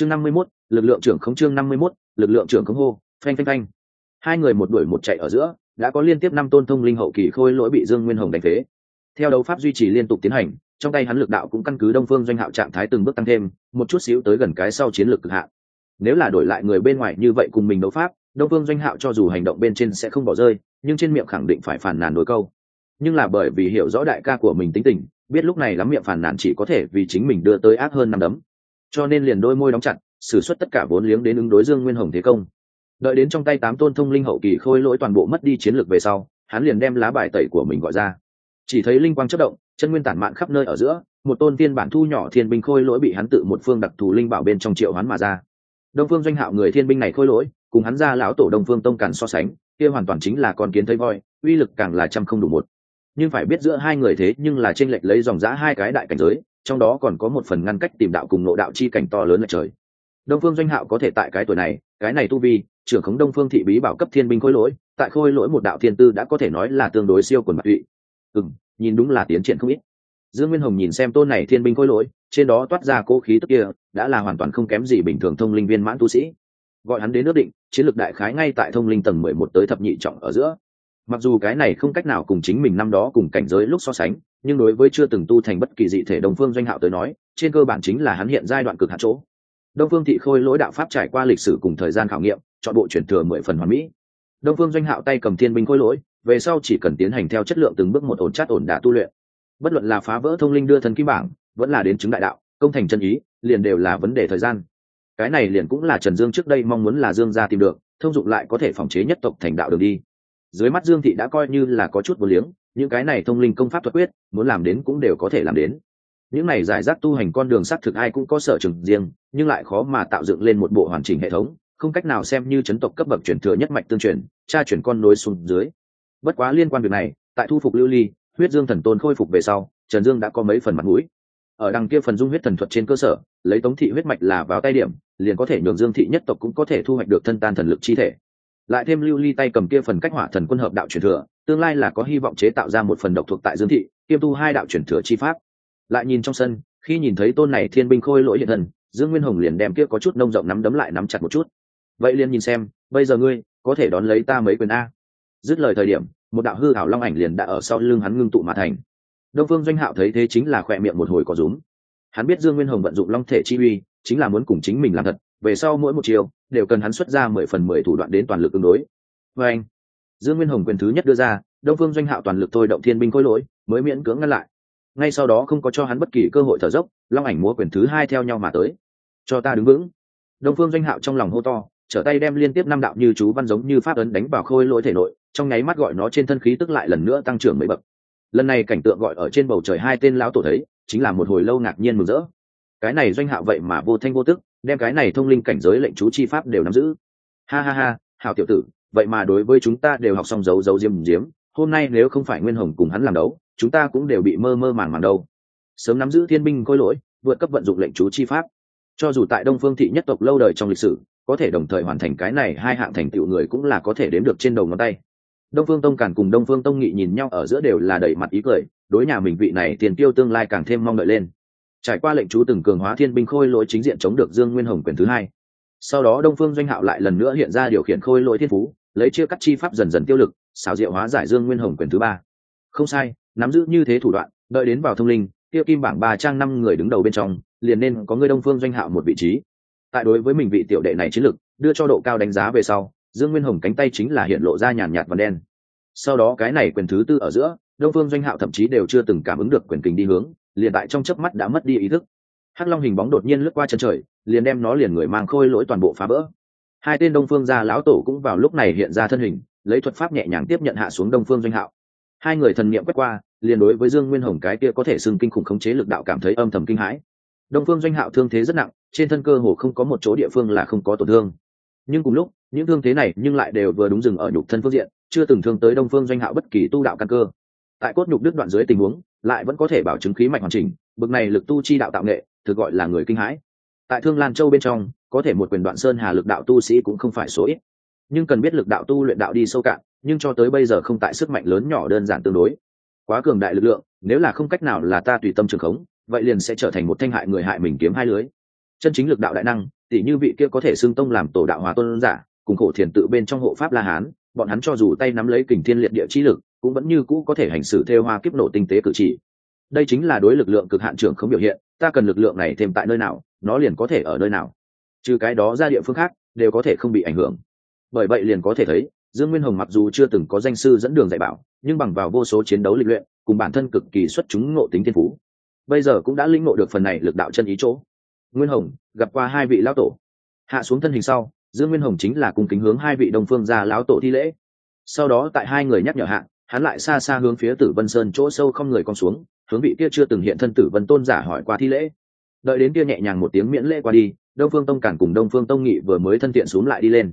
chương năm mươi 51, lực lượng trưởng không chương năm mươi 51, lực lượng trưởng không hô phanh phanh phanh. Hai người một đuổi một chạy ở giữa đã có liên tiếp năm tôn thông linh hậu kỳ khôi lỗi bị dương nguyên hồng đánh phế. Theo đấu pháp duy trì liên tục tiến hành trong tay hắn lực đạo cũng căn cứ đông phương doanh hạo trạng thái từng bước tăng thêm một chút xíu tới gần cái sau chiến lược cực hạn. Nếu là đổi lại người bên ngoài như vậy cùng mình đấu pháp đông phương doanh hạo cho dù hành động bên trên sẽ không bỏ rơi nhưng trên miệng khẳng định phải phản nàn đối câu. Nhưng là bởi vì hiểu rõ đại ca của mình tính tình biết lúc này lắm miệng phản nàn chỉ có thể vì chính mình đưa tới ác hơn năm đấm cho nên liền đôi môi đóng chặt, xử suất tất cả vốn liếng đến ứng đối dương nguyên hồng thế công. Đợi đến trong tay tám tôn thông linh hậu kỳ khôi lỗi toàn bộ mất đi chiến lược về sau, hắn liền đem lá bài tẩy của mình gọi ra. Chỉ thấy linh quang chất động, chân nguyên tản mạn khắp nơi ở giữa, một tôn tiên bản thu nhỏ thiên binh khôi lỗi bị hắn tự một phương đặc thù linh bảo bên trong triệu hắn mà ra. Đông phương doanh hạo người thiên binh này khôi lỗi, cùng hắn ra lão tổ đông phương tông càn so sánh, kia hoàn toàn chính là con kiến thấy voi, uy lực càng là trăm không đủ một. Nhưng phải biết giữa hai người thế nhưng là tranh lệch lấy dòng giã hai cái đại cảnh giới trong đó còn có một phần ngăn cách tìm đạo cùng nộ đạo chi cảnh to lớn ở trời. Đông phương doanh hạo có thể tại cái tuổi này, cái này tu vi, trưởng khống đông phương thị bí bảo cấp thiên binh khôi lỗi, tại khôi lỗi một đạo thiên tư đã có thể nói là tương đối siêu quần mặt tụy. Ừ nhìn đúng là tiến triển không ít. Dương nguyên hồng nhìn xem tôn này thiên binh khôi lỗi, trên đó toát ra cố khí tức kia, đã là hoàn toàn không kém gì bình thường thông linh viên mãn tu sĩ. Gọi hắn đến nước định, chiến lược đại khái ngay tại thông linh tầng mười một tới thập nhị trọng ở giữa mặc dù cái này không cách nào cùng chính mình năm đó cùng cảnh giới lúc so sánh, nhưng đối với chưa từng tu thành bất kỳ dị thể đồng phương doanh hạo tới nói, trên cơ bản chính là hắn hiện giai đoạn cực hạn chỗ. Đông phương thị khôi lỗi đạo pháp trải qua lịch sử cùng thời gian khảo nghiệm, chọn bộ chuyển thừa mười phần hoàn mỹ. Đông phương doanh hạo tay cầm thiên binh khôi lỗi, về sau chỉ cần tiến hành theo chất lượng từng bước một ổn chát ổn đả tu luyện. Bất luận là phá vỡ thông linh đưa thần kim bảng, vẫn là đến chứng đại đạo, công thành chân ý, liền đều là vấn đề thời gian. Cái này liền cũng là trần dương trước đây mong muốn là dương gia tìm được, thông dụng lại có thể phòng chế nhất tộc thành đạo đường đi dưới mắt dương thị đã coi như là có chút vô liếng, những cái này thông linh công pháp thuật quyết, muốn làm đến cũng đều có thể làm đến. Những này giải rác tu hành con đường xác thực ai cũng có sở trường riêng, nhưng lại khó mà tạo dựng lên một bộ hoàn chỉnh hệ thống, không cách nào xem như chấn tộc cấp bậc truyền thừa nhất mạch tương truyền, tra chuyển con nối xuống dưới. Bất quá liên quan việc này, tại thu phục lưu ly, huyết dương thần tôn khôi phục về sau, trần dương đã có mấy phần mặt mũi. Ở đằng kia phần dung huyết thần thuật trên cơ sở, lấy tống thị huyết mạch là vào tay điểm, liền có thể nhường dương thị nhất tộc cũng có thể thu hoạch được thân tan thần lực chi thể lại thêm lưu ly tay cầm kia phần cách hỏa thần quân hợp đạo truyền thừa, tương lai là có hy vọng chế tạo ra một phần độc thuộc tại dương thị, kiêm tu hai đạo truyền thừa chi pháp. Lại nhìn trong sân, khi nhìn thấy tôn này thiên binh khôi lỗi hiện thần, dương nguyên hồng liền đem kia có chút nông rộng nắm đấm lại nắm chặt một chút. Vậy liền nhìn xem, bây giờ ngươi có thể đón lấy ta mấy quyền a. Dứt lời thời điểm, một đạo hư hảo long ảnh liền đã ở sau lưng hắn ngưng tụ mà thành. Đông phương doanh hạo thấy thế chính là khỏe miệng một hồi có rúm. Hắn biết dương nguyên hồng vận dụng long thể chi uy, chính là muốn cùng chính mình làm thật về sau mỗi một chiều, đều cần hắn xuất ra mười phần mười thủ đoạn đến toàn lực ứng đối. Vê anh, dương nguyên hồng quyền thứ nhất đưa ra, đông phương doanh hạo toàn lực thôi động thiên binh khôi lỗi, mới miễn cưỡng ngăn lại. Ngay sau đó không có cho hắn bất kỳ cơ hội thở dốc, long ảnh múa quyền thứ hai theo nhau mà tới. Cho ta đứng vững. Đông phương doanh hạo trong lòng hô to, trở tay đem liên tiếp năm đạo như chú văn giống như pháp ấn đánh vào khôi lỗi thể nội, trong nháy mắt gọi nó trên thân khí tức lại lần nữa tăng trưởng mấy bậc. Lần này cảnh tượng gọi ở trên bầu trời hai tên lão tổ thấy, chính là một hồi lâu ngạc nhiên mừng rỡ. Cái này doanh hạo vậy mà vô thanh vô tức đem cái này thông linh cảnh giới lệnh chú chi pháp đều nắm giữ. Ha ha ha hào tiểu tử, vậy mà đối với chúng ta đều học xong dấu dấu diêm diếm, hôm nay nếu không phải nguyên hồng cùng hắn làm đấu, chúng ta cũng đều bị mơ mơ màng màng đâu. Sớm nắm giữ thiên binh khôi lỗi, vượt cấp vận dụng lệnh chú chi pháp. Cho dù tại đông phương thị nhất tộc lâu đời trong lịch sử, có thể đồng thời hoàn thành cái này hai hạng thành tựu người cũng là có thể đếm được trên đầu ngón tay. Đông phương tông càn cùng đông phương tông nghị nhìn nhau ở giữa đều là đẩy mặt ý cười, đối nhà mình vị này tiền tiêu tương lai càng thêm mong đợi lên trải qua lệnh chú từng cường hóa thiên binh khôi lỗi chính diện chống được dương nguyên hồng quyền thứ hai. Sau đó đông phương doanh hạo lại lần nữa hiện ra điều khiển khôi lỗi thiên phú, lấy chia cắt chi pháp dần dần tiêu lực xào diệu hóa giải dương nguyên hồng quyền thứ ba. Không sai, nắm giữ như thế thủ đoạn, đợi đến vào thông linh tiêu kim bảng ba trang năm người đứng đầu bên trong, liền nên có người đông phương doanh hạo một vị trí. Tại đối với mình vị tiểu đệ này chiến lực, đưa cho độ cao đánh giá về sau, dương nguyên hồng cánh tay chính là hiện lộ ra nhàn nhạt và đen. Sau đó cái này quyền thứ tư ở giữa, đông phương doanh hạo thậm chí đều chưa từng cảm ứng được quyền kình đi hướng liền tại trong chớp mắt đã mất đi ý thức. Hắc long hình bóng đột nhiên lướt qua chân trời, liền đem nó liền người mang khôi lỗi toàn bộ phá bỡ hai tên đông phương gia lão tổ cũng vào lúc này hiện ra thân hình, lấy thuật pháp nhẹ nhàng tiếp nhận hạ xuống đông phương doanh hạo. Hai người thần niệm quét qua, liền đối với dương nguyên hồng cái kia có thể xưng kinh khủng khống chế lực đạo cảm thấy âm thầm kinh hãi. Đông phương doanh hạo thương thế rất nặng, trên thân cơ hồ không có một chỗ địa phương là không có tổn thương. Nhưng cùng lúc, những thương thế này nhưng lại đều vừa đúng dừng ở nhục thân phương diện, chưa từng thương tới đông phương doanh hạo bất kỳ tu đạo căn cơ. Tại cốt nhục đứt đoạn dưới tình huống lại vẫn có thể bảo chứng khí mạch hoàn chỉnh, bực này lực tu chi đạo tạo nghệ, thực gọi là người kinh hãi. Tại thương lan châu bên trong, có thể một quyền đoạn sơn hà lực đạo tu sĩ cũng không phải số ít. Nhưng cần biết lực đạo tu luyện đạo đi sâu cạn, nhưng cho tới bây giờ không tại sức mạnh lớn nhỏ đơn giản tương đối. Quá cường đại lực lượng, nếu là không cách nào là ta tùy tâm trường khống, vậy liền sẽ trở thành một thanh hại người hại mình kiếm hai lưới. Chân chính lực đạo đại năng tỷ như vị kia có thể xưng tông làm tổ đạo hòa tôn giả, cùng khổ thiền tự bên trong hộ pháp la hán, bọn hắn cho dù tay nắm lấy kình thiên liệt địa chi lực cũng vẫn như cũ có thể hành xử theo hoa kiếp nổ tinh tế cử chỉ. Đây chính là đối lực lượng cực hạn trưởng không biểu hiện, ta cần lực lượng này thêm tại nơi nào, nó liền có thể ở nơi nào. Trừ cái đó ra địa phương khác, đều có thể không bị ảnh hưởng. Bởi vậy liền có thể thấy, dương nguyên hồng mặc dù chưa từng có danh sư dẫn đường dạy bảo, nhưng bằng vào vô số chiến đấu lịch luyện, cùng bản thân cực kỳ xuất chúng ngộ tính thiên phú, bây giờ cũng đã lĩnh ngộ được phần này lực đạo chân ý chỗ. Nguyên hồng, gặp qua hai vị lão tổ. Hạ xuống thân hình sau, dương nguyên hồng chính là cùng kính hướng hai vị đồng phương gia lão tổ thi lễ. Sau đó tại hai người nhắc nhở hạ hắn lại xa xa hướng phía tử vân sơn chỗ sâu không người con xuống, hướng vị kia chưa từng hiện thân tử vân tôn giả hỏi qua thi lễ. Đợi đến kia nhẹ nhàng một tiếng miễn lễ qua đi, đông phương tông cản cùng đông phương tông nghị vừa mới thân thiện xuống lại đi lên.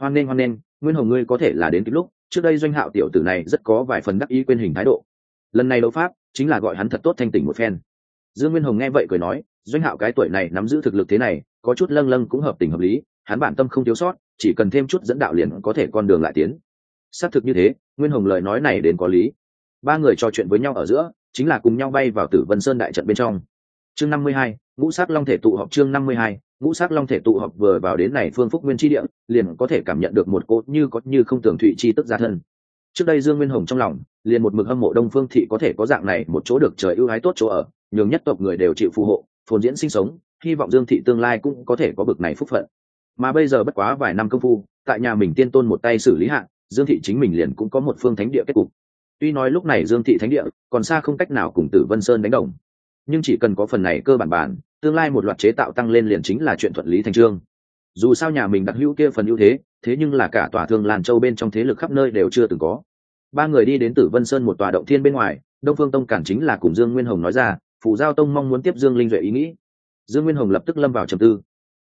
Hoan nghênh hoan nghênh, nguyên hồng ngươi có thể là đến kịp lúc, trước đây doanh hạo tiểu tử này rất có vài phần đắc ý quên hình thái độ. Lần này đấu pháp, chính là gọi hắn thật tốt thanh tỉnh một phen. Dương nguyên hồng nghe vậy cười nói, doanh hạo cái tuổi này nắm giữ thực lực thế này, có chút lâng lâng cũng hợp tình hợp lý, hắn bản tâm không thiếu sót, chỉ cần thêm chút dẫn đạo liền có thể con đường lại tiến xác thực như thế, nguyên hồng lời nói này đến có lý. Ba người trò chuyện với nhau ở giữa, chính là cùng nhau bay vào tử vân sơn đại trận bên trong. Chương năm mươi hai, ngũ sắc long thể tụ họp chương năm mươi hai, ngũ sắc long thể tụ họp vừa vào đến này phương phúc nguyên tri địa, liền có thể cảm nhận được một cốt như có như không tưởng thụy chi tức gia thân. Trước đây dương nguyên hồng trong lòng, liền một mực hâm mộ đông phương thị có thể có dạng này một chỗ được trời ưu ái tốt chỗ ở, nhường nhất tộc người đều chịu phù hộ, phồn diễn sinh sống, hy vọng dương thị tương lai cũng có thể có bực này phúc phận. Mà bây giờ bất quá vài năm công phu, tại nhà mình tiên tôn một tay xử lý hạn dương thị chính mình liền cũng có một phương thánh địa kết cục. Tuy nói lúc này dương thị thánh địa còn xa không cách nào cùng tử vân sơn đánh đồng, nhưng chỉ cần có phần này cơ bản bản, tương lai một loạt chế tạo tăng lên liền chính là chuyện thuận lý thành trương. Dù sao nhà mình đặc hữu kia phần ưu thế thế nhưng là cả tòa thương làn châu bên trong thế lực khắp nơi đều chưa từng có. Ba người đi đến tử vân sơn một tòa động thiên bên ngoài, đông phương tông cản chính là cùng dương nguyên hồng nói ra phủ giao tông mong muốn tiếp dương linh duệ ý nghĩ. Dương nguyên hồng lập tức lâm vào trầm tư.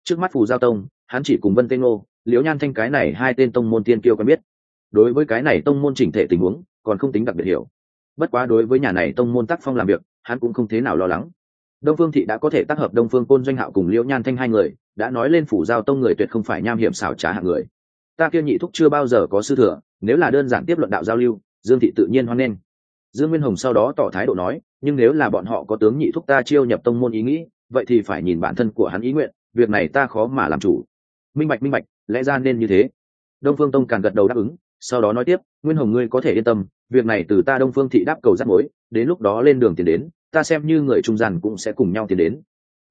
Trước mắt phủ giao tông, hắn chỉ cùng vân tên ngô, liễu nhan thanh cái này hai tên tông môn tiên kiêu quen biết đối với cái này tông môn chỉnh thể tình huống, còn không tính đặc biệt hiểu. Bất quá đối với nhà này tông môn tác phong làm việc, hắn cũng không thế nào lo lắng. Đông phương thị đã có thể tác hợp đông phương côn doanh hạo cùng liễu nhan thanh hai người, đã nói lên phủ giao tông người tuyệt không phải nham hiểm xảo trá hạng người. Ta kia nhị thúc chưa bao giờ có sư thừa, nếu là đơn giản tiếp luận đạo giao lưu, dương thị tự nhiên hoan nghênh. Dương nguyên hồng sau đó tỏ thái độ nói, nhưng nếu là bọn họ có tướng nhị thúc ta chiêu nhập tông môn ý nghĩ, vậy thì phải nhìn bản thân của hắn ý nguyện, việc này ta khó mà làm chủ. Minh bạch minh bạch, lẽ ra nên như thế. Đông phương tông càng gật đầu đáp ứng sau đó nói tiếp, nguyên hồng ngươi có thể yên tâm, việc này từ ta đông phương thị đáp cầu rắt mối, đến lúc đó lên đường tiền đến, ta xem như người trung gian cũng sẽ cùng nhau tiến đến.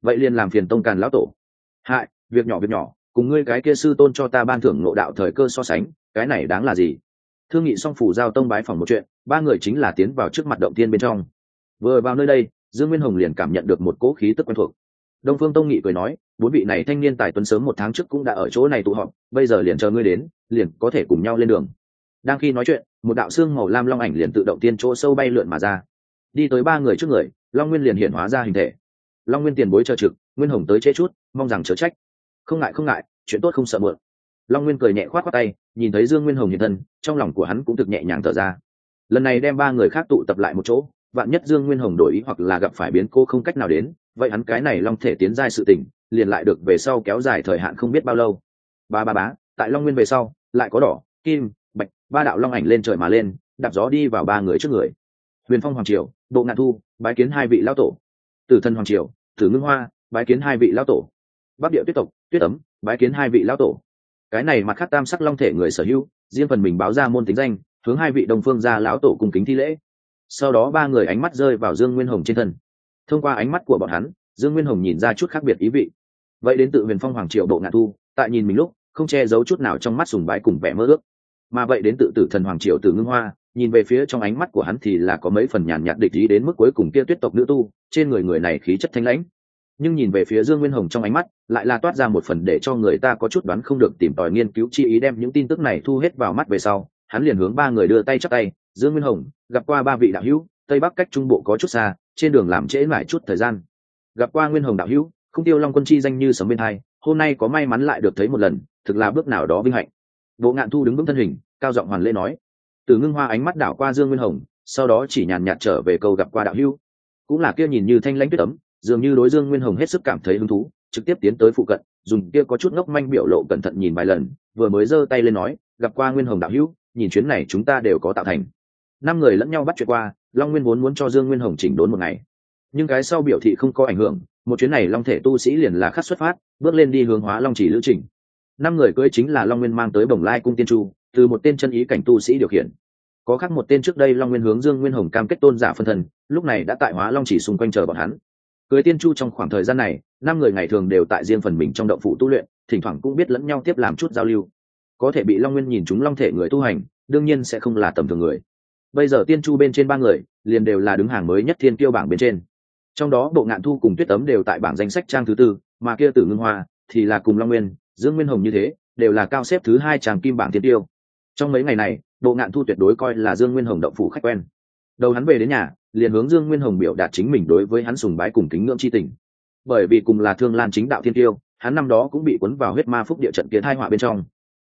Vậy liền làm phiền tông càn lão tổ. Hại, việc nhỏ việc nhỏ, cùng ngươi cái kia sư tôn cho ta ban thưởng ngộ đạo thời cơ so sánh, cái này đáng là gì? Thương nghị xong phủ giao tông bái phòng một chuyện, ba người chính là tiến vào trước mặt động tiên bên trong. Vừa vào nơi đây, dương nguyên hồng liền cảm nhận được một cỗ khí tức quen thuộc. Đông phương tông nghị cười nói, bốn vị này thanh niên tài tuấn sớm một tháng trước cũng đã ở chỗ này tụ họp, bây giờ liền chờ ngươi đến, liền có thể cùng nhau lên đường đang khi nói chuyện một đạo xương màu lam long ảnh liền tự động tiên chỗ sâu bay lượn mà ra. Đi tới ba người trước người long nguyên liền hiện hóa ra hình thể. Long nguyên tiền bối chờ trực nguyên hồng tới chế chút mong rằng chớ trách. Không ngại không ngại chuyện tốt không sợ mượn. Long nguyên cười nhẹ khoát khoát tay nhìn thấy dương nguyên hồng hiện thân trong lòng của hắn cũng thực nhẹ nhàng thở ra. Lần này đem ba người khác tụ tập lại một chỗ vạn nhất dương nguyên hồng đổi ý hoặc là gặp phải biến cô không cách nào đến vậy hắn cái này long thể tiến giai sự tình, liền lại được về sau kéo dài thời hạn không biết bao lâu. Ba ba bá tại long nguyên về sau lại có đỏ kim ba đạo long ảnh lên trời mà lên, đạp gió đi vào ba người trước người. Huyền phong hoàng triều bộ ngạn thu, bái kiến hai vị lão tổ. Tử thân hoàng triều, tử ngưng hoa, bái kiến hai vị lão tổ. Bắc địa tuyết tộc, tuyết ấm, bái kiến hai vị lão tổ. Cái này mặt khác tam sắc long thể người sở hữu, riêng phần mình báo ra môn tính danh, hướng hai vị đồng phương gia lão tổ cùng kính thi lễ. Sau đó ba người ánh mắt rơi vào dương nguyên hồng trên thân. Thông qua ánh mắt của bọn hắn, dương nguyên hồng nhìn ra chút khác biệt ý vị. Vậy đến tự huyền phong hoàng triều bộ ngạn thu, tại nhìn mình lúc, không che giấu chút nào trong mắt sùng bái cùng vẻ mơ ước mà vậy đến tự tử thần hoàng triều tử ngưng hoa, nhìn về phía trong ánh mắt của hắn thì là có mấy phần nhàn nhạt địch ý đến mức cuối cùng kia tuyết tộc nữ tu, trên người người này khí chất thanh lãnh. Nhưng nhìn về phía dương nguyên hồng trong ánh mắt, lại là toát ra một phần để cho người ta có chút đoán không được tìm tòi nghiên cứu chi ý đem những tin tức này thu hết vào mắt về sau, hắn liền hướng ba người đưa tay chắc tay, dương nguyên hồng, gặp qua ba vị đạo hữu, tây bắc cách trung bộ có chút xa, trên đường làm trễ mãi chút thời gian. Gặp qua nguyên hồng đạo hữu, không tiêu long quân chi danh như sấm bên hai, hôm nay có may mắn lại được thấy một lần, thực là bước nào đó vinh hạnh bộ ngạn thu đứng vững thân hình, cao giọng hoàn lễ nói. Từ ngưng hoa ánh mắt đảo qua dương nguyên hồng, sau đó chỉ nhàn nhạt trở về câu gặp qua đạo hữu. Cũng là kia nhìn như thanh lãnh tuyết ấm, dường như đối dương nguyên hồng hết sức cảm thấy hứng thú, trực tiếp tiến tới phụ cận, dùng kia có chút ngốc manh biểu lộ cẩn thận nhìn vài lần, vừa mới giơ tay lên nói, gặp qua nguyên hồng đạo hữu, nhìn chuyến này chúng ta đều có tạo thành. Năm người lẫn nhau bắt chuyện qua, long nguyên vốn muốn cho dương nguyên hồng chỉnh đốn một ngày. Nhưng cái sau biểu thị không có ảnh hưởng, một chuyến này long thể tu sĩ liền là khắc xuất phát, bước lên đi hướng hóa long chỉ lữ trình năm người cưỡi chính là long nguyên mang tới bồng lai cung tiên chu, từ một tên chân ý cảnh tu sĩ điều khiển. Có khác một tên trước đây long nguyên hướng dương nguyên hồng cam kết tôn giả phân thân lúc này đã tại hóa long chỉ xung quanh chờ bọn hắn. Cưới tiên chu trong khoảng thời gian này, năm người ngày thường đều tại riêng phần mình trong động phủ tu luyện, thỉnh thoảng cũng biết lẫn nhau tiếp làm chút giao lưu. Có thể bị long nguyên nhìn chúng long thể người tu hành, đương nhiên sẽ không là tầm thường người. Bây giờ tiên chu bên trên ba người, liền đều là đứng hàng mới nhất thiên tiêu bảng bên trên. Trong đó bộ ngạn thu cùng tuyết tấm đều tại bảng danh sách trang thứ tư, mà kia tử ngưng hoa thì là cùng long nguyên dương nguyên hồng như thế, đều là cao xếp thứ hai tràng kim bảng thiên tiêu. Trong mấy ngày này, bộ ngạn thu tuyệt đối coi là dương nguyên hồng động phủ khách quen. Đầu hắn về đến nhà, liền hướng dương nguyên hồng biểu đạt chính mình đối với hắn sùng bái cùng kính ngưỡng c h i tình. Bởi vì cùng là thương lan chính đạo thiên tiêu, hắn năm đó cũng bị cuốn vào huyết ma phúc địa trận kiến hai họa bên trong.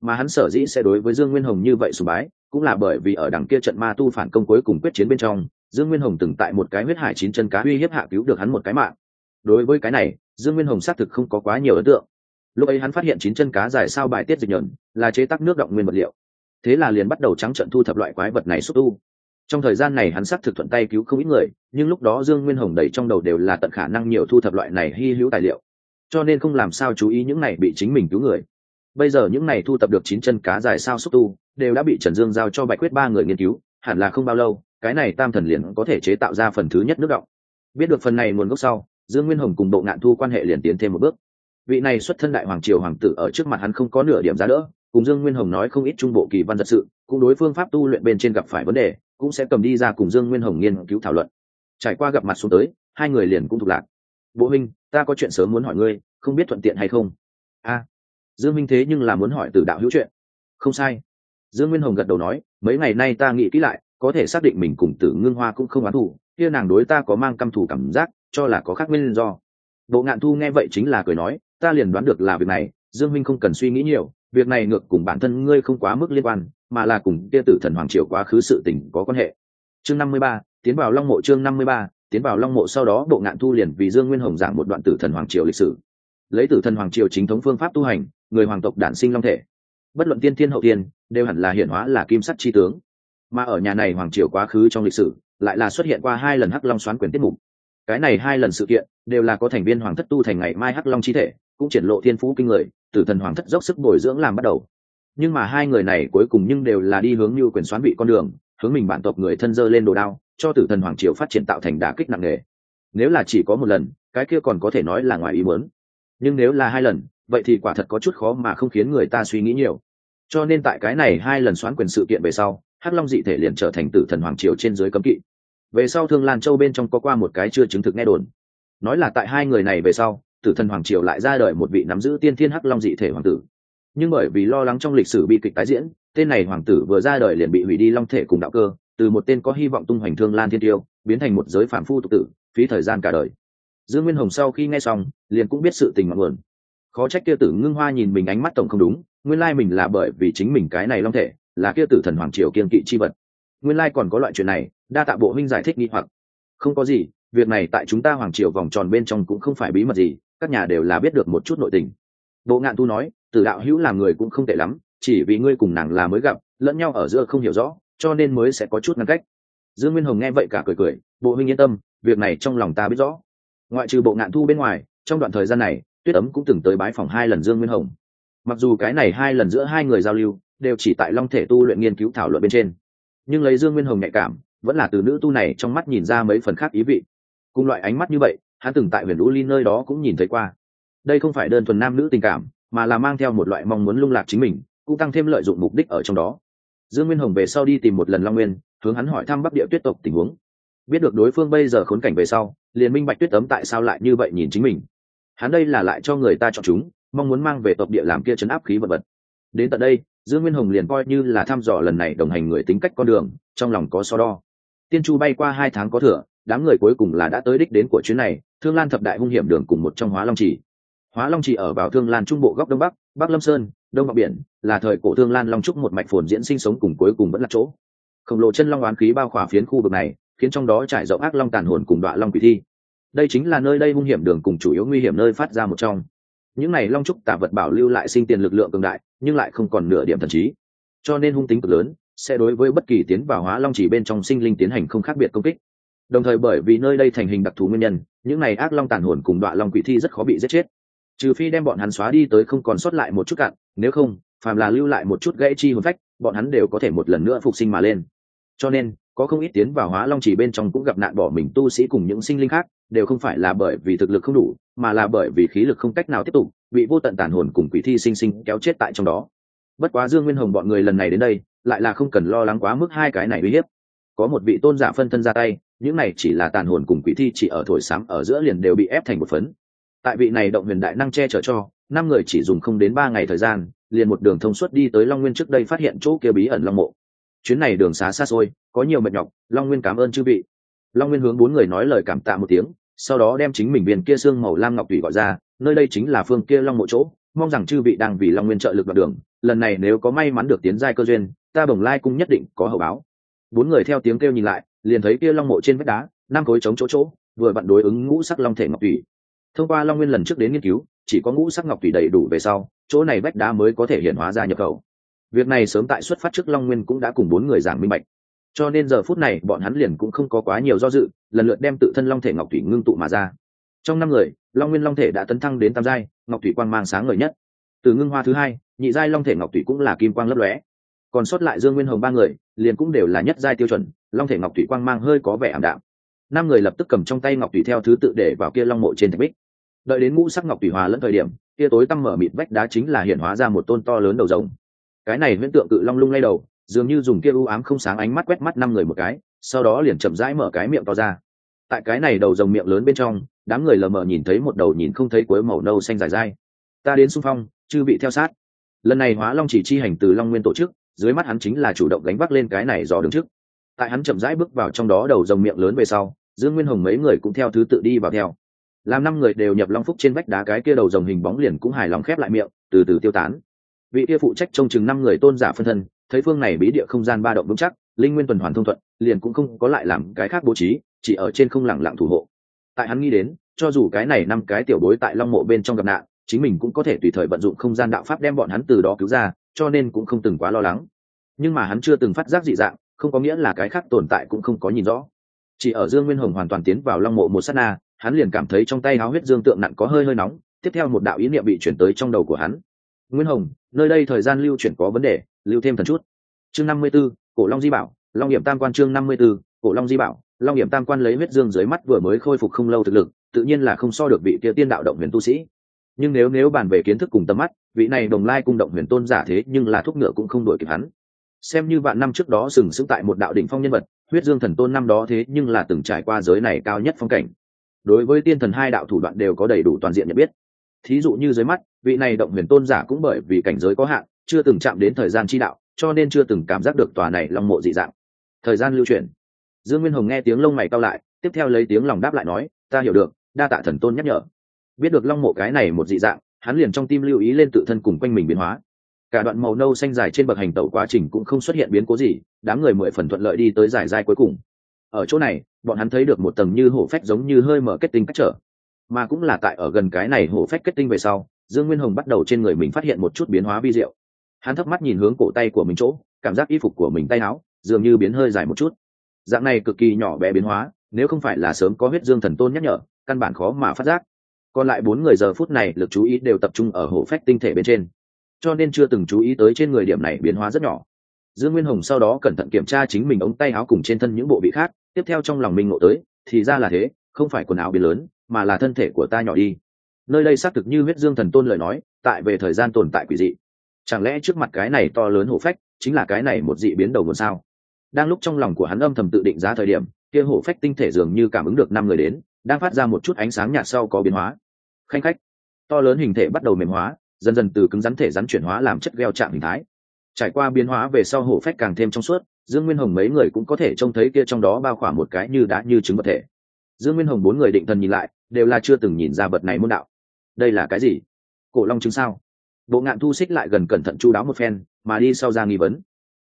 Mà hắn sở dĩ sẽ đối với dương nguyên hồng như vậy sùng bái, cũng là bởi vì ở đằng kia trận ma tu phản công cuối cùng quyết chiến bên trong, dương nguyên hồng từng tại một cái huyết hải chín chân cá uy hiếp hạ cứu được hắn một cái mạng. Đối với cái này, dương nguyên hồng xác thực không có quá nhiều ấn tượng lúc ấy hắn phát hiện chín chân cá dài sao bài tiết dịch nhờn, là chế tác nước động nguyên vật liệu. Thế là liền bắt đầu trắng trận thu thập loại quái vật này xúc tu. Trong thời gian này hắn xác thực thuận tay cứu không ít người, nhưng lúc đó dương nguyên hồng đầy trong đầu đều là tận khả năng nhiều thu thập loại này hy hữu tài liệu. Cho nên không làm sao chú ý những này bị chính mình cứu người. Bây giờ những này thu thập được chín chân cá dài sao xúc tu, đều đã bị trần dương giao cho bạch quyết ba người nghiên cứu, hẳn là không bao lâu, cái này tam thần liền có thể chế tạo ra phần thứ nhất nước động. Biết được phần này nguồn gốc sau, dương nguyên hồng cùng bộ ngạn thu quan hệ liền tiến thêm một bước vị này xuất thân đại hoàng triều hoàng tử ở trước mặt hắn không có nửa điểm giá đỡ, cùng dương nguyên hồng nói không ít trung bộ kỳ văn thật sự, cũng đối phương pháp tu luyện bên trên gặp phải vấn đề, cũng sẽ cầm đi ra cùng dương nguyên hồng nghiên cứu thảo luận. Trải qua gặp mặt xuống tới, hai người liền cũng thuộc lạc. Bộ minh ta có chuyện sớm muốn hỏi ngươi, không biết thuận tiện hay không? A. Dương minh thế nhưng là muốn hỏi từ đạo hữu chuyện. Không sai. Dương nguyên hồng gật đầu nói, mấy ngày nay ta nghĩ kỹ lại, có thể xác định mình cùng tử ngưng hoa cũng không oán thủ kia nàng đối ta có mang căm thù cảm giác, cho là có khác nguyên do. Bộ ngạn thu nghe vậy chính là cười nói ta liền đoán được là việc này, dương minh không cần suy nghĩ nhiều, việc này ngược cùng bản thân ngươi không quá mức liên quan, mà là cùng kia tử thần hoàng triều quá khứ sự tình có quan hệ. Chương năm mươi ba, tiến vào long mộ chương năm mươi ba, tiến vào long mộ sau đó bộ ngạn thu liền vì dương nguyên hồng giảng một đoạn tử thần hoàng triều lịch sử. Lấy tử thần hoàng triều chính thống phương pháp tu hành, người hoàng tộc đản sinh long thể. Bất luận tiên thiên hậu tiên đều hẳn là hiển hóa là kim sắt chi tướng. Mà ở nhà này hoàng triều quá khứ trong lịch sử, lại là xuất hiện qua hai lần hắc long xoán quyền tiết mục. Cái này hai lần sự kiện, đều là có thành viên hoàng thất tu thành ngày mai hắc long chi thể cũng triển lộ thiên phú kinh người, tử thần hoàng thất dốc sức bồi dưỡng làm bắt đầu. Nhưng mà hai người này cuối cùng nhưng đều là đi hướng như quyền xoán vị con đường, hướng mình bản tộc người thân dơ lên đồ đao, cho tử thần hoàng triều phát triển tạo thành đả kích nặng nề. Nếu là chỉ có một lần, cái kia còn có thể nói là ngoài ý muốn. Nhưng nếu là hai lần, vậy thì quả thật có chút khó mà không khiến người ta suy nghĩ nhiều. Cho nên tại cái này hai lần xoán quyền sự kiện về sau, hắc long dị thể liền trở thành tử thần hoàng triều trên dưới cấm kỵ. Về sau thương lan châu bên trong có qua một cái chưa chứng thực nghe đồn. Nói là tại hai người này về sau tử thần hoàng triều lại ra đời một vị nắm giữ tiên thiên hắc long dị thể hoàng tử. Nhưng bởi vì lo lắng trong lịch sử bi kịch tái diễn, tên này hoàng tử vừa ra đời liền bị hủy đi long thể cùng đạo cơ, từ một tên có hy vọng tung hoành thương lan thiên tiêu, biến thành một giới phản phu tục tử, phí thời gian cả đời. Dương nguyên hồng sau khi nghe xong, liền cũng biết sự tình mặn nguồn. Khó trách kia tử ngưng hoa nhìn mình ánh mắt tổng không đúng, nguyên lai mình là bởi vì chính mình cái này long thể, là kia tử thần hoàng triều kiên kỵ chi vật. Nguyên lai còn có loại chuyện này, đa tạ bộ huynh giải thích nghi hoặc. Không có gì, việc này tại chúng ta hoàng triều vòng tròn bên trong cũng không phải bí mật gì các nhà đều là biết được một chút nội tình. Bộ ngạn tu nói tử đạo hữu làm người cũng không tệ lắm, chỉ vì ngươi cùng nàng là mới gặp, lẫn nhau ở giữa không hiểu rõ, cho nên mới sẽ có chút ngăn cách. Dương nguyên hồng nghe vậy cả cười cười, bộ huynh yên tâm, việc này trong lòng ta biết rõ. Ngoại trừ bộ ngạn thu bên ngoài, trong đoạn thời gian này, tuyết ấm cũng từng tới bái phòng hai lần dương nguyên hồng. Mặc dù cái này hai lần giữa hai người giao lưu, đều chỉ tại long thể tu luyện nghiên cứu thảo luận bên trên. Nhưng lấy dương nguyên hồng nhạy cảm, vẫn là từ nữ tu này trong mắt nhìn ra mấy phần khác ý vị. Cùng loại ánh mắt như vậy hắn từng tại huyền lũ ly nơi đó cũng nhìn thấy qua. Đây không phải đơn thuần nam nữ tình cảm, mà là mang theo một loại mong muốn lung lạc chính mình, cũng tăng thêm lợi dụng mục đích ở trong đó. Dương nguyên hồng về sau đi tìm một lần long nguyên, hướng hắn hỏi thăm bắc địa tuyết tộc tình huống. Biết được đối phương bây giờ khốn cảnh về sau, liền minh bạch tuyết ấm tại sao lại như vậy nhìn chính mình. Hắn đây là lại cho người ta chọn chúng, mong muốn mang về tộc địa làm kia chấn áp khí vật vật. Đến tận đây, dương nguyên hồng liền coi như là thăm dò lần này đồng hành người tính cách con đường, trong lòng có so đo. Tiên chu bay qua hai tháng có thừa, đám người cuối cùng là đã tới đích đến của chuyến này thương lan thập đại hung hiểm đường cùng một trong hóa long trì. Hóa long trì ở vào thương lan trung bộ góc đông bắc bắc lâm sơn, đông bắc biển, là thời cổ thương lan long trúc một mạch phồn diễn sinh sống cùng cuối cùng vẫn là chỗ. Khổng lồ chân long oán khí bao khỏa phiến khu vực này, khiến trong đó trải rộng ác long tàn hồn cùng đoạn long quỷ thi. Đây chính là nơi đây hung hiểm đường cùng chủ yếu nguy hiểm nơi phát ra một trong. Những này long trúc tả vật bảo lưu lại sinh tiền lực lượng cường đại, nhưng lại không còn nửa điểm thần trí. Cho nên hung tính cực lớn, sẽ đối với bất kỳ tiến vào hóa long chỉ bên trong sinh linh tiến hành không khác biệt công kích đồng thời bởi vì nơi đây thành hình đặc thù nguyên nhân, những này ác long tàn hồn cùng đoạn long quỷ thi rất khó bị giết chết. Trừ phi đem bọn hắn xóa đi tới không còn sót lại một chút cạn nếu không, phàm là lưu lại một chút gãy chi hồn phách, bọn hắn đều có thể một lần nữa phục sinh mà lên. Cho nên, có không ít tiến vào hóa long chỉ bên trong cũng gặp nạn bỏ mình tu sĩ cùng những sinh linh khác, đều không phải là bởi vì thực lực không đủ, mà là bởi vì khí lực không cách nào tiếp tục, bị vô tận tàn hồn cùng quỷ thi sinh sinh kéo chết tại trong đó. Bất quá dương nguyên hồng bọn người lần này đến đây, lại là không cần lo lắng quá mức hai cái này uy hiếp. Có một vị tôn giả phân thân ra tay những này chỉ là tàn hồn cùng quỷ thi chỉ ở thổi sám ở giữa liền đều bị ép thành một phấn. Tại vị này động huyền đại năng che chở cho, năm người chỉ dùng không đến ba ngày thời gian, liền một đường thông suốt đi tới long nguyên trước đây phát hiện chỗ kia bí ẩn long mộ. Chuyến này đường xá xa xôi, có nhiều mệt nhọc, long nguyên cảm ơn chư vị. Long nguyên hướng bốn người nói lời cảm tạ một tiếng, sau đó đem chính mình viên kia xương màu lam ngọc tùy gọi ra, nơi đây chính là phương kia long mộ chỗ, mong rằng chư vị đang vì long nguyên trợ lực đoạn đường, lần này nếu có may mắn được tiến giai cơ duyên, ta bồng lai cũng nhất định có hậu báo. Bốn người theo tiếng kêu nhìn lại liền thấy kia long mộ trên vách đá, năm khối chống chỗ chỗ, vừa vặn đối ứng ngũ sắc long thể ngọc thủy thông qua long nguyên lần trước đến nghiên cứu, chỉ có ngũ sắc ngọc thủy đầy đủ về sau, chỗ này vách đá mới có thể hiện hóa ra nhập khẩu. Việc này sớm tại xuất phát trước long nguyên cũng đã cùng bốn người giảng minh bạch. Cho nên giờ phút này, bọn hắn liền cũng không có quá nhiều do dự, lần lượt đem tự thân long thể ngọc thủy ngưng tụ mà ra. Trong năm người, long nguyên long thể đã tấn thăng đến tam giai, ngọc thủy quang mang sáng ngời nhất. Từ ngưng hoa thứ hai, nhị giai long thể ngọc thủy cũng là kim quang lấp lóe. Còn sót lại dương nguyên hồng ba người, liền cũng đều là nhất giai tiêu chuẩn long thể ngọc thủy quang mang hơi có vẻ ảm đạm. Năm người lập tức cầm trong tay ngọc thủy theo thứ tự để vào kia long mộ trên thạch bích. Đợi đến ngũ sắc ngọc thủy hòa lẫn thời điểm, kia tối tăm mở mịt vách đá chính là hiện hóa ra một tôn to lớn đầu rồng. Cái này huyễn tượng cự long lung lay đầu, dường như dùng kia u ám không sáng ánh mắt quét mắt năm người một cái, sau đó liền chậm rãi mở cái miệng to ra. Tại cái này đầu rồng miệng lớn bên trong, đám người lờ mờ nhìn thấy một đầu nhìn không thấy cuối màu nâu xanh dài dai. Ta đến xung phong, chư bị theo sát. Lần này hóa long chỉ chi hành từ long nguyên tổ chức, dưới mắt hắn chính là chủ động gánh vác lên cái này do đứng trước tại hắn chậm rãi bước vào trong đó đầu rồng miệng lớn về sau, dương nguyên hồng mấy người cũng theo thứ tự đi vào theo. Làm năm người đều nhập long phúc trên vách đá cái kia đầu rồng hình bóng liền cũng hài lòng khép lại miệng, từ từ tiêu tán. Vị kia phụ trách trông chừng năm người tôn giả phân thân, thấy phương này bí địa không gian ba động vững chắc, linh nguyên tuần hoàn thông thuận, liền cũng không có lại làm cái khác bố trí, chỉ ở trên không lẳng lặng thủ hộ. Tại hắn nghĩ đến, cho dù cái này năm cái tiểu bối tại long mộ bên trong gặp nạn, chính mình cũng có thể tùy thời vận dụng không gian đạo pháp đem bọn hắn từ đó cứu ra, cho nên cũng không từng quá lo lắng. Nhưng mà hắn chưa từng phát giác dị dạng không có nghĩa là cái khác tồn tại cũng không có nhìn rõ. Chỉ ở dương nguyên hồng hoàn toàn tiến vào long mộ một s á t na, hắn liền cảm thấy trong tay háo huyết dương tượng nặng có hơi hơi nóng, tiếp theo một đạo ý niệm bị chuyển tới trong đầu của hắn. Nguyên hồng, nơi đây thời gian lưu chuyển có vấn đề, lưu thêm thần chút. Chương năm mươi b ố cổ long di bảo, long hiểm tam quan chương năm mươi b ố cổ long di bảo, long hiểm tam quan lấy huyết dương dưới mắt vừa mới khôi phục không lâu thực lực, tự nhiên là không so được vị kia tiên đạo động huyền tu sĩ. Nhưng nếu nếu bàn về kiến thức cùng tầm mắt, vị này đồng lai cung động huyền tôn giả thế nhưng là thuốc ngựa cũng không đổi kịp hắn xem như vạn năm trước đó sừng sững tại một đạo đỉnh phong nhân vật, huyết dương thần tôn năm đó thế nhưng là từng trải qua giới này cao nhất phong cảnh. Đối với tiên thần hai đạo thủ đoạn đều có đầy đủ toàn diện nhận biết. Thí dụ như dưới mắt, vị này động huyền tôn giả cũng bởi vì cảnh giới có hạn, chưa từng chạm đến thời gian chi đạo, cho nên chưa từng cảm giác được tòa này long mộ dị dạng. Thời gian lưu chuyển dương nguyên hồng nghe tiếng lông mày cao lại, tiếp theo lấy tiếng lòng đáp lại nói, ta hiểu được, đa tạ thần tôn nhắc nhở. Biết được long mộ cái này một dị dạng, hắn liền trong tim lưu ý lên tự thân cùng quanh mình biến hóa cả đoạn màu nâu xanh dài trên bậc hành tẩu quá trình cũng không xuất hiện biến cố gì, đám người mười phần thuận lợi đi tới giải giai cuối cùng. Ở chỗ này, bọn hắn thấy được một tầng như hổ phách giống như hơi mở kết tinh cách trở. Mà cũng là tại ở gần cái này hổ phách kết tinh về sau, dương nguyên hồng bắt đầu trên người mình phát hiện một chút biến hóa vi diệu. Hắn thấp mắt nhìn hướng cổ tay của mình chỗ, cảm giác y phục của mình tay áo dường như biến hơi dài một chút. Dạng này cực kỳ nhỏ bé biến hóa, nếu không phải là sớm có huyết dương thần tôn nhắc nhở, căn bản khó mà phát giác. Còn lại bốn người giờ phút này lực chú ý đều tập trung ở hổ phách tinh thể bên trên cho nên chưa từng chú ý tới trên người điểm này biến hóa rất nhỏ. Dương nguyên hồng sau đó cẩn thận kiểm tra chính mình ống tay áo cùng trên thân những bộ vị khác, tiếp theo trong lòng mình ngộ tới, thì ra là thế, không phải quần áo biến lớn, mà là thân thể của ta nhỏ đi. Nơi đây xác thực như huyết dương thần tôn lời nói, tại về thời gian tồn tại quỷ dị. Chẳng lẽ trước mặt cái này to lớn hổ phách, chính là cái này một dị biến đầu nguồn sao? Đang lúc trong lòng của hắn âm thầm tự định giá thời điểm, kia hổ phách tinh thể dường như cảm ứng được năm người đến, đang phát ra một chút ánh sáng nhạt sau có biến hóa. Khanh khách. To lớn hình thể bắt đầu mềm hóa dần dần từ cứng rắn thể rắn chuyển hóa làm chất gheo chạm hình thái. Trải qua biến hóa về sau hổ phách càng thêm trong suốt, dương nguyên hồng mấy người cũng có thể trông thấy kia trong đó bao khỏa một cái như đã như trứng vật thể. Dương nguyên hồng bốn người định thần nhìn lại, đều là chưa từng nhìn ra vật này môn đạo. Đây là cái gì? Cổ long trứng sao? Bộ ngạn thu xích lại gần cẩn thận chu đáo một phen, mà đi sau ra nghi vấn.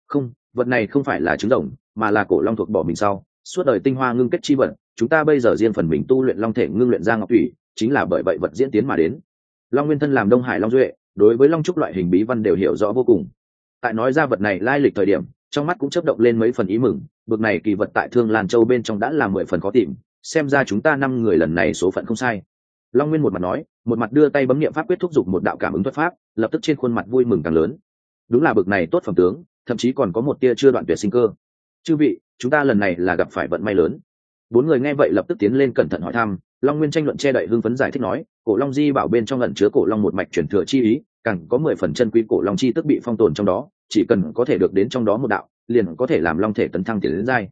Không, vật này không phải là trứng rồng, mà là cổ long thuộc bỏ mình sau. Suốt đời tinh hoa ngưng kết chi vật, chúng ta bây giờ riêng phần mình tu luyện long thể ngưng luyện ra ngọc thủy, chính là bởi vậy vật diễn tiến mà đến long nguyên thân làm đông hải long duệ, đối với long trúc loại hình bí văn đều hiểu rõ vô cùng. Tại nói ra vật này lai lịch thời điểm, trong mắt cũng chấp động lên mấy phần ý mừng, bực này kỳ vật tại thương lan châu bên trong đã là mười phần khó tìm, xem ra chúng ta năm người lần này số phận không sai. Long nguyên một mặt nói, một mặt đưa tay bấm nghiệm pháp quyết thúc giục một đạo cảm ứng thuật pháp, lập tức trên khuôn mặt vui mừng càng lớn. Đúng là bực này tốt phẩm tướng, thậm chí còn có một tia chưa đoạn tuyệt sinh cơ. Chư vị, chúng ta lần này là gặp phải vận may lớn bốn người nghe vậy lập tức tiến lên cẩn thận hỏi thăm, long nguyên tranh luận che đậy hưng phấn giải thích nói, cổ long di bảo bên trong lẩn chứa cổ long một mạch chuyển thừa chi ý, càng có mười phần chân quý cổ long chi tức bị phong tồn trong đó, chỉ cần có thể được đến trong đó một đạo, liền có thể làm long thể tấn thăng tiền đến giai.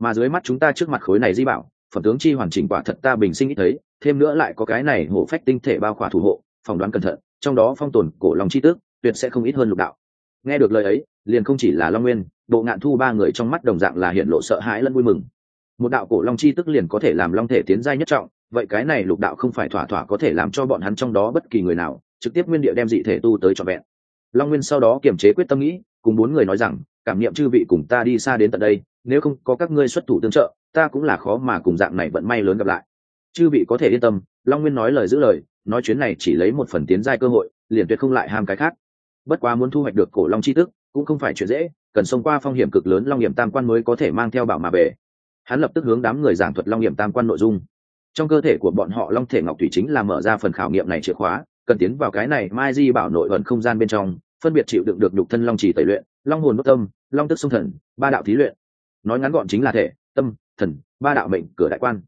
Mà dưới mắt chúng ta trước mặt khối này di bảo, phẩm tướng chi hoàn chỉnh quả thật ta bình sinh ít thấy, thêm nữa lại có cái này hổ phách tinh thể bao khỏa thủ hộ, phỏng đoán cẩn thận, trong đó phong tồn cổ long chi tức, tuyệt sẽ không ít hơn lục đạo. Nghe được lời ấy, liền không chỉ là long nguyên, bộ ngạn thu ba người trong mắt đồng dạng là hiện lộ sợ hãi lẫn vui mừng một đạo cổ long chi tức liền có thể làm long thể tiến giai nhất trọng, vậy cái này lục đạo không phải thỏa thỏa có thể làm cho bọn hắn trong đó bất kỳ người nào, trực tiếp nguyên địa đem dị thể tu tới trọn vẹn. Long nguyên sau đó kiềm chế quyết tâm nghĩ, cùng bốn người nói rằng, cảm niệm chư vị cùng ta đi xa đến tận đây, nếu không có các ngươi xuất thủ tương trợ, ta cũng là khó mà cùng dạng này vận may lớn gặp lại. Chư vị có thể yên tâm, long nguyên nói lời giữ lời, nói chuyến này chỉ lấy một phần tiến giai cơ hội, liền tuyệt không lại ham cái khác. Bất quá muốn thu hoạch được cổ long chi tức, cũng không phải chuyện dễ, cần xông qua phong hiểm cực lớn long hiểm tam quan mới có thể mang theo bảo mà về hắn lập tức hướng đám người giảng thuật long nghiệm tam quan nội dung. Trong cơ thể của bọn họ, long thể ngọc thủy chính là mở ra phần khảo nghiệm này chìa khóa, cần tiến vào cái này mai di bảo nội vận không gian bên trong, phân biệt chịu đựng được nhục thân long chỉ tẩy luyện, long hồn bất tâm, long tức sông thần, ba đạo thí luyện. Nói ngắn gọn chính là thể, tâm, thần, ba đạo mệnh, cửa đại quan.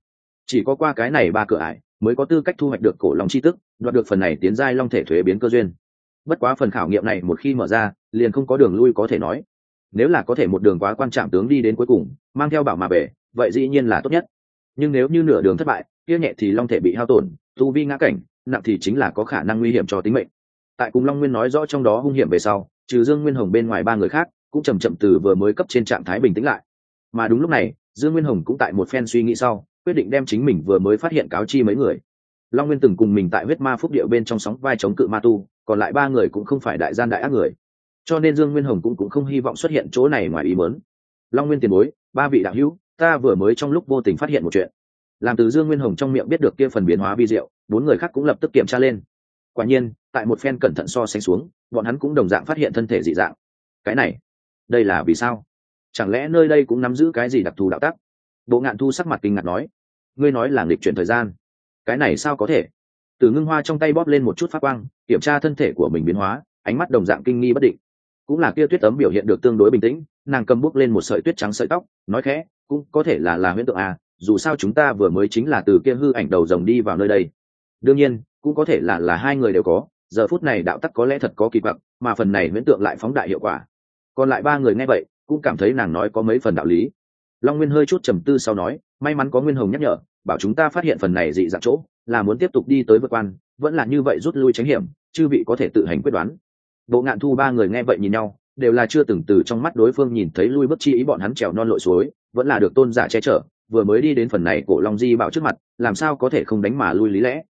Chỉ có qua cái này ba cửa ải mới có tư cách thu hoạch được cổ long chi tức, đoạt được phần này tiến giai long thể thuế biến cơ duyên. Bất quá phần khảo nghiệm này một khi mở ra, liền không có đường lui có thể nói. Nếu là có thể một đường quá quan trọng tướng đi đến cuối cùng, mang theo bảo mà về vậy dĩ nhiên là tốt nhất. Nhưng nếu như nửa đường thất bại, kia nhẹ thì long thể bị hao tổn, tu vi ngã cảnh, nặng thì chính là có khả năng nguy hiểm cho tính mệnh. Tại cùng long nguyên nói rõ trong đó hung hiểm về sau, trừ dương nguyên hồng bên ngoài ba người khác, cũng chầm chậm từ vừa mới cấp trên trạng thái bình tĩnh lại. Mà đúng lúc này, dương nguyên hồng cũng tại một phen suy nghĩ sau, quyết định đem chính mình vừa mới phát hiện cáo chi mấy người. Long nguyên từng cùng mình tại huyết ma phúc điệu bên trong sóng vai chống cự ma tu, còn lại ba người cũng không phải đại gian đại ác người. Cho nên dương nguyên hồng cũng cũng không hy vọng xuất hiện chỗ này ngoài ý mớn long nguyên tiền bối, ba vị đạo hữu ta vừa mới trong lúc vô tình phát hiện một chuyện. Làm từ dương nguyên hồng trong miệng biết được kia phần biến hóa vi diệu, bốn người khác cũng lập tức kiểm tra lên. Quả nhiên, tại một phen cẩn thận so sánh xuống, bọn hắn cũng đồng dạng phát hiện thân thể dị dạng. Cái này, đây là vì sao? Chẳng lẽ nơi đây cũng nắm giữ cái gì đặc thù đạo tắc? Bộ ngạn thu sắc mặt kinh ngạc nói, ngươi nói là nghịch chuyển thời gian. Cái này sao có thể? Từ ngưng hoa trong tay bóp lên một chút phát quang, kiểm tra thân thể của mình biến hóa, ánh mắt đồng dạng kinh nghi bất định. Cũng là kia tuyết ấm biểu hiện được tương đối bình tĩnh, nàng cầm bút lên một sợi tuyết trắng sợi tóc, nói khẽ cũng có thể là là huyễn tượng à dù sao chúng ta vừa mới chính là từ kia hư ảnh đầu rồng đi vào nơi đây. Đương nhiên, cũng có thể là là hai người đều có, giờ phút này đạo tắc có lẽ thật có kỳ vọng mà phần này huyễn tượng lại phóng đại hiệu quả. Còn lại ba người nghe vậy, cũng cảm thấy nàng nói có mấy phần đạo lý. Long nguyên hơi chút trầm tư sau nói, may mắn có nguyên hồng nhắc nhở, bảo chúng ta phát hiện phần này dị dạng chỗ, là muốn tiếp tục đi tới vượt quan, vẫn là như vậy rút lui tránh hiểm, chư vị có thể tự hành quyết đoán. Bộ ngạn thu ba người nghe vậy nhìn nhau, đều là chưa từng từ trong mắt đối phương nhìn thấy lui bước chi ý bọn hắn trèo non lội suối vẫn là được tôn giả che chở, vừa mới đi đến phần này cổ long di bảo trước mặt, làm sao có thể không đánh mà lui lý lẽ?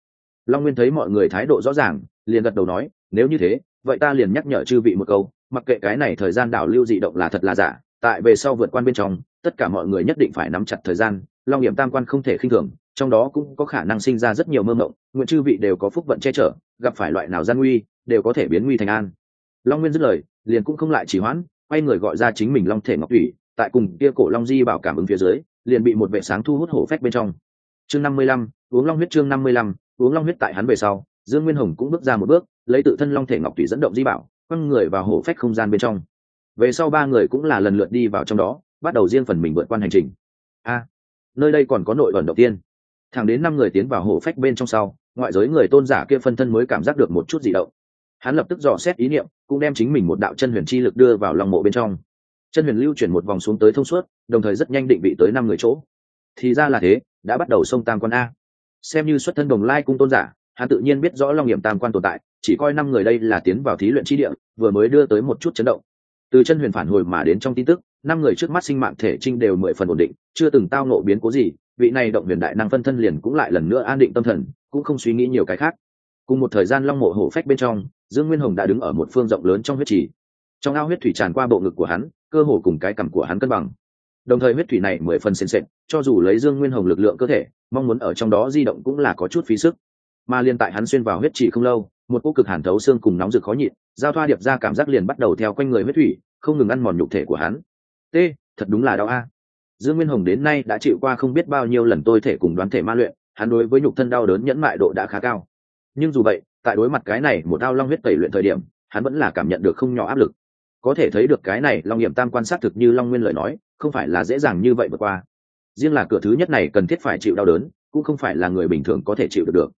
Long nguyên thấy mọi người thái độ rõ ràng, liền gật đầu nói, nếu như thế, vậy ta liền nhắc nhở chư vị một câu, mặc kệ cái này thời gian đảo lưu dị động là thật là giả, tại về sau vượt quan bên trong, tất cả mọi người nhất định phải nắm chặt thời gian, long hiểm tam quan không thể khinh thường, trong đó cũng có khả năng sinh ra rất nhiều mơ mộng, nguyện chư vị đều có phúc vận che chở, gặp phải loại nào gian nguy, đều có thể biến nguy thành an. Long nguyên dứt lời, liền cũng không lại chỉ hoãn, quay người gọi ra chính mình long thể ngọc thủy tại cùng kia cổ long di bảo cảm ứng phía dưới, liền bị một vệ sáng thu hút hổ phách bên trong. Chương năm mươi lăm, uống long huyết chương năm mươi lăm, uống long huyết tại hắn về sau, dương nguyên hồng cũng bước ra một bước, lấy tự thân long thể ngọc thủy dẫn động di bảo, quăng người vào hổ phách không gian bên trong. Về sau ba người cũng là lần lượt đi vào trong đó, bắt đầu riêng phần mình vượt quan hành trình. A, nơi đây còn có nội ẩn đầu tiên. Thẳng đến năm người tiến vào hổ phách bên trong sau, ngoại giới người tôn giả kia phân thân mới cảm giác được một chút dị động. Hắn lập tức dò xét ý niệm, cũng đem chính mình một đạo chân huyền chi lực đưa vào lòng mộ bên trong chân huyền lưu chuyển một vòng xuống tới thông suốt, đồng thời rất nhanh định vị tới năm người chỗ. Thì ra là thế, đã bắt đầu sông tam quan a. Xem như xuất thân đồng lai cung tôn giả, hắn tự nhiên biết rõ long nghiệm tam quan tồn tại, chỉ coi năm người đây là tiến vào thí luyện chi địa, vừa mới đưa tới một chút chấn động. Từ chân huyền phản hồi mà đến trong tin tức, năm người trước mắt sinh mạng thể trinh đều mười phần ổn định, chưa từng tao nộ biến cố gì, vị này động huyền đại năng phân thân liền cũng lại lần nữa an định tâm thần, cũng không suy nghĩ nhiều cái khác. Cùng một thời gian long mộ hổ phách bên trong, dương nguyên hồng đã đứng ở một phương rộng lớn trong huyết trì. Trong ao huyết thủy tràn qua bộ ngực của hắn cơ hồ cùng cái cằm của hắn cân bằng. Đồng thời huyết thủy này mười phần sền sệt, cho dù lấy dương nguyên hồng lực lượng cơ thể, mong muốn ở trong đó di động cũng là có chút phí sức. Mà liên tại hắn xuyên vào huyết trì không lâu, một cô cực hàn thấu xương cùng nóng rực khó nhịn, giao thoa điệp ra cảm giác liền bắt đầu theo quanh người huyết thủy, không ngừng ăn mòn nhục thể của hắn. T thật đúng là đau a. Dương nguyên hồng đến nay đã chịu qua không biết bao nhiêu lần tôi thể cùng đoán thể ma luyện, hắn đối với nhục thân đau đớn nhẫn mại độ đã khá cao. Nhưng dù vậy, tại đối mặt cái này một ao long huyết tẩy luyện thời điểm, hắn vẫn là cảm nhận được không nhỏ áp lực có thể thấy được cái này long nghiệm tam quan sát thực như long nguyên lời nói, không phải là dễ dàng như vậy vượt qua. Riêng là cửa thứ nhất này cần thiết phải chịu đau đớn, cũng không phải là người bình thường có thể chịu được được.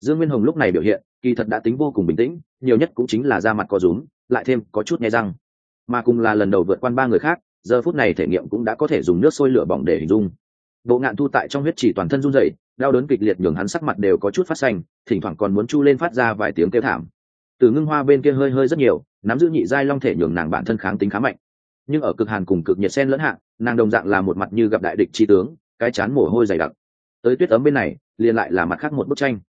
Dương nguyên hồng lúc này biểu hiện, kỳ thật đã tính vô cùng bình tĩnh, nhiều nhất cũng chính là da mặt có rúm, lại thêm có chút nghe răng. Mà cùng là lần đầu vượt qua ba người khác, giờ phút này thể nghiệm cũng đã có thể dùng nước sôi lửa bỏng để hình dung. Bộ ngạn thu tại trong huyết chỉ toàn thân run rẩy, đau đớn kịch liệt nhường hắn sắc mặt đều có chút phát xanh, thỉnh thoảng còn muốn chu lên phát ra vài tiếng kêu thảm. Từ ngưng hoa bên kia hơi hơi rất nhiều nắm giữ nhị giai long thể nhường nàng bản thân kháng tính khá mạnh. Nhưng ở cực hàn cùng cực nhiệt sen lẫn hạng nàng đồng dạng là một mặt như gặp đại địch chi tướng, cái chán mồ hôi dày đặc. Tới tuyết ấm bên này, liền lại là mặt khác một bức tranh.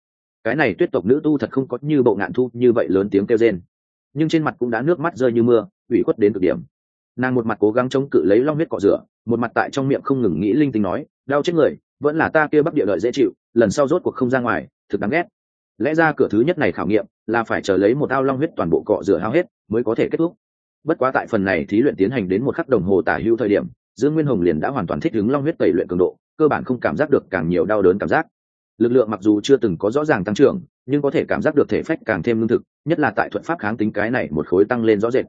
Cái này tuyết tộc nữ tu thật không có như bộ ngạn thu như vậy lớn tiếng kêu rên. Nhưng trên mặt cũng đã nước mắt rơi như mưa, ủy khuất đến cực điểm. Nàng một mặt cố gắng chống cự lấy long huyết cọ rửa, một mặt tại trong miệng không ngừng nghĩ linh tính nói, đau chết người, vẫn là ta kia bắc địa lợi dễ chịu, lần sau rốt cuộc không ra ngoài, thực đáng ghét. Lẽ ra cửa thứ nhất này khảo nghiệm là phải chờ lấy một ao long huyết toàn bộ cọ rửa hao hết mới có thể kết thúc. Bất quá tại phần này thí luyện tiến hành đến một khắc đồng hồ tả hưu thời điểm, dương nguyên hồng liền đã hoàn toàn thích ứng long huyết tẩy luyện cường độ, cơ bản không cảm giác được càng nhiều đau đớn cảm giác. Lực lượng mặc dù chưa từng có rõ ràng tăng trưởng, nhưng có thể cảm giác được thể phách càng thêm lương thực, nhất là tại thuận pháp kháng tính cái này một khối tăng lên rõ rệt.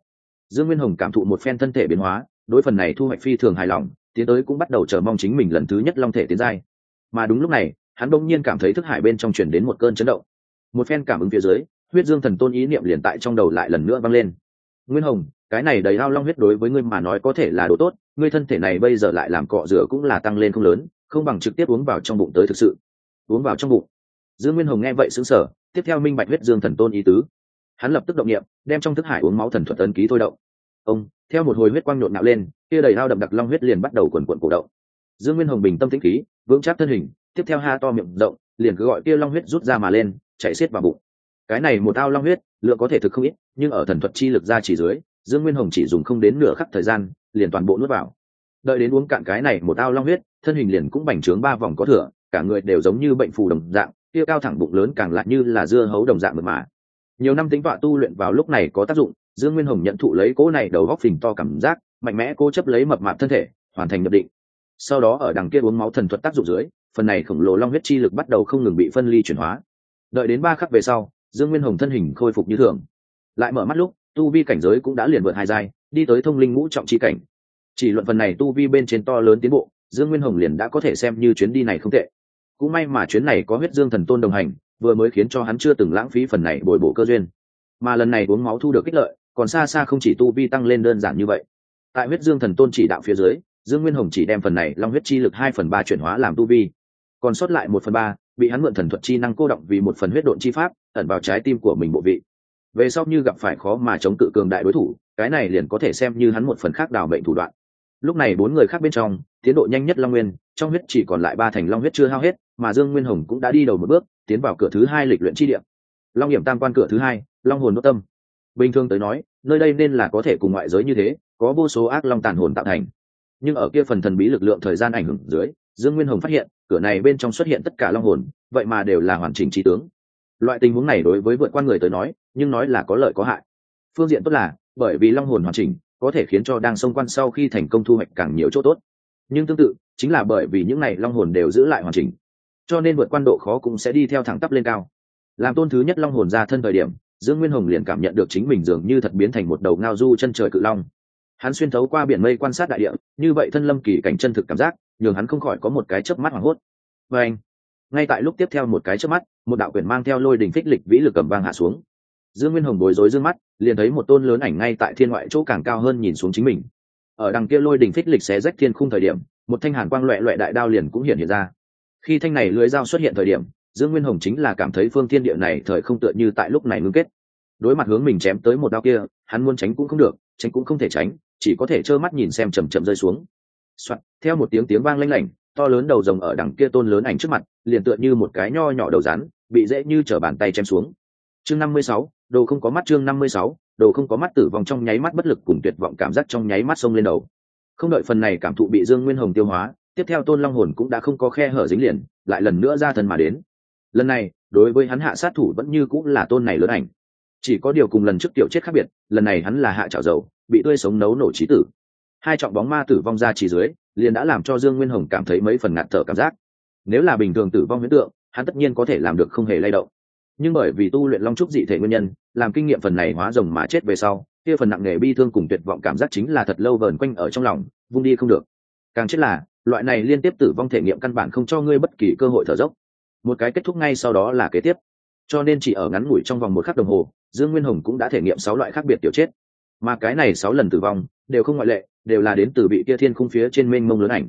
Dương nguyên hồng cảm thụ một phen thân thể biến hóa, đối phần này thu hoạch phi thường hài lòng, tiến tới cũng bắt đầu chờ mong chính mình lần thứ nhất long thể tiến giai. Mà đúng lúc này, hắn đông nhiên cảm thấy thức hải bên trong chuyển đến một cơn chấn động. Một phen cảm ứng phía dưới huyết dương thần tôn ý niệm liền tại trong đầu lại lần nữa vang lên. Nguyên hồng, cái này đầy ao long huyết đối với ngươi mà nói có thể là đồ tốt, ngươi thân thể này bây giờ lại làm cọ rửa cũng là tăng lên không lớn, không bằng trực tiếp uống vào trong bụng tới thực sự. Uống vào trong bụng. Dương nguyên hồng nghe vậy xứng sở tiếp theo minh bạch huyết dương thần tôn ý tứ. Hắn lập tức động nghiệm đem trong thức hải uống máu thần thuật ấn ký thôi động. Ông, theo một hồi huyết quang nhộn nạo lên, kia đầy lao đậm đặc long huyết liền bắt đầu quần quận cổ động. Dương nguyên hồng bình tâm tĩnh khí, vững chắc thân hình, tiếp theo ha to miệng rộng, liền cứ gọi kia long huyết rút ra mà lên chạy xiết vào bụng cái này một ao long huyết, lượng có thể thực không ít, nhưng ở thần thuật chi lực ra chỉ dưới, dương nguyên hồng chỉ dùng không đến nửa khắc thời gian, liền toàn bộ nuốt vào. Đợi đến uống cạn cái này một ao long huyết, thân hình liền cũng bành trướng ba vòng có thừa, cả người đều giống như bệnh phù đồng dạng, kia cao thẳng bụng lớn càng lại như là dưa hấu đồng dạng mật mà. Nhiều năm tính tọa tu luyện vào lúc này có tác dụng, dương nguyên hồng nhận thụ lấy cỗ này đầu góc phình to cảm giác, mạnh mẽ cố chấp lấy mập mạp thân thể, hoàn thành nhập định. Sau đó ở đằng kia uống máu thần thuật tác dụng dưới, phần này khổng lồ long huyết chi lực bắt đầu không ngừng bị phân ly chuyển hóa. Đợi đến ba khắc về sau dương nguyên hồng thân hình khôi phục như thường. Lại mở mắt lúc, tu vi cảnh giới cũng đã liền vượt hai giai, đi tới thông linh ngũ trọng chi cảnh. Chỉ luận phần này tu vi bên trên to lớn tiến bộ, dương nguyên hồng liền đã có thể xem như chuyến đi này không tệ. Cũng may mà chuyến này có huyết dương thần tôn đồng hành, vừa mới khiến cho hắn chưa từng lãng phí phần này bồi bổ cơ duyên. Mà lần này uống máu thu được ích lợi, còn xa xa không chỉ tu vi tăng lên đơn giản như vậy. Tại huyết dương thần tôn chỉ đạo phía dưới, dương nguyên hồng chỉ đem phần này long huyết chi lực hai phần ba chuyển hóa làm tu vi. Còn sót lại một phần ba bị hắn mượn thần thuật chi năng cô động vì một phần huyết độn chi pháp, ẩn vào trái tim của mình bộ vị. Về sau như gặp phải khó mà chống cự cường đại đối thủ, cái này liền có thể xem như hắn một phần khác đào mệnh thủ đoạn. Lúc này bốn người khác bên trong, tiến độ nhanh nhất long nguyên, trong huyết chỉ còn lại ba thành long huyết chưa hao hết, mà dương nguyên hồng cũng đã đi đầu một bước, tiến vào cửa thứ hai lịch luyện chi điểm long hiểm tam quan cửa thứ hai, long hồn nốt tâm. Bình thường tới nói, nơi đây nên là có thể cùng ngoại giới như thế, có vô số ác long tàn hồn tạo thành. Nhưng ở kia phần thần bí lực lượng thời gian ảnh hưởng dưới, dương nguyên hồng phát hiện cửa này bên trong xuất hiện tất cả long hồn, vậy mà đều là hoàn chỉnh trí tướng. Loại tình huống này đối với vượt qua người tới nói, nhưng nói là có lợi có hại. Phương diện tốt là, bởi vì long hồn hoàn chỉnh, có thể khiến cho đang xông quan sau khi thành công thu hoạch càng nhiều chỗ tốt. Nhưng tương tự, chính là bởi vì những này long hồn đều giữ lại hoàn chỉnh, cho nên vượt quan độ khó cũng sẽ đi theo thẳng tắp lên cao. Làm tôn thứ nhất long hồn ra thân thời điểm, dương nguyên hồng liền cảm nhận được chính mình dường như thật biến thành một đầu ngao du chân trời cự long. Hắn xuyên thấu qua biển mây quan sát đại địa, như vậy thân lâm kỳ cảnh chân thực cảm giác nhường hắn không khỏi có một cái chớp mắt hoảng hốt. Và anh, ngay tại lúc tiếp theo một cái chớp mắt, một đạo quyển mang theo lôi đình phích lịch vĩ lực cầm vang hạ xuống. Dương nguyên hồng bối rối dương mắt, liền thấy một tôn lớn ảnh ngay tại thiên ngoại chỗ càng cao hơn nhìn xuống chính mình. Ở đằng kia lôi đình phích lịch xé rách thiên khung thời điểm, một thanh hàn quang loẹ loẹ đại đao liền cũng hiện hiện ra. Khi thanh này lưới dao xuất hiện thời điểm, dương nguyên hồng chính là cảm thấy phương thiên địa này thời không tựa như tại lúc này ngưng kết. Đối mặt hướng mình chém tới một đao kia, hắn muốn tránh cũng không được, tránh cũng không thể tránh, chỉ có thể trơ mắt nhìn xem chầm chậm rơi xuống soạt theo một tiếng tiếng vang lanh lảnh, to lớn đầu rồng ở đằng kia tôn lớn ảnh trước mặt, liền tựa như một cái nho nhỏ đầu rắn, bị dễ như t bàn tay chém xuống. Chương năm mươi sáu, đồ không có mắt chương năm mươi sáu, đồ không có mắt tử vong trong nháy mắt bất lực cùng tuyệt vọng cảm giác trong nháy mắt xông lên đầu. Không đợi phần này cảm thụ bị dương nguyên hồng tiêu hóa, tiếp theo tôn long hồn cũng đã không có khe hở dính liền, lại lần nữa ra thân mà đến. Lần này, đối với hắn hạ sát thủ vẫn như cũng là tôn này lớn ảnh. Chỉ có điều cùng lần trước tiểu chết khác biệt, lần này hắn là hạ trào dầu, bị tươi sống nấu nổ trí tử hai trọng bóng ma tử vong ra chỉ dưới, liền đã làm cho dương nguyên hồng cảm thấy mấy phần ngạt thở cảm giác. Nếu là bình thường tử vong huyễn tượng, hắn tất nhiên có thể làm được không hề lay động. Nhưng bởi vì tu luyện long trúc dị thể nguyên nhân, làm kinh nghiệm phần này hóa rồng mà chết về sau, kia phần nặng nề bi thương cùng tuyệt vọng cảm giác chính là thật lâu vờn quanh ở trong lòng, vung đi không được. Càng chết là, loại này liên tiếp tử vong thể nghiệm căn bản không cho ngươi bất kỳ cơ hội thở dốc. Một cái kết thúc ngay sau đó là kế tiếp. Cho nên chỉ ở ngắn ngủi trong vòng một khắc đồng hồ, dương nguyên hồng cũng đã thể nghiệm sáu loại khác biệt tiểu chết. Mà cái này sáu lần tử vong, đều không ngoại lệ đều là đến từ bị kia thiên khung phía trên mênh mông lớn ảnh.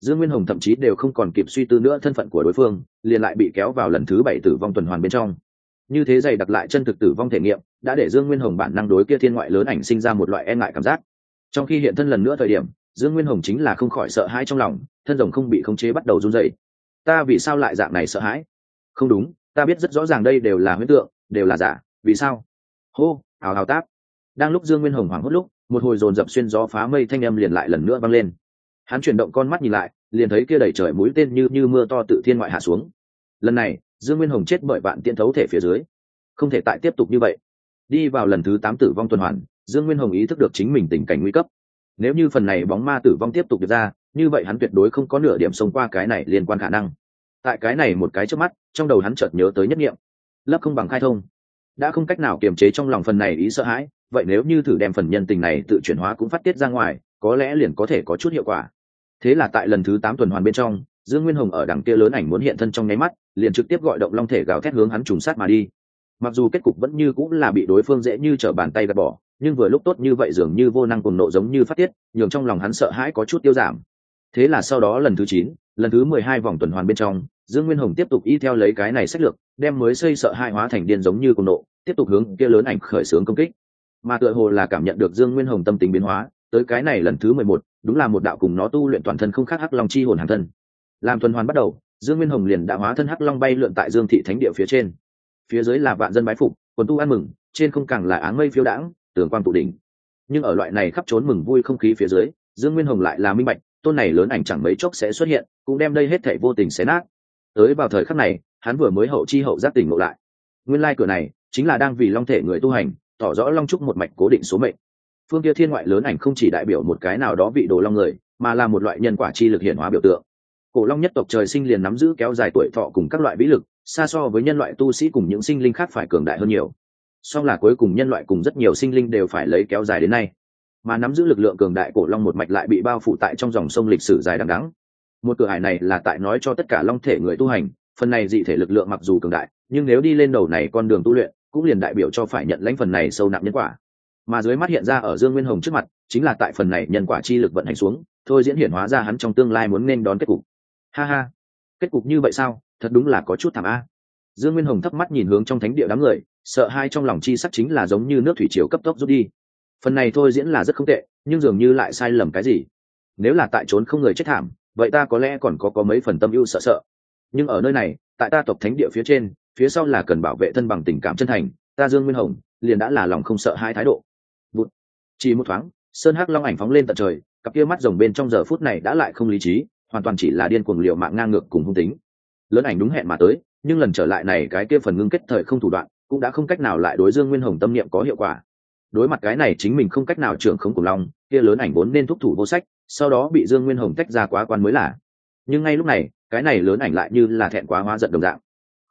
Dương nguyên hồng thậm chí đều không còn kịp suy tư nữa thân phận của đối phương, liền lại bị kéo vào lần thứ bảy tử vong tuần hoàn bên trong. Như thế dày đặc lại chân thực tử vong thể nghiệm, đã để dương nguyên hồng bản năng đối kia thiên ngoại lớn ảnh sinh ra một loại e ngại cảm giác. Trong khi hiện thân lần nữa thời điểm, dương nguyên hồng chính là không khỏi sợ hãi trong lòng, thân rồng không bị khống chế bắt đầu run dậy ta vì sao lại dạng này sợ hãi? Không đúng, ta biết rất rõ ràng đây đều là huyết tượng, đều là giả, vì sao? Hô, hào hào táp. Đang lúc dương nguyên hồng hoảng hốt lúc một hồi dồn dập xuyên gió phá mây thanh âm liền lại lần nữa vang lên. Hắn chuyển động con mắt nhìn lại, liền thấy kia đẩy trời mũi tên như như mưa to tự thiên ngoại hạ xuống. Lần này, dương nguyên hồng chết bởi bạn tiện thấu thể phía dưới. Không thể tại tiếp tục như vậy. Đi vào lần thứ tám tử vong tuần hoàn, dương nguyên hồng ý thức được chính mình tình cảnh nguy cấp. Nếu như phần này bóng ma tử vong tiếp tục được ra, như vậy hắn tuyệt đối không có nửa điểm sống qua cái này liên quan khả năng. Tại cái này một cái trước mắt, trong đầu hắn chợt nhớ tới nhất nghiệm lấp không bằng khai thông. Đã không cách nào kiềm chế trong lòng phần này ý sợ hãi vậy nếu như thử đem phần nhân tình này tự chuyển hóa cũng phát tiết ra ngoài, có lẽ liền có thể có chút hiệu quả. Thế là tại lần thứ tám tuần hoàn bên trong, dương nguyên hồng ở đằng kia lớn ảnh muốn hiện thân trong nháy mắt, liền trực tiếp gọi động long thể gào thét hướng hắn trùng sát mà đi. Mặc dù kết cục vẫn như cũng là bị đối phương dễ như trở bàn tay gạt bỏ, nhưng vừa lúc tốt như vậy dường như vô năng cùng nộ giống như phát tiết, nhường trong lòng hắn sợ hãi có chút tiêu giảm. Thế là sau đó lần thứ chín, lần thứ mười hai vòng tuần hoàn bên trong, dương nguyên hồng tiếp tục y theo lấy cái này sách lược, đem mới xây sợ hai hóa thành điên giống như cùng nộ, tiếp tục hướng kia lớn ảnh khởi xướng công kích mà tựa hồ là cảm nhận được dương nguyên hồng tâm tính biến hóa, tới cái này lần thứ mười một, đúng là một đạo cùng nó tu luyện toàn thân không khác hắc long chi hồn hàng thân. Làm tuần hoàn bắt đầu, dương nguyên hồng liền đã hóa thân hắc long bay lượn tại dương thị thánh địa phía trên. Phía dưới là vạn dân bái phục, quần tu ăn mừng, trên không càng là áng mây phiêu đãng, tường quang tụ đỉnh. Nhưng ở loại này khắp trốn mừng vui không khí phía dưới, dương nguyên hồng lại là minh bạch, tôn này lớn ảnh chẳng mấy chốc sẽ xuất hiện, cũng đem đây hết thể vô tình xé nát. Tới vào thời khắc này, hắn vừa mới hậu chi hậu giác tỉnh ngộ lại. Nguyên lai cửa này, chính là đang vì long thể người tu hành tỏ rõ long trúc một mạch cố định số mệnh. Phương kia thiên ngoại lớn ảnh không chỉ đại biểu một cái nào đó vị đồ long người, mà là một loại nhân quả chi lực hiển hóa biểu tượng. Cổ long nhất tộc trời sinh liền nắm giữ kéo dài tuổi thọ cùng các loại vĩ lực, xa so với nhân loại tu sĩ cùng những sinh linh khác phải cường đại hơn nhiều. Song là cuối cùng nhân loại cùng rất nhiều sinh linh đều phải lấy kéo dài đến nay. Mà nắm giữ lực lượng cường đại cổ long một mạch lại bị bao phủ tại trong dòng sông lịch sử dài đằng đắng một cửa hải này là tại nói cho tất cả long thể người tu hành, phần này dị thể lực lượng mặc dù cường đại, nhưng nếu đi lên đầu này con đường tu luyện cũng liền đại biểu cho phải nhận lãnh phần này sâu nặng nhân quả. Mà dưới mắt hiện ra ở dương nguyên hồng trước mặt, chính là tại phần này nhân quả chi lực vận hành xuống, thôi diễn hiển hóa ra hắn trong tương lai muốn nên đón kết cục. Ha ha. Kết cục như vậy sao? Thật đúng là có chút thảm a. Dương nguyên hồng thấp mắt nhìn hướng trong thánh địa đám người, sợ hai trong lòng chi sắc chính là giống như nước thủy chiều cấp tốc rút đi. Phần này thôi diễn là rất không tệ, nhưng dường như lại sai lầm cái gì? Nếu là tại trốn không người chết thảm, vậy ta có lẽ còn có có mấy phần tâm ưu sợ sợ. Nhưng ở nơi này, tại ta tộc thánh địa phía trên phía sau là cần bảo vệ thân bằng tình cảm chân thành, ta dương nguyên hồng, liền đã là lòng không sợ hai thái độ. Bụt. chỉ một thoáng, sơn hắc long ảnh phóng lên tận trời, cặp kia mắt rồng bên trong giờ phút này đã lại không lý trí, hoàn toàn chỉ là điên cuồng liệu mạng ngang ngược cùng hung tính. Lớn ảnh đúng hẹn mà tới, nhưng lần trở lại này cái kia phần ngưng kết thời không thủ đoạn, cũng đã không cách nào lại đối dương nguyên hồng tâm niệm có hiệu quả. Đối mặt cái này chính mình không cách nào trưởng không cùng long kia lớn ảnh vốn nên thúc thủ vô sách, sau đó bị dương nguyên hồng tách ra quá quan mới là. Nhưng ngay lúc này, cái này lớn ảnh lại như là thẹn quá hóa giận đồng dạng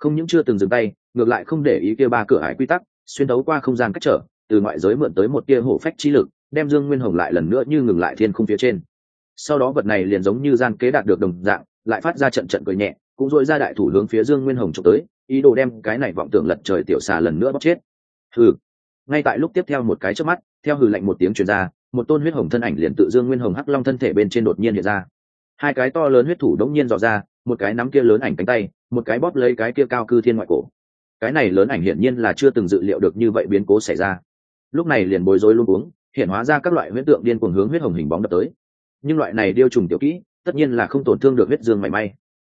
không những chưa từng dừng tay, ngược lại không để ý kia ba cửa hải quy tắc, xuyên đấu qua không gian cách trở, từ ngoại giới mượn tới một tia hổ phách chi lực, đem dương nguyên hồng lại lần nữa như ngừng lại thiên không phía trên. Sau đó vật này liền giống như gian kế đạt được đồng dạng, lại phát ra trận trận cười nhẹ, cũng dội ra đại thủ hướng phía dương nguyên hồng trộm tới, ý đồ đem cái này vọng tưởng lật trời tiểu xà lần nữa bóc chết. Hừ. Ngay tại lúc tiếp theo một cái trước mắt, theo hừ lạnh một tiếng truyền ra, một tôn huyết hồng thân ảnh liền tự dương nguyên hồng hắc long thân thể bên trên đột nhiên hiện ra. Hai cái to lớn huyết thủ đống nhiên dò ra, một cái nắm kia lớn ảnh cánh tay một cái bóp lấy cái kia cao cư thiên ngoại cổ. Cái này lớn ảnh hiển nhiên là chưa từng dự liệu được như vậy biến cố xảy ra. Lúc này liền bối rối luôn uống hiện hóa ra các loại huyết tượng điên cuồng hướng huyết hồng hình bóng đập tới. Nhưng loại này điêu trùng tiểu kỹ, tất nhiên là không tổn thương được huyết dương mảy may.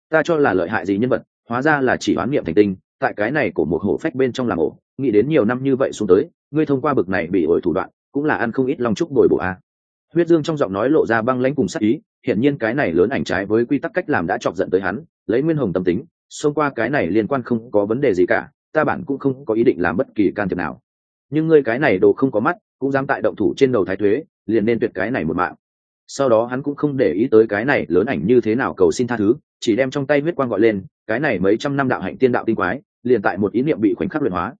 Ta cho là lợi hại gì nhân vật, hóa ra là chỉ oán niệm thành tinh, tại cái này của một hổ phách bên trong làm ổ, nghĩ đến nhiều năm như vậy xuống tới, ngươi thông qua bực này bị ổi thủ đoạn, cũng là ăn không ít lòng chúc bồi bổ a. Huyết dương trong giọng nói lộ ra băng lãnh cùng sắc ý, hiển nhiên cái này lớn ảnh trái với quy tắc cách làm đã chọc giận tới hắn, lấy nguyên hồng tâm tính xông qua cái này liên quan không có vấn đề gì cả, ta bản cũng không có ý định làm bất kỳ can thiệp nào. Nhưng ngươi cái này đồ không có mắt, cũng dám tại động thủ trên đầu thái thuế, liền nên tuyệt cái này một mạng. Sau đó hắn cũng không để ý tới cái này lớn ảnh như thế nào cầu xin tha thứ, chỉ đem trong tay huyết quang gọi lên, cái này mấy trăm năm đạo hạnh tiên đạo tinh quái, liền tại một ý niệm bị khoảnh khắc luyện hóa.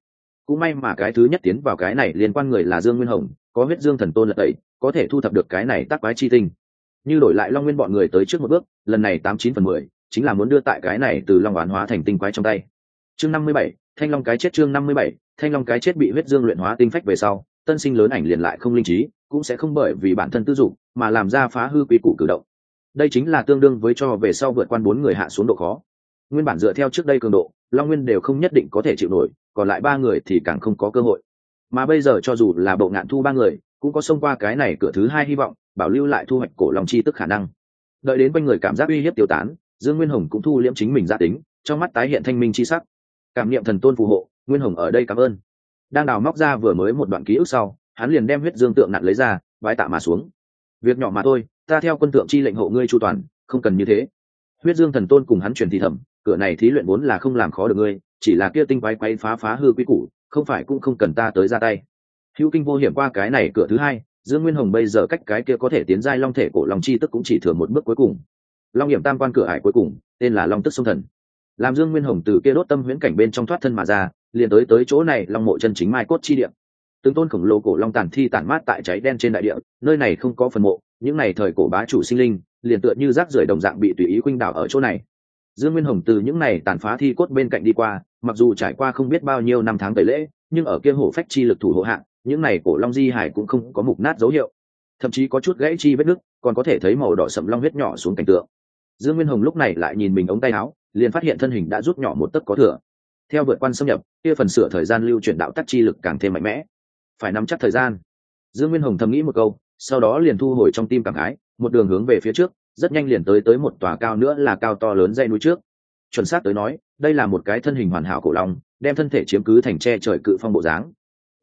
Cũng may mà cái thứ nhất tiến vào cái này liên quan người là dương nguyên hồng, có huyết dương thần tôn lật tẩy, có thể thu thập được cái này tác quái chi tinh. Như đổi lại long nguyên bọn người tới trước một bước, lần này tám chín phần mười chính là muốn đưa tại cái này từ long oán hóa thành tinh quái trong tay. Chương năm mươi bảy, thanh long cái chết chương năm mươi bảy, thanh long cái chết bị huyết dương luyện hóa tinh phách về sau, tân sinh lớn ảnh liền lại không linh trí, cũng sẽ không bởi vì bản thân tư dụng mà làm ra phá hư quy củ cử động. Đây chính là tương đương với cho về sau vượt qua bốn người hạ xuống độ khó. Nguyên bản dựa theo trước đây cường độ, long nguyên đều không nhất định có thể chịu nổi, còn lại ba người thì càng không có cơ hội. Mà bây giờ cho dù là bộ ngạn thu ba người, cũng có xông qua cái này cửa thứ hai hy vọng, bảo lưu lại thu hoạch cổ lòng chi tức khả năng. Đợi đến quanh người cảm giác uy hiếp tiêu tán dương nguyên hồng cũng thu liễm chính mình gia tính, trong mắt tái hiện thanh minh chi sắc. Cảm niệm thần tôn phù hộ, nguyên hồng ở đây cảm ơn. Đang đào móc ra vừa mới một đoạn ký ức sau, hắn liền đem huyết dương tượng nặn lấy ra vái tạ mà xuống. Việc nhỏ mà thôi, ta theo quân tượng chi lệnh hộ ngươi chu toàn, không cần như thế. Huyết dương thần tôn cùng hắn truyền thị thầm cửa này thí luyện vốn là không làm khó được ngươi, chỉ là kia tinh quái quay phá phá hư quy củ, không phải cũng không cần ta tới ra tay. Hữu kinh vô hiểm qua cái này cửa thứ hai, dương nguyên hồng bây giờ cách cái kia có thể tiến giai long thể cổ long chi tức cũng chỉ thừa một bước cuối cùng long hiểm tam quan cửa hải cuối cùng, tên là long tức sông thần. Làm dương nguyên hồng từ kia đốt tâm huyễn cảnh bên trong thoát thân mà ra, liền tới tới chỗ này, long mộ chân chính mai cốt chi địa. Tướng tôn khổng lồ cổ long tàn thi tản mát tại cháy đen trên đại địa, nơi này không có phần mộ, những này thời cổ bá chủ sinh linh, liền tựa như rác rưởi đồng dạng bị tùy ý khuynh đảo ở chỗ này. Dương nguyên hồng từ những này tàn phá thi cốt bên cạnh đi qua, mặc dù trải qua không biết bao nhiêu năm tháng tẩy lễ, nhưng ở kia hổ phách chi lực thủ hộ hạng, những này cổ long di hải cũng không có mục nát dấu hiệu. Thậm chí có chút gãy chi vết nứt, còn có thể thấy màu đỏ sậm long huyết nhỏ xuống cảnh tượng dương nguyên hồng lúc này lại nhìn mình ống tay áo liền phát hiện thân hình đã rút nhỏ một tấc có thừa. Theo vượt quan xâm nhập kia phần sửa thời gian lưu chuyển đạo tắc chi lực càng thêm mạnh mẽ. Phải nắm chắc thời gian. Dương nguyên hồng thầm nghĩ một câu sau đó liền thu hồi trong tim cảm ái, một đường hướng về phía trước rất nhanh liền tới tới một tòa cao nữa là cao to lớn dây núi trước. Chuẩn xác tới nói đây là một cái thân hình hoàn hảo cổ long đem thân thể chiếm cứ thành tre trời cự phong bộ dáng.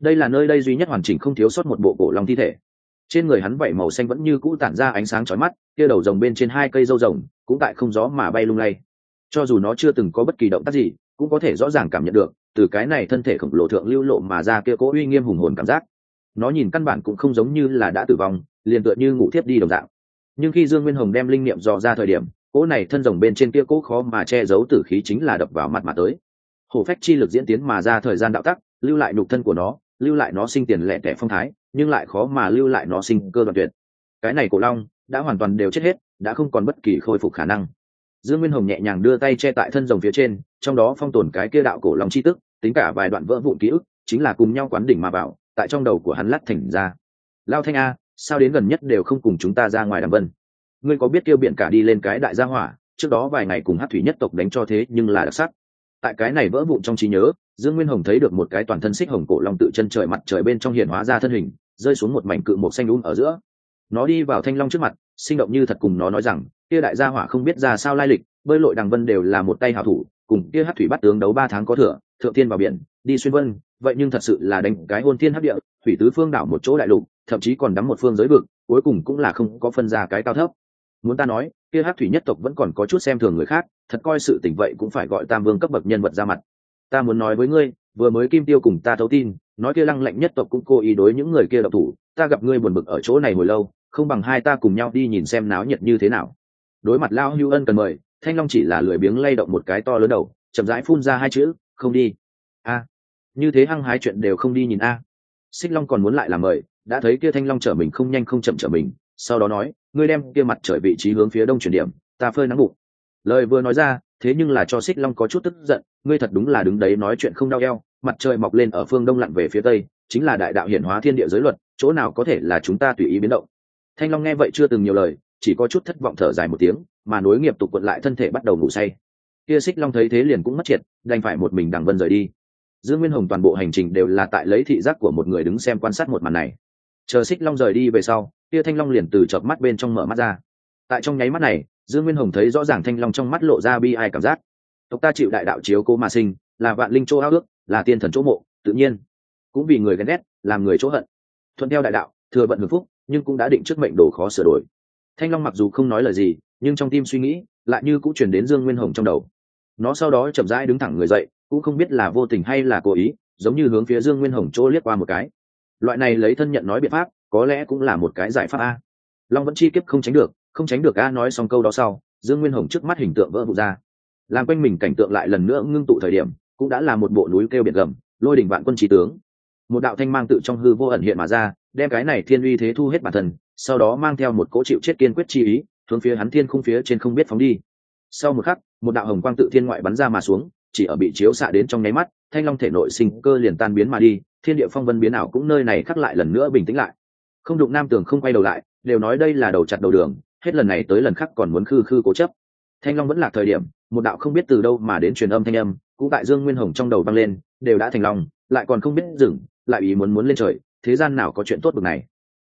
Đây là nơi đây duy nhất hoàn chỉnh không thiếu sót một bộ cổ long thi thể trên người hắn vảy màu xanh vẫn như cũ tản ra ánh sáng chói mắt, kia đầu rồng bên trên hai cây râu rồng cũng tại không gió mà bay lung lay. Cho dù nó chưa từng có bất kỳ động tác gì, cũng có thể rõ ràng cảm nhận được, từ cái này thân thể khổng lồ thượng lưu lộ mà ra kia cố uy nghiêm hùng hồn cảm giác. Nó nhìn căn bản cũng không giống như là đã tử vong, liền tựa như ngủ thiếp đi đồng dạng. Nhưng khi dương nguyên hồng đem linh niệm dò ra thời điểm cỗ này thân rồng bên trên kia cỗ khó mà che giấu tử khí chính là đập vào mặt mà tới. Hổ phách chi lực diễn tiến mà ra thời gian đạo tắc, lưu lại nhục thân của nó, lưu lại nó sinh tiền lẻ tẻ phong thái nhưng lại khó mà lưu lại nó sinh cơ đoạn tuyệt. Cái này cổ long đã hoàn toàn đều chết hết, đã không còn bất kỳ khôi phục khả năng. Dương nguyên hồng nhẹ nhàng đưa tay che tại thân rồng phía trên, trong đó phong tồn cái kia đạo cổ long chi tức, tính cả vài đoạn vỡ vụn ký ức, chính là cùng nhau quán đỉnh mà bảo tại trong đầu của hắn lát thành ra. Lao thanh a, sao đến gần nhất đều không cùng chúng ta ra ngoài đàm vân? Ngươi có biết kêu biển cả đi lên cái đại gia hỏa, trước đó vài ngày cùng hát thủy nhất tộc đánh cho thế nhưng là đặc sắc. Tại cái này vỡ vụn trong trí nhớ, dương nguyên hồng thấy được một cái toàn thân xích hồng cổ long tự chân trời mặt trời bên trong hiện hóa ra thân hình rơi xuống một mảnh cự một xanh đúng ở giữa. Nó đi vào thanh long trước mặt, sinh động như thật cùng nó nói rằng, kia đại gia hỏa không biết ra sao lai lịch, bơi lội đằng vân đều là một tay hảo thủ, cùng kia hát thủy bắt tướng đấu ba tháng có thừa, thượng tiên vào biển, đi xuyên vân, vậy nhưng thật sự là đánh cái hôn thiên hấp địa, thủy tứ phương đảo một chỗ đại lục, thậm chí còn đắm một phương giới vực, cuối cùng cũng là không có phân ra cái cao thấp. Muốn ta nói, kia hát thủy nhất tộc vẫn còn có chút xem thường người khác, thật coi sự tình vậy cũng phải gọi tam vương cấp bậc nhân vật ra mặt. Ta muốn nói với ngươi, vừa mới kim tiêu cùng ta thấu tin nói kia lăng lệnh nhất tộc cũng cố ý đối những người kia độc thủ, ta gặp ngươi buồn bực ở chỗ này hồi lâu, không bằng hai ta cùng nhau đi nhìn xem náo nhiệt như thế nào. Đối mặt lao hưu ân cần mời, thanh long chỉ là lười biếng lay động một cái to lớn đầu, chậm rãi phun ra hai chữ, không đi. A, như thế hăng hái chuyện đều không đi nhìn a. Xích long còn muốn lại làm mời, đã thấy kia thanh long chở mình không nhanh không chậm chở mình, sau đó nói, ngươi đem kia mặt trời vị trí hướng phía đông chuyển điểm, ta phơi nắng bụng. Lời vừa nói ra, thế nhưng là cho xích long có chút tức giận, ngươi thật đúng là đứng đấy nói chuyện không đau eo mặt trời mọc lên ở phương đông lặn về phía tây, chính là đại đạo hiển hóa thiên địa giới luật, chỗ nào có thể là chúng ta tùy ý biến động. Thanh long nghe vậy chưa từng nhiều lời, chỉ có chút thất vọng thở dài một tiếng, mà nối nghiệp tục quận lại thân thể bắt đầu ngủ say. Kia xích long thấy thế liền cũng mất triệt, đành phải một mình đằng vân rời đi. Dương nguyên hồng toàn bộ hành trình đều là tại lấy thị giác của một người đứng xem quan sát một màn này. Chờ xích long rời đi về sau, kia thanh long liền từ chợp mắt bên trong mở mắt ra. Tại trong nháy mắt này, dương nguyên hồng thấy rõ ràng thanh long trong mắt lộ ra bi ai cảm giác. Tộc ta chịu đại đạo chiếu cố mà sinh, là vạn linh chỗ ao ước là tiên thần chỗ mộ, tự nhiên. Cũng vì người ghen ghét, làm người chỗ hận. Thuận theo đại đạo, thừa bận hưởng phúc, nhưng cũng đã định trước mệnh đồ khó sửa đổi. Thanh long mặc dù không nói lời gì, nhưng trong tim suy nghĩ, lại như cũng chuyển đến dương nguyên hồng trong đầu. Nó sau đó chậm rãi đứng thẳng người dậy, cũng không biết là vô tình hay là cố ý, giống như hướng phía dương nguyên hồng chỗ liếc qua một cái. Loại này lấy thân nhận nói biện pháp, có lẽ cũng là một cái giải pháp a. Long vẫn chi kiếp không tránh được, không tránh được a nói xong câu đó sau, dương nguyên hồng trước mắt hình tượng vỡ vụt ra. Làm quanh mình cảnh tượng lại lần nữa ngưng tụ thời điểm cũng đã là một bộ núi kêu biển gầm, lôi đỉnh vạn quân trí tướng. Một đạo thanh mang tự trong hư vô ẩn hiện mà ra, đem cái này thiên uy thế thu hết bản thân, sau đó mang theo một cỗ chịu chết kiên quyết chi ý, hướng phía hắn thiên không phía trên không biết phóng đi. Sau một khắc, một đạo hồng quang tự thiên ngoại bắn ra mà xuống, chỉ ở bị chiếu xạ đến trong nháy mắt, thanh long thể nội sinh cơ liền tan biến mà đi, thiên địa phong vân biến ảo cũng nơi này khắc lại lần nữa bình tĩnh lại. Không đụng nam tường không quay đầu lại, đều nói đây là đầu chặt đầu đường, hết lần này tới lần khác còn muốn khư khư cố chấp. Thanh long vẫn là thời điểm, một đạo không biết từ đâu mà đến truyền âm thanh âm cũng tại dương nguyên hồng trong đầu vang lên, đều đã thành long lại còn không biết dừng, lại ý muốn muốn lên trời, thế gian nào có chuyện tốt bực này.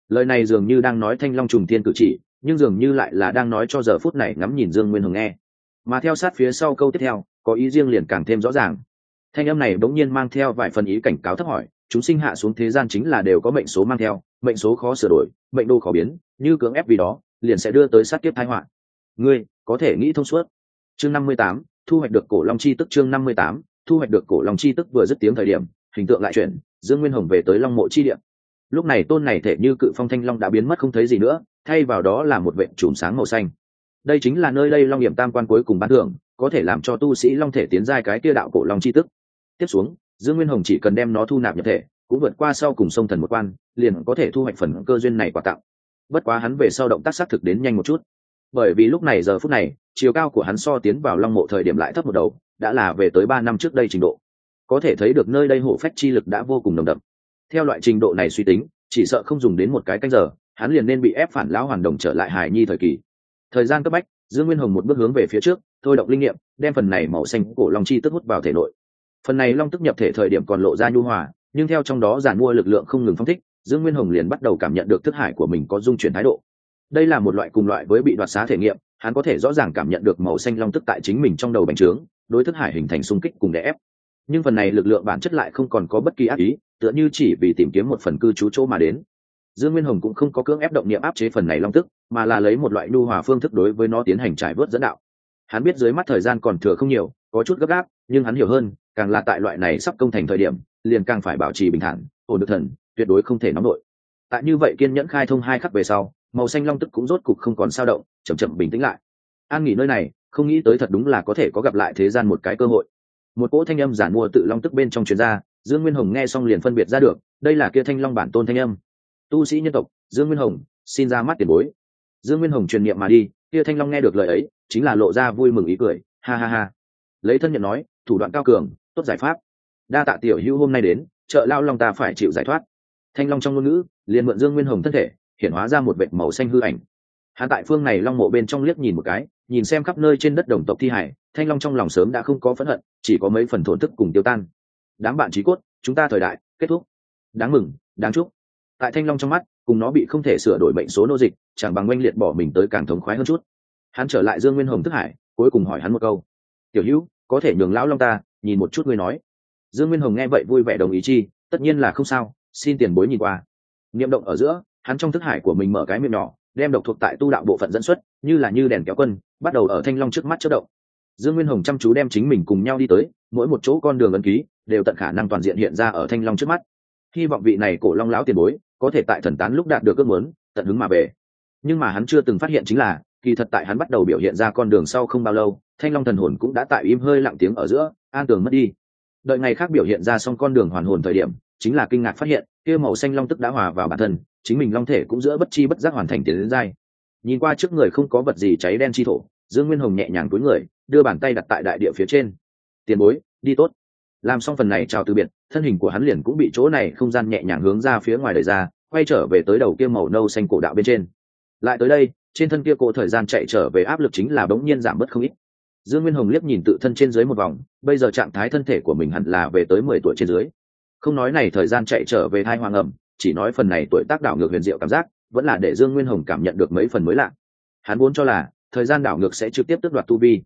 Lời này dường như đang nói thanh long trùng tiên cử chỉ, nhưng dường như lại là đang nói cho giờ phút này ngắm nhìn dương nguyên hồng nghe. Mà theo sát phía sau câu tiếp theo, có ý riêng liền càng thêm rõ ràng. Thanh âm này bỗng nhiên mang theo vài phần ý cảnh cáo thấp hỏi, chúng sinh hạ xuống thế gian chính là đều có mệnh số mang theo, mệnh số khó sửa đổi, mệnh đô khó biến, như cưỡng ép vì đó, liền sẽ đưa tới sát kiếp thái họa. Ngươi có thể nghĩ thông suốt. Chương năm mươi tám thu hoạch được cổ long chi tức chương năm mươi tám, thu hoạch được cổ long chi tức vừa dứt tiếng thời điểm, hình tượng lại chuyển, dương nguyên hồng về tới long mộ chi điện lúc này tôn này thể như cự phong thanh long đã biến mất không thấy gì nữa, thay vào đó là một vệ chùm sáng màu xanh. Đây chính là nơi đây long hiểm tam quan cuối cùng bán thưởng, có thể làm cho tu sĩ long thể tiến giai cái kia đạo cổ long chi tức. Tiếp xuống, dương nguyên hồng chỉ cần đem nó thu nạp nhập thể, cũng vượt qua sau cùng sông thần một quan, liền có thể thu hoạch phần cơ duyên này quả tặng. Bất quá hắn về sau động tác xác thực đến nhanh một chút bởi vì lúc này giờ phút này, chiều cao của hắn so tiến vào long mộ thời điểm lại thấp một đầu, đã là về tới ba năm trước đây trình độ. Có thể thấy được nơi đây hổ phách chi lực đã vô cùng nồng đậm. Theo loại trình độ này suy tính, chỉ sợ không dùng đến một cái canh giờ, hắn liền nên bị ép phản lão hoàn đồng trở lại hài nhi thời kỳ. Thời gian cấp bách, dương nguyên hồng một bước hướng về phía trước, thôi động linh nghiệm, đem phần này màu xanh cổ long chi tức hút vào thể nội. Phần này long tức nhập thể thời điểm còn lộ ra nhu hòa, nhưng theo trong đó giản mua lực lượng không ngừng phong thích, dương nguyên hồng liền bắt đầu cảm nhận được thức hải của mình có dung chuyển thái độ đây là một loại cùng loại với bị đoạt xá thể nghiệm, hắn có thể rõ ràng cảm nhận được màu xanh long tức tại chính mình trong đầu bành trướng, đối thức hải hình thành xung kích cùng đè ép. Nhưng phần này lực lượng bản chất lại không còn có bất kỳ ác ý, tựa như chỉ vì tìm kiếm một phần cư trú chỗ mà đến. Dương nguyên hồng cũng không có cưỡng ép động niệm áp chế phần này long tức, mà là lấy một loại nhu hòa phương thức đối với nó tiến hành trải vớt dẫn đạo. Hắn biết dưới mắt thời gian còn thừa không nhiều, có chút gấp gáp, nhưng hắn hiểu hơn, càng là tại loại này sắp công thành thời điểm, liền càng phải bảo trì bình thản, ổn được thần, tuyệt đối không thể nóng nổi. Tại như vậy kiên nhẫn khai thông hai khắc về sau màu xanh long tức cũng rốt cục không còn sao động, chậm chậm bình tĩnh lại. An nghỉ nơi này, không nghĩ tới thật đúng là có thể có gặp lại thế gian một cái cơ hội. Một cỗ thanh âm giản mua tự long tức bên trong chuyên gia dương nguyên hồng nghe xong liền phân biệt ra được, đây là kia thanh long bản tôn thanh âm. Tu sĩ nhân tộc, dương nguyên hồng, xin ra mắt tiền bối. Dương nguyên hồng truyền niệm mà đi, kia thanh long nghe được lời ấy, chính là lộ ra vui mừng ý cười, ha ha ha. Lấy thân nhận nói, thủ đoạn cao cường, tốt giải pháp. Đa tạ tiểu hữu hôm nay đến, chợ lao long ta phải chịu giải thoát. Thanh long trong ngôn ngữ, liền mượn dương nguyên hồng thân thể hiện hóa ra một vệt màu xanh hư ảnh. Hắn tại phương này long mộ bên trong liếc nhìn một cái, nhìn xem khắp nơi trên đất đồng tộc thi hải thanh long trong lòng sớm đã không có phẫn hận, chỉ có mấy phần thổn thức cùng tiêu tan. Đám bạn trí cốt, chúng ta thời đại, kết thúc. Đáng mừng, đáng chúc. Tại thanh long trong mắt, cùng nó bị không thể sửa đổi bệnh số nô dịch, chẳng bằng oanh liệt bỏ mình tới càng thống khoái hơn chút. Hắn trở lại dương nguyên hồng thức hải, cuối cùng hỏi hắn một câu. Tiểu hữu, có thể nhường lão long ta, nhìn một chút ngươi nói. Dương nguyên hồng nghe vậy vui vẻ đồng ý chi, tất nhiên là không sao, xin tiền bối nhìn qua. Niệm động ở giữa hắn trong thức hải của mình mở cái miệng nhỏ, đem độc thuộc tại tu đạo bộ phận dẫn xuất, như là như đèn kéo quân, bắt đầu ở thanh long trước mắt chất động. Dương nguyên hồng chăm chú đem chính mình cùng nhau đi tới, mỗi một chỗ con đường ấn ký, đều tận khả năng toàn diện hiện ra ở thanh long trước mắt. Hy vọng vị này cổ long lão tiền bối, có thể tại thần tán lúc đạt được ước muốn, tận hứng mà về. Nhưng mà hắn chưa từng phát hiện chính là, kỳ thật tại hắn bắt đầu biểu hiện ra con đường sau không bao lâu, thanh long thần hồn cũng đã tại im hơi lặng tiếng ở giữa, an tường mất đi. Đợi ngày khác biểu hiện ra xong con đường hoàn hồn thời điểm, chính là kinh ngạc phát hiện, kia màu xanh long tức đã hòa vào bản thân chính mình long thể cũng giữa bất chi bất giác hoàn thành tiến đến dai nhìn qua trước người không có vật gì cháy đen chi thổ, dương nguyên hồng nhẹ nhàng túi người, đưa bàn tay đặt tại đại địa phía trên. Tiền bối, đi tốt. Làm xong phần này chào từ biệt, thân hình của hắn liền cũng bị chỗ này không gian nhẹ nhàng hướng ra phía ngoài đời ra, quay trở về tới đầu kia màu nâu xanh cổ đạo bên trên. Lại tới đây, trên thân kia cổ thời gian chạy trở về áp lực chính là bỗng nhiên giảm bớt không ít. Dương nguyên hồng liếc nhìn tự thân trên dưới một vòng, bây giờ trạng thái thân thể của mình hẳn là về tới mười tuổi trên dưới. Không nói này thời gian chạy trở về thai hoàng ẩm chỉ nói phần này tuổi tác đảo ngược huyền diệu cảm giác, vẫn là để dương nguyên hồng cảm nhận được mấy phần mới lạ. Hắn vốn cho là, thời gian đảo ngược sẽ trực tiếp tước đoạt tu vi.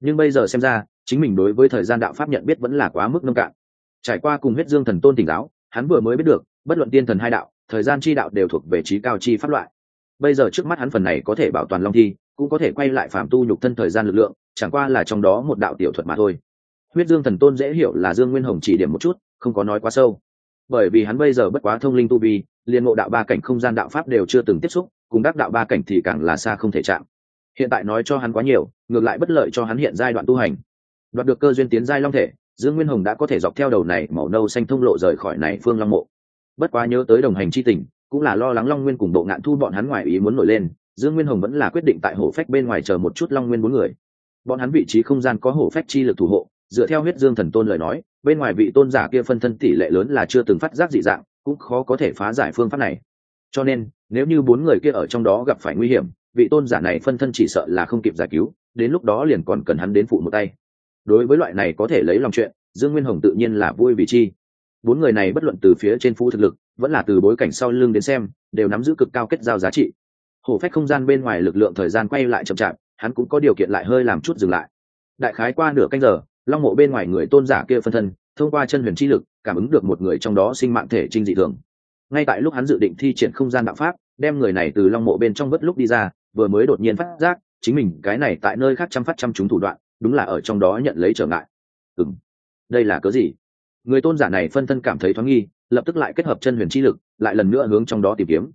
Nhưng bây giờ xem ra, chính mình đối với thời gian đạo pháp nhận biết vẫn là quá mức nông cạn. Trải qua cùng huyết dương thần tôn tỉnh giáo, hắn vừa mới biết được, bất luận tiên thần hai đạo, thời gian chi đạo đều thuộc về trí cao chi pháp loại. Bây giờ trước mắt hắn phần này có thể bảo toàn long thi, cũng có thể quay lại phạm tu nhục thân thời gian lực lượng, chẳng qua là trong đó một đạo tiểu thuật mà thôi. Huyết dương thần tôn dễ hiểu là dương nguyên hồng chỉ điểm một chút, không có nói quá sâu bởi vì hắn bây giờ bất quá thông linh tu vi liên ngộ đạo ba cảnh không gian đạo pháp đều chưa từng tiếp xúc, cùng đắc đạo ba cảnh thì càng là xa không thể chạm. Hiện tại nói cho hắn quá nhiều, ngược lại bất lợi cho hắn hiện giai đoạn tu hành. Đoạt được cơ duyên tiến giai long thể, dương nguyên hồng đã có thể dọc theo đầu này màu nâu xanh thông lộ rời khỏi này phương long mộ. Bất quá nhớ tới đồng hành chi tình, cũng là lo lắng long nguyên cùng độ ngạn thu bọn hắn ngoài ý muốn nổi lên, dương nguyên hồng vẫn là quyết định tại hổ phách bên ngoài chờ một chút long nguyên bốn người. Bọn hắn vị trí không gian có hổ phách chi lực thủ hộ, dựa theo huyết dương thần tôn lời nói bên ngoài vị tôn giả kia phân thân tỷ lệ lớn là chưa từng phát giác dị dạng, cũng khó có thể phá giải phương pháp này. Cho nên, nếu như bốn người kia ở trong đó gặp phải nguy hiểm, vị tôn giả này phân thân chỉ sợ là không kịp giải cứu, đến lúc đó liền còn cần hắn đến phụ một tay. Đối với loại này có thể lấy lòng chuyện, dương nguyên hồng tự nhiên là vui vì chi. Bốn người này bất luận từ phía trên phú thực lực, vẫn là từ bối cảnh sau lưng đến xem, đều nắm giữ cực cao kết giao giá trị. Hổ phách không gian bên ngoài lực lượng thời gian quay lại chậm chạp, hắn cũng có điều kiện lại hơi làm chút dừng lại. Đại khái qua nửa canh giờ long mộ bên ngoài người tôn giả kia phân thân, thông qua chân huyền chi lực, cảm ứng được một người trong đó sinh mạng thể trinh dị thường. Ngay tại lúc hắn dự định thi triển không gian đạo pháp, đem người này từ long mộ bên trong bất lúc đi ra, vừa mới đột nhiên phát giác, chính mình, cái này tại nơi khác chăm phát chăm chúng thủ đoạn, đúng là ở trong đó nhận lấy trở ngại. Ừng đây là cớ gì? Người tôn giả này phân thân cảm thấy thoáng nghi, lập tức lại kết hợp chân huyền chi lực, lại lần nữa hướng trong đó tìm kiếm.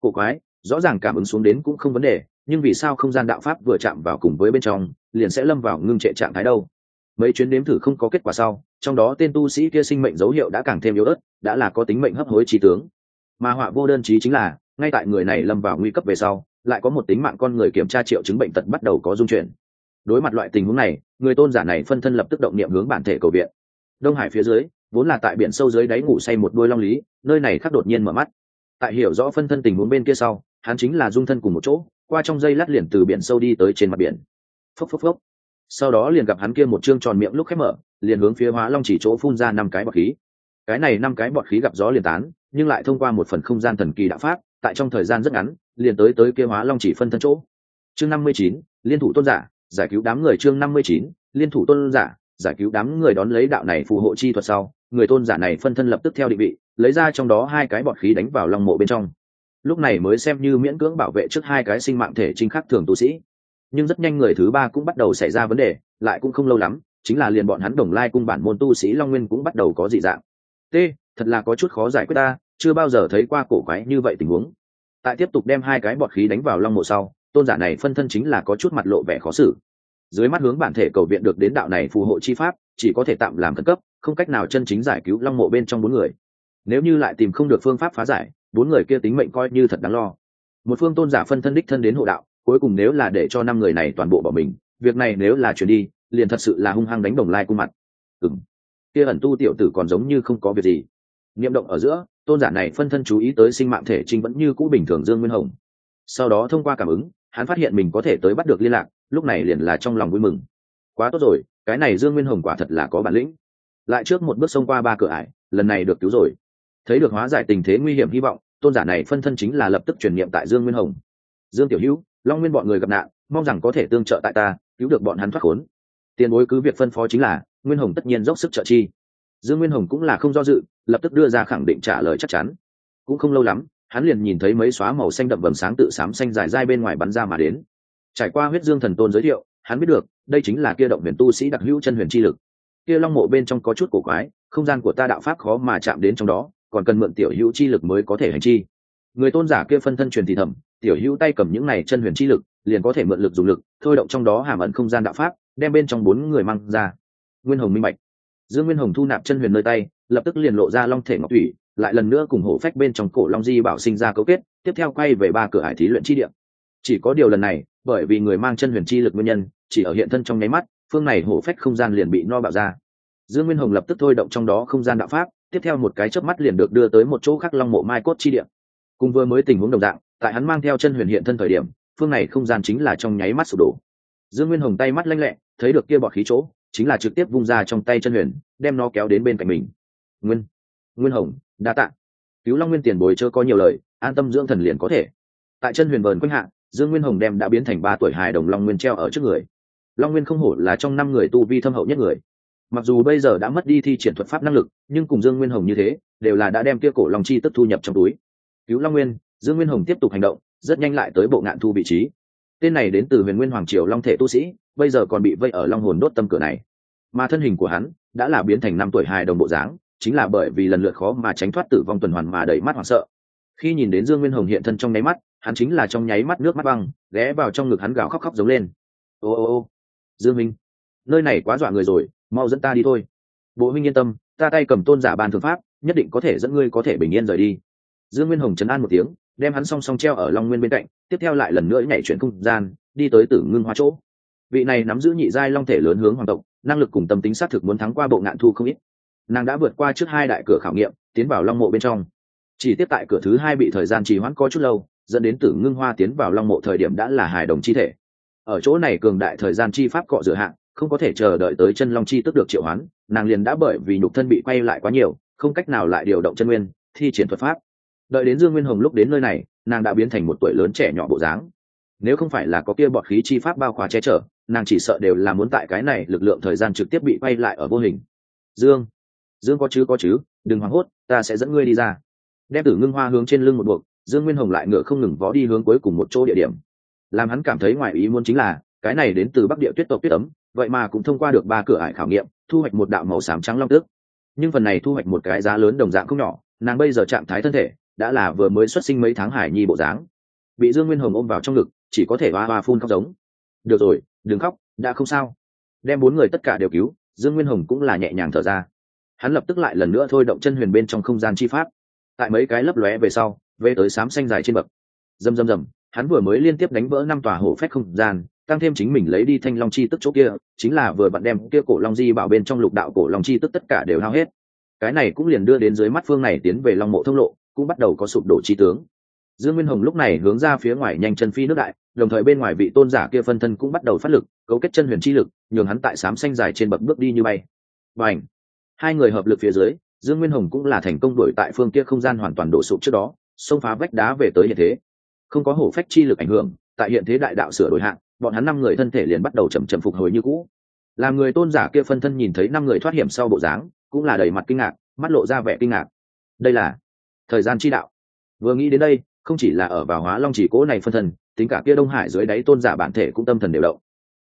Cổ quái, rõ ràng cảm ứng xuống đến cũng không vấn đề, nhưng vì sao không gian đạo pháp vừa chạm vào cùng với bên trong, liền sẽ lâm vào ngưng trệ trạng thái đâu? Mấy chuyến đếm thử không có kết quả sau, trong đó tên tu sĩ kia sinh mệnh dấu hiệu đã càng thêm yếu ớt, đã là có tính mệnh hấp hối trí tướng. Mà họa vô đơn trí chính là, ngay tại người này lâm vào nguy cấp về sau, lại có một tính mạng con người kiểm tra triệu chứng bệnh tật bắt đầu có dung chuyển. Đối mặt loại tình huống này, người tôn giả này phân thân lập tức động niệm hướng bản thể cầu viện. Đông hải phía dưới, vốn là tại biển sâu dưới đáy ngủ say một đôi long lý, nơi này khắc đột nhiên mở mắt. Tại hiểu rõ phân thân tình huống bên kia sau, hắn chính là dung thân cùng một chỗ, qua trong dây lát liền từ biển sâu đi tới trên mặt biển. Phốc phốc phốc sau đó liền gặp hắn kia một chương tròn miệng lúc khép mở, liền hướng phía hóa long chỉ chỗ phun ra năm cái bọt khí. Cái này năm cái bọt khí gặp gió liền tán, nhưng lại thông qua một phần không gian thần kỳ đạo pháp, tại trong thời gian rất ngắn, liền tới tới kia hóa long chỉ phân thân chỗ. Chương năm mươi chín, liên thủ tôn giả, giải cứu đám người chương năm mươi chín, liên thủ tôn giả, giải cứu đám người đón lấy đạo này phù hộ chi thuật sau, người tôn giả này phân thân lập tức theo định vị, lấy ra trong đó hai cái bọt khí đánh vào lòng mộ bên trong. Lúc này mới xem như miễn cưỡng bảo vệ trước hai cái sinh mạng thể trinh khắc thường tu sĩ nhưng rất nhanh người thứ ba cũng bắt đầu xảy ra vấn đề, lại cũng không lâu lắm, chính là liền bọn hắn đồng lai cung bản môn tu sĩ long nguyên cũng bắt đầu có dị dạng. T, thật là có chút khó giải quyết ta, chưa bao giờ thấy qua cổ quái như vậy tình huống. Tại tiếp tục đem hai cái bọt khí đánh vào long mộ sau, tôn giả này phân thân chính là có chút mặt lộ vẻ khó xử. Dưới mắt hướng bản thể cầu viện được đến đạo này phù hộ chi pháp, chỉ có thể tạm làm khẩn cấp, không cách nào chân chính giải cứu long mộ bên trong bốn người. Nếu như lại tìm không được phương pháp phá giải, bốn người kia tính mệnh coi như thật đáng lo. Một phương tôn giả phân thân đích thân đến hộ đạo cuối cùng nếu là để cho năm người này toàn bộ bỏ mình, việc này nếu là chuyển đi, liền thật sự là hung hăng đánh đồng lai cung mặt. Ừng kia ẩn tu tiểu tử còn giống như không có việc gì. Niệm động ở giữa, tôn giả này phân thân chú ý tới sinh mạng thể trinh vẫn như cũ bình thường dương nguyên hồng. Sau đó thông qua cảm ứng, hắn phát hiện mình có thể tới bắt được liên lạc, lúc này liền là trong lòng vui mừng. Quá tốt rồi, cái này dương nguyên hồng quả thật là có bản lĩnh. Lại trước một bước xông qua ba cửa ải, lần này được cứu rồi. Thấy được hóa giải tình thế nguy hiểm hy vọng, tôn giả này phân thân chính là lập tức truyền niệm tại dương nguyên hồng. Dương tiểu hữu long nguyên bọn người gặp nạn, mong rằng có thể tương trợ tại ta, cứu được bọn hắn thoát khốn. Tiền bối cứ việc phân phó chính là, nguyên hồng tất nhiên dốc sức trợ chi. Dương nguyên hồng cũng là không do dự, lập tức đưa ra khẳng định trả lời chắc chắn. Cũng không lâu lắm, hắn liền nhìn thấy mấy xóa màu xanh đậm vầng sáng tự xám xanh dài dai bên ngoài bắn ra mà đến. Trải qua huyết dương thần tôn giới thiệu, hắn biết được, đây chính là kia động huyền tu sĩ đặc hữu chân huyền chi lực. Kia long mộ bên trong có chút cổ quái, không gian của ta đạo pháp khó mà chạm đến trong đó, còn cần mượn tiểu hữu chi lực mới có thể hành chi. Người tôn giả kia phân thân truyền thì thầm tiểu hữu tay cầm những này chân huyền chi lực, liền có thể mượn lực dùng lực, thôi động trong đó hàm ẩn không gian đạo pháp, đem bên trong bốn người mang ra. Nguyên hồng minh bạch. Dương nguyên hồng thu nạp chân huyền nơi tay, lập tức liền lộ ra long thể ngọc thủy, lại lần nữa cùng hổ phách bên trong cổ long di bảo sinh ra cấu kết, tiếp theo quay về ba cửa hải thí luyện chi điểm chỉ có điều lần này, bởi vì người mang chân huyền chi lực nguyên nhân, chỉ ở hiện thân trong nháy mắt, phương này hổ phách không gian liền bị no bạo ra. Dương nguyên hồng lập tức thôi động trong đó không gian đạo pháp, tiếp theo một cái chớp mắt liền được đưa tới một chỗ khác long mộ mai cốt chi điểm cùng vừa mới tình huống đồng dạng, tại hắn mang theo chân huyền hiện thân thời điểm, phương này không gian chính là trong nháy mắt sụp đổ. Dương nguyên hồng tay mắt lanh lẹ, thấy được kia bọt khí chỗ, chính là trực tiếp vung ra trong tay chân huyền, đem nó kéo đến bên cạnh mình. Nguyên nguyên hồng, đa tạ. Cứu long nguyên tiền bồi chớ có nhiều lời, an tâm dưỡng thần liền có thể. Tại chân huyền vờn quanh hạ, dương nguyên hồng đem đã biến thành ba tuổi hài đồng long nguyên treo ở trước người. Long nguyên không hổ là trong năm người tu vi thâm hậu nhất người. Mặc dù bây giờ đã mất đi thi triển thuật pháp năng lực, nhưng cùng dương nguyên hồng như thế, đều là đã đem kia cổ long chi tức thu nhập trong túi cứu long nguyên, dương nguyên hồng tiếp tục hành động, rất nhanh lại tới bộ ngạn thu vị trí. Tên này đến từ huyền nguyên hoàng triều long thể tu sĩ, bây giờ còn bị vây ở long hồn đốt tâm cửa này. Mà thân hình của hắn đã là biến thành năm tuổi hài đồng bộ dáng, chính là bởi vì lần lượt khó mà tránh thoát tử vong tuần hoàn mà đẩy mắt hoảng sợ. Khi nhìn đến dương nguyên hồng hiện thân trong nháy mắt, hắn chính là trong nháy mắt nước mắt băng, ghé vào trong ngực hắn gào khóc khóc giống lên. Ô ô ô, dương minh, nơi này quá dọa người rồi, mau dẫn ta đi thôi. Bộ huynh yên tâm, ta tay cầm tôn giả ban thượng pháp, nhất định có thể dẫn ngươi có thể bình yên rời đi dương nguyên hồng chấn an một tiếng, đem hắn song song treo ở long nguyên bên cạnh, tiếp theo lại lần nữa nhảy chuyển không gian, đi tới tử ngưng hóa chỗ. Vị này nắm giữ nhị giai long thể lớn hướng hoàng tộc, năng lực cùng tâm tính xác thực muốn thắng qua bộ ngạn thu không ít. Nàng đã vượt qua trước hai đại cửa khảo nghiệm, tiến vào long mộ bên trong. Chỉ tiếp tại cửa thứ hai bị thời gian trì hoãn có chút lâu, dẫn đến tử ngưng hoa tiến vào long mộ thời điểm đã là hài đồng chi thể. Ở chỗ này cường đại thời gian chi pháp cọ rửa hạng, không có thể chờ đợi tới chân long chi tức được triệu hoán, nàng liền đã bởi vì nhục thân bị quay lại quá nhiều, không cách nào lại điều động chân nguyên, thi triển thuật pháp đợi đến dương nguyên hồng lúc đến nơi này, nàng đã biến thành một tuổi lớn trẻ nhỏ bộ dáng. Nếu không phải là có kia bọt khí chi pháp bao khóa che chở, nàng chỉ sợ đều là muốn tại cái này lực lượng thời gian trực tiếp bị quay lại ở vô hình. Dương dương có chứ có chứ, đừng hoảng hốt, ta sẽ dẫn ngươi đi ra. Đem tử ngưng hoa hướng trên lưng một buộc, dương nguyên hồng lại ngựa không ngừng vó đi hướng cuối cùng một chỗ địa điểm. Làm hắn cảm thấy ngoài ý muốn chính là, cái này đến từ bắc địa tuyết tộc tuyết ấm, vậy mà cũng thông qua được ba cửa ải khảo nghiệm, thu hoạch một đạo màu xám trắng long tước. Nhưng phần này thu hoạch một cái giá lớn đồng dạng không nhỏ, nàng bây giờ trạng thái thân thể đã là vừa mới xuất sinh mấy tháng hải nhi bộ dáng. Bị dương nguyên hồng ôm vào trong ngực, chỉ có thể hoa hoa phun khóc giống. Được rồi, đừng khóc, đã không sao. Đem bốn người tất cả đều cứu, dương nguyên hồng cũng là nhẹ nhàng thở ra. Hắn lập tức lại lần nữa thôi động chân huyền bên trong không gian chi pháp. Tại mấy cái lấp lóe về sau về tới sám xanh dài trên bậc. Rầm rầm rầm, hắn vừa mới liên tiếp đánh vỡ năm tòa hổ phách không gian, tăng thêm chính mình lấy đi thanh long chi tức chỗ kia, chính là vừa bạn đem kia cổ long di bảo bên trong lục đạo cổ long chi tức tất cả đều hao hết. Cái này cũng liền đưa đến dưới mắt phương này tiến về long mộ thông lộ cũng bắt đầu có sụp đổ chi tướng. Dương nguyên hồng lúc này hướng ra phía ngoài nhanh chân phi nước đại, đồng thời bên ngoài vị tôn giả kia phân thân cũng bắt đầu phát lực, cấu kết chân huyền chi lực, nhường hắn tại sám xanh dài trên bậc bước đi như bay. Và ảnh hai người hợp lực phía dưới, dương nguyên hồng cũng là thành công đổi tại phương kia không gian hoàn toàn đổ sụp trước đó, xông phá vách đá về tới hiện thế. Không có hổ phách chi lực ảnh hưởng, tại hiện thế đại đạo sửa đổi hạng, bọn hắn năm người thân thể liền bắt đầu chậm chậm phục hồi như cũ. Làm người tôn giả kia phân thân nhìn thấy năm người thoát hiểm sau bộ dáng, cũng là đầy mặt kinh ngạc, mắt lộ ra vẻ kinh ngạc. Đây là thời gian chi đạo. Vừa nghĩ đến đây, không chỉ là ở vào hóa long chỉ cố này phân thần tính cả kia đông hải dưới đáy tôn giả bản thể cũng tâm thần đều động.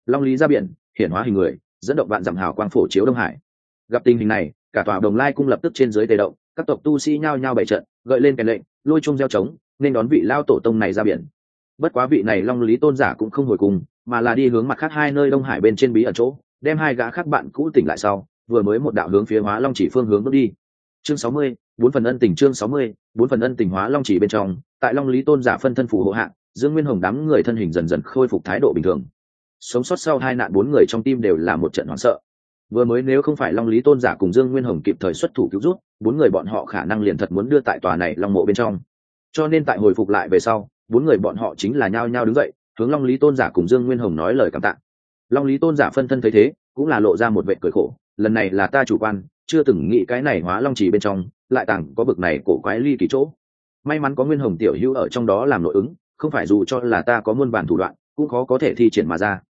Long lý ra biển, hiển hóa hình người, dẫn động vạn dặm hào quang phổ chiếu đông hải. Gặp tình hình này, cả tòa đồng lai cung lập tức trên dưới tề động, các tộc tu sĩ nhao nhao bày trận, gợi lên kèn lệnh, lôi chung gieo trống, nên đón vị lao tổ tông này ra biển. Bất quá vị này long lý tôn giả cũng không hồi cùng, mà là đi hướng mặt khác hai nơi đông hải bên trên bí ở chỗ, đem hai gã khác bạn cũ tỉnh lại sau, vừa mới một đạo hướng phía hóa long chỉ phương hướng bước đi. Chương sáu mươi bốn phần ân tình chương sáu mươi, bốn phần ân tình hóa long chỉ bên trong, tại long lý tôn giả phân thân phù hộ hạng dương nguyên hồng đám người thân hình dần dần khôi phục thái độ bình thường. Sống sót sau hai nạn bốn người trong tim đều là một trận hoảng sợ. Vừa mới nếu không phải long lý tôn giả cùng dương nguyên hồng kịp thời xuất thủ cứu rút bốn người bọn họ khả năng liền thật muốn đưa tại tòa này long mộ bên trong. Cho nên tại hồi phục lại về sau, bốn người bọn họ chính là nhao nhao đứng dậy, hướng long lý tôn giả cùng dương nguyên hồng nói lời cảm tạ. Long lý tôn giả phân thân thấy thế, cũng là lộ ra một vệ cười khổ, lần này là ta chủ quan, chưa từng nghĩ cái này hóa long chỉ bên trong lại tàng có bực này cổ quái ly kỳ chỗ. May mắn có nguyên hồng tiểu hữu ở trong đó làm nội ứng không phải dù cho là ta có muôn bản thủ đoạn cũng khó có thể thi triển mà ra.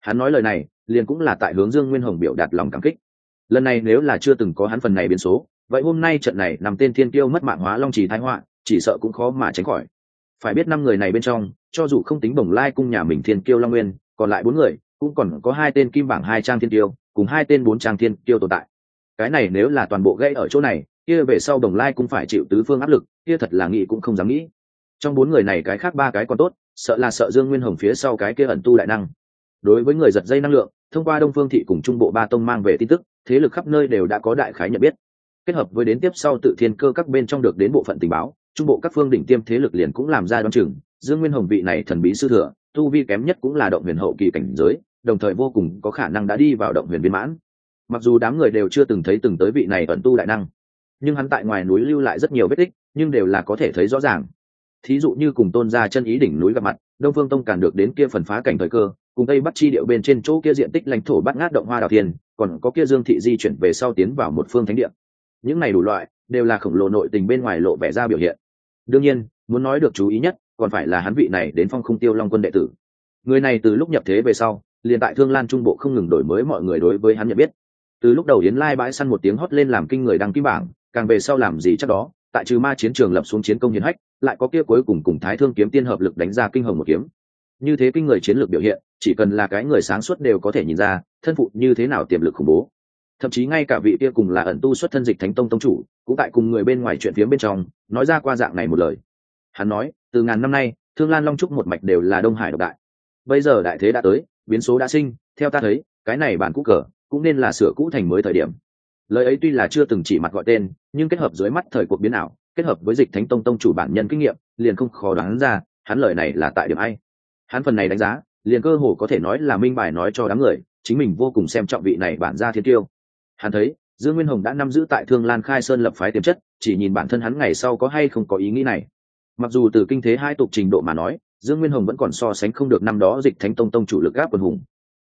Hắn nói lời này liền cũng là tại hướng dương nguyên hồng biểu đạt lòng cảm kích. Lần này nếu là chưa từng có hắn phần này biến số vậy hôm nay trận này nằm tên thiên tiêu mất mạng hóa long trì thái họa chỉ sợ cũng khó mà tránh khỏi. Phải biết năm người này bên trong cho dù không tính bồng lai cung nhà mình thiên kiêu long nguyên còn lại bốn người cũng còn có hai tên kim bảng hai trang thiên tiêu, cùng hai tên bốn trang thiên tiêu tồn tại. Cái này nếu là toàn bộ gây ở chỗ này kia về sau đồng lai cũng phải chịu tứ phương áp lực, kia thật là nghĩ cũng không dám nghĩ. Trong bốn người này cái khác ba cái còn tốt, sợ là sợ dương nguyên hồng phía sau cái kia ẩn tu đại năng. Đối với người giật dây năng lượng, thông qua đông phương thị cùng trung bộ ba tông mang về tin tức, thế lực khắp nơi đều đã có đại khái nhận biết. Kết hợp với đến tiếp sau tự thiên cơ các bên trong được đến bộ phận tình báo, trung bộ các phương đỉnh tiêm thế lực liền cũng làm ra đoán chừng, dương nguyên hồng vị này thần bí sư thừa, tu vi kém nhất cũng là động huyền hậu kỳ cảnh giới, đồng thời vô cùng có khả năng đã đi vào động huyền viên mãn. Mặc dù đám người đều chưa từng thấy từng tới vị này ẩn tu đại năng nhưng hắn tại ngoài núi lưu lại rất nhiều vết tích, nhưng đều là có thể thấy rõ ràng. Thí dụ như cùng tôn ra chân ý đỉnh núi gặp mặt, đông phương tông càn được đến kia phần phá cảnh thời cơ, cùng tây bắc chi điệu bên trên chỗ kia diện tích lãnh thổ bắt ngát động hoa đào thiên, còn có kia dương thị di chuyển về sau tiến vào một phương thánh địa. Những này đủ loại, đều là khổng lồ nội tình bên ngoài lộ vẻ ra biểu hiện. Đương nhiên, muốn nói được chú ý nhất, còn phải là hắn vị này đến phong không tiêu long quân đệ tử. Người này từ lúc nhập thế về sau, liền tại thương lan trung bộ không ngừng đổi mới mọi người đối với hắn nhận biết. Từ lúc đầu yến lai bãi săn một tiếng hót lên làm kinh người đăng ký bảng càng về sau làm gì chắc đó, tại trừ ma chiến trường lập xuống chiến công hiển hách, lại có kia cuối cùng cùng thái thương kiếm tiên hợp lực đánh ra kinh hồng một kiếm. Như thế kinh người chiến lược biểu hiện, chỉ cần là cái người sáng suốt đều có thể nhìn ra, thân phụ như thế nào tiềm lực khủng bố. Thậm chí ngay cả vị kia cùng là ẩn tu xuất thân dịch thánh tông tông chủ, cũng tại cùng người bên ngoài chuyện phía bên trong, nói ra qua dạng này một lời. Hắn nói, từ ngàn năm nay, thương lan long trúc một mạch đều là đông hải độc đại. Bây giờ đại thế đã tới, biến số đã sinh, theo ta thấy, cái này bản cũ cờ, cũng nên là sửa cũ thành mới thời điểm lời ấy tuy là chưa từng chỉ mặt gọi tên, nhưng kết hợp dưới mắt thời cuộc biến ảo, kết hợp với dịch thánh tông tông chủ bản nhân kinh nghiệm, liền không khó đoán ra, hắn lời này là tại điểm ai. Hắn phần này đánh giá, liền cơ hồ có thể nói là minh bài nói cho đám người, chính mình vô cùng xem trọng vị này bản gia thiên tiêu. Hắn thấy, dương nguyên hồng đã nắm giữ tại thương lan khai sơn lập phái tiềm chất, chỉ nhìn bản thân hắn ngày sau có hay không có ý nghĩ này. Mặc dù từ kinh thế hai tục trình độ mà nói, dương nguyên hồng vẫn còn so sánh không được năm đó dịch thánh tông tông chủ lực gáp quân hùng.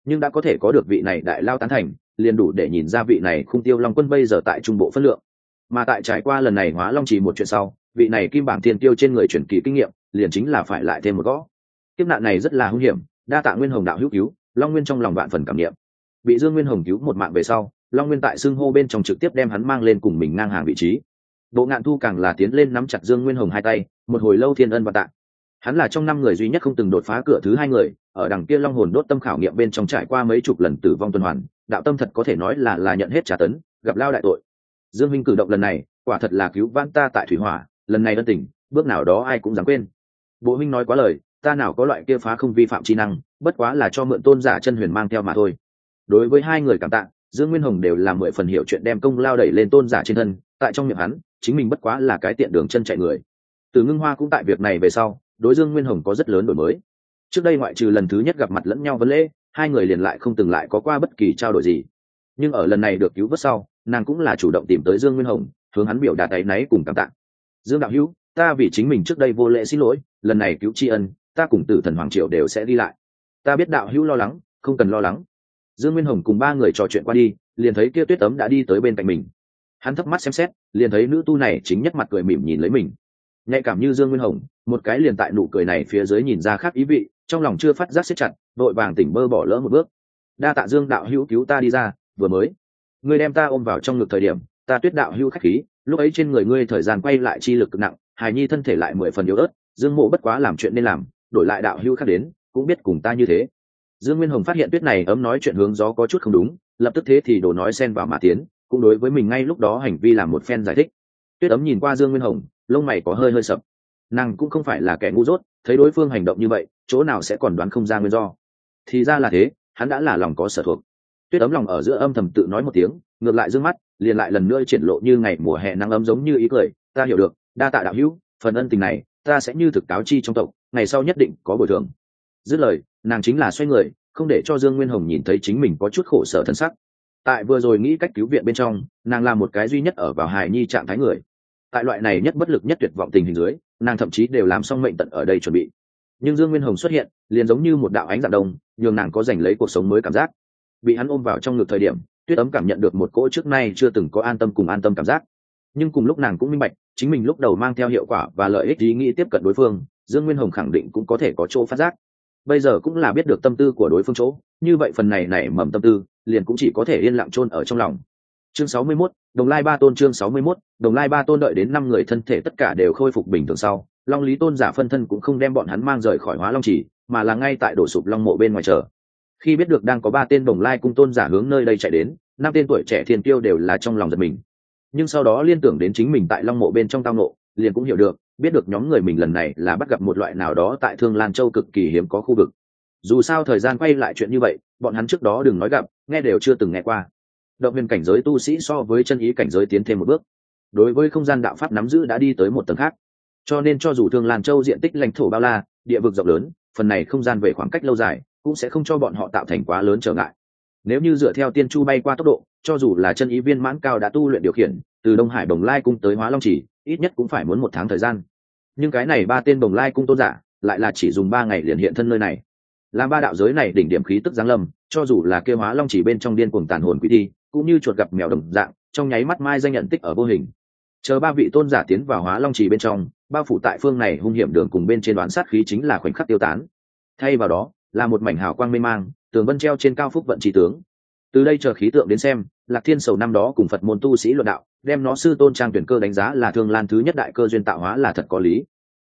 Nhưng đã có thể có được vị này đại lao tán thành liền đủ để nhìn ra vị này khung tiêu long quân bây giờ tại trung bộ phân lượng. Mà tại trải qua lần này hóa long chỉ một chuyện sau, vị này kim bảng thiên tiêu trên người chuyển kỳ kinh nghiệm, liền chính là phải lại thêm một gõ. Kiếp nạn này rất là hung hiểm, đa tạ nguyên hồng đạo hữu cứu, long nguyên trong lòng vạn phần cảm nghiệm bị dương nguyên hồng cứu một mạng về sau, long nguyên tại xưng hô bên trong trực tiếp đem hắn mang lên cùng mình ngang hàng vị trí. Bộ ngạn thu càng là tiến lên nắm chặt dương nguyên hồng hai tay, một hồi lâu thiên ân và tạ. Hắn là trong năm người duy nhất không từng đột phá cửa thứ hai người, ở đằng kia long hồn đốt tâm khảo nghiệm bên trong trải qua mấy chục lần tử vong tuần hoàn đạo tâm thật có thể nói là là nhận hết trả tấn, gặp lao đại tội. Dương minh cử động lần này, quả thật là cứu vãn ta tại thủy hỏa, lần này ân tình, bước nào đó ai cũng dám quên. Bộ huynh nói quá lời, ta nào có loại kia phá không vi phạm chi năng, bất quá là cho mượn tôn giả chân huyền mang theo mà thôi. Đối với hai người cảm tạ, dương nguyên hồng đều làm mười phần hiểu chuyện đem công lao đẩy lên tôn giả trên thân, tại trong miệng hắn, chính mình bất quá là cái tiện đường chân chạy người. Từ ngưng hoa cũng tại việc này về sau, đối dương nguyên hồng có rất lớn đổi mới. Trước đây ngoại trừ lần thứ nhất gặp mặt lẫn nhau vấn lễ hai người liền lại không từng lại có qua bất kỳ trao đổi gì. Nhưng ở lần này được cứu vớt sau, nàng cũng là chủ động tìm tới dương nguyên hồng, hướng hắn biểu đạt áy náy cùng cảm tạ. Dương đạo hữu, ta vì chính mình trước đây vô lễ xin lỗi, lần này cứu tri ân, ta cùng tử thần hoàng triều đều sẽ đi lại. Ta biết đạo hữu lo lắng, không cần lo lắng. Dương nguyên hồng cùng ba người trò chuyện qua đi, liền thấy kia tuyết tấm đã đi tới bên cạnh mình. Hắn thấp mắt xem xét, liền thấy nữ tu này chính nhất mặt cười mỉm nhìn lấy mình. Nhạy cảm như dương nguyên hồng, một cái liền tại nụ cười này phía dưới nhìn ra khác ý vị, trong lòng chưa phát giác xếp chặt đội vàng tỉnh bơ bỏ lỡ một bước. Đa tạ dương đạo hữu cứu ta đi ra, vừa mới. Ngươi đem ta ôm vào trong ngực thời điểm, ta tuyết đạo hữu khách khí, lúc ấy trên người ngươi thời gian quay lại chi lực cực nặng, hài nhi thân thể lại mười phần yếu ớt, dương mộ bất quá làm chuyện nên làm, đổi lại đạo hữu khác đến, cũng biết cùng ta như thế. Dương nguyên hồng phát hiện tuyết này ấm nói chuyện hướng gió có chút không đúng, lập tức thế thì đồ nói xen vào mà tiến, cũng đối với mình ngay lúc đó hành vi làm một phen giải thích. Tuyết ấm nhìn qua dương nguyên hồng, lông mày có hơi hơi sập nàng cũng không phải là kẻ ngu dốt, thấy đối phương hành động như vậy, chỗ nào sẽ còn đoán không ra nguyên do thì ra là thế, hắn đã là lòng có sở thuộc. Tuyết ấm lòng ở giữa âm thầm tự nói một tiếng, ngược lại d ư ơ n g mắt, liền lại lần nữa triển lộ như ngày mùa hè nắng ấm giống như ý cười, ta hiểu được, đa tạ đạo hữu, phần ân tình này, ta sẽ như thực cáo chi trong tộc, ngày sau nhất định có bồi thường. Dứt lời, nàng chính là xoay người, không để cho dương nguyên hồng nhìn thấy chính mình có chút khổ sở thân sắc. Tại vừa rồi nghĩ cách cứu viện bên trong, nàng là một cái duy nhất ở vào hài nhi trạng thái người. Tại loại này nhất bất lực nhất tuyệt vọng tình hình dưới, nàng thậm chí đều làm xong mệnh tận ở đây chuẩn bị nhưng dương nguyên hồng xuất hiện liền giống như một đạo ánh dạng đông nhường nàng có giành lấy cuộc sống mới cảm giác. Bị hắn ôm vào trong ngực thời điểm tuyết ấm cảm nhận được một cỗ trước nay chưa từng có an tâm cùng an tâm cảm giác. Nhưng cùng lúc nàng cũng minh bạch chính mình lúc đầu mang theo hiệu quả và lợi ích ý nghĩ tiếp cận đối phương dương nguyên hồng khẳng định cũng có thể có chỗ phát giác. Bây giờ cũng là biết được tâm tư của đối phương chỗ như vậy phần này nảy mầm tâm tư liền cũng chỉ có thể yên lặng chôn ở trong lòng. Chương 61, đồng lai ba tôn chương 61, đồng lai ba tôn đợi đến năm người thân thể tất cả đều khôi phục bình thường sau long lý tôn giả phân thân cũng không đem bọn hắn mang rời khỏi hóa long chỉ, mà là ngay tại đổ sụp long mộ bên ngoài chờ. Khi biết được đang có ba tên đồng lai cung tôn giả hướng nơi đây chạy đến, năm tên tuổi trẻ thiên tiêu đều là trong lòng giật mình. Nhưng sau đó liên tưởng đến chính mình tại long mộ bên trong tao nộ liền cũng hiểu được, biết được nhóm người mình lần này là bắt gặp một loại nào đó tại thương lan châu cực kỳ hiếm có khu vực. Dù sao thời gian quay lại chuyện như vậy, bọn hắn trước đó đừng nói gặp, nghe đều chưa từng nghe qua. Động viên cảnh giới tu sĩ so với chân ý cảnh giới tiến thêm một bước. Đối với không gian đạo pháp nắm giữ đã đi tới một tầng khác cho nên cho dù thương lan châu diện tích lãnh thổ bao la, địa vực rộng lớn, phần này không gian về khoảng cách lâu dài, cũng sẽ không cho bọn họ tạo thành quá lớn trở ngại. Nếu như dựa theo tiên chu bay qua tốc độ, cho dù là chân ý viên mãn cao đã tu luyện điều khiển, từ đông hải bồng lai cung tới hóa long chỉ, ít nhất cũng phải muốn một tháng thời gian. Nhưng cái này ba tên bồng lai cung tôn giả, lại là chỉ dùng ba ngày liền hiện thân nơi này. Làm ba đạo giới này đỉnh điểm khí tức giáng lâm, cho dù là kêu hóa long chỉ bên trong điên cuồng tàn hồn quỷ thi, cũng như chuột gặp mèo đồng dạng, trong nháy mắt mai danh nhận tích ở vô hình. Chờ ba vị tôn giả tiến vào hóa long trì bên trong bao phủ tại phương này hung hiểm đường cùng bên trên đoán sát khí chính là khoảnh khắc tiêu tán. Thay vào đó, là một mảnh hào quang mê mang, tường vân treo trên cao phúc vận trí tướng. Từ đây chờ khí tượng đến xem, lạc thiên sầu năm đó cùng phật môn tu sĩ luận đạo, đem nó sư tôn trang tuyển cơ đánh giá là thương lan thứ nhất đại cơ duyên tạo hóa là thật có lý.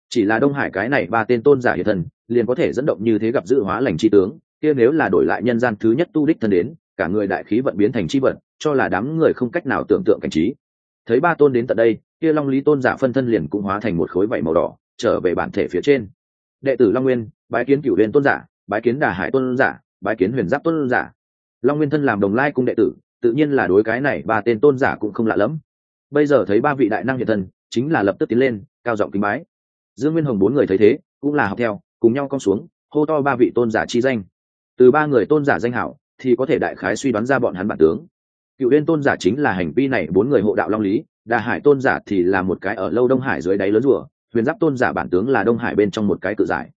Chỉ là đông hải cái này ba tên tôn giả hiện thần, liền có thể dẫn động như thế gặp dự hóa lành chi tướng, kia nếu là đổi lại nhân gian thứ nhất tu đích thân đến, cả người đại khí vận biến thành chi vận, cho là đám người không cách nào tưởng tượng cảnh trí. Thấy ba tôn đến tận đây kia long lý tôn giả phân thân liền cũng hóa thành một khối vảy màu đỏ, trở về bản thể phía trên. Đệ tử long nguyên, bái kiến cửu huyền tôn giả, bái kiến đà hải tôn giả, bái kiến huyền giáp tôn giả. Long nguyên thân làm đồng lai cung đệ tử, tự nhiên là đối cái này ba tên tôn giả cũng không lạ lẫm. Bây giờ thấy ba vị đại năng hiện thân, chính là lập tức tiến lên, cao giọng kính bái. Dương nguyên hồng bốn người thấy thế, cũng là học theo, cùng nhau cong xuống, hô to ba vị tôn giả chi danh. Từ ba người tôn giả danh hảo, thì có thể đại khái suy đoán ra bọn hắn bản tướng. Cựu liên tôn giả chính là hành vi này bốn người hộ đạo long lý đà hải tôn giả thì là một cái ở lâu đông hải dưới đáy lớn rùa, huyền giáp tôn giả bản tướng là đông hải bên trong một cái cự giải.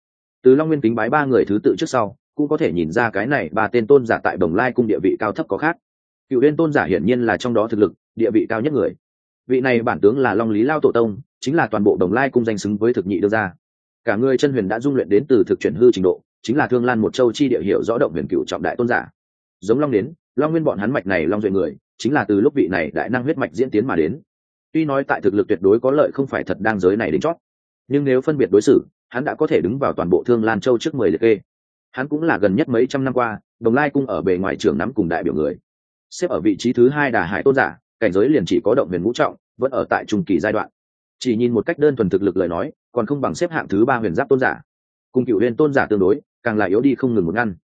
Từ long nguyên kính bái ba người thứ tự trước sau, cũng có thể nhìn ra cái này ba tên tôn giả tại đồng lai cung địa vị cao thấp có khác. Cựu uyên tôn giả hiển nhiên là trong đó thực lực, địa vị cao nhất người. Vị này bản tướng là long lý lao tổ tông, chính là toàn bộ đồng lai cung danh xứng với thực nhị đưa ra cả người chân huyền đã dung luyện đến từ thực chuyển hư trình độ, chính là thương lan một châu chi địa hiệu rõ động huyền cựu trọng đại tôn giả. Giống long đến, long nguyên bọn hắn mạch này long duệ người, chính là từ lúc vị này đại năng huyết mạch diễn tiến mà đến tuy nói tại thực lực tuyệt đối có lợi không phải thật đang giới này đến chót, nhưng nếu phân biệt đối xử, hắn đã có thể đứng vào toàn bộ thương lan châu trước mười liệt kê. Hắn cũng là gần nhất mấy trăm năm qua, đồng lai cung ở bề ngoài trường nắm cùng đại biểu người. Xếp ở vị trí thứ hai đà hải tôn giả, cảnh giới liền chỉ có động huyền ngũ trọng, vẫn ở tại trung kỳ giai đoạn. Chỉ nhìn một cách đơn thuần thực lực lời nói, còn không bằng xếp hạng thứ ba huyền giáp tôn giả. Cùng cựu huyền tôn giả tương đối, càng là yếu đi không ngừng một ngăn.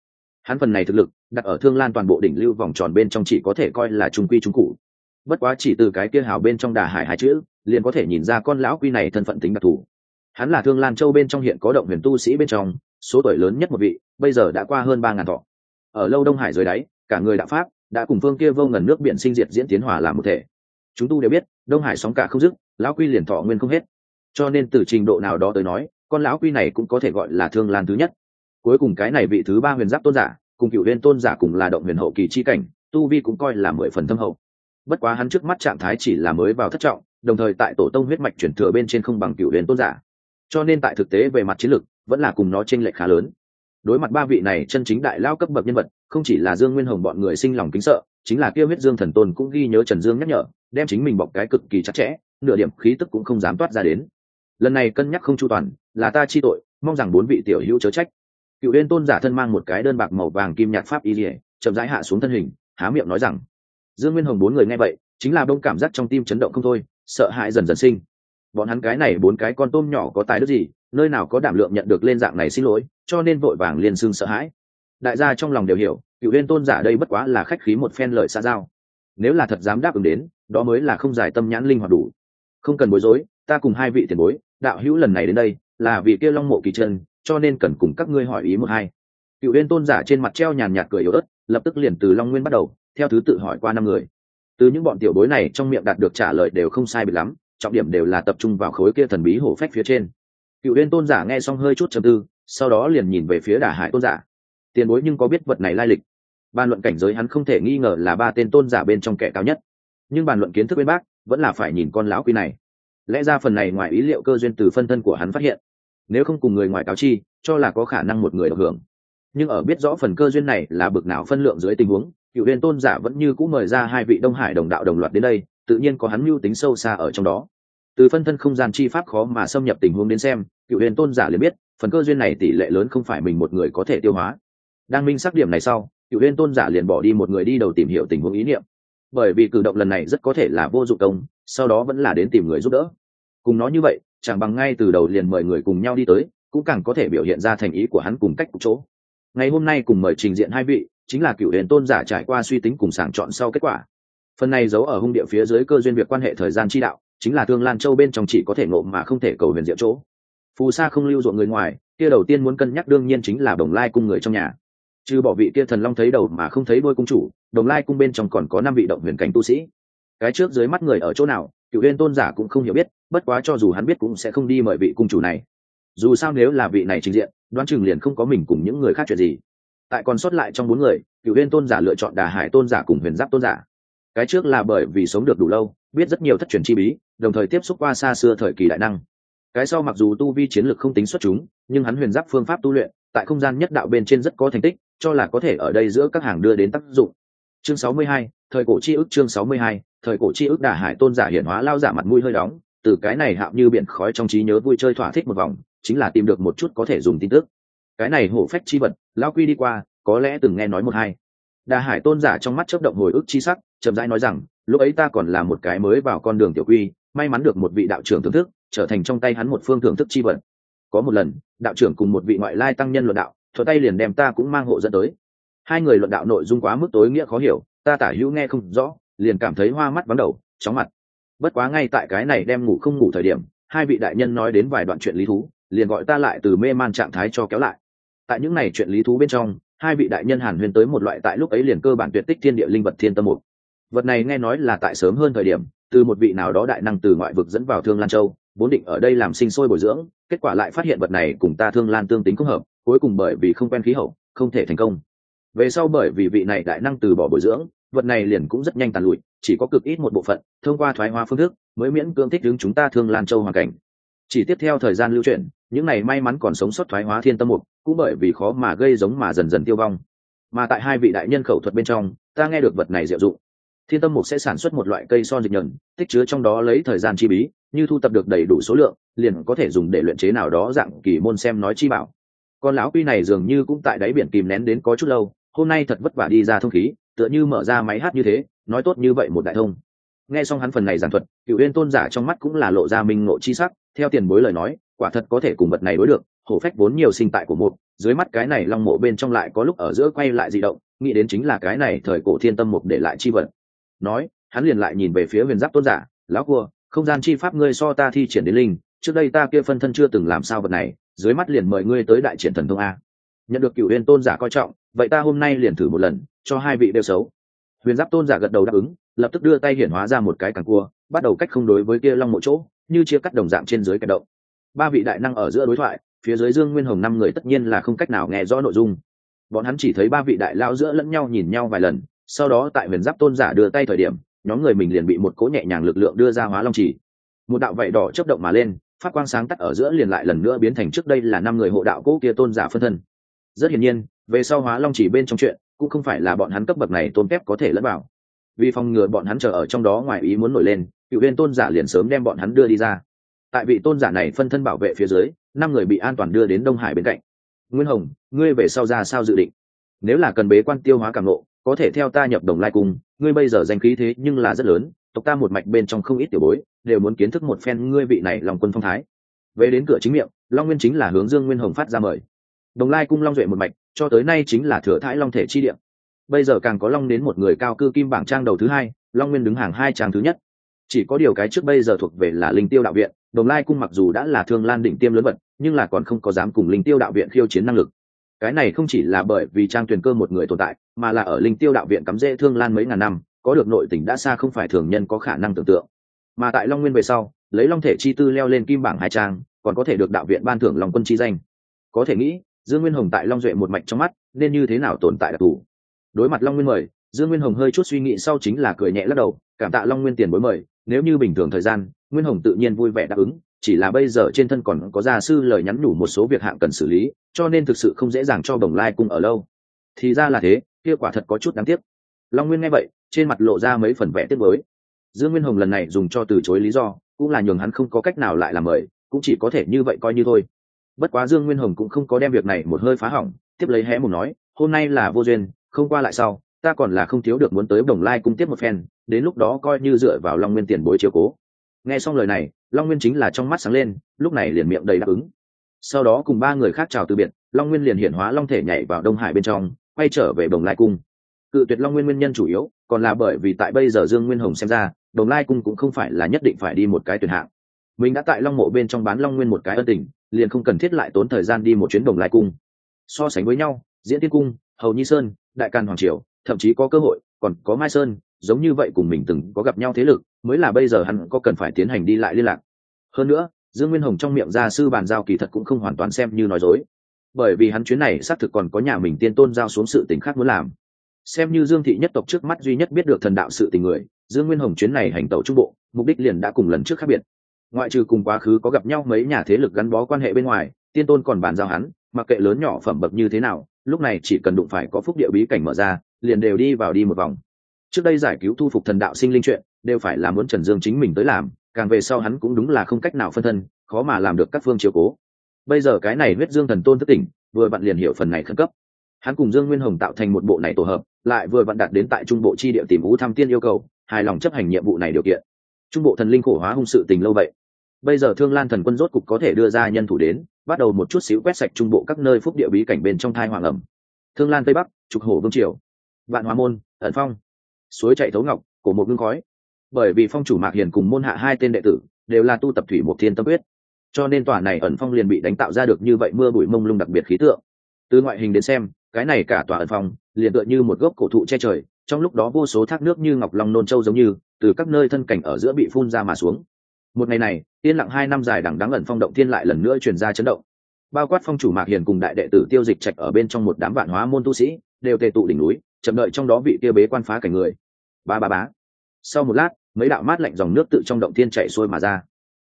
Hắn phần này thực lực, đặt ở thương lan toàn bộ đỉnh lưu vòng tròn bên trong chỉ có thể coi là trung quy trung cụ bất quá chỉ từ cái kia hào bên trong đà hải hai chữ, liền có thể nhìn ra con lão quy này thân phận tính đặc thù. Hắn là thương lan châu bên trong hiện có động huyền tu sĩ bên trong, số tuổi lớn nhất một vị, bây giờ đã qua hơn ba ngàn thọ. Ở lâu đông hải dưới đáy, cả người đạo pháp đã cùng phương kia vô ngần nước biển sinh diệt diễn tiến hòa làm một thể. Chúng tu đều biết, đông hải sóng cả không dứt, lão quy liền thọ nguyên không hết. Cho nên từ trình độ nào đó tới nói, con lão quy này cũng có thể gọi là thương lan thứ nhất. Cuối cùng cái này vị thứ ba huyền giáp tôn giả, cùng cựu huyền tôn giả cùng là động huyền hậu kỳ chi cảnh, tu vi cũng coi là mười phần thâm hậu bất quá hắn trước mắt trạng thái chỉ là mới vào thất trọng, đồng thời tại tổ tông huyết mạch chuyển thừa bên trên không bằng cựu huyền tôn giả. Cho nên tại thực tế về mặt chiến lược vẫn là cùng nó chênh lệch khá lớn. Đối mặt ba vị này chân chính đại lao cấp bậc nhân vật, không chỉ là dương nguyên hồng bọn người sinh lòng kính sợ, chính là kêu huyết dương thần tôn cũng ghi nhớ trần dương nhắc nhở, đem chính mình bọc cái cực kỳ chặt chẽ, nửa điểm khí tức cũng không dám toát ra đến. Lần này cân nhắc không chu toàn, là ta chi tội, mong rằng bốn vị tiểu hữu chớ trách. Cựu huyên tôn giả thân mang một cái đơn bạc màu vàng kim nhạt pháp y dỉa chậm rãi hạ xuống thân hình, há miệng nói rằng dương nguyên hồng bốn người nghe vậy, chính là đông cảm giác trong tim chấn động không thôi, sợ hãi dần dần sinh. Bọn hắn cái này bốn cái con tôm nhỏ có tài đức gì, nơi nào có đảm lượng nhận được lên dạng này xin lỗi, cho nên vội vàng liền xương sợ hãi. Đại gia trong lòng đều hiểu, cựu uyên tôn giả đây bất quá là khách khí một phen lời xa giao. Nếu là thật dám đáp ứng đến, đó mới là không giải tâm nhãn linh hoạt đủ. Không cần bối rối, ta cùng hai vị tiền bối, đạo hữu lần này đến đây, là vì kia long mộ kỳ chân cho nên cần cùng các ngươi hỏi ý một hai. Cựu uyên tôn giả trên mặt treo nhàn nhạt cười yếu ớt, lập tức liền từ long nguyên bắt đầu theo thứ tự hỏi qua năm người. Từ những bọn tiểu bối này trong miệng đạt được trả lời đều không sai biệt lắm, trọng điểm đều là tập trung vào khối kia thần bí hổ phách phía trên. Cựu uyên tôn giả nghe xong hơi chút chầm tư, sau đó liền nhìn về phía đả hải tôn giả. Tiền bối nhưng có biết vật này lai lịch? Bàn luận cảnh giới hắn không thể nghi ngờ là ba tên tôn giả bên trong kẻ cao nhất. Nhưng bàn luận kiến thức bên bác, vẫn là phải nhìn con lão quy này. Lẽ ra phần này ngoài ý liệu cơ duyên từ phân thân của hắn phát hiện. Nếu không cùng người ngoài cáo chi, cho là có khả năng một người được hưởng. Nhưng ở biết rõ phần cơ duyên này là bực nào phân lượng dưới tình huống cựu huyền tôn giả vẫn như cũng mời ra hai vị đông hải đồng đạo đồng loạt đến đây, tự nhiên có hắn mưu tính sâu xa ở trong đó. Từ phân thân không gian chi pháp khó mà xâm nhập tình huống đến xem cựu huyền tôn giả liền biết, phần cơ duyên này tỷ lệ lớn không phải mình một người có thể tiêu hóa. Đang minh xác điểm này sau cựu huyền tôn giả liền bỏ đi một người đi đầu tìm hiểu tình huống ý niệm. Bởi vì cử động lần này rất có thể là vô dụng công, sau đó vẫn là đến tìm người giúp đỡ. Cùng nói như vậy, chẳng bằng ngay từ đầu liền mời người cùng nhau đi tới, cũng càng có thể biểu hiện ra thành ý của hắn cùng cách cục chỗ. Ngày hôm nay cùng mời trình diện hai vị chính là cựu huyền tôn giả trải qua suy tính cùng sàng chọn sau kết quả. Phần này giấu ở hung địa phía dưới cơ duyên việc quan hệ thời gian chi đạo, chính là thương lan châu bên trong chỉ có thể ngộ mà không thể cầu huyền diệu chỗ. Phù sa không lưu ruộng người ngoài, kia đầu tiên muốn cân nhắc đương nhiên chính là đồng lai cung người trong nhà. Trừ bỏ vị kia thần long thấy đầu mà không thấy đôi cung chủ, đồng lai cung bên trong còn có năm vị động huyền cảnh tu sĩ. Cái trước dưới mắt người ở chỗ nào, cựu huyên tôn giả cũng không hiểu biết, bất quá cho dù hắn biết cũng sẽ không đi mời vị cung chủ này. Dù sao nếu là vị này trình diện, đoán chừng liền không có mình cùng những người khác chuyện gì tại còn sót lại trong bốn người cựu huyên tôn giả lựa chọn đà hải tôn giả cùng huyền giáp tôn giả. Cái trước là bởi vì sống được đủ lâu biết rất nhiều thất truyền chi bí đồng thời tiếp xúc qua xa xưa thời kỳ đại năng. Cái sau mặc dù tu vi chiến lược không tính xuất chúng nhưng hắn huyền giáp phương pháp tu luyện tại không gian nhất đạo bên trên rất có thành tích cho là có thể ở đây giữa các hàng đưa đến tác dụng. Chương 62, thời cổ chi ức chương 62, thời cổ chi ức Đà hải tôn giả hiển hóa lao giả mặt mũi hơi đóng từ cái này hạo như biển khói trong trí nhớ vui chơi thỏa thích một vòng chính là tìm được một chút có thể dùng tin tức. Cái này hổ phách chi vật Lão quy đi qua, có lẽ từng nghe nói một hai. Đà hải tôn giả trong mắt chớp động hồi ức chi sắc, chậm rãi nói rằng, lúc ấy ta còn là một cái mới vào con đường tiểu quy, may mắn được một vị đạo trưởng thưởng thức, trở thành trong tay hắn một phương thưởng thức chi vật. Có một lần, đạo trưởng cùng một vị ngoại lai tăng nhân luận đạo thuật tay liền đem ta cũng mang hộ dẫn tới. Hai người luận đạo nội dung quá mức tối nghĩa khó hiểu, ta tả hữu nghe không rõ, liền cảm thấy hoa mắt vắng đầu, chóng mặt. Bất quá ngay tại cái này đem ngủ không ngủ thời điểm, hai vị đại nhân nói đến vài đoạn chuyện lý thú, liền gọi ta lại từ mê man trạng thái cho kéo lại tại những này chuyện lý thú bên trong, hai vị đại nhân hàn huyên tới một loại tại lúc ấy liền cơ bản tuyệt tích thiên địa linh vật thiên tâm mục. Vật này nghe nói là tại sớm hơn thời điểm, từ một vị nào đó đại năng từ ngoại vực dẫn vào thương lan châu, vốn định ở đây làm sinh sôi bồi dưỡng, kết quả lại phát hiện vật này cùng ta thương lan tương tính không hợp, cuối cùng bởi vì không quen khí hậu, không thể thành công. Về sau bởi vì vị này đại năng từ bỏ bồi dưỡng, vật này liền cũng rất nhanh tàn lụi, chỉ có cực ít một bộ phận, thông qua thoái hóa phương thức, mới miễn cưỡng thích ứng chúng ta thương lan châu hoàn cảnh chỉ tiếp theo thời gian lưu chuyển, những này may mắn còn sống sót thoái hóa thiên tâm mục, cũng bởi vì khó mà gây giống mà dần dần tiêu vong. Mà tại hai vị đại nhân khẩu thuật bên trong, ta nghe được vật này diệu dụng. Thiên tâm mục sẽ sản xuất một loại cây son dịch nhẫn tích chứa trong đó lấy thời gian chi bí, như thu tập được đầy đủ số lượng, liền có thể dùng để luyện chế nào đó dạng kỳ môn xem nói chi bảo. Con lão quy này dường như cũng tại đáy biển kìm nén đến có chút lâu, hôm nay thật vất vả đi ra thông khí, tựa như mở ra máy hát như thế, nói tốt như vậy một đại thông. Nghe xong hắn phần này giảng thuật cựu uyên tôn giả trong mắt cũng là lộ ra minh ngộ chi sắc theo tiền bối lời nói, quả thật có thể cùng vật này đối được, hổ phách vốn nhiều sinh tại của một dưới mắt cái này long mộ bên trong lại có lúc ở giữa quay lại di động, nghĩ đến chính là cái này thời cổ thiên tâm mục để lại chi vật. Nói, hắn liền lại nhìn về phía huyền giáp tôn giả, lão cua không gian chi pháp ngươi so ta thi triển đến linh, trước đây ta kia phân thân chưa từng làm sao vật này, dưới mắt liền mời ngươi tới đại triển thần thông a. Nhận được cựu huyền tôn giả coi trọng, vậy ta hôm nay liền thử một lần, cho hai vị đều xấu. Huyền giáp tôn giả gật đầu đáp ứng, lập tức đưa tay hiển hóa ra một cái càng cua, bắt đầu cách không đối với kia long mộ chỗ như chia cắt đồng dạng trên dưới cái động. Ba vị đại năng ở giữa đối thoại, phía dưới dương nguyên hồng năm người tất nhiên là không cách nào nghe rõ nội dung. Bọn hắn chỉ thấy ba vị đại lao giữa lẫn nhau nhìn nhau vài lần, sau đó tại huyền giáp tôn giả đưa tay thời điểm, nhóm người mình liền bị một cố nhẹ nhàng lực lượng đưa ra hóa long chỉ. Một đạo vạy đỏ chấp động mà lên, phát quang sáng tắt ở giữa liền lại lần nữa biến thành trước đây là năm người hộ đạo cố kia tôn giả phân thân. Rất hiển nhiên, về sau hóa long chỉ bên trong chuyện, cũng không phải là bọn hắn cấp bậc này tôn kép có thể lẫn vào. Vì phòng ngừa bọn hắn chờ ở trong đó ngoài ý muốn nổi lên cựu viên tôn giả liền sớm đem bọn hắn đưa đi ra. Tại vị tôn giả này phân thân bảo vệ phía dưới, năm người bị an toàn đưa đến đông hải bên cạnh. Nguyên hồng, ngươi về sau ra sao dự định? Nếu là cần bế quan tiêu hóa cảm lộ có thể theo ta nhập đồng lai cung, ngươi bây giờ danh khí thế nhưng là rất lớn, tộc ta một mạch bên trong không ít tiểu bối, đều muốn kiến thức một phen ngươi vị này lòng quân phong thái. Về đến cửa chính miệng, long nguyên chính là hướng dương nguyên hồng phát ra mời. Đồng lai cung long duệ một mạch, cho tới nay chính là thừa thãi long thể chi điểm bây giờ càng có long đến một người cao cư kim bảng trang đầu thứ hai, long nguyên đứng hàng hai trang thứ nhất chỉ có điều cái trước bây giờ thuộc về là linh tiêu đạo viện, đồng lai cung mặc dù đã là thương lan đỉnh tiêm lớn vật, nhưng là còn không có dám cùng linh tiêu đạo viện khiêu chiến năng lực. Cái này không chỉ là bởi vì trang tuyền cơ một người tồn tại, mà là ở linh tiêu đạo viện cắm rễ thương lan mấy ngàn năm, có được nội tỉnh đã xa không phải thường nhân có khả năng tưởng tượng. Mà tại long nguyên về sau, lấy long thể chi tư leo lên kim bảng hai trang, còn có thể được đạo viện ban thưởng lòng quân chi danh. Có thể nghĩ, dương nguyên hồng tại long duệ một mạch trong mắt, nên như thế nào tồn tại đặc thù đối mặt long nguyên mời, dương nguyên hồng hơi chút suy nghĩ sau chính là cười nhẹ lắc đầu, cảm tạ long nguyên tiền bối mời nếu như bình thường thời gian, nguyên hồng tự nhiên vui vẻ đáp ứng, chỉ là bây giờ trên thân còn có gia sư lời nhắn nhủ một số việc hạng cần xử lý, cho nên thực sự không dễ dàng cho đồng lai cung ở lâu. Thì ra là thế, kia quả thật có chút đáng tiếc. Long nguyên nghe vậy, trên mặt lộ ra mấy phần vẽ tiếc với dương nguyên hồng lần này dùng cho từ chối lý do, cũng là nhường hắn không có cách nào lại làm mời, cũng chỉ có thể như vậy coi như thôi. Bất quá dương nguyên hồng cũng không có đem việc này một hơi phá hỏng, tiếp lấy hé một nói, hôm nay là vô duyên, không qua lại sau, ta còn là không thiếu được muốn tới đồng lai cung tiếp một phen đến lúc đó coi như dựa vào long nguyên tiền bối chiếu cố. Nghe xong lời này, long nguyên chính là trong mắt sáng lên, lúc này liền miệng đầy đáp ứng. Sau đó cùng ba người khác chào từ biệt, long nguyên liền hiển hóa long thể nhảy vào đông hải bên trong, quay trở về đồng lai cung. Cự tuyệt long nguyên nguyên nhân chủ yếu, còn là bởi vì tại bây giờ dương nguyên hồng xem ra, đồng lai cung cũng không phải là nhất định phải đi một cái tuyển hạng. Mình đã tại long mộ bên trong bán long nguyên một cái ân tình, liền không cần thiết lại tốn thời gian đi một chuyến đồng lai cung. So sánh với nhau, diễn tiên cung, hầu nhi sơn, đại càn hoàng triều, thậm chí có cơ hội, còn có mai sơn giống như vậy cùng mình từng có gặp nhau thế lực, mới là bây giờ hắn có cần phải tiến hành đi lại liên lạc. Hơn nữa, dương nguyên hồng trong miệng gia sư bàn giao kỳ thật cũng không hoàn toàn xem như nói dối. Bởi vì hắn chuyến này xác thực còn có nhà mình tiên tôn giao xuống sự tình khác muốn làm. Xem như dương thị nhất tộc trước mắt duy nhất biết được thần đạo sự tình người, dương nguyên hồng chuyến này hành tẩu trung bộ, mục đích liền đã cùng lần trước khác biệt. Ngoại trừ cùng quá khứ có gặp nhau mấy nhà thế lực gắn bó quan hệ bên ngoài, tiên tôn còn bàn giao hắn, mặc kệ lớn nhỏ phẩm bậc như thế nào, lúc này chỉ cần đụng phải có phúc địa bí cảnh mở ra, liền đều đi vào đi một vòng trước đây giải cứu thu phục thần đạo sinh linh chuyện, đều phải là muốn trần dương chính mình tới làm, càng về sau hắn cũng đúng là không cách nào phân thân, khó mà làm được các phương chiếu cố. Bây giờ cái này huyết dương thần tôn thất tỉnh, vừa bạn liền hiểu phần này khẩn cấp. Hắn cùng dương nguyên hồng tạo thành một bộ này tổ hợp, lại vừa bạn đạt đến tại trung bộ chi địa tìm vũ tham tiên yêu cầu, hài lòng chấp hành nhiệm vụ này điều kiện. Trung bộ thần linh khổ hóa hung sự tình lâu vậy. Bây giờ thương lan thần quân rốt cục có thể đưa ra nhân thủ đến, bắt đầu một chút xíu quét sạch trung bộ các nơi phúc địa bí cảnh bên trong thai hoàng ẩm. Thương lan tây bắc, trục hổ vương triều, vạn hóa môn, ẩn phong suối chạy thấu ngọc cổ một ngưng khói. Bởi vì phong chủ mạc hiền cùng môn hạ hai tên đệ tử đều là tu tập thủy một thiên tâm huyết, cho nên tòa này ẩn phong liền bị đánh tạo ra được như vậy mưa bụi mông lung đặc biệt khí tượng. Từ ngoại hình đến xem cái này cả tòa ẩn phong liền tựa như một gốc cổ thụ che trời trong lúc đó vô số thác nước như ngọc long nôn châu giống như từ các nơi thân cảnh ở giữa bị phun ra mà xuống. Một ngày này yên lặng hai năm dài đằng đắng ẩn phong động thiên lại lần nữa truyền ra chấn động. Bao quát phong chủ mạc hiền cùng đại đệ tử tiêu dịch trạch ở bên trong một đám vạn hóa môn tu sĩ đều tề tụ đỉnh núi chậm đợi trong đó vị kia bế quan phá cảnh người. Ba ba bá sau một lát, mấy đạo mát lạnh dòng nước tự trong động thiên chạy xuôi mà ra.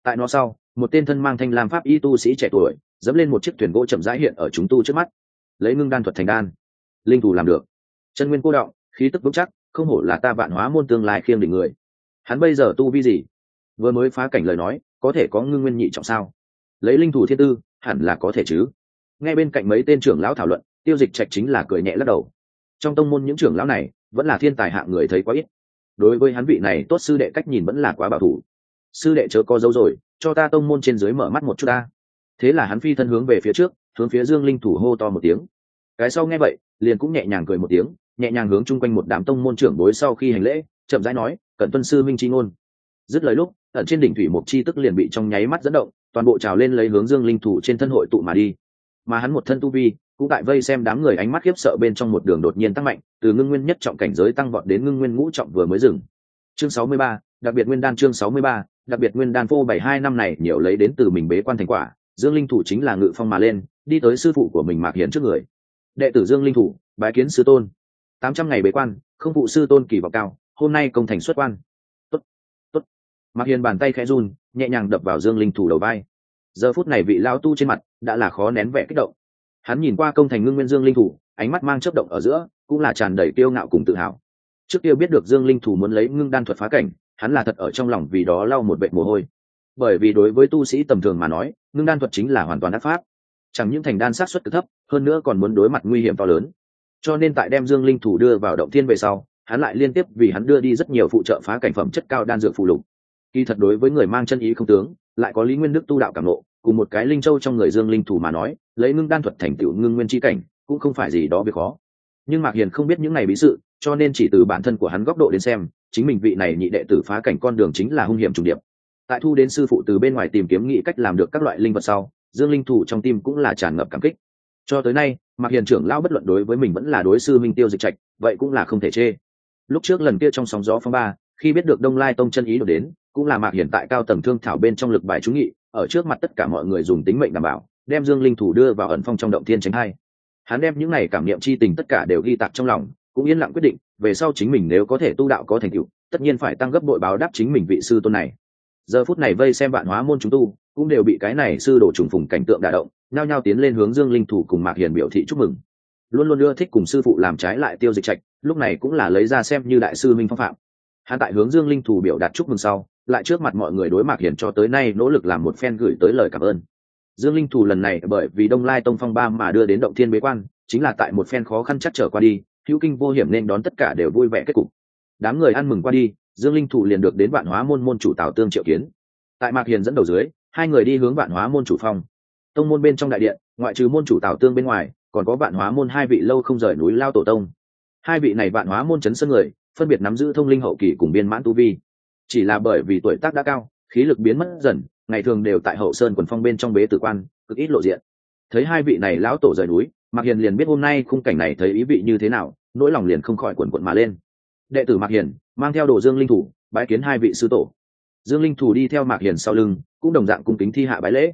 Tại nó sau, một tên thân mang thanh lam pháp y tu sĩ trẻ tuổi, dẫm lên một chiếc thuyền gỗ chậm rãi hiện ở chúng tu trước mắt. Lấy ngưng đan thuật thành đan. Linh thủ làm được. Chân nguyên cô động, khí tức vững chắc, không hổ là ta vạn hóa môn tương lai khiêng đỉnh người. Hắn bây giờ tu vi gì? Vừa mới phá cảnh lời nói, có thể có ngưng nguyên nhị trọng sao? Lấy linh thủ thiên tư, hẳn là có thể chứ. Ngay bên cạnh mấy tên trưởng lão thảo luận, tiêu dịch trạch chính là cười nhẹ lắc đầu trong tông môn những trưởng lão này vẫn là thiên tài hạng người thấy quá ít. Đối với hắn vị này, tốt sư đệ cách nhìn vẫn là quá bảo thủ. Sư đệ chớ có dấu rồi cho ta tông môn trên dưới mở mắt một chút ta. Thế là hắn phi thân hướng về phía trước, hướng phía dương linh thủ hô to một tiếng. Cái sau nghe vậy, liền cũng nhẹ nhàng cười một tiếng, nhẹ nhàng hướng chung quanh một đám tông môn trưởng bối sau khi hành lễ, chậm rãi nói cận tuân sư minh chi ngôn. Dứt lời lúc, ẩn trên đỉnh thủy một chi tức liền bị trong nháy mắt dẫn động, toàn bộ trào lên lấy hướng dương linh thủ trên thân hội tụ mà đi. Mà hắn một thân tu vi cũng tại vây xem đám người ánh mắt khiếp sợ bên trong một đường đột nhiên tăng mạnh từ ngưng nguyên nhất trọng cảnh giới tăng vọt đến ngưng nguyên ngũ trọng vừa mới dừng. Chương 63, đặc biệt nguyên đan chương 63, đặc biệt nguyên đan phô bảy hai năm này nhiều lấy đến từ mình bế quan thành quả dương linh thủ chính là ngự phong mà lên đi tới sư phụ của mình mạc hiến trước người. Đệ tử dương linh thủ bái kiến sư tôn. Tám trăm ngày bế quan không phụ sư tôn kỳ vọng cao hôm nay công thành xuất quan. Tốt, tốt. mạc hiền bàn tay khẽ run nhẹ nhàng đập vào dương linh thủ đầu vai. Giờ phút này vị lao tu trên mặt đã là khó nén vẻ kích động hắn nhìn qua công thành ngưng nguyên dương linh thủ, ánh mắt mang chấp động ở giữa, cũng là tràn đầy kiêu ngạo cùng tự hào. Trước kia biết được dương linh thủ muốn lấy ngưng đan thuật phá cảnh, hắn là thật ở trong lòng vì đó lau một vệ mồ hôi. Bởi vì đối với tu sĩ tầm thường mà nói, ngưng đan thuật chính là hoàn toàn đắc pháp. Chẳng những thành đan sát xuất cực thấp, hơn nữa còn muốn đối mặt nguy hiểm to lớn. Cho nên tại đem dương linh thủ đưa vào động thiên về sau, hắn lại liên tiếp vì hắn đưa đi rất nhiều phụ trợ phá cảnh phẩm chất cao đan dược phụ lục kỳ thật đối với người mang chân ý không tướng, lại có lý nguyên đức tu đạo cảm lộ cùng một cái linh châu trong người dương linh thủ mà nói, lấy ngưng đan thuật thành tựu ngưng nguyên tri cảnh, cũng không phải gì đó việc khó. Nhưng mạc hiền không biết những này bí sự, cho nên chỉ từ bản thân của hắn góc độ đến xem, chính mình vị này nhị đệ tử phá cảnh con đường chính là hung hiểm trùng điệp. Tại thu đến sư phụ từ bên ngoài tìm kiếm nghĩ cách làm được các loại linh vật sau, dương linh thủ trong tim cũng là tràn ngập cảm kích. Cho tới nay, mạc hiền trưởng lao bất luận đối với mình vẫn là đối sư minh tiêu dịch trạch, vậy cũng là không thể chê. Lúc trước lần kia trong sóng gió phong ba, khi biết được đông lai tông chân ý đổ đến cũng là mạc hiền tại cao tầng thương thảo bên trong lực bài chú nghị, ở trước mặt tất cả mọi người dùng tính mệnh đảm bảo, đem dương linh thủ đưa vào ẩn phong trong động thiên tránh hai. Hắn đem những này cảm niệm chi tình tất cả đều ghi tạc trong lòng, cũng yên lặng quyết định, về sau chính mình nếu có thể tu đạo có thành tựu, tất nhiên phải tăng gấp bội báo đáp chính mình vị sư tôn này. Giờ phút này vây xem vạn hóa môn chúng tu, cũng đều bị cái này sư đồ trùng phùng cảnh tượng đả động, nhao nhao tiến lên hướng dương linh thủ cùng mạc hiền biểu thị chúc mừng. Luôn luôn ưa thích cùng sư phụ làm trái lại tiêu dịch trạch, lúc này cũng là lấy ra xem như đại sư minh phong phạm. Hắn tại hướng dương linh thủ biểu đạt chúc mừng sau lại trước mặt mọi người đối mạc hiền cho tới nay nỗ lực làm một phen gửi tới lời cảm ơn. Dương linh thủ lần này bởi vì đông lai tông phong ba mà đưa đến động thiên bế quan, chính là tại một phen khó khăn chắc trở qua đi, hữu kinh vô hiểm nên đón tất cả đều vui vẻ kết cục. Đám người ăn mừng qua đi, dương linh thủ liền được đến vạn hóa môn môn chủ tào tương triệu kiến. Tại mạc hiền dẫn đầu dưới, hai người đi hướng vạn hóa môn chủ phong tông môn bên trong đại điện, ngoại trừ môn chủ tào tương bên ngoài, còn có vạn hóa môn hai vị lâu không rời núi lao tổ tông. Hai vị này vạn hóa môn chấn sân người, phân biệt nắm giữ thông linh hậu kỳ cùng biên mãn tu vi chỉ là bởi vì tuổi tác đã cao, khí lực biến mất dần, ngày thường đều tại hậu sơn quần phong bên trong bế tử quan, cực ít lộ diện. Thấy hai vị này lão tổ rời núi, mạc hiền liền biết hôm nay khung cảnh này thấy ý vị như thế nào, nỗi lòng liền không khỏi quần quận mà lên. Đệ tử mạc hiền, mang theo đồ dương linh thủ, bái kiến hai vị sư tổ. Dương linh thủ đi theo mạc hiền sau lưng, cũng đồng dạng cung kính thi hạ bái lễ.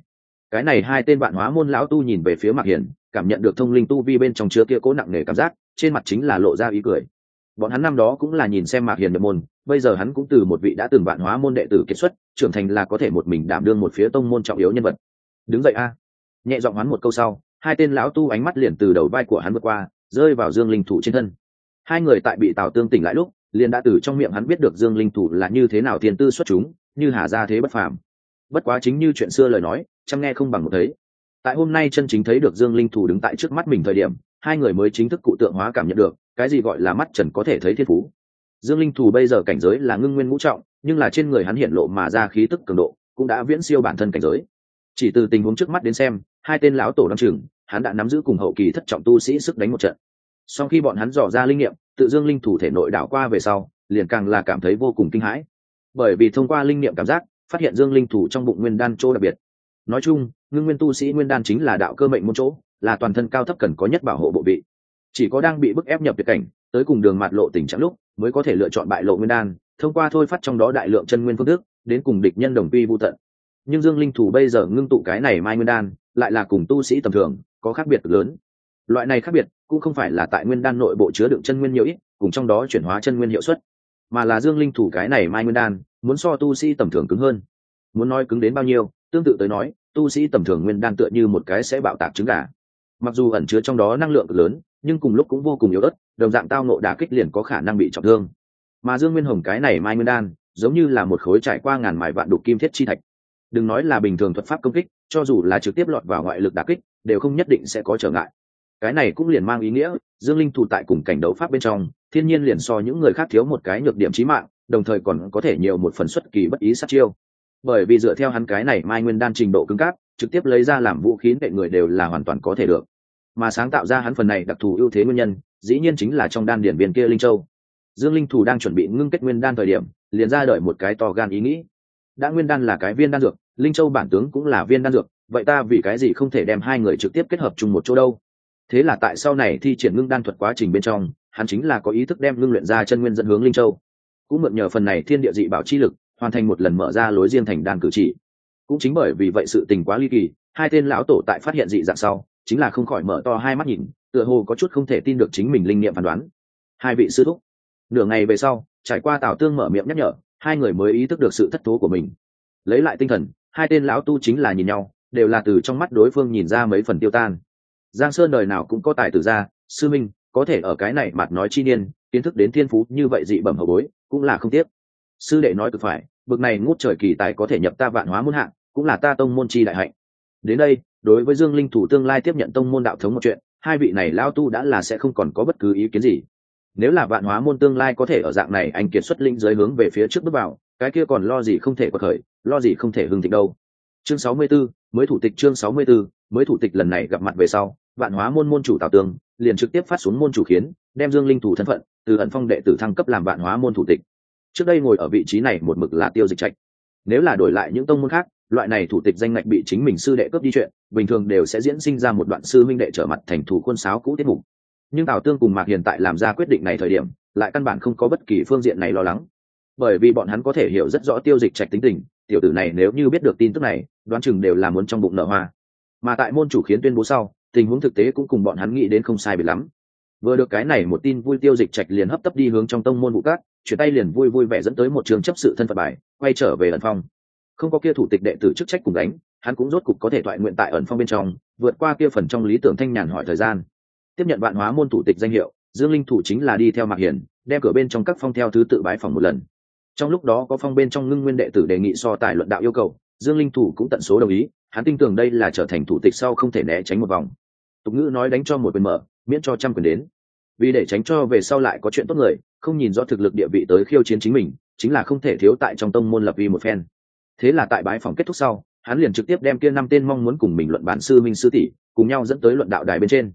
Cái này hai tên bạn hóa môn lão tu nhìn về phía mạc hiền, cảm nhận được thông linh tu vi bên trong chứa kia cố nặng nề cảm giác, trên mặt chính là lộ ra ý cười bọn hắn năm đó cũng là nhìn xem mạc hiền nhập môn, bây giờ hắn cũng từ một vị đã từng vạn hóa môn đệ tử kết xuất, trưởng thành là có thể một mình đảm đương một phía tông môn trọng yếu nhân vật. Đứng dậy a. Nhẹ giọng hắn một câu sau, hai tên lão tu ánh mắt liền từ đầu vai của hắn vượt qua, rơi vào dương linh thủ trên thân. Hai người tại bị tào tương tỉnh lại lúc, liền đã từ trong miệng hắn biết được dương linh thủ là như thế nào thiên tư xuất chúng, như hà ra thế bất phàm. Bất quá chính như chuyện xưa lời nói, chăm nghe không bằng một thấy. Tại hôm nay chân chính thấy được dương linh thủ đứng tại trước mắt mình thời điểm, hai người mới chính thức cụ tượng hóa cảm nhận được cái gì gọi là mắt trần có thể thấy thiên phú. Dương linh thủ bây giờ cảnh giới là ngưng nguyên ngũ trọng, nhưng là trên người hắn hiện lộ mà ra khí tức cường độ, cũng đã viễn siêu bản thân cảnh giới. Chỉ từ tình huống trước mắt đến xem, hai tên lão tổ đ o chừng hắn đã nắm giữ cùng hậu kỳ thất trọng tu sĩ sức đánh một trận. Sau khi bọn hắn dò ra linh nghiệm, tự dương linh thủ thể nội đảo qua về sau, liền càng là cảm thấy vô cùng kinh hãi. Bởi vì thông qua linh niệm cảm giác, phát hiện dương linh thủ trong bụng nguyên đan chỗ đặc biệt. Nói chung, ngưng nguyên tu sĩ nguyên đan chính là đạo cơ mệnh môn chỗ, là toàn thân cao thấp cần có nhất bảo hộ bộ vị chỉ có đang bị bức ép nhập tuyệt cảnh, tới cùng đường mạt lộ tình trạng lúc, mới có thể lựa chọn bại lộ nguyên đan, thông qua thôi phát trong đó đại lượng chân nguyên phương thức, đến cùng địch nhân đồng quy vô tận. Nhưng dương linh thủ bây giờ ngưng tụ cái này mai nguyên đan, lại là cùng tu sĩ tầm thường, có khác biệt lớn. Loại này khác biệt, cũng không phải là tại nguyên đan nội bộ chứa đựng chân nguyên nhiều ít, cùng trong đó chuyển hóa chân nguyên hiệu suất, mà là dương linh thủ cái này mai nguyên đan, muốn so tu sĩ tầm thường cứng hơn. Muốn nói cứng đến bao nhiêu, tương tự tới nói, tu sĩ tầm thường nguyên đan tựa như một cái sẽ bạo tạc trứng gà. Mặc dù ẩn chứa trong đó năng lượng lớn nhưng cùng lúc cũng vô cùng yếu ớt, đồng dạng tao nộ đá kích liền có khả năng bị trọng thương. Mà dương nguyên hồng cái này mai nguyên đan, giống như là một khối trải qua ngàn mài vạn đục kim thiết chi thạch. Đừng nói là bình thường thuật pháp công kích, cho dù là trực tiếp lọt vào ngoại lực đà kích, đều không nhất định sẽ có trở ngại. Cái này cũng liền mang ý nghĩa, dương linh thủ tại cùng cảnh đấu pháp bên trong, thiên nhiên liền so những người khác thiếu một cái nhược điểm trí mạng, đồng thời còn có thể nhiều một phần xuất kỳ bất ý sát chiêu. Bởi vì dựa theo hắn cái này mai nguyên đan trình độ cứng cáp, trực tiếp lấy ra làm vũ khí nệ người đều là hoàn toàn có thể được mà sáng tạo ra hắn phần này đặc thù ưu thế nguyên nhân, dĩ nhiên chính là trong đan điển viên kia linh châu. Dương linh thủ đang chuẩn bị ngưng kết nguyên đan thời điểm, liền ra đợi một cái to gan ý nghĩ. Đã nguyên đan là cái viên đan dược, linh châu bản tướng cũng là viên đan dược, vậy ta vì cái gì không thể đem hai người trực tiếp kết hợp chung một chỗ đâu? Thế là tại sau này thi triển ngưng đan thuật quá trình bên trong, hắn chính là có ý thức đem ngưng luyện ra chân nguyên dẫn hướng linh châu. Cũng mượn nhờ phần này thiên địa dị bảo chi lực, hoàn thành một lần mở ra lối riêng thành đan cử chỉ. Cũng chính bởi vì vậy sự tình quá ly kỳ, hai tên lão tổ tại phát hiện dị dạng sau chính là không khỏi mở to hai mắt nhìn, tựa hồ có chút không thể tin được chính mình linh nghiệm phán đoán. Hai vị sư thúc, nửa ngày về sau, trải qua tào tương mở miệng nhắc nhở, hai người mới ý thức được sự thất thố của mình. Lấy lại tinh thần, hai tên lão tu chính là nhìn nhau, đều là từ trong mắt đối phương nhìn ra mấy phần tiêu tan. Giang sơn đời nào cũng có tài tử ra sư minh, có thể ở cái này mặt nói chi niên, kiến thức đến thiên phú như vậy dị bẩm hậu bối, cũng là không tiếc. Sư đệ nói cực phải, bực này ngút trời kỳ tài có thể nhập ta vạn hóa muôn hạng, cũng là ta tông môn chi đại hạnh. Đến đây đối với dương linh thủ tương lai tiếp nhận tông môn đạo thống một chuyện hai vị này lao tu đã là sẽ không còn có bất cứ ý kiến gì. Nếu là vạn hóa môn tương lai có thể ở dạng này anh kiệt xuất linh giới hướng về phía trước bước vào cái kia còn lo gì không thể có khởi lo gì không thể hưng thịnh đâu. Chương 64, mới thủ tịch chương 64, mới thủ tịch lần này gặp mặt về sau vạn hóa môn môn chủ tào tường liền trực tiếp phát xuống môn chủ khiến đem dương linh thủ thân phận từ ẩn phong đệ tử thăng cấp làm vạn hóa môn thủ tịch. Trước đây ngồi ở vị trí này một mực là tiêu dịch trạch. Nếu là đổi lại những tông môn khác loại này thủ tịch danh ngạch bị chính mình sư đệ cướp đi chuyện, bình thường đều sẽ diễn sinh ra một đoạn sư minh đệ trở mặt thành thủ quân sáo cũ tiết mục. Nhưng tào tương cùng mạc hiện tại làm ra quyết định này thời điểm, lại căn bản không có bất kỳ phương diện này lo lắng. Bởi vì bọn hắn có thể hiểu rất rõ tiêu dịch trạch tính tình, tiểu tử này nếu như biết được tin tức này, đoán chừng đều là muốn trong bụng nở hoa. Mà tại môn chủ khiến tuyên bố sau, tình huống thực tế cũng cùng bọn hắn nghĩ đến không sai biệt lắm. Vừa được cái này một tin vui tiêu dịch trạch liền hấp tấp đi hướng trong tông môn vụ cát, chuyển tay liền vui vui vẻ dẫn tới một trường chấp sự thân phận bài, quay trở về ẩn phong không có kia thủ tịch đệ tử chức trách cùng đánh, hắn cũng rốt cục có thể thoại nguyện tại ẩn phong bên trong, vượt qua kia phần trong lý tưởng thanh nhàn hỏi thời gian. Tiếp nhận vạn hóa môn thủ tịch danh hiệu, dương linh thủ chính là đi theo mạc hiển, đem cửa bên trong các phong theo thứ tự bái phòng một lần. Trong lúc đó có phong bên trong ngưng nguyên đệ tử đề nghị so tài luận đạo yêu cầu, dương linh thủ cũng tận số đồng ý, hắn tin tưởng đây là trở thành thủ tịch sau không thể né tránh một vòng. Tục ngữ nói đánh cho một quyền mở, miễn cho trăm quyền đến. Vì để tránh cho về sau lại có chuyện tốt người, không nhìn rõ thực lực địa vị tới khiêu chiến chính mình, chính là không thể thiếu tại trong tông môn lập vi một phen thế là tại bái phòng kết thúc sau, hắn liền trực tiếp đem kia năm tên mong muốn cùng mình luận bản sư minh sư tỷ, cùng nhau dẫn tới luận đạo đài bên trên.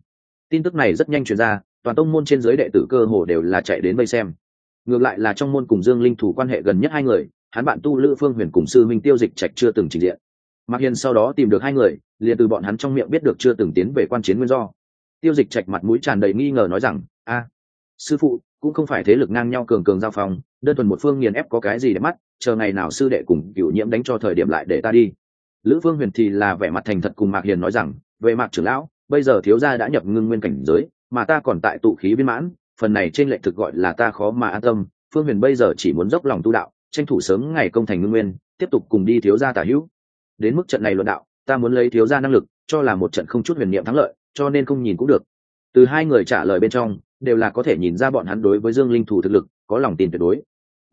Tin tức này rất nhanh truyền ra, toàn tông môn trên giới đệ tử cơ hồ đều là chạy đến vây xem. Ngược lại là trong môn cùng dương linh thủ quan hệ gần nhất hai người, hắn bạn tu lữ phương huyền cùng sư minh tiêu dịch trạch chưa từng trình diện. Mạc hiền sau đó tìm được hai người, liền từ bọn hắn trong miệng biết được chưa từng tiến về quan chiến nguyên do. Tiêu dịch trạch mặt mũi tràn đầy nghi ngờ nói rằng, a, sư phụ cũng không phải thế lực ngang nhau cường cường giao phòng đơn thuần một phương nghiền ép có cái gì để mắt, chờ ngày nào sư đệ cùng cựu nhiễm đánh cho thời điểm lại để ta đi. Lữ phương huyền thì là vẻ mặt thành thật cùng mạc hiền nói rằng, về mạc trưởng lão, bây giờ thiếu gia đã nhập ngưng nguyên cảnh giới, mà ta còn tại tụ khí viên mãn, phần này trên lệ thực gọi là ta khó mà an tâm. Phương huyền bây giờ chỉ muốn dốc lòng tu đạo, tranh thủ sớm ngày công thành ngưng nguyên, tiếp tục cùng đi thiếu gia tả hữu. Đến mức trận này luận đạo, ta muốn lấy thiếu gia năng lực, cho là một trận không chút huyền niệm thắng lợi, cho nên không nhìn cũng được. Từ hai người trả lời bên trong đều là có thể nhìn ra bọn hắn đối với dương linh thủ thực lực có lòng tin tuyệt đối.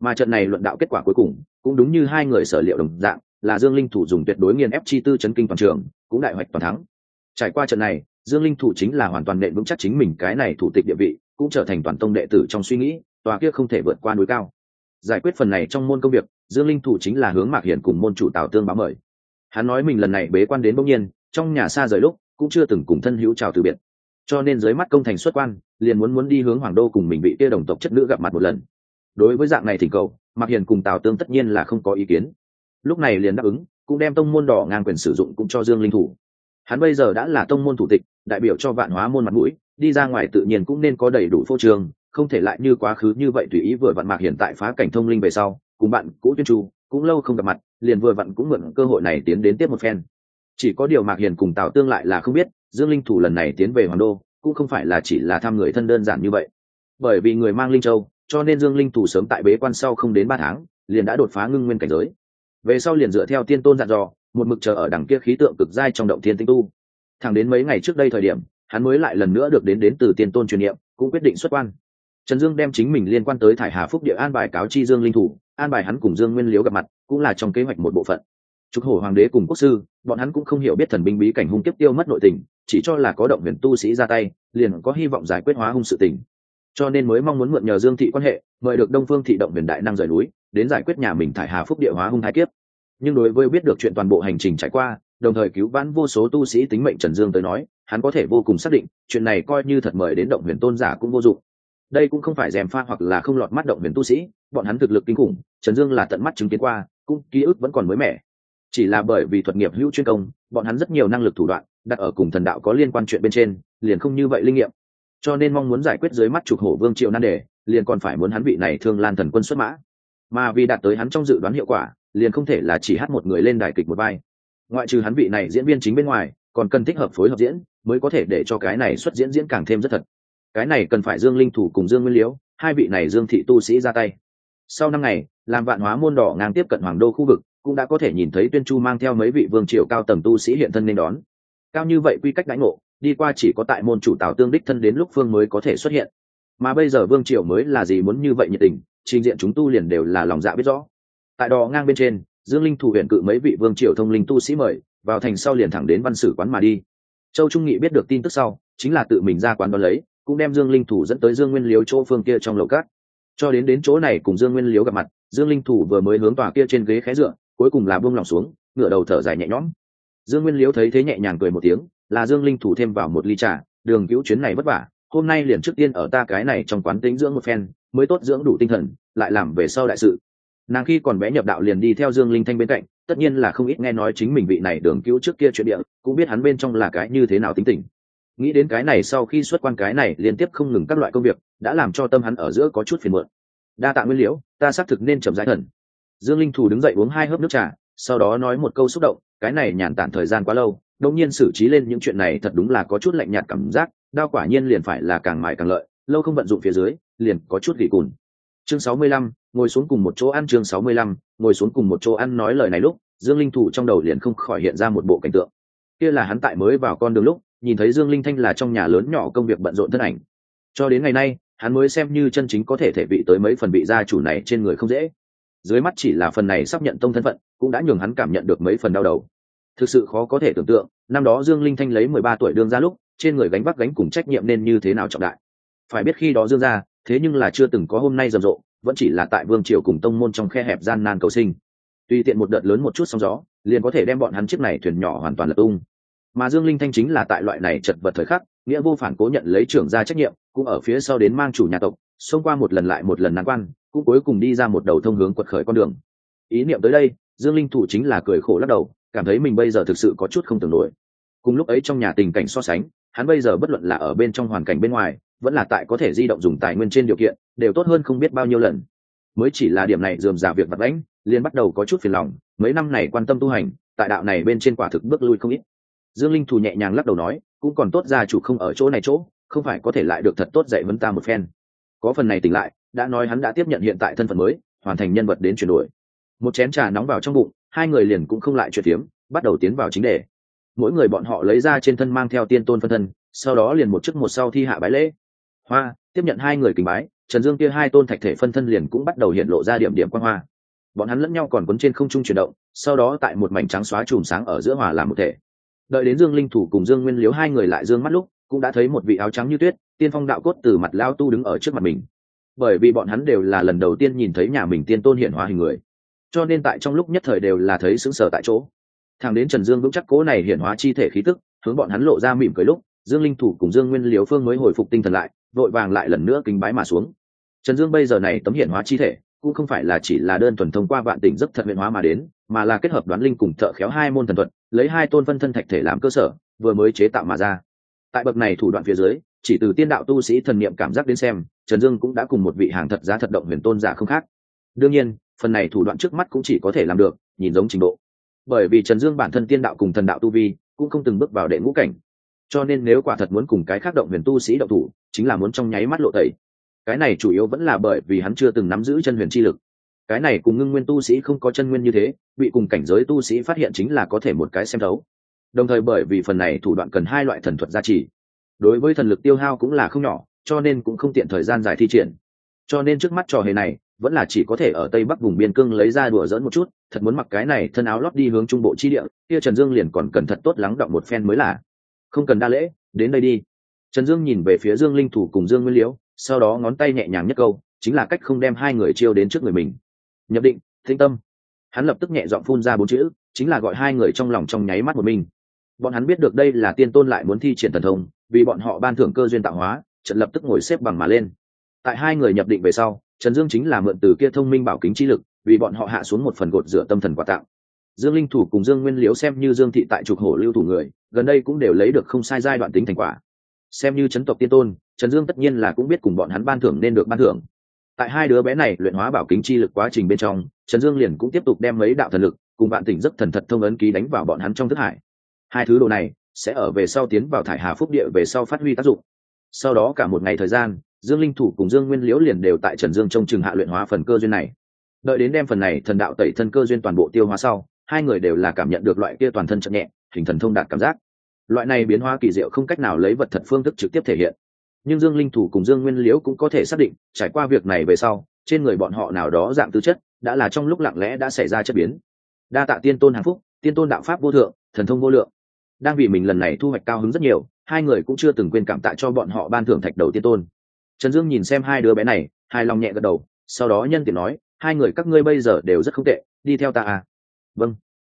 Mà trận này luận đạo kết quả cuối cùng, cũng đúng như hai người sở liệu đồng dạng, là dương linh thủ dùng tuyệt đối nghiền ép chi tư chấn kinh toàn trường, cũng đại hoạch toàn thắng. Trải qua trận này, dương linh thủ chính là hoàn toàn nện vững chắc chính mình cái này thủ tịch địa vị, cũng trở thành toàn tông đệ tử trong suy nghĩ, tòa kia không thể vượt qua núi cao. Giải quyết phần này trong môn công việc, dương linh thủ chính là hướng mạc hiển cùng môn chủ tào tương báo mời. Hắn nói mình lần này bế quan đến bỗng nhiên, trong nhà xa rời lúc, cũng chưa từng cùng thân hữu chào từ biệt cho nên dưới mắt công thành xuất quan, liền muốn muốn đi hướng hoàng đô cùng mình bị kia đồng tộc chất nữ gặp mặt một lần. Đối với dạng này thỉnh cầu, mạc hiền cùng tào tương tất nhiên là không có ý kiến. Lúc này liền đáp ứng, cũng đem tông môn đỏ ngang quyền sử dụng cũng cho dương linh thủ. Hắn bây giờ đã là tông môn thủ tịch, đại biểu cho vạn hóa môn mặt mũi, đi ra ngoài tự nhiên cũng nên có đầy đủ phô trường không thể lại như quá khứ như vậy tùy ý vừa vặn mạc hiện tại phá cảnh thông linh về sau, cùng bạn cũ tuyên tru cũng lâu không gặp mặt, liền vừa vặn cũng mượn cơ hội này tiến đến tiếp một phen chỉ có điều mạc hiền cùng tào tương lại là không biết, dương linh thủ lần này tiến về hoàng đô, cũng không phải là chỉ là thăm người thân đơn giản như vậy. Bởi vì người mang linh châu, cho nên dương linh thủ sớm tại bế quan sau không đến ba tháng, liền đã đột phá ngưng nguyên cảnh giới. Về sau liền dựa theo tiên tôn dặn dò, một mực chờ ở đằng kia khí tượng cực dai trong động thiên tinh tu. Thẳng đến mấy ngày trước đây thời điểm, hắn mới lại lần nữa được đến đến từ tiên tôn truyền niệm, cũng quyết định xuất quan. Trần dương đem chính mình liên quan tới thải hà phúc địa an bài cáo chi dương linh thủ, an bài hắn cùng dương nguyên liếu gặp mặt, cũng là trong kế hoạch một bộ phận trục hổ hoàng đế cùng quốc sư, bọn hắn cũng không hiểu biết thần binh bí cảnh hung kiếp tiêu mất nội tình, chỉ cho là có động huyền tu sĩ ra tay, liền có hy vọng giải quyết hóa hung sự tình. Cho nên mới mong muốn mượn nhờ dương thị quan hệ, mời được đông phương thị động huyền đại năng rời núi, đến giải quyết nhà mình thải hà phúc địa hóa hung hai kiếp. Nhưng đối với biết được chuyện toàn bộ hành trình trải qua, đồng thời cứu vãn vô số tu sĩ tính mệnh trần dương tới nói, hắn có thể vô cùng xác định, chuyện này coi như thật mời đến động huyền tôn giả cũng vô dụng. Đây cũng không phải dèm pha hoặc là không lọt mắt động huyền tu sĩ, bọn hắn thực lực kinh khủng, trần dương là tận mắt chứng kiến qua, cũng ký ức vẫn còn mới mẻ chỉ là bởi vì thuật nghiệp hữu chuyên công, bọn hắn rất nhiều năng lực thủ đoạn, đặt ở cùng thần đạo có liên quan chuyện bên trên, liền không như vậy linh nghiệm. Cho nên mong muốn giải quyết dưới mắt trục hổ vương triệu nan đề, liền còn phải muốn hắn vị này thương lan thần quân xuất mã. Mà vì đạt tới hắn trong dự đoán hiệu quả, liền không thể là chỉ hát một người lên đài kịch một vai. Ngoại trừ hắn vị này diễn viên chính bên ngoài, còn cần thích hợp phối hợp diễn, mới có thể để cho cái này xuất diễn diễn càng thêm rất thật. Cái này cần phải dương linh thủ cùng dương nguyên liễu, hai vị này dương thị tu sĩ ra tay. Sau năm ngày, làm vạn hóa môn đỏ ngang tiếp cận hoàng đô khu vực cũng đã có thể nhìn thấy tuyên chu mang theo mấy vị vương triều cao tầng tu sĩ hiện thân nên đón. Cao như vậy quy cách đánh ngộ, đi qua chỉ có tại môn chủ tào tương đích thân đến lúc phương mới có thể xuất hiện. Mà bây giờ vương triều mới là gì muốn như vậy nhiệt tình, trình diện chúng tu liền đều là lòng dạ biết rõ. Tại đò ngang bên trên, dương linh thủ huyện cự mấy vị vương triều thông linh tu sĩ mời, vào thành sau liền thẳng đến văn sử quán mà đi. Châu trung nghị biết được tin tức sau, chính là tự mình ra quán đón lấy, cũng đem dương linh thủ dẫn tới dương nguyên liếu chỗ phương kia trong lầu cát. Cho đến đến chỗ này cùng dương nguyên liếu gặp mặt, dương linh thủ vừa mới hướng tòa kia trên ghế khé dựa cuối cùng là buông lòng xuống, ngửa đầu thở dài nhẹ nhõm. Dương nguyên liếu thấy thế nhẹ nhàng cười một tiếng, là dương linh thủ thêm vào một ly trà, đường cứu chuyến này vất vả, hôm nay liền trước tiên ở ta cái này trong quán tính dưỡng một phen, mới tốt dưỡng đủ tinh thần, lại làm về sau đại sự. Nàng khi còn bé nhập đạo liền đi theo dương linh thanh bên cạnh, tất nhiên là không ít nghe nói chính mình vị này đường cứu trước kia chuyện địa, cũng biết hắn bên trong là cái như thế nào tính tình. Nghĩ đến cái này sau khi xuất quan cái này liên tiếp không ngừng các loại công việc, đã làm cho tâm hắn ở giữa có chút phiền muộn. Đa tạ nguyên liễu, ta xác thực nên chậm rãi thần dương linh thù đứng dậy uống hai hớp nước trà, sau đó nói một câu xúc động, cái này nhàn tản thời gian quá lâu đông nhiên xử trí lên những chuyện này thật đúng là có chút lạnh nhạt cảm giác, đao quả nhiên liền phải là càng mãi càng lợi, lâu không vận dụng phía dưới, liền có chút gỉ cùn. Chương sáu mươi lăm, ngồi xuống cùng một chỗ ăn chương sáu mươi lăm, ngồi xuống cùng một chỗ ăn nói lời này lúc, dương linh thủ trong đầu liền không khỏi hiện ra một bộ cảnh tượng. Kia là hắn tại mới vào con đường lúc, nhìn thấy dương linh thanh là trong nhà lớn nhỏ công việc bận rộn thân ảnh. Cho đến ngày nay, hắn mới xem như chân chính có thể thể vị tới mấy phần vị gia chủ này trên người không dễ dưới mắt chỉ là phần này sắp nhận tông thân phận, cũng đã nhường hắn cảm nhận được mấy phần đau đầu. Thực sự khó có thể tưởng tượng, năm đó dương linh thanh lấy mười ba tuổi đương ra lúc, trên người gánh vác gánh cùng trách nhiệm nên như thế nào trọng đại. Phải biết khi đó dương ra thế nhưng là chưa từng có hôm nay rầm rộ, vẫn chỉ là tại vương triều cùng tông môn trong khe hẹp gian nan cầu sinh. Tùy tiện một đợt lớn một chút sóng gió, liền có thể đem bọn hắn chiếc này thuyền nhỏ hoàn toàn lật tung. Mà dương linh thanh chính là tại loại này chật vật thời khắc, nghĩa vô phản cố nhận lấy trưởng ra trách nhiệm, cũng ở phía sau đến mang chủ nhà tộc xông qua một lần lại một lần nan quan, cũng cuối cùng đi ra một đầu thông hướng quật khởi con đường. Ý niệm tới đây, dương linh thủ chính là cười khổ lắc đầu, cảm thấy mình bây giờ thực sự có chút không tưởng nổi. Cùng lúc ấy trong nhà tình cảnh so sánh, hắn bây giờ bất luận là ở bên trong hoàn cảnh bên ngoài, vẫn là tại có thể di động dùng tài nguyên trên điều kiện, đều tốt hơn không biết bao nhiêu lần. Mới chỉ là điểm này dườm giả việc vật lãnh liền bắt đầu có chút phiền lòng, mấy năm này quan tâm tu hành, tại đạo này bên trên quả thực bước lui không ít. Dương linh thù nhẹ nhàng lắc đầu nói, cũng còn tốt gia chủ không ở chỗ này chỗ, không phải có thể lại được thật tốt dạy vấn ta một phen có phần này tỉnh lại, đã nói hắn đã tiếp nhận hiện tại thân phận mới, hoàn thành nhân vật đến chuyển đổi. Một chén trà nóng vào trong bụng, hai người liền cũng không lại chuyện phiếm, bắt đầu tiến vào chính đề. Mỗi người bọn họ lấy ra trên thân mang theo tiên tôn phân thân, sau đó liền một chức một sau thi hạ bái lễ. Hoa, tiếp nhận hai người kính bái, trần dương kia hai tôn thạch thể phân thân liền cũng bắt đầu hiện lộ ra điểm điểm quan hoa. Bọn hắn lẫn nhau còn quấn trên không trung chuyển động, sau đó tại một mảnh trắng xóa chùm sáng ở giữa hòa làm một thể. Đợi đến dương linh thủ cùng dương nguyên liếu hai người lại dương mắt lúc cũng đã thấy một vị áo trắng như tuyết, tiên phong đạo cốt từ mặt lao tu đứng ở trước mặt mình. Bởi vì bọn hắn đều là lần đầu tiên nhìn thấy nhà mình tiên tôn hiện hóa hình người, cho nên tại trong lúc nhất thời đều là thấy sững sờ tại chỗ. Thằng đến trần dương vững chắc cố này hiện hóa chi thể khí tức, hướng bọn hắn lộ ra mỉm cười lúc, dương linh thủ cùng dương nguyên liều phương mới hồi phục tinh thần lại, vội vàng lại lần nữa kính bái mà xuống. Trần dương bây giờ này tấm hiển hóa chi thể, cũng không phải là chỉ là đơn thuần thông qua vạn tỉnh giấc thật huyện hóa mà đến, mà là kết hợp đoán linh cùng thợ khéo hai môn thần thuật, lấy hai tôn phân thân thạch thể làm cơ sở, vừa mới chế tạo mà ra tại bậc này thủ đoạn phía dưới, chỉ từ tiên đạo tu sĩ thần niệm cảm giác đến xem, trần dương cũng đã cùng một vị hàng thật giá thật động huyền tôn giả không khác. Đương nhiên, phần này thủ đoạn trước mắt cũng chỉ có thể làm được, nhìn giống trình độ. Bởi vì trần dương bản thân tiên đạo cùng thần đạo tu vi cũng không từng bước vào đệ ngũ cảnh. Cho nên nếu quả thật muốn cùng cái khác động huyền tu sĩ động thủ, chính là muốn trong nháy mắt lộ tẩy. Cái này chủ yếu vẫn là bởi vì hắn chưa từng nắm giữ chân huyền chi lực. Cái này cùng ngưng nguyên tu sĩ không có chân nguyên như thế, bị cùng cảnh giới tu sĩ phát hiện chính là có thể một cái xem thấu đồng thời bởi vì phần này thủ đoạn cần hai loại thần thuật gia trì. Đối với thần lực tiêu hao cũng là không nhỏ, cho nên cũng không tiện thời gian dài thi triển. Cho nên trước mắt trò hề này, vẫn là chỉ có thể ở tây bắc vùng biên cương lấy ra đùa dỡn một chút, thật muốn mặc cái này thân áo lót đi hướng trung bộ chi địa, kia trần dương liền còn cần thật tốt lắng động một phen mới là. Không cần đa lễ, đến đây đi. Trần dương nhìn về phía dương linh thủ cùng dương nguyên liễu, sau đó ngón tay nhẹ nhàng nhất câu, chính là cách không đem hai người chiêu đến trước người mình. Nhập định thinh tâm. Hắn lập tức nhẹ dọn phun ra bốn chữ, chính là gọi hai người trong lòng trong nháy mắt một mình bọn hắn biết được đây là tiên tôn lại muốn thi triển thần thông, vì bọn họ ban thưởng cơ duyên tạo hóa, trận lập tức ngồi xếp bằng mà lên. Tại hai người nhập định về sau, trần dương chính là mượn từ kia thông minh bảo kính chi lực, vì bọn họ hạ xuống một phần gột rửa tâm thần quà tặng. Dương linh thủ cùng dương nguyên liếu xem như dương thị tại trục hổ lưu thủ người, gần đây cũng đều lấy được không sai giai đoạn tính thành quả. Xem như chấn tộc tiên tôn, trần dương tất nhiên là cũng biết cùng bọn hắn ban thưởng nên được ban thưởng. Tại hai đứa bé này luyện hóa bảo kính chi lực quá trình bên trong, trần dương liền cũng tiếp tục đem mấy đạo thần lực cùng bạn tỉnh rất thần thật thông ấn ký đánh vào bọn hắn trong thức hải hai thứ đồ này sẽ ở về sau tiến vào thải hà phúc địa về sau phát huy tác dụng. Sau đó cả một ngày thời gian, dương linh thủ cùng dương nguyên liễu liền đều tại trần dương trong trường hạ luyện hóa phần cơ duyên này. Đợi đến đem phần này thần đạo tẩy thân cơ duyên toàn bộ tiêu hóa sau, hai người đều là cảm nhận được loại kia toàn thân chậm nhẹ, hình thần thông đạt cảm giác. Loại này biến hóa kỳ diệu không cách nào lấy vật thật phương thức trực tiếp thể hiện. Nhưng dương linh thủ cùng dương nguyên liễu cũng có thể xác định, trải qua việc này về sau, trên người bọn họ nào đó dạng tư chất, đã là trong lúc lặng lẽ đã xảy ra chất biến. Đa tạ tiên tôn hạnh phúc, tiên tôn đạo pháp vô thượng, thần thông vô lượng đang vì mình lần này thu hoạch cao hứng rất nhiều, hai người cũng chưa từng quên cảm tạ cho bọn họ ban thưởng thạch đầu tiên tôn. Trần dương nhìn xem hai đứa bé này hai lòng nhẹ gật đầu, sau đó nhân tiện nói, hai người các ngươi bây giờ đều rất không tệ, đi theo ta à? Vâng.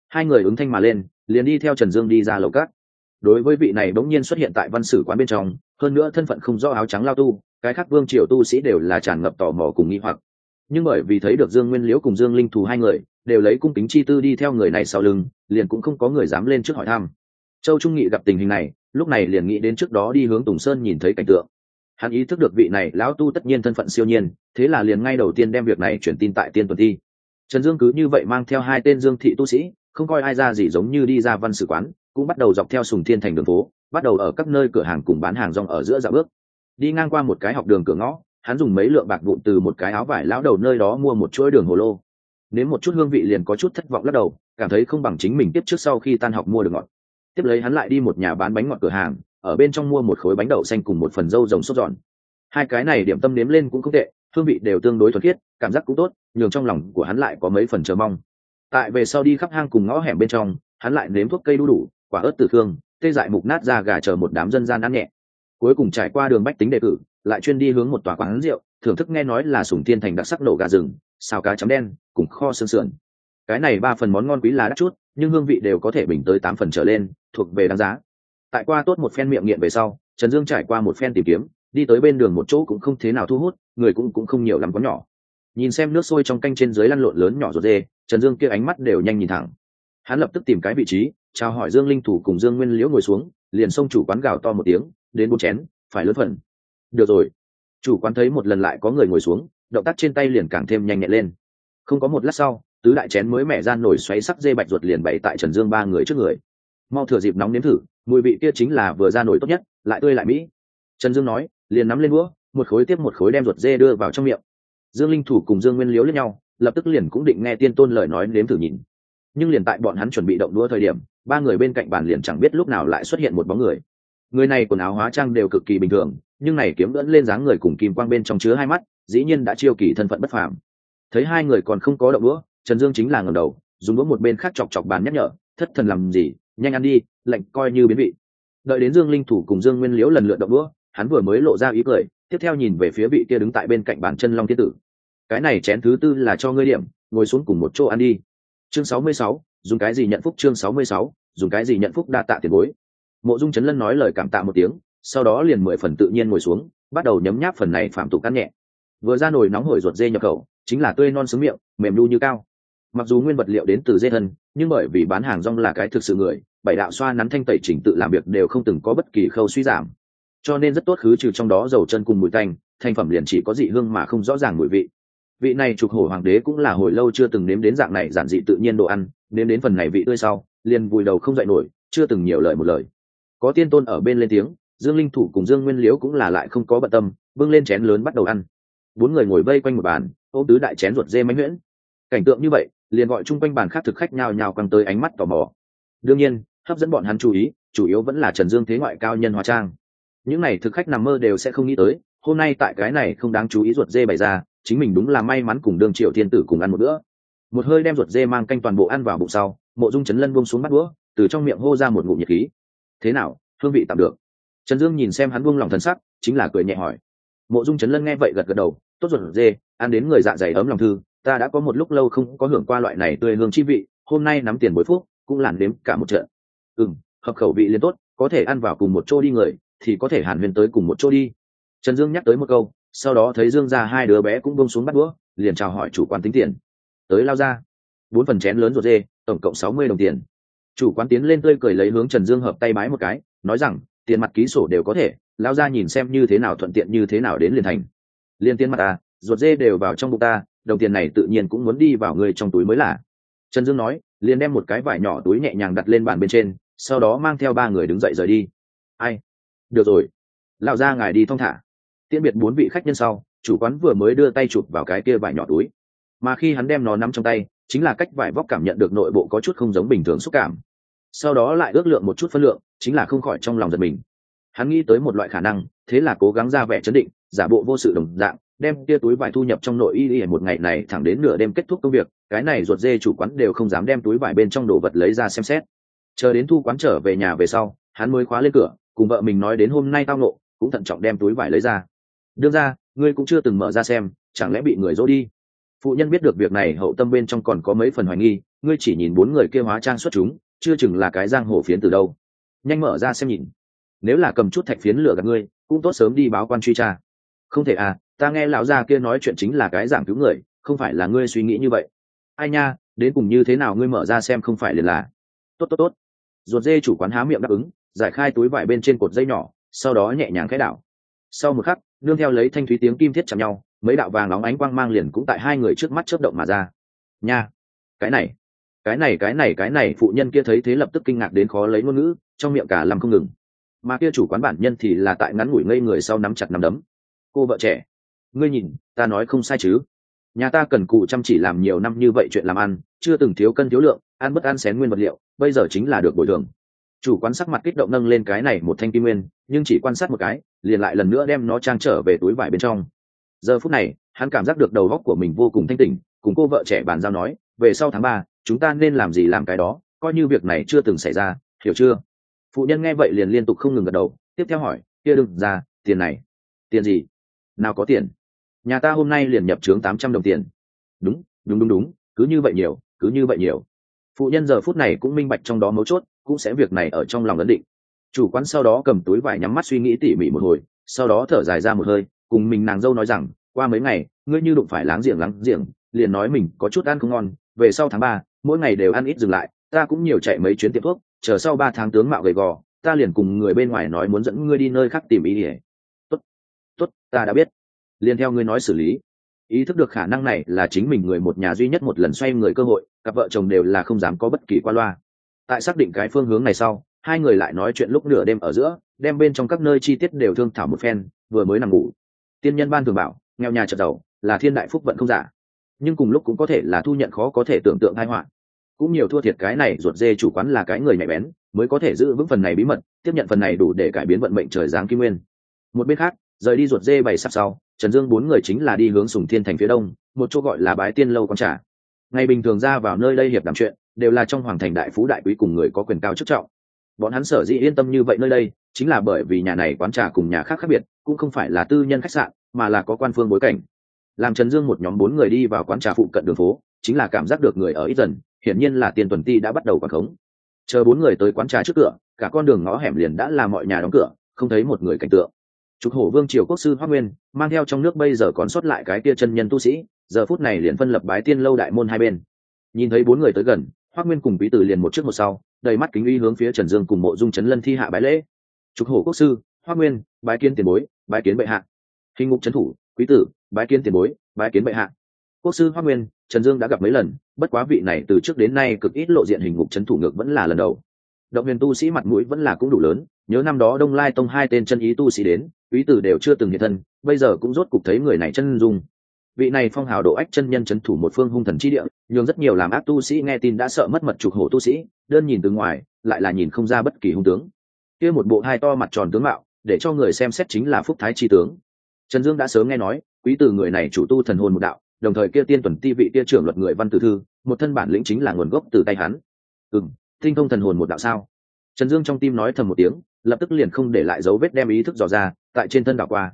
Hai người ứng thanh mà lên, liền đi theo trần dương đi ra lầu cát. Đối với vị này bỗng nhiên xuất hiện tại văn sử quán bên trong, hơn nữa thân phận không rõ áo trắng lao tu, cái khác vương triều tu sĩ đều là tràn ngập tò mò cùng nghi hoặc. Nhưng bởi vì thấy được dương nguyên liễu cùng dương linh thù hai người, đều lấy cung kính chi tư đi theo người này sau lưng, liền cũng không có người dám lên trước hỏi thăm châu trung nghị gặp tình hình này, lúc này liền nghĩ đến trước đó đi hướng tùng sơn nhìn thấy cảnh tượng. Hắn ý thức được vị này lão tu tất nhiên thân phận siêu nhiên, thế là liền ngay đầu tiên đem việc này chuyển tin tại tiên tuần thi. Trần dương cứ như vậy mang theo hai tên dương thị tu sĩ, không coi ai ra gì giống như đi ra văn sử quán, cũng bắt đầu dọc theo sùng thiên thành đường phố, bắt đầu ở các nơi cửa hàng cùng bán hàng rong ở giữa dạo bước. Đi ngang qua một cái học đường cửa ngõ, hắn dùng mấy lượng bạc vụn từ một cái áo vải lão đầu nơi đó mua một chuỗi đường hồ lô. Nếu một chút hương vị liền có chút thất vọng lắc đầu, cảm thấy không bằng chính mình tiếp trước sau khi tan học mua được ngọt tiếp lấy hắn lại đi một nhà bán bánh ngọt cửa hàng, ở bên trong mua một khối bánh đậu xanh cùng một phần dâu rồng sốt giòn. Hai cái này điểm tâm nếm lên cũng không tệ, hương vị đều tương đối thuần khiết, cảm giác cũng tốt, nhường trong lòng của hắn lại có mấy phần chờ mong. Tại về sau đi khắp hang cùng ngõ hẻm bên trong, hắn lại nếm thuốc cây đu đủ, quả ớt từ thương, tê dại mục nát ra gà chờ một đám dân gian ăn nhẹ. Cuối cùng trải qua đường bách tính đề cử, lại chuyên đi hướng một tòa quán rượu, thưởng thức nghe nói là sùng tiên thành đặc sắc nổ gà rừng, xào cá chấm đen, cùng kho xương sườn. Cái này ba phần món ngon quý là đắt chút nhưng hương vị đều có thể bình tới tám phần trở lên, thuộc về đáng giá. Tại qua tốt một phen miệng nghiện về sau, trần dương trải qua một phen tìm kiếm, đi tới bên đường một chỗ cũng không thế nào thu hút, người cũng cũng không nhiều lắm có nhỏ. Nhìn xem nước sôi trong canh trên dưới lăn lộn lớn nhỏ rồi dê, trần dương kia ánh mắt đều nhanh nhìn thẳng. Hắn lập tức tìm cái vị trí, chào hỏi dương linh thủ cùng dương nguyên liễu ngồi xuống, liền xông chủ quán gào to một tiếng, đến bốn chén, phải lớn phần. Được rồi. Chủ quán thấy một lần lại có người ngồi xuống, động tác trên tay liền càng thêm nhanh nhẹn lên. Không có một lát sau tứ đại chén mới mẹ gian nổi xoáy sắc dê bạch ruột liền bày tại trần dương ba người trước người. Mau thừa dịp nóng nếm thử, mùi vị kia chính là vừa ra nổi tốt nhất, lại tươi lại mỹ. Trần dương nói, liền nắm lên đũa, một khối tiếp một khối đem ruột dê đưa vào trong miệng. Dương linh thủ cùng dương nguyên liếu lẫn nhau, lập tức liền cũng định nghe tiên tôn lời nói nếm thử nhìn. Nhưng liền tại bọn hắn chuẩn bị động đũa thời điểm, ba người bên cạnh bàn liền chẳng biết lúc nào lại xuất hiện một bóng người. Người này quần áo hóa trang đều cực kỳ bình thường, nhưng này kiếm vẫn lên dáng người cùng kim quang bên trong chứa hai mắt, dĩ nhiên đã chiêu kỳ thân phận bất phàm. Thấy hai người còn không có động đũa trần dương chính là ngầm đầu, dùng đũa một bên khác chọc chọc bàn nhắc nhở, thất thần làm gì? Nhanh ăn đi, lạnh coi như biến vị. Đợi đến dương linh thủ cùng dương nguyên liễu lần lượt đậu đũa, hắn vừa mới lộ ra ý cười, tiếp theo nhìn về phía vị kia đứng tại bên cạnh bàn chân long thiên tử. Cái này chén thứ tư là cho ngươi điểm, ngồi xuống cùng một chỗ ăn đi. Chương sáu mươi sáu, dùng cái gì nhận phúc chương sáu mươi sáu, dùng cái gì nhận phúc đa tạ tiền bối. Mộ dung trấn lân nói lời cảm tạ một tiếng, sau đó liền mười phần tự nhiên ngồi xuống, bắt đầu nhấm nháp phần này phạm tục ăn nhẹ. Vừa ra nồi nóng hổi ruột dê nhập khẩu, chính là tươi non sướng miệng, mềm lu như cao mặc dù nguyên vật liệu đến từ dê thân, nhưng bởi vì bán hàng rong là cái thực sự người, bảy đạo xoa nắn thanh tẩy chỉnh tự làm việc đều không từng có bất kỳ khâu suy giảm. Cho nên rất tốt khứ trừ trong đó dầu chân cùng mùi tanh, thành phẩm liền chỉ có dị hương mà không rõ ràng mùi vị. Vị này trục hổ hoàng đế cũng là hồi lâu chưa từng nếm đến dạng này giản dị tự nhiên đồ ăn, nếm đến phần này vị tươi sau, liền vùi đầu không dậy nổi, chưa từng nhiều lời một lời. Có tiên tôn ở bên lên tiếng, dương linh thủ cùng dương nguyên liễu cũng là lại không có bận tâm, bưng lên chén lớn bắt đầu ăn. Bốn người ngồi vây quanh một bàn, ôm tứ đại chén ruột dê mánh nguyễn cảnh tượng như vậy liền gọi chung quanh bàn khác thực khách nhào nhào căng tới ánh mắt tò mò. Đương nhiên, hấp dẫn bọn hắn chú ý, chủ yếu vẫn là trần dương thế ngoại cao nhân hóa trang. Những này thực khách nằm mơ đều sẽ không nghĩ tới, hôm nay tại cái này không đáng chú ý ruột dê bày ra, chính mình đúng là may mắn cùng đương triệu thiên tử cùng ăn một bữa. Một hơi đem ruột dê mang canh toàn bộ ăn vào bụng sau, mộ dung chấn lân buông xuống bắt đũa, từ trong miệng hô ra một ngụm nhiệt khí. Thế nào, hương vị tạm được? Trần dương nhìn xem hắn buông lòng thần sắc, chính là cười nhẹ hỏi. Mộ dung chấn lân nghe vậy gật gật đầu, tốt ruột dê, ăn đến người dạ dày ấm lòng thư ta đã có một lúc lâu không có hưởng qua loại này tươi hương chi vị, hôm nay nắm tiền bối phúc, cũng làn đếm cả một trận. Ừ hợp khẩu vị liền tốt, có thể ăn vào cùng một chỗ đi người, thì có thể hàn huyền tới cùng một chỗ đi. Trần dương nhắc tới một câu, sau đó thấy dương ra hai đứa bé cũng bông xuống bắt đũa, liền chào hỏi chủ quán tính tiền. Tới lao ra. Bốn phần chén lớn ruột dê, tổng cộng sáu mươi đồng tiền. Chủ quán tiến lên tươi cười lấy hướng trần dương hợp tay bái một cái, nói rằng, tiền mặt ký sổ đều có thể, lao ra nhìn xem như thế nào thuận tiện như thế nào đến liền thành. Liên tiền mặt à ruột dê đều vào trong bụng ta đồng tiền này tự nhiên cũng muốn đi vào người trong túi mới là. Trần dương nói, liền đem một cái vải nhỏ túi nhẹ nhàng đặt lên bàn bên trên, sau đó mang theo ba người đứng dậy rời đi. Ai? Được rồi. Lão ra ngài đi thong thả. Tiễn biệt bốn vị khách nhân sau, chủ quán vừa mới đưa tay chụp vào cái kia vải nhỏ túi. Mà khi hắn đem nó nắm trong tay, chính là cách vải vóc cảm nhận được nội bộ có chút không giống bình thường xúc cảm. Sau đó lại ước lượng một chút phân lượng, chính là không khỏi trong lòng giật mình. Hắn nghĩ tới một loại khả năng, thế là cố gắng ra vẻ chấn định, giả bộ vô sự đồng dạng đem kia túi vải thu nhập trong nội y y một ngày này thẳng đến nửa đêm kết thúc công việc, cái này ruột dê chủ quán đều không dám đem túi vải bên trong đồ vật lấy ra xem xét. Chờ đến thu quán trở về nhà về sau, hắn mới khóa lên cửa, cùng vợ mình nói đến hôm nay tao nộ cũng thận trọng đem túi vải lấy ra. Đương ra ngươi cũng chưa từng mở ra xem, chẳng lẽ bị người dỗ đi? Phụ nhân biết được việc này, hậu tâm bên trong còn có mấy phần hoài nghi, ngươi chỉ nhìn bốn người kia hóa trang xuất chúng, chưa chừng là cái giang hồ phiến từ đâu. Nhanh mở ra xem nhìn. Nếu là cầm chút thạch phiến lửa gạt ngươi, cũng tốt sớm đi báo quan truy tra. Không thể à ta nghe lão gia kia nói chuyện chính là cái giảng cứu người, không phải là ngươi suy nghĩ như vậy. Ai nha, đến cùng như thế nào ngươi mở ra xem không phải liền là. Tốt tốt tốt. Ruột dê chủ quán há miệng đáp ứng, giải khai túi vải bên trên cột dây nhỏ, sau đó nhẹ nhàng khẽ đảo. Sau một khắc, nương theo lấy thanh thúy tiếng kim thiết chạm nhau, mấy đạo vàng nóng ánh quang mang liền cũng tại hai người trước mắt chớp động mà ra. Nha, cái này cái này cái này cái này, phụ nhân kia thấy thế lập tức kinh ngạc đến khó lấy ngôn ngữ, trong miệng cả làm không ngừng. Mà kia chủ quán bản nhân thì là tại ngắn ngủi ngây người sau nắm chặt nắm đấm. Cô vợ trẻ ngươi nhìn, ta nói không sai chứ. Nhà ta cần cù chăm chỉ làm nhiều năm như vậy chuyện làm ăn, chưa từng thiếu cân thiếu lượng, ăn bất ăn xén nguyên vật liệu, bây giờ chính là được bồi thường. Chủ quán sắc mặt kích động nâng lên cái này một thanh kim nguyên, nhưng chỉ quan sát một cái, liền lại lần nữa đem nó trang trở về túi vải bên trong. Giờ phút này, hắn cảm giác được đầu góc của mình vô cùng thanh tỉnh, cùng cô vợ trẻ bàn giao nói, về sau tháng ba, chúng ta nên làm gì làm cái đó, coi như việc này chưa từng xảy ra, hiểu chưa? Phụ nhân nghe vậy liền liên tục không ngừng gật đầu, tiếp theo hỏi, kia đừng ra, tiền này. Tiền gì? Nào có tiền nhà ta hôm nay liền nhập trướng tám trăm đồng tiền. Đúng đúng đúng đúng, cứ như vậy nhiều, cứ như vậy nhiều. Phụ nhân giờ phút này cũng minh bạch trong đó mấu chốt, cũng sẽ việc này ở trong lòng ấn định. Chủ quán sau đó cầm túi vải nhắm mắt suy nghĩ tỉ mỉ một hồi, sau đó thở dài ra một hơi, cùng mình nàng dâu nói rằng, qua mấy ngày, ngươi như đụng phải láng giềng láng giềng, liền nói mình có chút ăn không ngon, về sau tháng ba, mỗi ngày đều ăn ít dừng lại, ta cũng nhiều chạy mấy chuyến tiệm thuốc, chờ sau ba tháng tướng mạo gầy gò, ta liền cùng người bên ngoài nói muốn dẫn ngươi đi nơi khác tìm ý ỉa tốt tốt, ta đã biết liền theo ngươi nói xử lý. Ý thức được khả năng này là chính mình người một nhà duy nhất một lần xoay người cơ hội, cặp vợ chồng đều là không dám có bất kỳ qua loa. Tại xác định cái phương hướng này sau, hai người lại nói chuyện lúc nửa đêm ở giữa, đem bên trong các nơi chi tiết đều thương thảo một phen, vừa mới nằm ngủ. Tiên nhân ban thường bảo, nghèo nhà trợ giàu, là thiên đại phúc vận không giả. Nhưng cùng lúc cũng có thể là thu nhận khó có thể tưởng tượng hai họa. Cũng nhiều thua thiệt cái này ruột dê chủ quán là cái người nhạy bén, mới có thể giữ vững phần này bí mật, tiếp nhận phần này đủ để cải biến vận mệnh trời giáng kim nguyên. Một bên khác, rời đi ruột dê bày sắp sau trần dương bốn người chính là đi hướng sùng thiên thành phía đông, một chỗ gọi là bái tiên lâu con trà. Ngày bình thường ra vào nơi đây hiệp đàm chuyện, đều là trong hoàng thành đại phú đại quý cùng người có quyền cao chức trọng. Bọn hắn sở dĩ yên tâm như vậy nơi đây, chính là bởi vì nhà này quán trà cùng nhà khác khác biệt, cũng không phải là tư nhân khách sạn, mà là có quan phương bối cảnh. Làm trần dương một nhóm bốn người đi vào quán trà phụ cận đường phố, chính là cảm giác được người ở ít dần, hiển nhiên là tiền tuần ti đã bắt đầu quảng khống. Chờ bốn người tới quán trà trước cửa, cả con đường ngõ hẻm liền đã là mọi nhà đóng cửa, không thấy một người cảnh tượng trục hổ vương triều quốc sư hoa nguyên, mang theo trong nước bây giờ còn sót lại cái tia chân nhân tu sĩ, giờ phút này liền phân lập bái tiên lâu đại môn hai bên. Nhìn thấy bốn người tới gần hoa nguyên cùng quý tử liền một trước một sau, đầy mắt kính uy hướng phía trần dương cùng mộ dung trấn lân thi hạ bái lễ. Trục hổ quốc sư hoa nguyên, bái kiến tiền bối, bái kiến bệ hạ. Hình ngục trấn thủ, quý tử, bái kiến tiền bối, bái kiến bệ hạ. Quốc sư hoa nguyên, trần dương đã gặp mấy lần, bất quá vị này từ trước đến nay cực ít lộ diện hình ngục trấn thủ ngược vẫn là lần đầu. Động huyền tu sĩ mặt mũi vẫn là cũng đủ lớn, nhớ năm đó đông lai tông hai tên chân ý tu sĩ đến quý tử đều chưa từng hiện thân, bây giờ cũng rốt cục thấy người này chân dung. Vị này phong hào độ ách chân nhân c thủ một phương hung thần chi địa, nhường rất nhiều làm ác tu sĩ nghe tin đã sợ mất mật trục hổ tu sĩ, đơn nhìn từ ngoài, lại là nhìn không ra bất kỳ hung tướng. Kia một bộ hai to mặt tròn tướng mạo, để cho người xem xét chính là phúc thái chi tướng. Trần dương đã sớm nghe nói, quý tử người này chủ tu thần hồn một đạo, đồng thời kia tiên tuần ti vị kia trưởng luật người văn tử thư, một thân bản lĩnh chính là nguồn gốc từ tay hắn. Ừ tinh thông thần hồn một đạo sao? Trần dương trong tim nói thầm một tiếng, lập tức liền không để lại dấu vết đem ý thức dò ra tại trên thân đảo qua.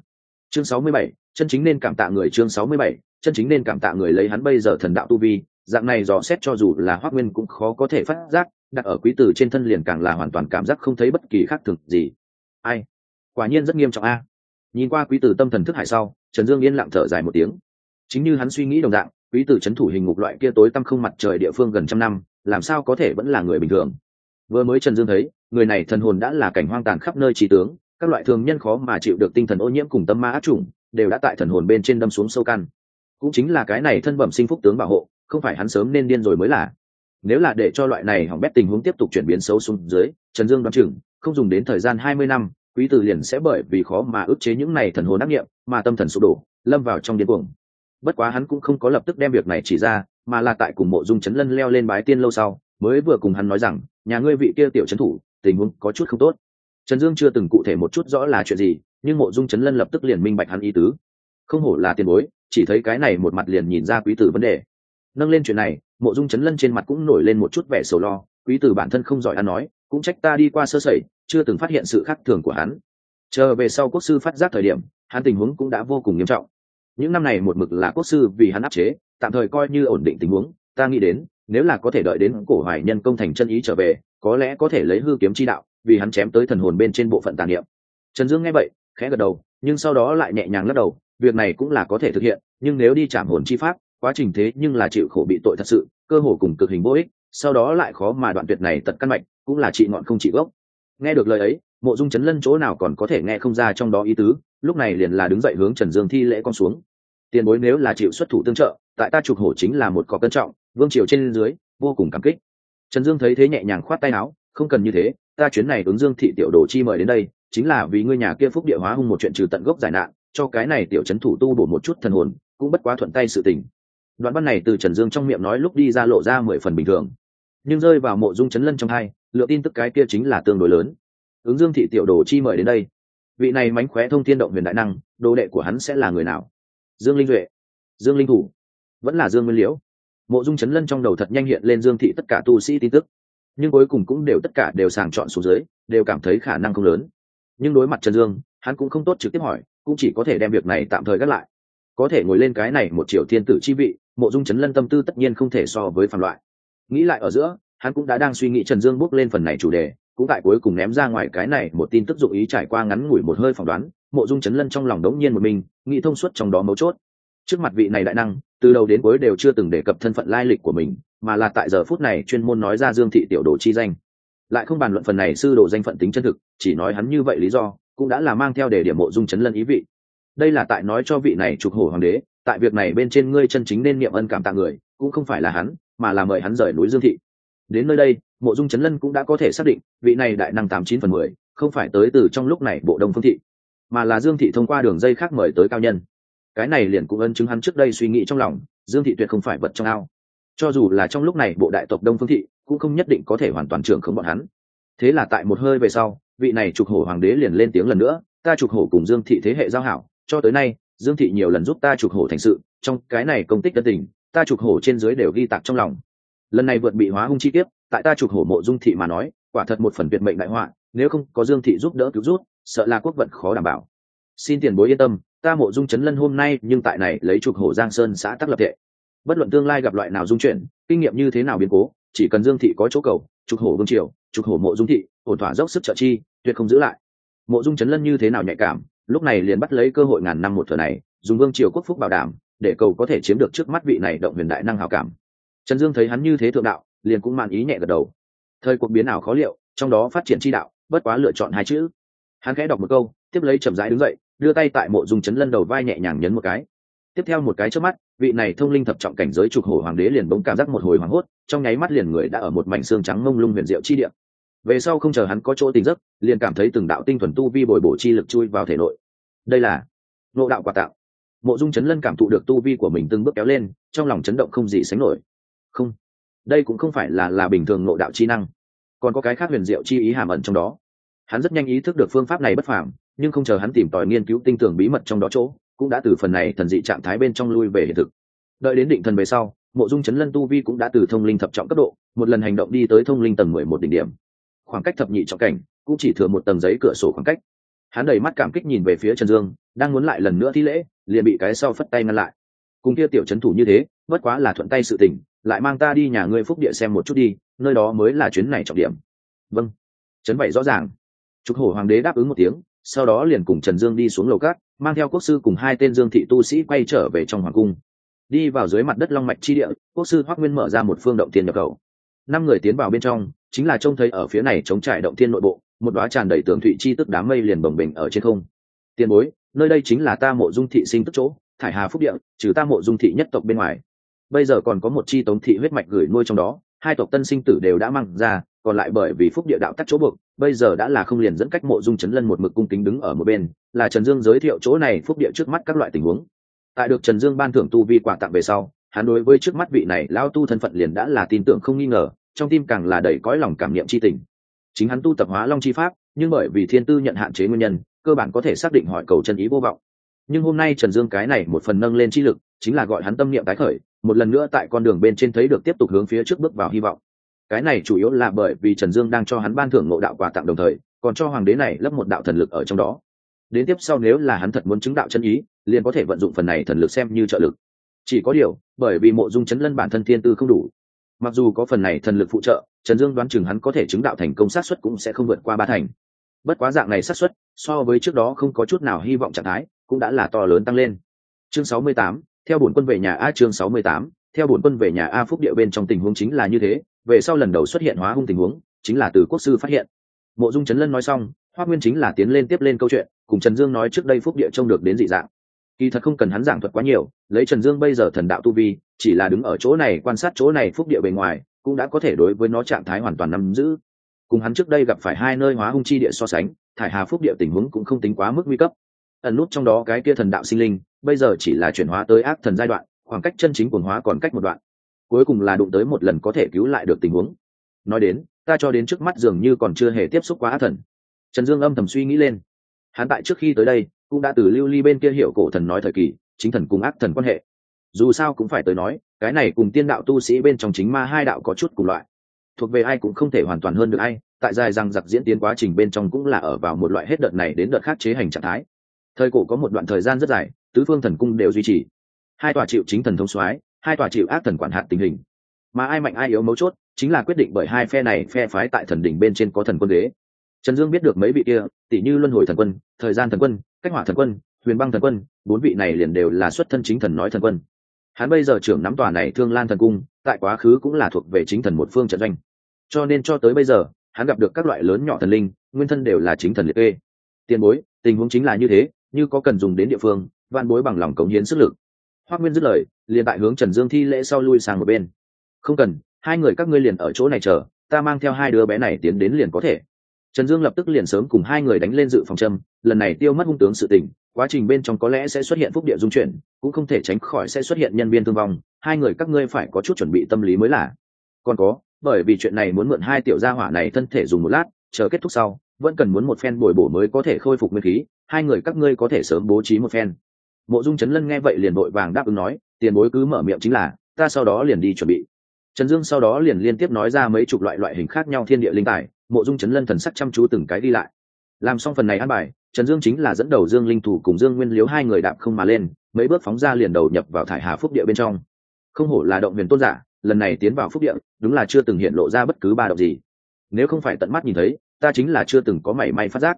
Chương sáu mươi bảy, chân chính nên cảm tạ người chương sáu mươi bảy, chân chính nên cảm tạ người lấy hắn bây giờ thần đạo tu vi, dạng này dò xét cho dù là hoác nguyên cũng khó có thể phát giác, đặt ở quý tử trên thân liền càng là hoàn toàn cảm giác không thấy bất kỳ khác thường gì. Ai? Quả nhiên rất nghiêm trọng a. Nhìn qua quý tử tâm thần thức hải sau, trần dương yên lặng thở dài một tiếng. Chính như hắn suy nghĩ đồng dạng, quý tử c h ấ n thủ hình ngục loại kia tối tăm không mặt trời địa phương gần trăm năm, làm sao có thể vẫn là người bình thường? Vừa mới trần dương thấy, người này thần hồn đã là cảnh hoang tàn khắp nơi trí tướng các loại thường nhân khó mà chịu được tinh thần ô nhiễm cùng tâm ma ác trùng đều đã tại thần hồn bên trên đâm xuống sâu căn. Cũng chính là cái này thân bẩm sinh phúc tướng bảo hộ, không phải hắn sớm nên điên rồi mới là. Nếu là để cho loại này hỏng bét tình huống tiếp tục chuyển biến xấu xuống dưới, trần dương đoán chừng, không dùng đến thời gian hai mươi năm, quý tử liền sẽ bởi vì khó mà ức chế những này thần hồn ác nghiệm, mà tâm thần sụp đổ, lâm vào trong điên cuồng. Bất quá hắn cũng không có lập tức đem việc này chỉ ra, mà là tại cùng mộ dung chấn lân leo lên bái tiên lâu sau, mới vừa cùng hắn nói rằng, nhà ngươi vị kia tiểu trấn thủ, tình huống có chút không tốt trần dương chưa từng cụ thể một chút rõ là chuyện gì, nhưng mộ dung Trấn lân lập tức liền minh bạch hắn ý tứ. Không hổ là tiền bối, chỉ thấy cái này một mặt liền nhìn ra quý tử vấn đề. Nâng lên chuyện này, mộ dung Trấn lân trên mặt cũng nổi lên một chút vẻ sầu lo. Quý tử bản thân không giỏi ăn nói, cũng trách ta đi qua sơ sẩy, chưa từng phát hiện sự khác thường của hắn. Chờ về sau quốc sư phát giác thời điểm, hắn tình huống cũng đã vô cùng nghiêm trọng. Những năm này một mực là quốc sư vì hắn áp chế, tạm thời coi như ổn định tình huống, ta nghĩ đến, nếu là có thể đợi đến cổ hoài nhân công thành chân ý trở về, có lẽ có thể lấy hư kiếm chi đạo vì hắn chém tới thần hồn bên trên bộ phận tàn niệm. Trần dương nghe vậy, khẽ gật đầu, nhưng sau đó lại nhẹ nhàng lắc đầu, việc này cũng là có thể thực hiện, nhưng nếu đi chạm hồn chi pháp, quá trình thế nhưng là chịu khổ bị tội thật sự, cơ hồ cùng cực hình vô ích, sau đó lại khó mà đoạn tuyệt này tật căn mạch, cũng là trị ngọn không trị gốc. Nghe được lời ấy, mộ dung chấn lân chỗ nào còn có thể nghe không ra trong đó ý tứ, lúc này liền là đứng dậy hướng trần dương thi lễ con xuống. Tiền bối nếu là chịu xuất thủ tương trợ, tại ta chụp hổ chính là một cọc cân trọng, vương triều trên dưới, vô cùng cảm kích. Trần dương thấy thế nhẹ nhàng khoát tay áo, không cần như thế ta chuyến này ứng dương thị tiểu đồ chi mời đến đây, chính là vì ngươi nhà kia phúc địa hóa hung một chuyện trừ tận gốc giải nạn, cho cái này tiểu trấn thủ tu bổ một chút thần hồn, cũng bất quá thuận tay sự tình. Đoạn văn này từ trần dương trong miệng nói lúc đi ra lộ ra mười phần bình thường. Nhưng rơi vào mộ dung chấn lân trong hai, lượng tin tức cái kia chính là tương đối lớn. Ứng dương thị tiểu đồ chi mời đến đây. Vị này mánh khóe thông thiên động huyền đại năng, đồ đệ của hắn sẽ là người nào? Dương linh duệ. Dương linh thủ. Vẫn là dương nguyên liễu. Mộ dung chấn lân trong đầu thật nhanh hiện lên dương thị tất cả tu sĩ tin tức nhưng cuối cùng cũng đều tất cả đều sàng chọn xuống dưới, đều cảm thấy khả năng không lớn. Nhưng đối mặt trần dương, hắn cũng không tốt trực tiếp hỏi, cũng chỉ có thể đem việc này tạm thời gác lại. Có thể ngồi lên cái này một triệu thiên tử chi vị, mộ dung chấn lân tâm tư tất nhiên không thể so với phạm loại. Nghĩ lại ở giữa, hắn cũng đã đang suy nghĩ trần dương bước lên phần này chủ đề, cũng tại cuối cùng ném ra ngoài cái này một tin tức dụng ý trải qua ngắn ngủi một hơi phỏng đoán, mộ dung chấn lân trong lòng đống nhiên một mình, nghĩ thông suốt trong đó mấu chốt. Trước mặt vị này đại năng từ đầu đến cuối đều chưa từng đề cập thân phận lai lịch của mình, mà là tại giờ phút này chuyên môn nói ra dương thị tiểu đồ chi danh. Lại không bàn luận phần này sư đồ danh phận tính chân thực, chỉ nói hắn như vậy lý do, cũng đã là mang theo để điểm mộ dung chấn lân ý vị. Đây là tại nói cho vị này trục hổ hoàng đế, tại việc này bên trên ngươi chân chính nên niệm ân cảm tạ người, cũng không phải là hắn, mà là mời hắn rời núi dương thị. Đến nơi đây, mộ dung chấn lân cũng đã có thể xác định, vị này đại năng tám chín phần mười, không phải tới từ trong lúc này bộ đông phương thị, mà là dương thị thông qua đường dây khác mời tới cao nhân cái này liền cũng ân chứng hắn trước đây suy nghĩ trong lòng, dương thị tuyệt không phải vật trong ao. Cho dù là trong lúc này bộ đại tộc đông phương thị, cũng không nhất định có thể hoàn toàn trưởng khống bọn hắn. Thế là tại một hơi về sau, vị này trục hổ hoàng đế liền lên tiếng lần nữa, ta trục hổ cùng dương thị thế hệ giao hảo, cho tới nay, dương thị nhiều lần giúp ta trục hổ thành sự, trong cái này công tích tân tình, ta trục hổ trên dưới đều ghi tạc trong lòng. Lần này vượt bị hóa hung chi tiết tại ta trục hổ mộ dung thị mà nói, quả thật một phần tuyệt mệnh đại họa, nếu không có dương thị giúp đỡ cứu rút sợ là quốc vận khó đảm bảo. Xin tiền bối yên tâm ta mộ dung chấn lân hôm nay, nhưng tại này, lấy trục hổ giang sơn xã tắc lập tệ bất luận tương lai gặp loại nào dung chuyển, kinh nghiệm như thế nào biến cố, chỉ cần dương thị có chỗ cầu, trục hổ vương triều, trục hổ mộ dung thị, ổn thỏa dốc sức trợ chi, tuyệt không giữ lại. Mộ dung chấn lân như thế nào nhạy cảm, lúc này liền bắt lấy cơ hội ngàn năm một thừa này, dùng vương triều quốc phúc bảo đảm, để cầu có thể chiếm được trước mắt vị này động huyền đại năng hào cảm. Trần dương thấy hắn như thế thượng đạo, liền cũng mạn ý nhẹ gật đầu. Thời cuộc biến ảo khó liệu, trong đó phát triển chi đạo, bất quá lựa chọn hai chữ. Hắn khẽ đọc một câu, tiếp lấy chậm rãi đứng dậy đưa tay tại mộ dung chấn lân đầu vai nhẹ nhàng nhấn một cái. Tiếp theo một cái trước mắt, vị này thông linh thập trọng cảnh giới trục hổ hoàng đế liền bỗng cảm giác một hồi hoảng hốt, trong nháy mắt liền người đã ở một mảnh xương trắng mông lung huyền diệu chi địa. Về sau không chờ hắn có chỗ tình giấc, liền cảm thấy từng đạo tinh thuần tu vi bồi bổ chi lực chui vào thể nội. Đây là nộ đạo quà tạo. Mộ dung chấn lân cảm thụ được tu vi của mình từng bước kéo lên, trong lòng chấn động không gì sánh nổi. Không, đây cũng không phải là là bình thường nộ đạo chi năng. Còn có cái khác huyền diệu chi ý hàm ẩn trong đó. Hắn rất nhanh ý thức được phương pháp này bất phàm nhưng không chờ hắn tìm tòi nghiên cứu tinh tưởng bí mật trong đó chỗ, cũng đã từ phần này thần dị trạng thái bên trong lui về hiện thực. Đợi đến định thần về sau, mộ dung chấn lân tu vi cũng đã từ thông linh thập trọng cấp độ, một lần hành động đi tới thông linh tầng mười một đỉnh điểm. Khoảng cách thập nhị trọng cảnh, cũng chỉ thừa một tầng giấy cửa sổ khoảng cách. Hắn đầy mắt cảm kích nhìn về phía trần dương, đang muốn lại lần nữa thi lễ, liền bị cái sau phất tay ngăn lại. Cùng kia tiểu trấn thủ như thế, bất quá là thuận tay sự tình, lại mang ta đi nhà ngươi phúc địa xem một chút đi, nơi đó mới là chuyến này trọng điểm. Vâng. Trấn vậy rõ ràng. Trục hổ hoàng đế đáp ứng một tiếng sau đó liền cùng trần dương đi xuống lầu cát, mang theo quốc sư cùng hai tên dương thị tu sĩ quay trở về trong hoàng cung. Đi vào dưới mặt đất long mạch chi địa, quốc sư hoác nguyên mở ra một phương động tiên nhập khẩu. Năm người tiến vào bên trong, chính là trông thấy ở phía này chống trải động thiên nội bộ, một đoá tràn đầy tường thụy chi tức đám mây liền bồng bềnh ở trên không. Tiền bối, nơi đây chính là ta mộ dung thị sinh tức chỗ, thải hà phúc địa, trừ ta mộ dung thị nhất tộc bên ngoài. Bây giờ còn có một chi tống thị huyết mạch gửi nuôi trong đó, hai tộc tân sinh tử đều đã mang ra còn lại bởi vì phúc địa đạo tắt chỗ buộc, bây giờ đã là không liền dẫn cách mộ dung chấn lân một mực cung kính đứng ở một bên, là trần dương giới thiệu chỗ này phúc địa trước mắt các loại tình huống. Tại được trần dương ban thưởng tu vi quà tặng về sau, hắn đối với trước mắt vị này lao tu thân phận liền đã là tin tưởng không nghi ngờ, trong tim càng là đầy cõi lòng cảm niệm c h i tình. Chính hắn tu tập hóa long chi pháp, nhưng bởi vì thiên tư nhận hạn chế nguyên nhân, cơ bản có thể xác định hỏi cầu chân ý vô vọng. Nhưng hôm nay trần dương cái này một phần nâng lên chi lực, chính là gọi hắn tâm niệm tái khởi, một lần nữa tại con đường bên trên thấy được tiếp tục hướng phía trước bước vào hy vọng cái này chủ yếu là bởi vì trần dương đang cho hắn ban thưởng ngộ đạo quà tặng đồng thời, còn cho hoàng đế này lấp một đạo thần lực ở trong đó. Đến tiếp sau nếu là hắn thật muốn chứng đạo chân ý, liền có thể vận dụng phần này thần lực xem như trợ lực. Chỉ có điều, bởi vì mộ dung chấn lân bản thân thiên tư không đủ, mặc dù có phần này thần lực phụ trợ, trần dương đoán chừng hắn có thể chứng đạo thành công sát xuất cũng sẽ không vượt qua ba thành. Bất quá dạng này sát xuất, so với trước đó không có chút nào hy vọng trạng thái, cũng đã là to lớn tăng lên. Chương sáu mươi tám, theo bổn quân về nhà a chương sáu mươi tám theo bổn quân về nhà a phúc địa bên trong tình huống chính là như thế, về sau lần đầu xuất hiện hóa hung tình huống, chính là từ quốc sư phát hiện. Mộ dung trấn lân nói xong, hoa nguyên chính là tiến lên tiếp lên câu chuyện, cùng trần dương nói trước đây phúc địa trông được đến dị dạng. Kỳ thật không cần hắn giảng thuật quá nhiều, lấy trần dương bây giờ thần đạo tu vi, chỉ là đứng ở chỗ này, quan sát chỗ này phúc địa bề ngoài, cũng đã có thể đối với nó trạng thái hoàn toàn nắm giữ. Cùng hắn trước đây gặp phải hai nơi hóa hung chi địa so sánh, thải hà phúc địa tình huống cũng không tính quá mức nguy cấp. Ẩn nút trong đó cái kia thần đạo sinh linh, bây giờ chỉ là chuyển hóa tới ác thần giai đoạn khoảng cách chân chính quần hóa còn cách một đoạn. Cuối cùng là đụng tới một lần có thể cứu lại được tình huống. Nói đến, ta cho đến trước mắt dường như còn chưa hề tiếp xúc quá ác thần. Trần dương âm thầm suy nghĩ lên. Hắn tại trước khi tới đây, cũng đã từ lưu ly bên kia hiểu cổ thần nói thời kỳ, chính thần cùng ác thần quan hệ. Dù sao cũng phải tới nói, cái này cùng tiên đạo tu sĩ bên trong chính ma hai đạo có chút cùng loại. Thuộc về ai cũng không thể hoàn toàn hơn được ai, tại dài rằng giặc diễn tiến quá trình bên trong cũng là ở vào một loại hết đợt này đến đợt khác chế hành trạng thái. Thời cổ có một đoạn thời gian rất dài, tứ phương thần cung đều duy trì hai tòa chịu chính thần thông soái, hai tòa chịu ác thần quản hạt tình hình. Mà ai mạnh ai yếu mấu chốt chính là quyết định bởi hai phe này phe phái tại thần đỉnh bên trên có thần quân đế. Trần dương biết được mấy vị kia tỷ như luân hồi thần quân, thời gian thần quân, cách hỏa thần quân, huyền băng thần quân, bốn vị này liền đều là xuất thân chính thần nói thần quân. Hắn bây giờ trưởng nắm tòa này thương lan thần cung, tại quá khứ cũng là thuộc về chính thần một phương trận doanh. Cho nên cho tới bây giờ, hắn gặp được các loại lớn nhỏ thần linh, nguyên thân đều là chính thần liệt kê. Tiền bối, tình huống chính là như thế, như có cần dùng đến địa phương van bối bằng lòng cống hiến sức lực. Hoắc nguyên dứt lời, liền tại hướng trần dương thi lễ sau lui sang một bên. Không cần, hai người các ngươi liền ở chỗ này chờ, ta mang theo hai đứa bé này tiến đến liền có thể. Trần dương lập tức liền sớm cùng hai người đánh lên dự phòng châm, lần này tiêu mất hung tướng sự tình, quá trình bên trong có lẽ sẽ xuất hiện phúc địa dung chuyển, cũng không thể tránh khỏi sẽ xuất hiện nhân viên thương vong, hai người các ngươi phải có chút chuẩn bị tâm lý mới là. Còn có, bởi vì chuyện này muốn mượn hai tiểu gia hỏa này thân thể dùng một lát, chờ kết thúc sau, vẫn cần muốn một phen bồi bổ mới có thể khôi phục nguyên khí, hai người các ngươi có thể sớm bố trí một phen mộ dung trấn lân nghe vậy liền vội vàng đáp ứng nói, tiền bối cứ mở miệng chính là, ta sau đó liền đi chuẩn bị. Trần dương sau đó liền liên tiếp nói ra mấy chục loại loại hình khác nhau thiên địa linh tài, mộ dung trấn lân thần sắc chăm chú từng cái đi lại. Làm xong phần này ăn bài, trần dương chính là dẫn đầu dương linh thủ cùng dương nguyên liếu hai người đạp không mà lên, mấy bước phóng ra liền đầu nhập vào thải hà phúc địa bên trong. Không hổ là động huyền tôn giả, lần này tiến vào phúc địa, đúng là chưa từng hiện lộ ra bất cứ ba động gì. Nếu không phải tận mắt nhìn thấy, ta chính là chưa từng có mảy may phát giác.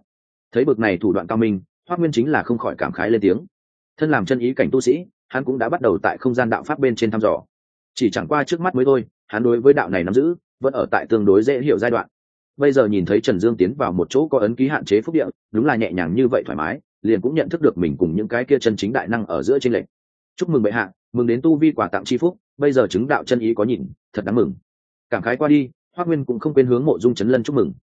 Thấy bực này thủ đoạn cao minh hoác nguyên chính là không khỏi cảm khái lên tiếng thân làm chân ý cảnh tu sĩ, hắn cũng đã bắt đầu tại không gian đạo pháp bên trên thăm dò. Chỉ chẳng qua trước mắt mới thôi, hắn đối với đạo này nắm giữ, vẫn ở tại tương đối dễ hiểu giai đoạn. Bây giờ nhìn thấy trần dương tiến vào một chỗ có ấn ký hạn chế phúc địa, đúng là nhẹ nhàng như vậy thoải mái, liền cũng nhận thức được mình cùng những cái kia chân chính đại năng ở giữa trên lệnh chúc mừng bệ hạ, mừng đến tu vi quả tặng c h i phúc, bây giờ chứng đạo chân ý có nhìn, thật đáng mừng. Cảm khái qua đi hoa nguyên cũng không quên hướng mộ dung chấn lân chúc mừng.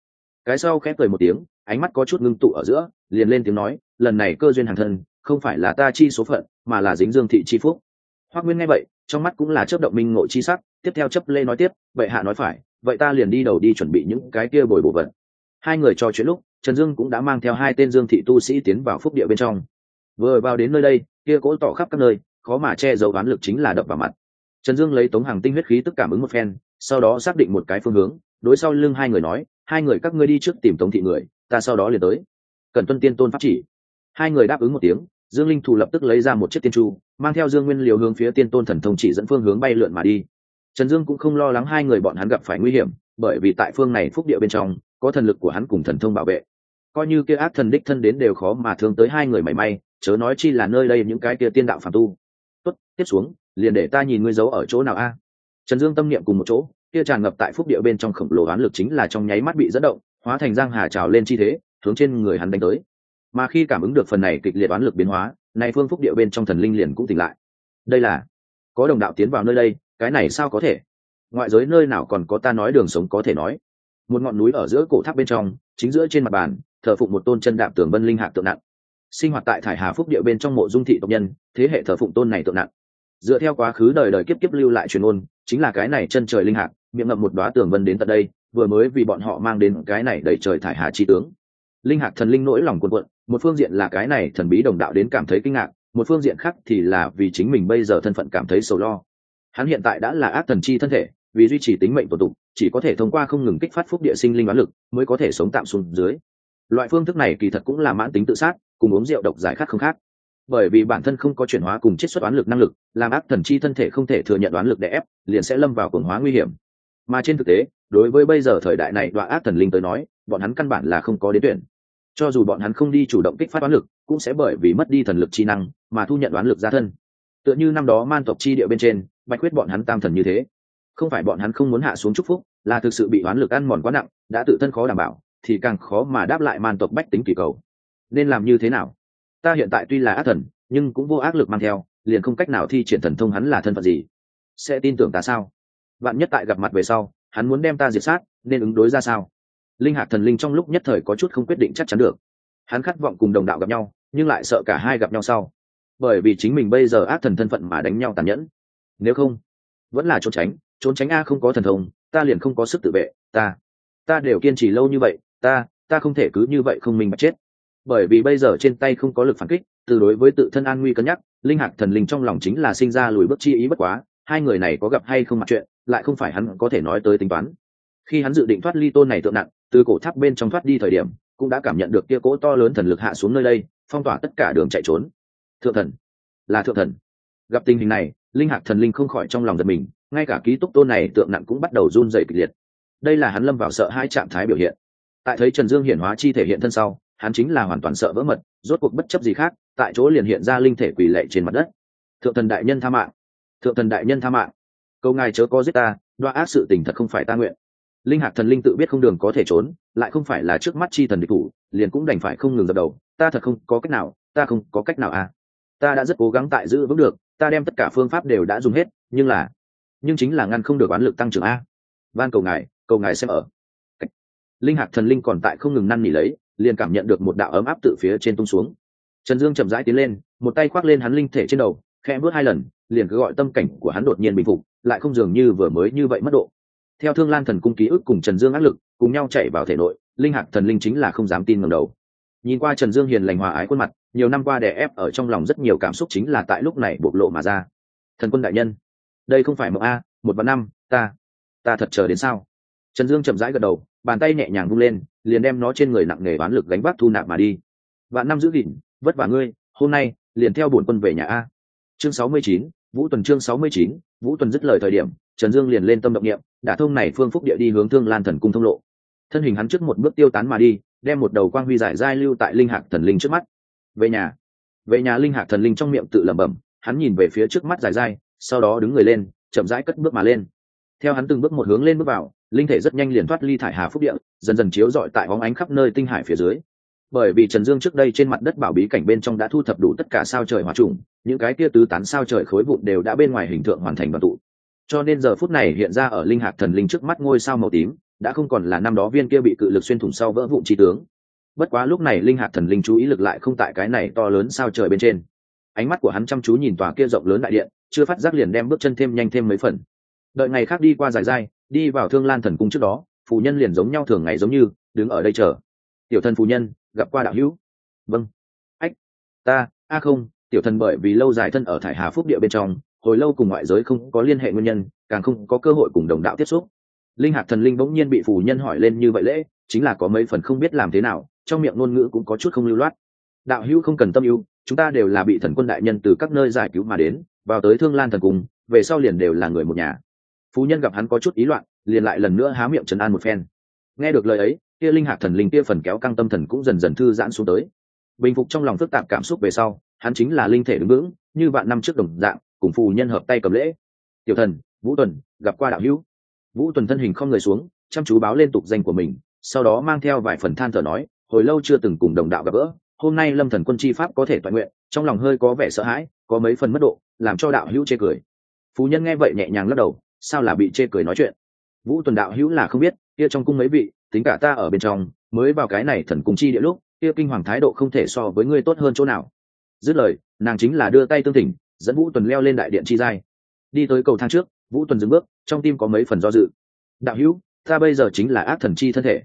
Cái sau khép cười một tiếng, ánh mắt có chút ngưng tụ ở giữa, liền lên tiếng nói, lần này cơ duyên hàng thân không phải là ta chi số phận, mà là dính dương thị chi phúc. Hoác nguyên nghe vậy, trong mắt cũng là chớp động minh ngộ chi sắc, tiếp theo chấp lê nói tiếp, bệ hạ nói phải, vậy ta liền đi đầu đi chuẩn bị những cái kia bồi bổ vật. Hai người trò chuyện lúc, trần dương cũng đã mang theo hai tên dương thị tu sĩ tiến vào phúc địa bên trong. Vừa vào đến nơi đây, kia cỗ tỏ khắp các nơi, khó mà che giấu oán lực chính là đập vào mặt. Trần dương lấy tống hàng tinh huyết khí tức cảm ứng một phen, sau đó xác định một cái phương hướng, đối sau lưng hai người nói, hai người các ngươi đi trước tìm tống thị người, ta sau đó liền tới. Cần tuân tiên tôn pháp chỉ. Hai người đáp ứng một tiếng dương linh thủ lập tức lấy ra một chiếc tiên chu, mang theo dương nguyên liều hướng phía tiên tôn thần thông chỉ dẫn phương hướng bay lượn mà đi. Trần dương cũng không lo lắng hai người bọn hắn gặp phải nguy hiểm, bởi vì tại phương này phúc địa bên trong, có thần lực của hắn cùng thần thông bảo vệ. Coi như kia ác thần đích thân đến đều khó mà thương tới hai người mảy may, chớ nói chi là nơi đây những cái kia tiên đạo phàm tu. Tốt, tiếp xuống, liền để ta nhìn ngươi giấu ở chỗ nào a. Trần dương tâm niệm cùng một chỗ, kia tràn ngập tại phúc địa bên trong khổng lồ oán lực chính là trong nháy mắt bị dẫn động, hóa thành giang hà trào lên chi thế, hướng trên người hắn đánh tới mà khi cảm ứng được phần này kịch liệt oán lực biến hóa này phương phúc địa bên trong thần linh liền cũng tỉnh lại. Đây là, có đồng đạo tiến vào nơi đây, cái này sao có thể? Ngoại giới nơi nào còn có ta nói đường sống có thể nói. Một ngọn núi ở giữa cổ tháp bên trong, chính giữa trên mặt bàn, thờ phụng một tôn chân đạp tường vân linh hạc tượng nặng. Sinh hoạt tại thải hà phúc địa bên trong mộ dung thị tộc nhân, thế hệ thờ phụng tôn này tượng nặng. Dựa theo quá khứ đời đời kiếp kiếp lưu lại truyền ôn, chính là cái này chân trời linh hạc, miệng ngậm một đoá tường vân đến tận đây, vừa mới vì bọn họ mang đến cái này đẩy trời thải hà chi tướng. Linh hạc thần linh nỗi lòng cuồn cuộn một phương diện là cái này thần bí đồng đạo đến cảm thấy kinh ngạc, một phương diện khác thì là vì chính mình bây giờ thân phận cảm thấy sầu lo. Hắn hiện tại đã là ác thần chi thân thể, vì duy trì tính mệnh tổ tục chỉ có thể thông qua không ngừng kích phát phúc địa sinh linh oán lực mới có thể sống tạm xuống dưới. Loại phương thức này kỳ thật cũng là mãn tính tự sát, cùng uống rượu độc giải khát không khác. Bởi vì bản thân không có chuyển hóa cùng chiết xuất oán lực năng lực, làm ác thần chi thân thể không thể thừa nhận oán lực để ép, liền sẽ lâm vào cường hóa nguy hiểm. Mà trên thực tế, đối với bây giờ thời đại này đoạn ác thần linh tới nói, bọn hắn căn bản là không có đến tuyển cho dù bọn hắn không đi chủ động kích phát oán lực, cũng sẽ bởi vì mất đi thần lực chi năng mà thu nhận oán lực ra thân. Tựa như năm đó man tộc chi địa bên trên, bạch quyết bọn hắn tam thần như thế. Không phải bọn hắn không muốn hạ xuống chúc phúc, là thực sự bị oán lực ăn mòn quá nặng, đã tự thân khó đảm bảo, thì càng khó mà đáp lại man tộc bách tính kỳ cầu. Nên làm như thế nào? Ta hiện tại tuy là ác thần, nhưng cũng vô ác lực mang theo, liền không cách nào thi triển thần thông hắn là thân phận gì. Sẽ tin tưởng ta sao? Bạn nhất tại gặp mặt về sau, hắn muốn đem ta diệt sát, nên ứng đối ra sao? Linh hạc thần linh trong lúc nhất thời có chút không quyết định chắc chắn được. Hắn khát vọng cùng đồng đạo gặp nhau, nhưng lại sợ cả hai gặp nhau sau. Bởi vì chính mình bây giờ ác thần thân phận mà đánh nhau tàn nhẫn. Nếu không, vẫn là trốn tránh trốn tránh a không có thần thông, ta liền không có sức tự vệ, ta ta đều kiên trì lâu như vậy, ta ta không thể cứ như vậy không minh bạch chết. Bởi vì bây giờ trên tay không có lực phản kích, từ đối với tự thân an nguy cân nhắc, linh hạc thần linh trong lòng chính là sinh ra lùi bước chi ý bất quá, hai người này có gặp hay không mặt chuyện, lại không phải hắn có thể nói tới tính toán. Khi hắn dự định thoát ly tôn này tượng nặng từ cổ tháp bên trong thoát đi thời điểm, cũng đã cảm nhận được kia cỗ to lớn thần lực hạ xuống nơi đây, phong tỏa tất cả đường chạy trốn. Thượng thần, là thượng thần. Gặp tình hình này, linh hạc thần linh không khỏi trong lòng giật mình, ngay cả ký túc tôn này tượng nặng cũng bắt đầu run dày kịch liệt. Đây là hắn lâm vào sợ hai trạng thái biểu hiện. Tại thấy trần dương hiển hóa chi thể hiện thân sau, hắn chính là hoàn toàn sợ vỡ mật, rốt cuộc bất chấp gì khác, tại chỗ liền hiện ra linh thể quỷ lệ trên mặt đất. Thượng thần đại nhân tha mạng. Thượng thần đại nhân tha mạng. Câu ngài chớ có giết ta đoa ác sự tình thật không phải ta nguyện linh hạc thần linh tự biết không đường có thể trốn, lại không phải là trước mắt chi thần địch thủ, liền cũng đành phải không ngừng dập đầu, ta thật không có cách nào, ta không có cách nào à. Ta đã rất cố gắng tại giữ vững được, ta đem tất cả phương pháp đều đã dùng hết, nhưng là, nhưng chính là ngăn không được oán lực tăng trưởng a. Van cầu ngài cầu ngài xem ở. Linh hạc thần linh còn tại không ngừng năn nỉ lấy, liền cảm nhận được một đạo ấm áp từ phía trên tung xuống. Trần dương chậm rãi tiến lên, một tay khoác lên hắn linh thể trên đầu, khẽ bước hai lần, liền cứ gọi tâm cảnh của hắn đột nhiên bình phục, lại không dường như vừa mới như vậy mất độ theo thương lan thần cung ký ức cùng trần dương áp lực, cùng nhau chạy vào thể nội, linh hạc thần linh chính là không dám tin ngầm đầu. Nhìn qua trần dương hiền lành hòa ái khuôn mặt, nhiều năm qua đè ép ở trong lòng rất nhiều cảm xúc chính là tại lúc này bộc lộ mà ra. Thần quân đại nhân, đây không phải mộng a, một vạn năm, ta ta thật chờ đến sao? Trần dương chậm rãi gật đầu, bàn tay nhẹ nhàng vung lên, liền đem nó trên người nặng nề bán lực gánh vác thu nạp mà đi. Vạn năm giữ gìn, vất vả ngươi, hôm nay, liền theo bổn quân về nhà a. Chương sáu mươi chín, vũ tuần chương sáu mươi chín, vũ tuần dứt lời thời điểm trần dương liền lên tâm động niệm, đã thông này phương phúc địa đi hướng thương lan thần cung thông lộ. Thân hình hắn trước một bước tiêu tán mà đi đem một đầu quang huy giải giai lưu tại linh hạc thần linh trước mắt. Về nhà về nhà linh hạc thần linh trong miệng tự lẩm bẩm hắn nhìn về phía trước mắt dài giai sau đó đứng người lên chậm rãi cất bước mà lên. Theo hắn từng bước một hướng lên bước vào linh thể rất nhanh liền thoát ly thải hà phúc địa dần dần chiếu rọi tại bóng ánh khắp nơi tinh hải phía dưới. Bởi vì trần dương trước đây trên mặt đất bảo bí cảnh bên trong đã thu thập đủ tất cả sao trời hòa trùng những cái kia tứ tán sao trời khối vụn đều đã bên ngoài hình tượng hoàn thành và tụ cho nên giờ phút này hiện ra ở linh hạc thần linh trước mắt ngôi sao màu tím, đã không còn là năm đó viên kia bị cự lực xuyên thủng sau vỡ vụn chi tướng. Bất quá lúc này linh hạc thần linh chú ý lực lại không tại cái này to lớn sao trời bên trên. Ánh mắt của hắn chăm chú nhìn tòa kia rộng lớn đại điện, chưa phát giác liền đem bước chân thêm nhanh thêm mấy phần. Đợi ngày khác đi qua dài dai, đi vào thương lan thần cung trước đó, phù nhân liền giống nhau thường ngày giống như, đứng ở đây chờ. Tiểu thần phù nhân, gặp qua đạo hữu. Vâng. Ách, ta, a không, tiểu thần bởi vì lâu dài thân ở thải hà phúc địa bên trong hồi lâu cùng ngoại giới không có liên hệ nguyên nhân, càng không có cơ hội cùng đồng đạo tiếp xúc. Linh hạc thần linh bỗng nhiên bị phù nhân hỏi lên như vậy lễ, chính là có mấy phần không biết làm thế nào, trong miệng ngôn ngữ cũng có chút không lưu loát. Đạo hữu không cần tâm ưu, chúng ta đều là bị thần quân đại nhân từ các nơi giải cứu mà đến, vào tới thương lan thần cùng về sau liền đều là người một nhà. Phú nhân gặp hắn có chút ý loạn, liền lại lần nữa há miệng trấn an một phen. Nghe được lời ấy, kia linh hạc thần linh kia phần kéo căng tâm thần cũng dần dần thư giãn xuống tới. Bình phục trong lòng phức tạp cảm xúc về sau, hắn chính là linh thể đứng vững, như vạn năm trước đồng dạng cùng phù nhân hợp tay cầm lễ. Tiểu thần, vũ tuần, gặp qua đạo hữu. Vũ tuần thân hình không người xuống, chăm chú báo lên tục danh của mình, sau đó mang theo vài phần than thở nói, hồi lâu chưa từng cùng đồng đạo gặp gỡ, hôm nay lâm thần quân chi pháp có thể toàn nguyện, trong lòng hơi có vẻ sợ hãi, có mấy phần mất độ, làm cho đạo hữu chê cười. Phú nhân nghe vậy nhẹ nhàng lắc đầu, sao là bị chê cười nói chuyện? Vũ tuần đạo hữu là không biết, kia trong cung mấy vị, tính cả ta ở bên trong, mới vào cái này thần cung chi địa lúc, kia kinh hoàng thái độ không thể so với ngươi tốt hơn chỗ nào. Dứt lời, nàng chính là đưa tay tương tỉnh dẫn vũ tuần leo lên đại điện chi giai. Đi tới cầu thang trước, vũ tuần dừng bước, trong tim có mấy phần do dự. Đạo hữu, ta bây giờ chính là ác thần chi thân thể.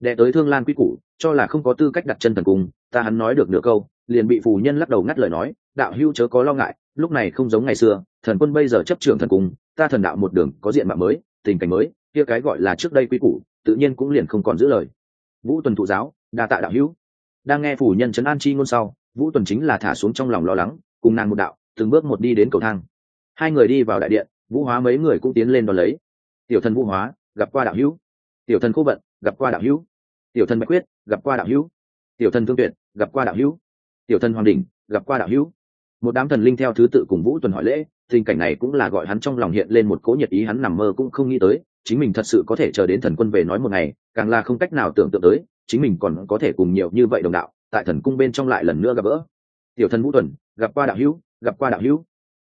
Đệ tới thương lan quy củ, cho là không có tư cách đặt chân thần cung, ta hắn nói được nửa câu, liền bị phù nhân lắc đầu ngắt lời nói, đạo hữu chớ có lo ngại, lúc này không giống ngày xưa, thần quân bây giờ chấp trưởng thần cung, ta thần đạo một đường, có diện mạo mới, tình cảnh mới, kia cái gọi là trước đây quy củ, tự nhiên cũng liền không còn giữ lời. Vũ tuần thụ giáo, đa tạ đạo hữu. Đang nghe phủ nhân trấn an chi ngôn sau, vũ tuần chính là thả xuống trong lòng lo lắng, cùng nàng một đạo từng bước một đi đến cầu thang. Hai người đi vào đại điện, vũ hóa mấy người cũng tiến lên đón lấy. Tiểu thần vũ hóa, gặp qua đạo hữu. Tiểu thần cô vận, gặp qua đạo hữu. Tiểu thần bạch quyết, gặp qua đạo hữu. Tiểu thần thương tuyệt, gặp qua đạo hữu. Tiểu thần hoàng đình gặp qua đạo hữu. Một đám thần linh theo thứ tự cùng vũ tuần hỏi lễ, tình cảnh này cũng là gọi hắn trong lòng hiện lên một cố nhiệt ý hắn nằm mơ cũng không nghĩ tới, chính mình thật sự có thể chờ đến thần quân về nói một ngày, càng là không cách nào tưởng tượng tới, chính mình còn có thể cùng nhiều như vậy đồng đạo, tại thần cung bên trong lại lần nữa gặp gỡ. Tiểu thần vũ tuần, gặp qua đạo hữu gặp qua đạo hữu.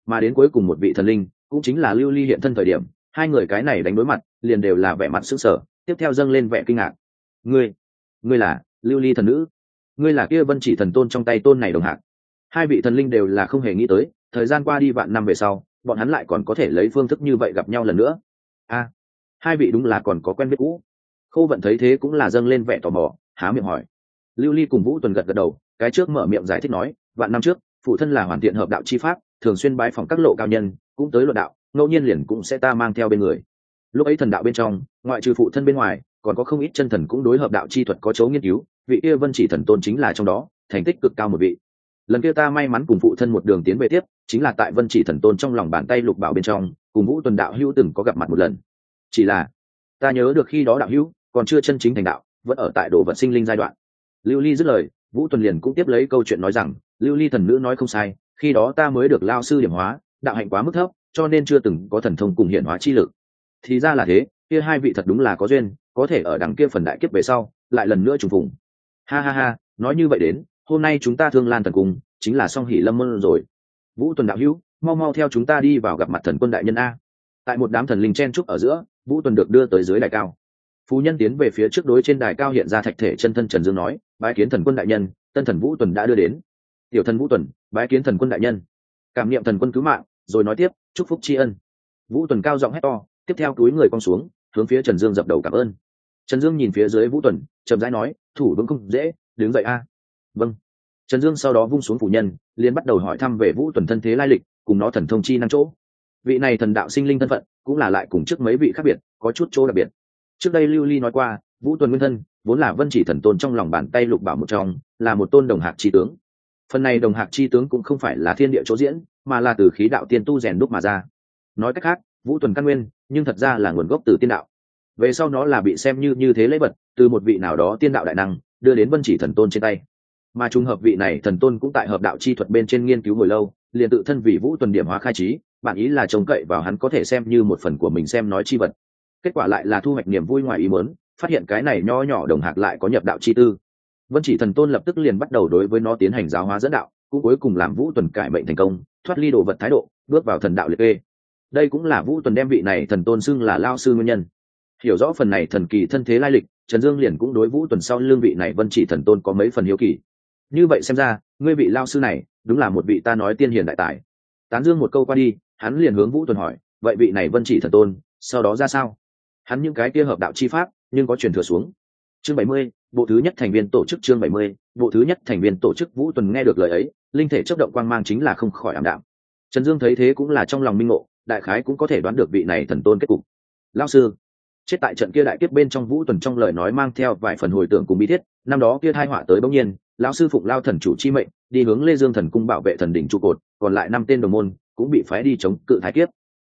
Mà đến cuối cùng một vị thần linh, cũng chính là lưu ly hiện thân thời điểm, hai người cái này đánh đối mặt, liền đều là vẻ mặt sức sở tiếp theo dâng lên vẻ kinh ngạc. Ngươi ngươi là lưu ly thần nữ. Ngươi là kia vân chỉ thần tôn trong tay tôn này đồng hạc. Hai vị thần linh đều là không hề nghĩ tới, thời gian qua đi vạn năm về sau, bọn hắn lại còn có thể lấy phương thức như vậy gặp nhau lần nữa. A, hai vị đúng là còn có quen biết cũ. Khâu vận thấy thế cũng là dâng lên vẻ tò mò, há miệng hỏi. Lưu ly cùng vũ tuần gật gật đầu, cái trước mở miệng giải thích nói, vạn năm trước phụ thân là hoàn thiện hợp đạo chi pháp, thường xuyên bái phòng các lộ cao nhân, cũng tới luận đạo, ngẫu nhiên liền cũng sẽ ta mang theo bên người. Lúc ấy thần đạo bên trong, ngoại trừ phụ thân bên ngoài, còn có không ít chân thần cũng đối hợp đạo chi thuật có chấu nghiên cứu, vị kia vân chỉ thần tôn chính là trong đó, thành tích cực cao một vị. Lần kia ta may mắn cùng phụ thân một đường tiến về tiếp, chính là tại vân chỉ thần tôn trong lòng bàn tay lục bảo bên trong, cùng vũ tuần đạo hữu từng có gặp mặt một lần. Chỉ là, ta nhớ được khi đó đạo hữu, còn chưa chân chính thành đạo, vẫn ở tại đồ vật sinh linh giai đoạn. Lưu ly dứt lời, vũ tuần liền cũng tiếp lấy câu chuyện nói rằng lưu ly thần nữ nói không sai, khi đó ta mới được lao sư điểm hóa, đạo hạnh quá mức thấp, cho nên chưa từng có thần thông cùng hiện hóa chi lực. Thì ra là thế, kia hai vị thật đúng là có duyên, có thể ở đằng kia phần đại kiếp về sau, lại lần nữa trùng phùng. Ha ha ha, nói như vậy đến, hôm nay chúng ta thương lan thần cung, chính là song hỷ lâm môn rồi. Vũ tuần đạo hữu, mau mau theo chúng ta đi vào gặp mặt thần quân đại nhân a. Tại một đám thần linh chen trúc ở giữa, vũ tuần được đưa tới dưới đài cao. Phú nhân tiến về phía trước đối trên đài cao hiện ra thạch thể chân thân trần dương nói, bái kiến thần quân đại nhân, tân thần vũ tuần đã đưa đến tiểu thần vũ tuần, bái kiến thần quân đại nhân. Cảm niệm thần quân cứu mạng, rồi nói tiếp, chúc phúc tri ân. Vũ tuần cao giọng hét to, tiếp theo túi người con xuống, hướng phía trần dương dập đầu cảm ơn. Trần dương nhìn phía dưới vũ tuần, chậm rãi nói, thủ vững không dễ, đứng dậy a. Vâng. Trần dương sau đó vung xuống phủ nhân, liền bắt đầu hỏi thăm về vũ tuần thân thế lai lịch, cùng nó thần thông chi năng chỗ. Vị này thần đạo sinh linh thân phận, cũng là lại cùng trước mấy vị khác biệt, có chút chỗ đặc biệt. Trước đây lưu ly nói qua, vũ tuần nguyên thân, vốn là vân chỉ thần tôn trong lòng bàn tay lục bảo một trong, là một tôn đồng hạc trí tướng phần này đồng hạc chi tướng cũng không phải là thiên địa chỗ diễn, mà là từ khí đạo tiên tu rèn đúc mà ra. Nói cách khác, vũ tuần căn nguyên, nhưng thật ra là nguồn gốc từ tiên đạo. Về sau nó là bị xem như như thế lễ vật, từ một vị nào đó tiên đạo đại năng, đưa đến vân chỉ thần tôn trên tay. Mà trùng hợp vị này thần tôn cũng tại hợp đạo chi thuật bên trên nghiên cứu hồi lâu, liền tự thân vì vũ tuần điểm hóa khai trí, bạn ý là trông cậy vào hắn có thể xem như một phần của mình xem nói chi vật. Kết quả lại là thu hoạch niềm vui ngoài ý muốn, phát hiện cái này nho nhỏ đồng hạc lại có nhập đạo chi tư vân chỉ thần tôn lập tức liền bắt đầu đối với nó tiến hành giáo hóa dẫn đạo, cũng cuối cùng làm vũ tuần cải mệnh thành công, thoát ly đồ vật thái độ, bước vào thần đạo liệt kê. Đây cũng là vũ tuần đem vị này thần tôn xưng là lao sư nguyên nhân. Hiểu rõ phần này thần kỳ thân thế lai lịch, trần dương liền cũng đối vũ tuần sau lương vị này vân chỉ thần tôn có mấy phần hiếu kỳ. Như vậy xem ra, ngươi vị lao sư này, đúng là một vị ta nói tiên hiền đại tài. Tán dương một câu qua đi, hắn liền hướng vũ tuần hỏi, vậy vị này vân chỉ thần tôn, sau đó ra sao? Hắn những cái kia hợp đạo chi pháp, nhưng có truyền thừa xuống. Chương bảy mươi bộ thứ nhất thành viên tổ chức chương bảy mươi, bộ thứ nhất thành viên tổ chức vũ tuần nghe được lời ấy, linh thể chấp động quang mang chính là không khỏi ảm đạm. Trần dương thấy thế cũng là trong lòng minh ngộ, đại khái cũng có thể đoán được vị này thần tôn kết cục. Lao sư, chết tại trận kia đại kiếp bên trong vũ tuần trong lời nói mang theo vài phần hồi tưởng cùng bí thiết, năm đó kia thai họa tới bỗng nhiên, lão sư phụng lao thần chủ chi mệnh, đi hướng lê dương thần cung bảo vệ thần đỉnh trụ cột, còn lại năm tên đồng môn cũng bị phái đi chống cự thái kiếp.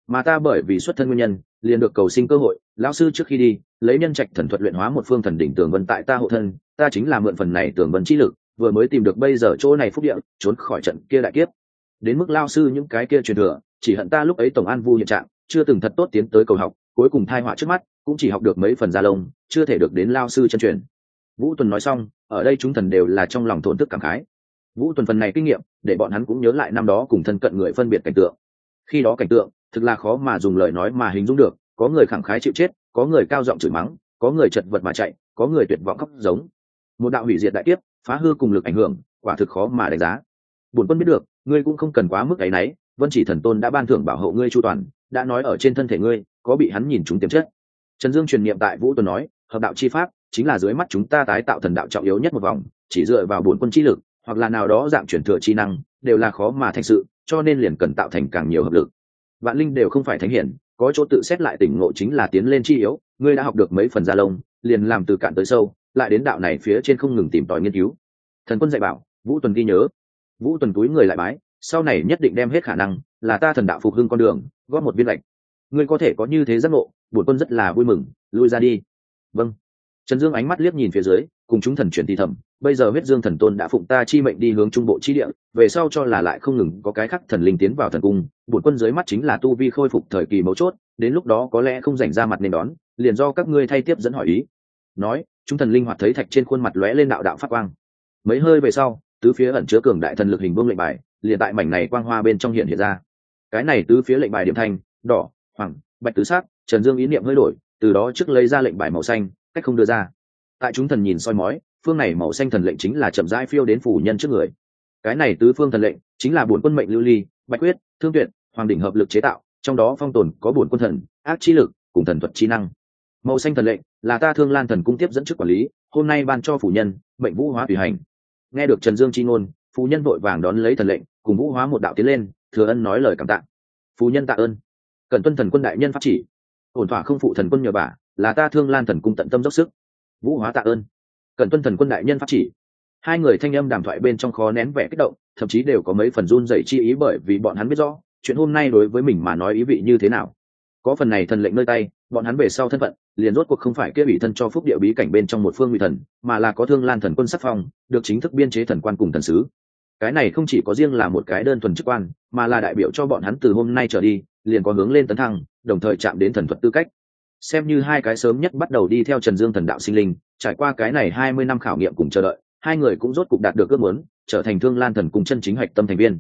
Mà ta bởi vì xuất thân nguyên nhân, liền được cầu sinh cơ hội, lão sư trước khi đi lấy nhân trạch thần thuật luyện hóa một phương thần đỉnh tường vân tại ta hộ thân, ta chính là mượn phần này tường vân chi lực, vừa mới tìm được bây giờ chỗ này phúc địa, trốn khỏi trận kia đại kiếp. Đến mức lao sư những cái kia truyền thừa, chỉ hận ta lúc ấy tổng an vu hiện trạng, chưa từng thật tốt tiến tới cầu học, cuối cùng thai họa trước mắt, cũng chỉ học được mấy phần gia lông, chưa thể được đến lao sư chân truyền. Vũ tuần nói xong, ở đây chúng thần đều là trong lòng thổn thức cảm khái. Vũ tuần phần này kinh nghiệm, để bọn hắn cũng nhớ lại năm đó cùng thân cận người phân biệt cảnh tượng. Khi đó cảnh tượng, thực là khó mà dùng lời nói mà hình dung được có người khẳng khái chịu chết, có người cao giọng chửi mắng, có người chật vật mà chạy, có người tuyệt vọng khóc giống. Một đạo hủy diệt đại tiếp phá hư cùng lực ảnh hưởng, quả thực khó mà đánh giá. Bổn quân biết được, ngươi cũng không cần quá mức ấy nấy, vân chỉ thần tôn đã ban thưởng bảo hộ ngươi chu toàn, đã nói ở trên thân thể ngươi, có bị hắn nhìn chúng tiềm chất. Trần dương truyền niệm tại vũ tuần nói, hợp đạo chi pháp, chính là dưới mắt chúng ta tái tạo thần đạo trọng yếu nhất một vòng, chỉ dựa vào bổn quân chi lực, hoặc là nào đó dạng chuyển thừa chi năng, đều là khó mà thành sự, cho nên liền cần tạo thành càng nhiều hợp lực. Vạn linh đều không phải thánh hiển có chỗ tự xét lại tỉnh ngộ chính là tiến lên chi yếu, ngươi đã học được mấy phần gia lông, liền làm từ cạn tới sâu, lại đến đạo này phía trên không ngừng tìm tòi nghiên cứu. Thần quân dạy bảo, vũ tuần ghi nhớ. Vũ tuần túi người lại bái, sau này nhất định đem hết khả năng, là ta thần đạo phục hưng con đường, góp một viên lệnh. Ngươi có thể có như thế giác ngộ, bổn quân rất là vui mừng, lui ra đi. Vâng trần dương ánh mắt liếc nhìn phía dưới, cùng chúng thần chuyển thì thầm, bây giờ huyết dương thần tôn đã phụng ta chi mệnh đi hướng trung bộ chi địa, về sau cho là lại không ngừng có cái khắc thần linh tiến vào thần cung, bổn quân dưới mắt chính là tu vi khôi phục thời kỳ mấu chốt, đến lúc đó có lẽ không dành ra mặt nên đón, liền do các ngươi thay tiếp dẫn hỏi ý. Nói, chúng thần linh hoạt thấy thạch trên khuôn mặt lóe lên đạo đạo phát quang. Mấy hơi về sau, tứ phía ẩn chứa cường đại thần lực hình vương lệnh bài, liền tại mảnh này quang hoa bên trong hiện hiện ra. Cái này tứ phía lệnh bài điểm thanh, đỏ, hoàng, bạch tứ sắc, trần dương ý niệm hơi đổi, từ đó trước lấy ra lệnh bài màu xanh cách không đưa ra. Tại chúng thần nhìn soi mói, phương này màu xanh thần lệnh chính là chậm rãi phiêu đến phủ nhân trước người. Cái này tứ phương thần lệnh chính là bổn quân mệnh lưu ly, bạch quyết, thương tuyệt, hoàng đỉnh hợp lực chế tạo, trong đó phong tồn có bổn quân thần, ác chi lực, cùng thần thuật chi năng. Màu xanh thần lệnh là ta thương lan thần cung tiếp dẫn chức quản lý, hôm nay ban cho phủ nhân, mệnh vũ hóa tùy hành. Nghe được trần dương chi ngôn phú nhân vội vàng đón lấy thần lệnh, cùng vũ hóa một đạo tiến lên, thừa ân nói lời cảm tạ. Phú nhân tạ ơn. Cần tuân thần quân đại nhân pháp chỉ. Ổn thỏa không phụ thần quân nhờ bà là ta thương lan thần cung tận tâm dốc sức. Vũ hóa tạ ơn. Cần tuân thần quân đại nhân pháp chỉ. Hai người thanh âm đàm thoại bên trong khó nén vẻ kích động, thậm chí đều có mấy phần run dậy chi ý bởi vì bọn hắn biết rõ, chuyện hôm nay đối với mình mà nói ý vị như thế nào. Có phần này thần lệnh nơi tay, bọn hắn về sau thân phận, liền rốt cuộc không phải kia ủy thân cho phúc địa bí cảnh bên trong một phương ngụy thần, mà là có thương lan thần quân sắc phong, được chính thức biên chế thần quan cùng thần sứ. Cái này không chỉ có riêng là một cái đơn thuần chức quan, mà là đại biểu cho bọn hắn từ hôm nay trở đi, liền có hướng lên tấn thăng, đồng thời chạm đến thần thuật tư cách xem như hai cái sớm nhất bắt đầu đi theo trần dương thần đạo sinh linh trải qua cái này hai mươi năm khảo nghiệm cùng chờ đợi hai người cũng rốt cục đạt được ước muốn trở thành thương lan thần cùng chân chính hạch tâm thành viên.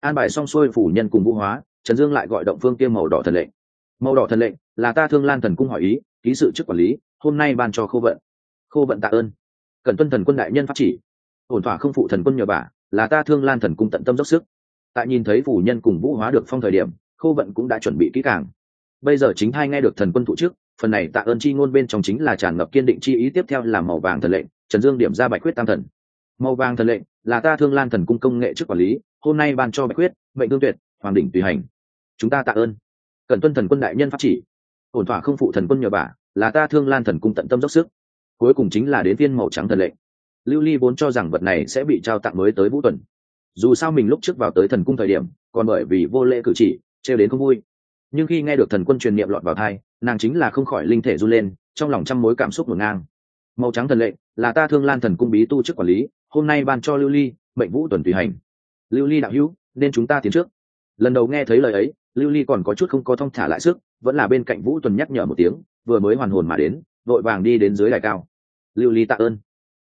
An bài xong xuôi phủ nhân cùng vũ hóa trần dương lại gọi động phương tiêm màu đỏ thần lệnh. Màu đỏ thần lệnh là ta thương lan thần cung hỏi ý ký sự chức quản lý hôm nay ban cho khô vận. Khô vận tạ ơn. Cần tuân thần quân đại nhân pháp chỉ. Ổn thỏa không phụ thần quân nhờ bà, là ta thương lan thần cung tận tâm dốc sức. Tại nhìn thấy phủ nhân cùng vũ hóa được phong thời điểm khô vận cũng đã chuẩn bị kỹ càng bây giờ chính hai nghe được thần quân thụ trước, phần này tạ ơn chi ngôn bên trong chính là tràn ngập kiên định chi ý tiếp theo là màu vàng thần lệnh, trần dương điểm ra bạch quyết tam thần. Màu vàng thần lệnh là ta thương lan thần cung công nghệ chức quản lý, hôm nay ban cho bạch quyết mệnh tương tuyệt, hoàng đỉnh tùy hành. Chúng ta tạ ơn. Cần tuân thần quân đại nhân pháp chỉ. Ổn thỏa không phụ thần quân nhờ bả là ta thương lan thần cung tận tâm dốc sức. Cuối cùng chính là đến viên màu trắng thần lệnh. Lưu ly vốn cho rằng vật này sẽ bị trao tặng mới tới vũ tuần. Dù sao mình lúc trước vào tới thần cung thời điểm, còn bởi vì vô lễ cử chỉ, trêu đến không vui nhưng khi nghe được thần quân truyền niệm lọt vào thai, nàng chính là không khỏi linh thể run lên, trong lòng trăm mối cảm xúc ngổn ngang. Màu trắng thần lệnh là ta thương lan thần cung bí tu chức quản lý, hôm nay ban cho lưu ly, mệnh vũ tuần tùy hành. Lưu ly đạo hữu, nên chúng ta tiến trước. Lần đầu nghe thấy lời ấy, lưu ly còn có chút không có thong thả lại sức, vẫn là bên cạnh vũ tuần nhắc nhở một tiếng, vừa mới hoàn hồn mà đến, vội vàng đi đến dưới đài cao. Lưu ly tạ ơn.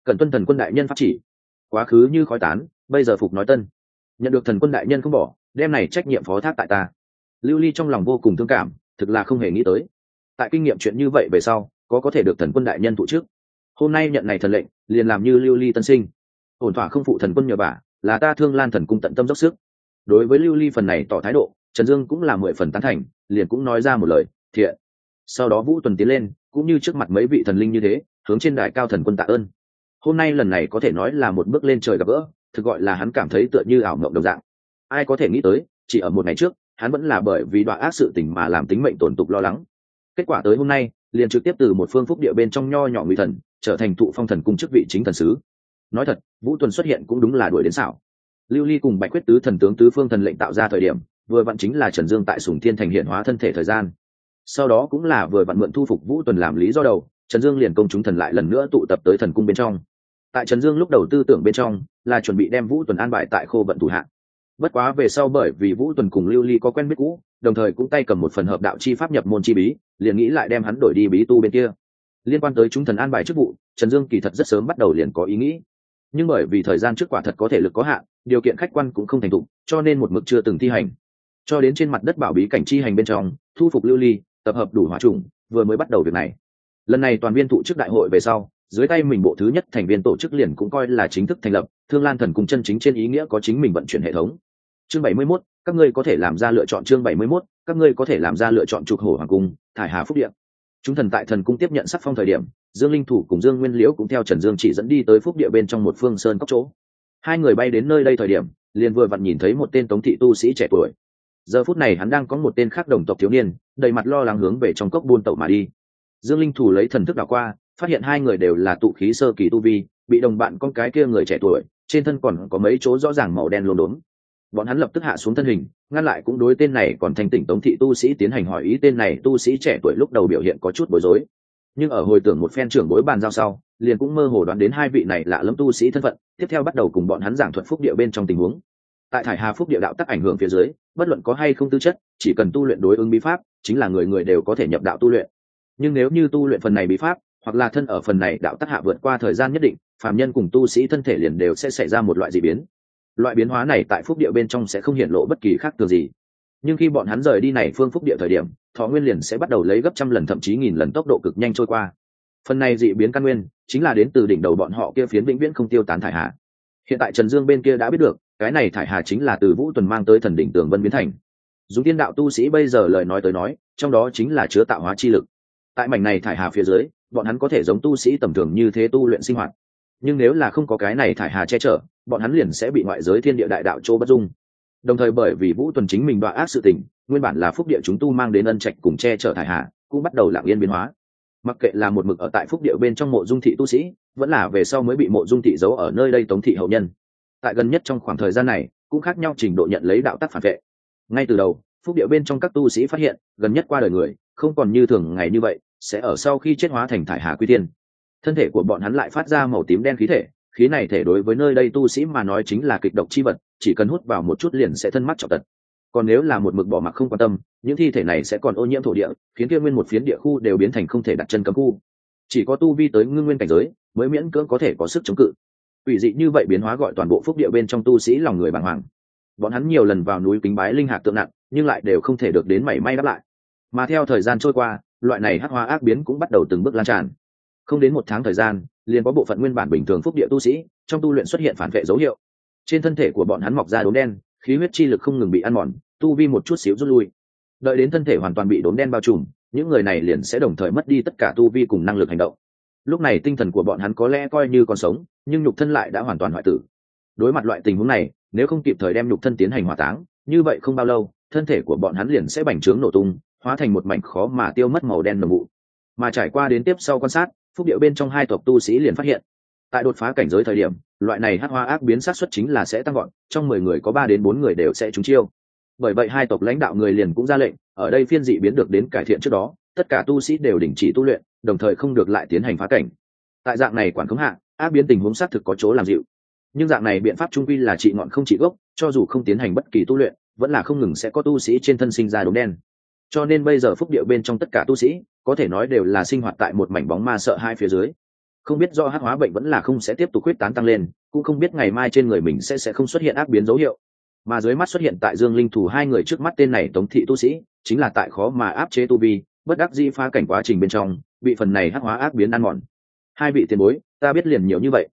Cần tuân thần quân đại nhân pháp chỉ. Quá khứ như khói tán, bây giờ phục nói tân. Nhận được thần quân đại nhân không bỏ, đem này trách nhiệm phó thác tại ta lưu ly trong lòng vô cùng thương cảm thực là không hề nghĩ tới. Tại kinh nghiệm chuyện như vậy về sau có có thể được thần quân đại nhân thụ trước hôm nay nhận này thần lệnh liền làm như lưu ly tân sinh. Ổn thỏa không phụ thần quân nhờ bà, là ta thương lan thần cung tận tâm dốc sức. Đối với lưu ly phần này tỏ thái độ trần dương cũng là mười phần tán thành liền cũng nói ra một lời thiện. Sau đó vũ tuần tiến lên cũng như trước mặt mấy vị thần linh như thế hướng trên đài cao thần quân tạ ơn. Hôm nay lần này có thể nói là một bước lên trời gặp gỡ thực gọi là hắn cảm thấy tựa như ảo mộng đồng dạng. Ai có thể nghĩ tới chỉ ở một ngày trước hắn vẫn là bởi vì đoạn ác sự tình mà làm tính mệnh tổn tục lo lắng. Kết quả tới hôm nay, liền trực tiếp từ một phương phúc địa bên trong nho nhỏ nguy thần, trở thành thụ phong thần cung chức vị chính thần sứ. Nói thật, vũ tuần xuất hiện cũng đúng là đuổi đến xảo. Lưu ly cùng bạch quyết tứ thần tướng tứ phương thần lệnh tạo ra thời điểm, vừa vặn chính là trần dương tại sùng thiên thành hiện hóa thân thể thời gian. Sau đó cũng là vừa vặn mượn thu phục vũ tuần làm lý do đầu, trần dương liền công chúng thần lại lần nữa tụ tập tới thần cung bên trong. Tại trần dương lúc đầu tư tưởng bên trong, là chuẩn bị đem vũ tuần an bài tại khô vận thủ hạng bất quá về sau bởi vì vũ tuần cùng lưu ly có quen biết cũ, đồng thời cũng tay cầm một phần hợp đạo chi pháp nhập môn chi bí, liền nghĩ lại đem hắn đổi đi bí tu bên kia. Liên quan tới chúng thần an bài chức vụ, trần dương kỳ thật rất sớm bắt đầu liền có ý nghĩ. Nhưng bởi vì thời gian trước quả thật có thể lực có hạn, điều kiện khách quan cũng không thành thục, cho nên một mực chưa từng thi hành. Cho đến trên mặt đất bảo bí cảnh chi hành bên trong, thu phục lưu ly, tập hợp đủ hỏa trùng vừa mới bắt đầu việc này. Lần này toàn viên tụ chức đại hội về sau dưới tay mình bộ thứ nhất thành viên tổ chức liền cũng coi là chính thức thành lập thương lan thần cùng chân chính trên ý nghĩa có chính mình vận chuyển hệ thống. Chương bảy mươi 71, các ngươi có thể làm ra lựa chọn chương bảy mươi 71, các ngươi có thể làm ra lựa chọn trục hổ hoàng cung thải hà phúc điện chúng thần tại thần cung tiếp nhận sắc phong thời điểm dương linh thủ cùng dương nguyên liễu cũng theo trần dương chỉ dẫn đi tới phúc địa bên trong một phương sơn cốc chỗ. Hai người bay đến nơi đây thời điểm liền vừa vặn nhìn thấy một tên tống thị tu sĩ trẻ tuổi. Giờ phút này hắn đang có một tên khác đồng tộc thiếu niên đầy mặt lo lắng hướng về trong cốc buôn tẩu mà đi. Dương linh thủ lấy thần thức đảo qua phát hiện hai người đều là tụ khí sơ kỳ tu vi, bị đồng bạn con cái kia người trẻ tuổi, trên thân còn có mấy chỗ rõ ràng màu đen lốm đốm. Bọn hắn lập tức hạ xuống thân hình, ngăn lại cũng đối tên này còn thành tỉnh tống thị tu sĩ tiến hành hỏi ý tên này tu sĩ trẻ tuổi lúc đầu biểu hiện có chút bối rối. Nhưng ở hồi tưởng một phen trưởng bối bàn giao sau, liền cũng mơ hồ đoán đến hai vị này lạ lẫm tu sĩ thân phận, tiếp theo bắt đầu cùng bọn hắn giảng thuật phúc địa bên trong tình huống. Tại thải hà phúc địa đạo tắc ảnh hưởng phía dưới, bất luận có hay không tư chất, chỉ cần tu luyện đối ứng bí pháp, chính là người người đều có thể nhập đạo tu luyện. Nhưng nếu như tu luyện phần này bí pháp hoặc là thân ở phần này đạo tắc hạ vượt qua thời gian nhất định, phàm nhân cùng tu sĩ thân thể liền đều sẽ xảy ra một loại d ị biến. Loại biến hóa này tại phúc địa bên trong sẽ không hiện lộ bất kỳ khác thường gì. Nhưng khi bọn hắn rời đi này phương phúc địa thời điểm, thọ nguyên liền sẽ bắt đầu lấy gấp trăm lần thậm chí nghìn lần tốc độ cực nhanh trôi qua. Phần này dị biến căn nguyên, chính là đến từ đỉnh đầu bọn họ kia phiến vĩnh viễn không tiêu tán thải hà hiện tại trần dương bên kia đã biết được, cái này thải hà chính là từ vũ tuần mang tới thần đỉnh tường vân biến thành. Dùng tiên đạo tu sĩ bây giờ lời nói tới nói, trong đó chính là chứa tạo hóa chi lực. Tại mảnh này thải hà phía dưới bọn hắn có thể giống tu sĩ tầm thường như thế tu luyện sinh hoạt. Nhưng nếu là không có cái này thải hà che chở, bọn hắn liền sẽ bị ngoại giới thiên địa đại đạo chỗ bất dung. Đồng thời bởi vì vũ tuần chính mình đoạn ác sự tình, nguyên bản là phúc địa chúng tu mang đến ân trạch cùng che chở thải hà, cũng bắt đầu lặng yên biến hóa. Mặc kệ là một mực ở tại phúc địa bên trong mộ dung thị tu sĩ, vẫn là về sau mới bị mộ dung thị giấu ở nơi đây tống thị hậu nhân. Tại gần nhất trong khoảng thời gian này, cũng khác nhau trình độ nhận lấy đạo tác phản vệ. Ngay từ đầu, phúc địa bên trong các tu sĩ phát hiện, gần nhất qua đời người, không còn như thường ngày như vậy sẽ ở sau khi chết hóa thành thải hà quy tiên. Thân thể của bọn hắn lại phát ra màu tím đen khí thể, khí này thể đối với nơi đây tu sĩ mà nói chính là kịch độc chi vật, chỉ cần hút vào một chút liền sẽ thân mắc trọng tật. Còn nếu là một mực bỏ mặc không quan tâm, những thi thể này sẽ còn ô nhiễm thổ địa, khiến kia nguyên một phiến địa khu đều biến thành không thể đặt chân cấm khu. Chỉ có tu vi tới ngưng nguyên cảnh giới, mới miễn cưỡng có thể có sức chống cự. Ủy dị như vậy biến hóa gọi toàn bộ phúc địa bên trong tu sĩ lòng người bàng hoàng. Bọn hắn nhiều lần vào núi kính bái linh hạc tượng nặng, nhưng lại đều không thể được đến mảy may đáp lại. Mà theo thời gian trôi qua loại này hắc hóa ác biến cũng bắt đầu từng bước lan tràn. Không đến một tháng thời gian, liền có bộ phận nguyên bản bình thường phúc địa tu sĩ, trong tu luyện xuất hiện phản vệ dấu hiệu. Trên thân thể của bọn hắn mọc ra đốm đen, khí huyết chi lực không ngừng bị ăn mòn, tu vi một chút xíu rút lui. Đợi đến thân thể hoàn toàn bị đốm đen bao trùm, những người này liền sẽ đồng thời mất đi tất cả tu vi cùng năng lực hành động. Lúc này tinh thần của bọn hắn có lẽ coi như còn sống, nhưng nhục thân lại đã hoàn toàn hoại tử. Đối mặt loại tình huống này, nếu không kịp thời đem nhục thân tiến hành hỏa táng, như vậy không bao lâu, thân thể của bọn hắn liền sẽ bành trướng nổ tung hóa thành một mảnh khó mà tiêu mất màu đen nồng vụ mà trải qua đến tiếp sau quan sát, phúc điệu bên trong hai tộc tu sĩ liền phát hiện. Tại đột phá cảnh giới thời điểm, loại này hát hoa ác biến sát xuất chính là sẽ tăng gọn trong mười người có ba đến bốn người đều sẽ trúng chiêu. Bởi vậy hai tộc lãnh đạo người liền cũng ra lệnh, ở đây phiên dị biến được đến cải thiện trước đó, tất cả tu sĩ đều đình chỉ tu luyện, đồng thời không được lại tiến hành phá cảnh. Tại dạng này quản khống hạ, ác biến tình huống xác thực có chỗ làm dịu. Nhưng dạng này biện pháp trung quy là trị ngọn không trị gốc, cho dù không tiến hành bất kỳ tu luyện, vẫn là không ngừng sẽ có tu sĩ trên thân sinh ra đốm đen cho nên bây giờ phúc điệu bên trong tất cả tu sĩ, có thể nói đều là sinh hoạt tại một mảnh bóng ma sợ hai phía dưới. Không biết do hắc hóa bệnh vẫn là không sẽ tiếp tục huyết tán tăng lên, cũng không biết ngày mai trên người mình sẽ sẽ không xuất hiện ác biến dấu hiệu. Mà dưới mắt xuất hiện tại dương linh thủ hai người trước mắt tên này tống thị tu sĩ, chính là tại khó mà áp chế tu vi, bất đắc di pha cảnh quá trình bên trong, bị phần này hắc hóa ác biến ăn mòn. Hai vị tiền bối, ta biết liền nhiều như vậy.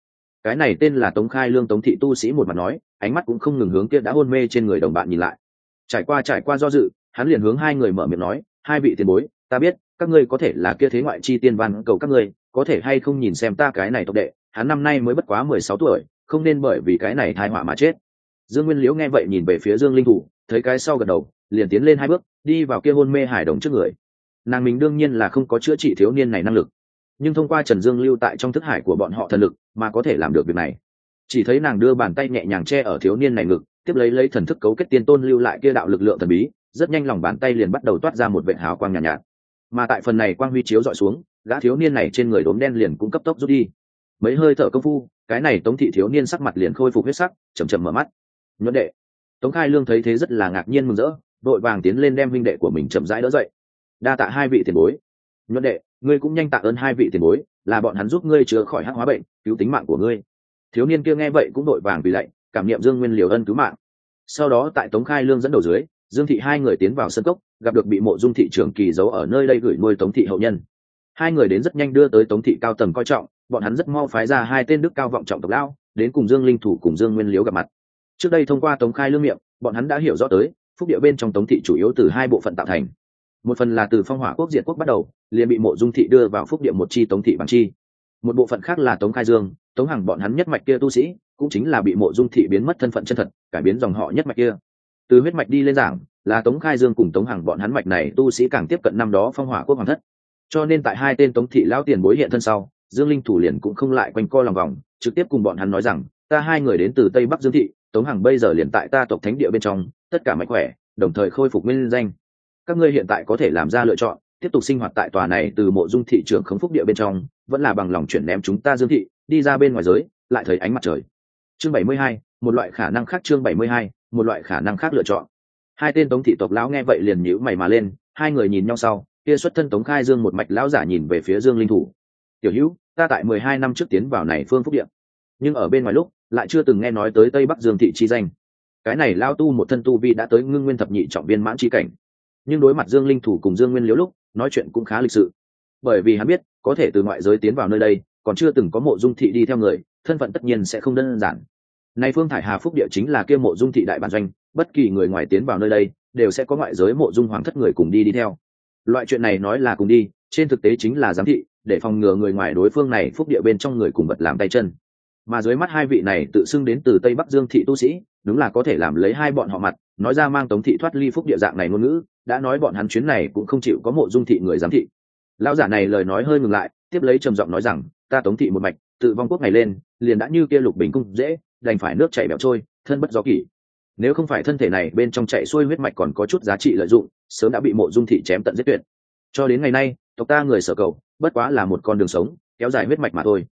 Cái này tên là tống khai lương tống thị tu sĩ một mặt nói, ánh mắt cũng không ngừng hướng kia đã hôn mê trên người đồng bạn nhìn lại. Trải qua trải qua do dự hắn liền hướng hai người mở miệng nói, hai vị tiền bối, ta biết, các ngươi có thể là kia thế ngoại chi tiên văn, cầu các ngươi, có thể hay không nhìn xem ta cái này tộc đệ, hắn năm nay mới bất quá mười sáu tuổi, không nên bởi vì cái này thai họa mà chết. Dương nguyên liễu nghe vậy nhìn về phía dương linh thủ, thấy cái sau gật đầu, liền tiến lên hai bước, đi vào kia hôn mê hải đồng trước người. Nàng mình đương nhiên là không có chữa trị thiếu niên này năng lực, nhưng thông qua trần dương lưu tại trong thức hải của bọn họ thần lực mà có thể làm được việc này. Chỉ thấy nàng đưa bàn tay nhẹ nhàng che ở thiếu niên này ngực, tiếp lấy lấy thần thức cấu kết tiên tôn lưu lại kia đạo lực lượng thần bí rất nhanh lòng bàn tay liền bắt đầu toát ra một vệ hào quang nhàn nhạt, nhạt. Mà tại phần này quang huy chiếu dọi xuống gã thiếu niên này trên người đốm đen liền cũng cấp tốc rút đi. Mấy hơi thở công phu cái này tống thị thiếu niên sắc mặt liền khôi phục huyết sắc chầm chậm mở mắt. Nhuận đệ. Tống khai lương thấy thế rất là ngạc nhiên mừng rỡ đội vàng tiến lên đem huynh đệ của mình chậm rãi đỡ dậy. Đa tạ hai vị tiền bối. Nhuận đệ ngươi cũng nhanh tạ ơn hai vị tiền bối là bọn hắn giúp ngươi chữa khỏi hắc hóa bệnh cứu tính mạng của ngươi. Thiếu niên kia nghe vậy cũng đội vàng vì lạy cảm niệm dương nguyên liều ân cứu mạng. Sau đó tại tống khai lương dẫn đầu dưới dương thị hai người tiến vào sân cốc, gặp được bị mộ dung thị trưởng kỳ giấu ở nơi đây gửi nuôi tống thị hậu nhân. Hai người đến rất nhanh đưa tới tống thị cao tầng coi trọng, bọn hắn rất mau phái ra hai tên đức cao vọng trọng tộc lao đến cùng dương linh thủ cùng dương nguyên liếu gặp mặt. Trước đây thông qua tống khai lương miệng, bọn hắn đã hiểu rõ tới, phúc địa bên trong tống thị chủ yếu từ hai bộ phận tạo thành. Một phần là từ phong hỏa quốc diệt quốc bắt đầu, liền bị mộ dung thị đưa vào phúc địa một chi tống thị bằng chi. Một bộ phận khác là tống khai dương, tống hằng bọn hắn nhất mạch kia tu sĩ, cũng chính là bị mộ dung thị biến mất thân phận chân thật, cải biến dòng họ nhất mạch kia từ huyết mạch đi lên giảng, là tống khai dương cùng tống hằng bọn hắn mạch này tu sĩ càng tiếp cận năm đó phong hỏa quốc hoàng thất. Cho nên tại hai tên tống thị lão tiền bối hiện thân sau, dương linh thủ liền cũng không lại quanh co lòng vòng, trực tiếp cùng bọn hắn nói rằng, ta hai người đến từ tây bắc dương thị, tống hằng bây giờ liền tại ta tộc thánh địa bên trong, tất cả mạnh khỏe, đồng thời khôi phục nguyên danh. Các ngươi hiện tại có thể làm ra lựa chọn, tiếp tục sinh hoạt tại tòa này từ mộ dung thị trường khống phúc địa bên trong, vẫn là bằng lòng chuyển ném chúng ta dương thị, đi ra bên ngoài giới, lại thấy ánh mặt trời. Chương bảy mươi hai một loại khả năng khác chương bảy mươi hai, một loại khả năng khác lựa chọn. Hai tên tống thị tộc lão nghe vậy liền nhíu mày mà lên, hai người nhìn nhau sau, kia xuất thân tống khai dương một mạch lão giả nhìn về phía dương linh thủ. Tiểu hữu, ta tại mười hai năm trước tiến vào này phương phúc điện nhưng ở bên ngoài lúc, lại chưa từng nghe nói tới tây bắc dương thị chi danh. Cái này lao tu một thân tu vi đã tới ngưng nguyên thập nhị trọng viên mãn chi cảnh. Nhưng đối mặt dương linh thủ cùng dương nguyên liễu lúc, nói chuyện cũng khá lịch sự. Bởi vì hắn biết, có thể từ ngoại giới tiến vào nơi đây, còn chưa từng có mộ dung thị đi theo người, thân phận tất nhiên sẽ không đơn giản nay phương thải hà phúc địa chính là kia mộ dung thị đại bản doanh, bất kỳ người ngoài tiến vào nơi đây, đều sẽ có ngoại giới mộ dung hoàng thất người cùng đi đi theo. Loại chuyện này nói là cùng đi, trên thực tế chính là giám thị, để phòng ngừa người ngoài đối phương này phúc địa bên trong người cùng vật làm tay chân. Mà dưới mắt hai vị này tự xưng đến từ tây bắc dương thị tu sĩ, đúng là có thể làm lấy hai bọn họ mặt, nói ra mang tống thị thoát ly phúc địa dạng này ngôn ngữ, đã nói bọn hắn chuyến này cũng không chịu có mộ dung thị người giám thị. Lão giả này lời nói hơi ngừng lại, tiếp lấy trầm giọng nói rằng, ta tống thị một mạch, tự vong quốc ngày lên, liền đã như kia lục bình cung dễ đành phải nước chảy bẹo trôi, thân bất gió kỷ. Nếu không phải thân thể này bên trong chạy xuôi huyết mạch còn có chút giá trị lợi dụng, sớm đã bị mộ dung thị chém tận giết tuyệt. Cho đến ngày nay, tộc ta người sở cầu, bất quá là một con đường sống, kéo dài huyết mạch mà thôi.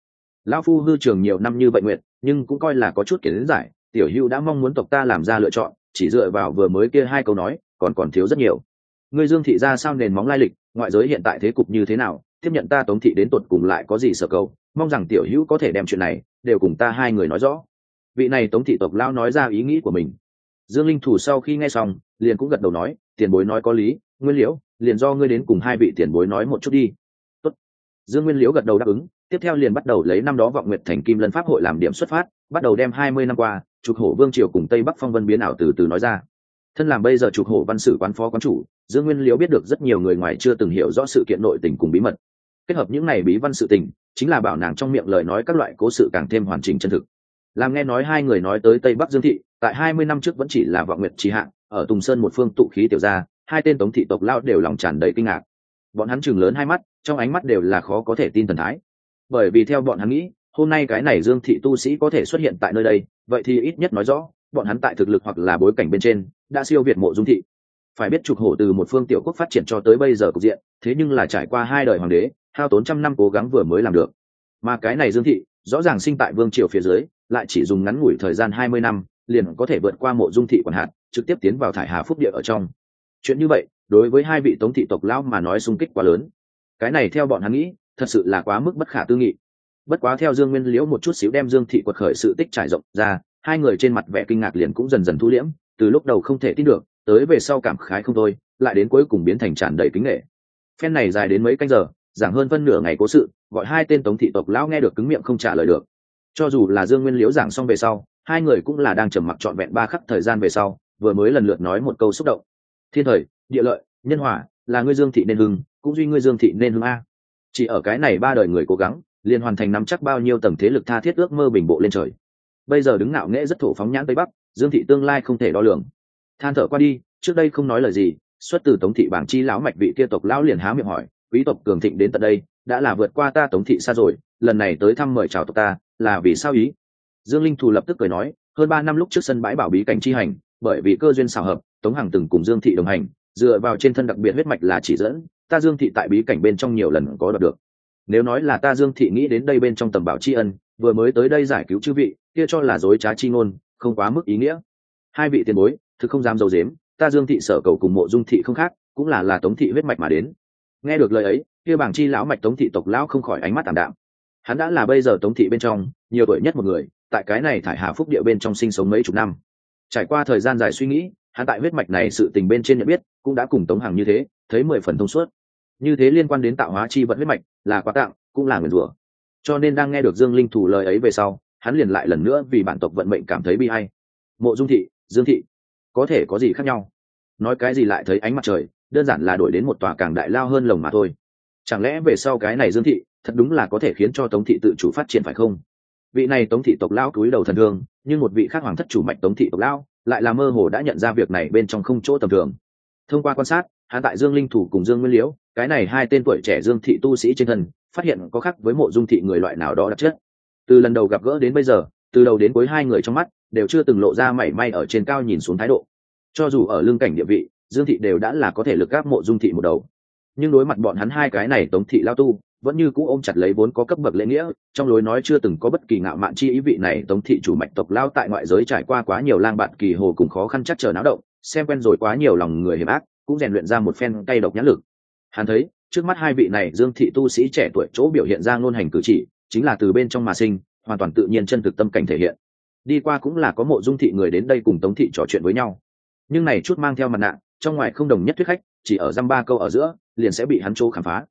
Lão phu hư trường nhiều năm như vậy nguyện, nhưng cũng coi là có chút kiến giải, tiểu hữu đã mong muốn tộc ta làm ra lựa chọn, chỉ dựa vào vừa mới kia hai câu nói, còn còn thiếu rất nhiều. Ngươi dương thị ra sao nền móng lai lịch, ngoại giới hiện tại thế cục như thế nào, tiếp nhận ta tống thị đến tột cùng lại có gì sở cầu, mong rằng tiểu hữu có thể đem chuyện này, đều cùng ta hai người nói rõ vị này tống thị tộc lao nói ra ý nghĩ của mình. Dương linh thủ sau khi nghe xong, liền cũng gật đầu nói, tiền bối nói có lý, nguyên liễu, liền do ngươi đến cùng hai vị tiền bối nói một chút đi. Tốt. dương nguyên liễu gật đầu đáp ứng, tiếp theo liền bắt đầu lấy năm đó vọng nguyệt thành kim lân pháp hội làm điểm xuất phát, bắt đầu đem hai mươi năm qua, trục hổ vương triều cùng tây bắc phong vân biến ảo từ từ nói ra. Thân làm bây giờ trục hổ văn sử quán phó quán chủ, dương nguyên liễu biết được rất nhiều người ngoài chưa từng hiểu rõ sự kiện nội tình cùng bí mật. Kết hợp những này bí văn sự tình, chính là bảo nàng trong miệng lời nói các loại cố sự càng thêm hoàn chỉnh chân thực làm nghe nói hai người nói tới tây bắc dương thị, tại hai mươi năm trước vẫn chỉ là vọng nguyệt trì hạng, ở tùng sơn một phương tụ khí tiểu gia, hai tên tống thị tộc lao đều lòng tràn đầy kinh ngạc. Bọn hắn chừng lớn hai mắt, trong ánh mắt đều là khó có thể tin thần thái. Bởi vì theo bọn hắn nghĩ, hôm nay cái này dương thị tu sĩ có thể xuất hiện tại nơi đây, vậy thì ít nhất nói rõ, bọn hắn tại thực lực hoặc là bối cảnh bên trên, đã siêu việt mộ dung thị. Phải biết trục hổ từ một phương tiểu quốc phát triển cho tới bây giờ cục diện, thế nhưng là trải qua hai đời hoàng đế, hao tốn trăm năm cố gắng vừa mới làm được. Mà cái này dương thị, rõ ràng sinh tại vương triều phía dưới lại chỉ dùng ngắn ngủi thời gian hai mươi năm, liền có thể vượt qua mộ dung thị quản hạt, trực tiếp tiến vào thải hà phúc địa ở trong. Chuyện như vậy, đối với hai vị tống thị tộc lão mà nói xung kích quá lớn. Cái này theo bọn hắn nghĩ, thật sự là quá mức bất khả tư nghị. Bất quá theo dương nguyên liễu một chút xíu đem dương thị quật khởi sự tích trải rộng ra, hai người trên mặt vẻ kinh ngạc liền cũng dần dần thu liễm, từ lúc đầu không thể tin được, tới về sau cảm khái không thôi, lại đến cuối cùng biến thành tràn đầy kính nghệ phen này dài đến mấy canh giờ, giảng hơn phân nửa ngày cố sự, gọi hai tên tống thị tộc lão nghe được cứng miệng không trả lời được cho dù là dương nguyên liễu giảng xong về sau, hai người cũng là đang trầm mặc trọn vẹn ba khắc thời gian về sau, vừa mới lần lượt nói một câu xúc động. Thiên thời, địa lợi, nhân hòa, là ngươi dương thị nên hưng, cũng duy ngươi dương thị nên hưng a. Chỉ ở cái này ba đời người cố gắng, liền hoàn thành nắm chắc bao nhiêu tầng thế lực tha thiết ước mơ bình bộ lên trời. Bây giờ đứng ngạo nghễ rất thổ phóng nhãn tây bắc, dương thị tương lai không thể đo lường. Than thở qua đi, trước đây không nói lời gì, xuất từ tống thị bảng chi lão mạch vị kia tộc lão liền há miệng hỏi, quý tộc cường thịnh đến tận đây, đã là vượt qua ta tống thị xa rồi, lần này tới thăm mời chào tộc ta là vì sao ý? Dương linh thù lập tức cười nói, hơn ba năm lúc trước sân bãi bảo bí cảnh chi hành, bởi vì cơ duyên xào hợp, tống hằng từng cùng dương thị đồng hành, dựa vào trên thân đặc biệt huyết mạch là chỉ dẫn, ta dương thị tại bí cảnh bên trong nhiều lần có đọc được. Nếu nói là ta dương thị nghĩ đến đây bên trong tầm bảo tri ân, vừa mới tới đây giải cứu chư vị, kia cho là dối trá chi ngôn, không quá mức ý nghĩa. Hai vị tiền bối, thực không dám dầu dếm, ta dương thị sở cầu cùng mộ dung thị không khác, cũng là là tống thị huyết mạch mà đến. Nghe được lời ấy, kia bảng chi lão mạch tống thị tộc lão không khỏi ánh mắt tảm đạm hắn đã là bây giờ tống thị bên trong, nhiều tuổi nhất một người, tại cái này thải hà phúc địa bên trong sinh sống mấy chục năm. Trải qua thời gian dài suy nghĩ, hắn tại huyết mạch này sự tình bên trên nhận biết, cũng đã cùng tống hằng như thế, thấy mười phần thông suốt. Như thế liên quan đến tạo hóa chi vật huyết mạch, là quá tạng cũng là nguyền rủa. Cho nên đang nghe được dương linh thủ lời ấy về sau, hắn liền lại lần nữa vì bản tộc vận mệnh cảm thấy bi hay mộ dung thị, dương thị, có thể có gì khác nhau? Nói cái gì lại thấy ánh mặt trời, đơn giản là đổi đến một tòa càng đại lao hơn lồng mà thôi. Chẳng lẽ về sau cái này dương thị thật đúng là có thể khiến cho tống thị tự chủ phát triển phải không? Vị này tống thị tộc lao cúi đầu thần thương, nhưng một vị khác hoàng thất chủ mạch tống thị tộc lao lại là mơ hồ đã nhận ra việc này bên trong không chỗ tầm thường. Thông qua quan sát, hắn tại dương linh thủ cùng dương nguyên liễu, cái này hai tên tuổi trẻ dương thị tu sĩ trên thân, phát hiện có khác với mộ dung thị người loại nào đó đặc chất. Từ lần đầu gặp gỡ đến bây giờ, từ đầu đến cuối hai người trong mắt đều chưa từng lộ ra mảy may ở trên cao nhìn xuống thái độ. Cho dù ở lương cảnh địa vị, dương thị đều đã là có thể lực gáp mộ dung thị một đầu. Nhưng đối mặt bọn hắn hai cái này tống thị lao tu vẫn như cũ ôm chặt lấy vốn có cấp bậc lễ nghĩa, trong lối nói chưa từng có bất kỳ ngạo mạn chi ý vị này, tống thị chủ mạch tộc lao tại ngoại giới trải qua quá nhiều lang bạn kỳ hồ cùng khó khăn chắc chờ náo động, xem quen rồi quá nhiều lòng người hiểm ác, cũng rèn luyện ra một phen cay độc nhãn lực. Hắn thấy, trước mắt hai vị này dương thị tu sĩ trẻ tuổi chỗ biểu hiện ra ngôn hành cử chỉ, chính là từ bên trong mà sinh, hoàn toàn tự nhiên chân thực tâm cảnh thể hiện. Đi qua cũng là có mộ dung thị người đến đây cùng tống thị trò chuyện với nhau. Nhưng này chút mang theo mặt nạ, trong ngoài không đồng nhất thuyết khách, chỉ ở dăm ba câu ở giữa, liền sẽ bị hắn chỗ khám phá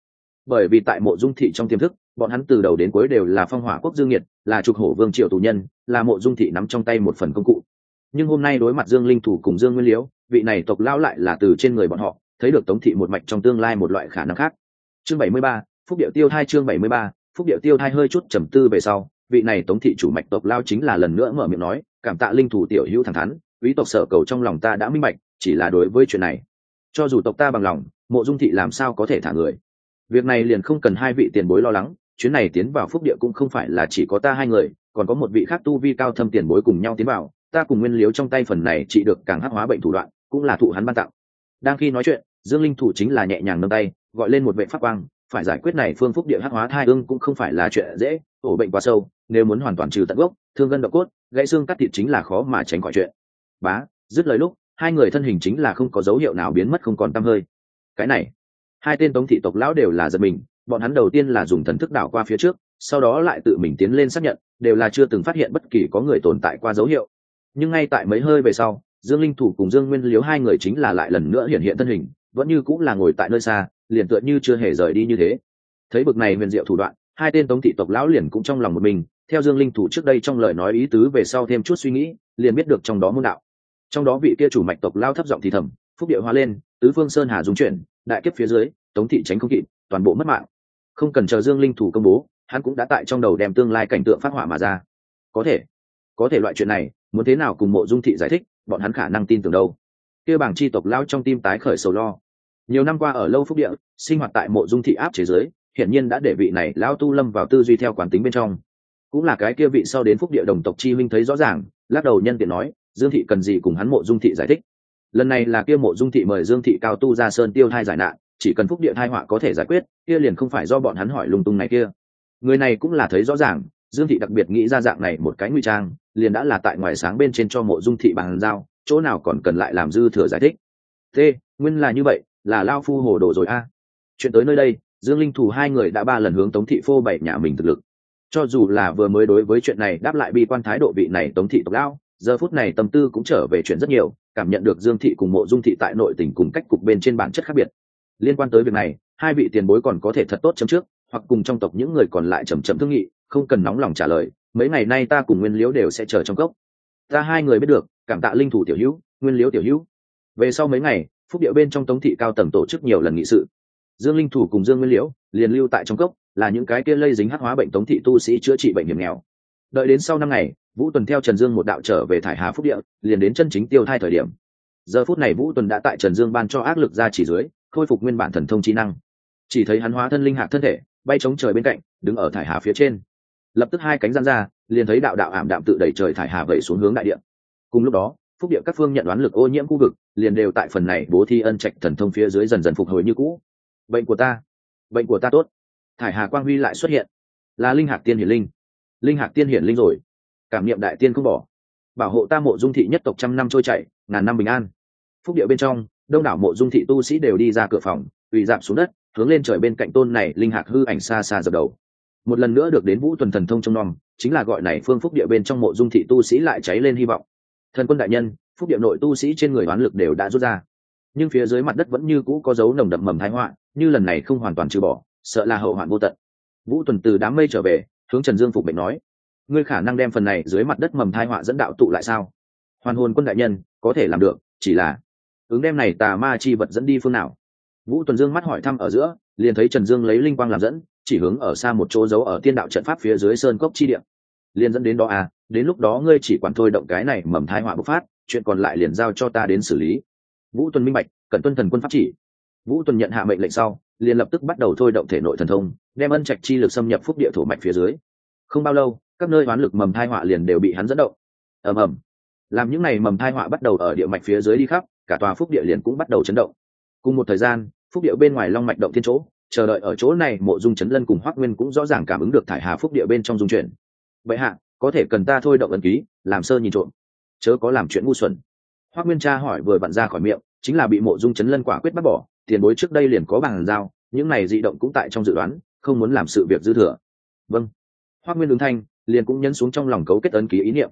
bởi vì tại mộ dung thị trong tiềm thức, bọn hắn từ đầu đến cuối đều là phong hỏa quốc dương nhiệt là trục hổ vương triều tù nhân, là mộ dung thị nắm trong tay một phần công cụ. Nhưng hôm nay đối mặt dương linh thủ cùng dương nguyên liễu, vị này tộc lao lại là từ trên người bọn họ, thấy được tống thị một mạch trong tương lai một loại khả năng khác. Chương bảy mươi ba, phúc điệu tiêu thai chương bảy mươi ba, phúc điệu tiêu thai hơi chút trầm tư về sau, vị này tống thị chủ mạch tộc lao chính là lần nữa mở miệng nói, cảm tạ linh thủ tiểu hữu thẳng thắn, quý tộc sở cầu trong lòng ta đã minh mạch chỉ là đối với chuyện này, cho dù tộc ta bằng lòng, mộ dung thị làm sao có thể thả người? Việc này liền không cần hai vị tiền bối lo lắng, chuyến này tiến vào phúc địa cũng không phải là chỉ có ta hai người, còn có một vị khác tu vi cao thâm tiền bối cùng nhau tiến vào, ta cùng nguyên liếu trong tay phần này trị được càng hắc hóa bệnh thủ đoạn, cũng là thụ hắn ban tặng. Đang khi nói chuyện, dương linh thủ chính là nhẹ nhàng nâng tay, gọi lên một vệ pháp quang, phải giải quyết này phương phúc địa hắc hóa thai ương cũng không phải là chuyện dễ, ổ bệnh quá sâu, nếu muốn hoàn toàn trừ tận gốc, thương gân độc cốt, gãy xương cắt thịt chính là khó mà tránh khỏi chuyện. Bá, dứt lời lúc, hai người thân hình chính là không có dấu hiệu nào biến mất không còn tăm hơi. Cái này hai tên tống thị tộc lão đều là giật mình, bọn hắn đầu tiên là dùng thần thức đảo qua phía trước, sau đó lại tự mình tiến lên xác nhận, đều là chưa từng phát hiện bất kỳ có người tồn tại qua dấu hiệu. Nhưng ngay tại mấy hơi về sau, dương linh thủ cùng dương nguyên liếu hai người chính là lại lần nữa hiện hiện thân hình, vẫn như cũng là ngồi tại nơi xa, liền tựa như chưa hề rời đi như thế. Thấy bực này huyền diệu thủ đoạn, hai tên tống thị tộc lão liền cũng trong lòng một mình, theo dương linh thủ trước đây trong lời nói ý tứ về sau thêm chút suy nghĩ, liền biết được trong đó môn đạo. Trong đó vị kia chủ mạch tộc lao thấp giọng thì thầm, phúc địa hóa lên, tứ phương sơn hà dung chuyển đại kiếp phía dưới, tống thị tránh không kịp, toàn bộ mất mạng. Không cần chờ dương linh thủ công bố, hắn cũng đã tại trong đầu đem tương lai cảnh tượng phát họa mà ra. Có thể có thể loại chuyện này, muốn thế nào cùng mộ dung thị giải thích, bọn hắn khả năng tin tưởng đâu. Kia bảng chi tộc lao trong tim tái khởi sầu lo. Nhiều năm qua ở lâu phúc địa, sinh hoạt tại mộ dung thị áp chế giới, hiển nhiên đã để vị này lao tu lâm vào tư duy theo quán tính bên trong. Cũng là cái kia vị sau đến phúc địa đồng tộc chi huynh thấy rõ ràng, lắc đầu nhân tiện nói, dương thị cần gì cùng hắn mộ dung thị giải thích? Lần này là kia mộ dung thị mời dương thị cao tu ra sơn tiêu thai giải nạn, chỉ cần phúc địa thai họa có thể giải quyết, kia liền không phải do bọn hắn hỏi lung tung này kia. Người này cũng là thấy rõ ràng, dương thị đặc biệt nghĩ ra dạng này một cái nguy trang, liền đã là tại ngoài sáng bên trên cho mộ dung thị bàn giao, chỗ nào còn cần lại làm dư thừa giải thích. T nguyên là như vậy, là lao phu hồ đồ rồi a. Chuyện tới nơi đây, dương linh thủ hai người đã ba lần hướng tống thị phô bày nhà mình thực lực. Cho dù là vừa mới đối với chuyện này đáp lại bi quan thái độ vị này tống thị tộc lão, giờ phút này tâm tư cũng trở về chuyện rất nhiều cảm nhận được dương thị cùng mộ dung thị tại nội tỉnh cùng cách cục bên trên bản chất khác biệt. Liên quan tới việc này, hai vị tiền bối còn có thể thật tốt chấm trước, hoặc cùng trong tộc những người còn lại chầm chậm thương nghị, không cần nóng lòng trả lời, mấy ngày nay ta cùng nguyên liễu đều sẽ chờ trong cốc. Ta hai người biết được, cảm tạ linh thủ tiểu hữu, nguyên liễu tiểu hữu. Về sau mấy ngày, phúc điệu bên trong tống thị cao tầng tổ chức nhiều lần nghị sự. Dương linh thủ cùng dương nguyên liễu liền lưu tại trong cốc, là những cái kia lây dính hắc hóa bệnh tống thị tu sĩ chữa trị bệnh hiểm nghèo. Đợi đến sau năm ngày vũ tuần theo trần dương một đạo trở về thải hà phúc địa, liền đến chân chính tiêu thai thời điểm. Giờ phút này vũ tuần đã tại trần dương ban cho ác lực ra chỉ dưới, khôi phục nguyên bản thần thông trí năng. Chỉ thấy hắn hóa thân linh hạc thân thể, bay chống trời bên cạnh, đứng ở thải hà phía trên. Lập tức hai cánh gian ra, liền thấy đạo đạo ảm đạm tự đẩy trời thải hà vẩy xuống hướng đại địa. Cùng lúc đó, phúc địa các phương nhận đoán lực ô nhiễm khu vực, liền đều tại phần này bố thi ân trạch thần thông phía dưới dần dần phục hồi như cũ. Bệnh của ta, bệnh của ta tốt. Thải hà quang huy lại xuất hiện. Là linh hạc tiên hiển linh. Linh hạc tiên hiển linh rồi cảm niệm đại tiên không bỏ. Bảo hộ ta mộ dung thị nhất tộc trăm năm trôi chảy, ngàn năm bình an. Phúc địa bên trong, đông đảo mộ dung thị tu sĩ đều đi ra cửa phòng ủy dạp xuống đất, hướng lên trời bên cạnh tôn này linh hạc hư ảnh xa xa dập đầu. Một lần nữa được đến vũ tuần thần thông trong nom chính là gọi này phương phúc địa bên trong mộ dung thị tu sĩ lại cháy lên hy vọng. Thần quân đại nhân, phúc địa nội tu sĩ trên người oán lực đều đã rút ra. Nhưng phía dưới mặt đất vẫn như cũ có dấu nồng đậm mầm thái họa, như lần này không hoàn toàn trừ bỏ, sợ là hậu hoạn vô tận. Vũ tuần từ đám mây trở về, hướng trần dương phục bệnh nói ngươi khả năng đem phần này dưới mặt đất mầm thai họa dẫn đạo tụ lại sao? Hoàn hồn quân đại nhân, có thể làm được, chỉ là, ứng đem này tà ma chi vật dẫn đi phương nào? Vũ tuần dương mắt hỏi thăm ở giữa, liền thấy trần dương lấy linh quang làm dẫn, chỉ hướng ở xa một chỗ giấu ở tiên đạo trận pháp phía dưới sơn cốc chi điện liền dẫn đến đó à đến lúc đó ngươi chỉ quản thôi động cái này mầm thai họa bộc phát, chuyện còn lại liền giao cho ta đến xử lý. Vũ tuần minh bạch cần tuân thần quân pháp chỉ. Vũ tuần nhận hạ mệnh lệnh sau, liền lập tức bắt đầu thôi động thể nội thần thông, đem ân trạch chi lực xâm nhập phúc địa thổ mạch phía dưới không bao lâu, các nơi oán lực mầm thai họa liền đều bị hắn dẫn động. Ầm ầm. Làm những này mầm thai họa bắt đầu ở địa mạch phía dưới đi khắp, cả tòa phúc địa liền cũng bắt đầu chấn động. Cùng một thời gian, phúc địa bên ngoài long mạch động thiên chỗ, chờ đợi ở chỗ này, mộ dung chấn lân cùng hoác nguyên cũng rõ ràng cảm ứng được thải hà phúc địa bên trong dung chuyển. Vậy hạ, có thể cần ta thôi động ấn ký, làm sơ nhìn trộm. Chớ có làm chuyện ngu xuẩn. Hoác nguyên cha hỏi vừa vặn ra khỏi miệng, chính là bị mộ dung chấn lân quả quyết bắt bỏ, tiền bối trước đây liền có bàn giao, những này di động cũng tại trong dự đoán, không muốn làm sự việc dư thừa. Vâng hoác nguyên ứng thanh, liền cũng nhấn xuống trong lòng cấu kết ấn ký ý niệm.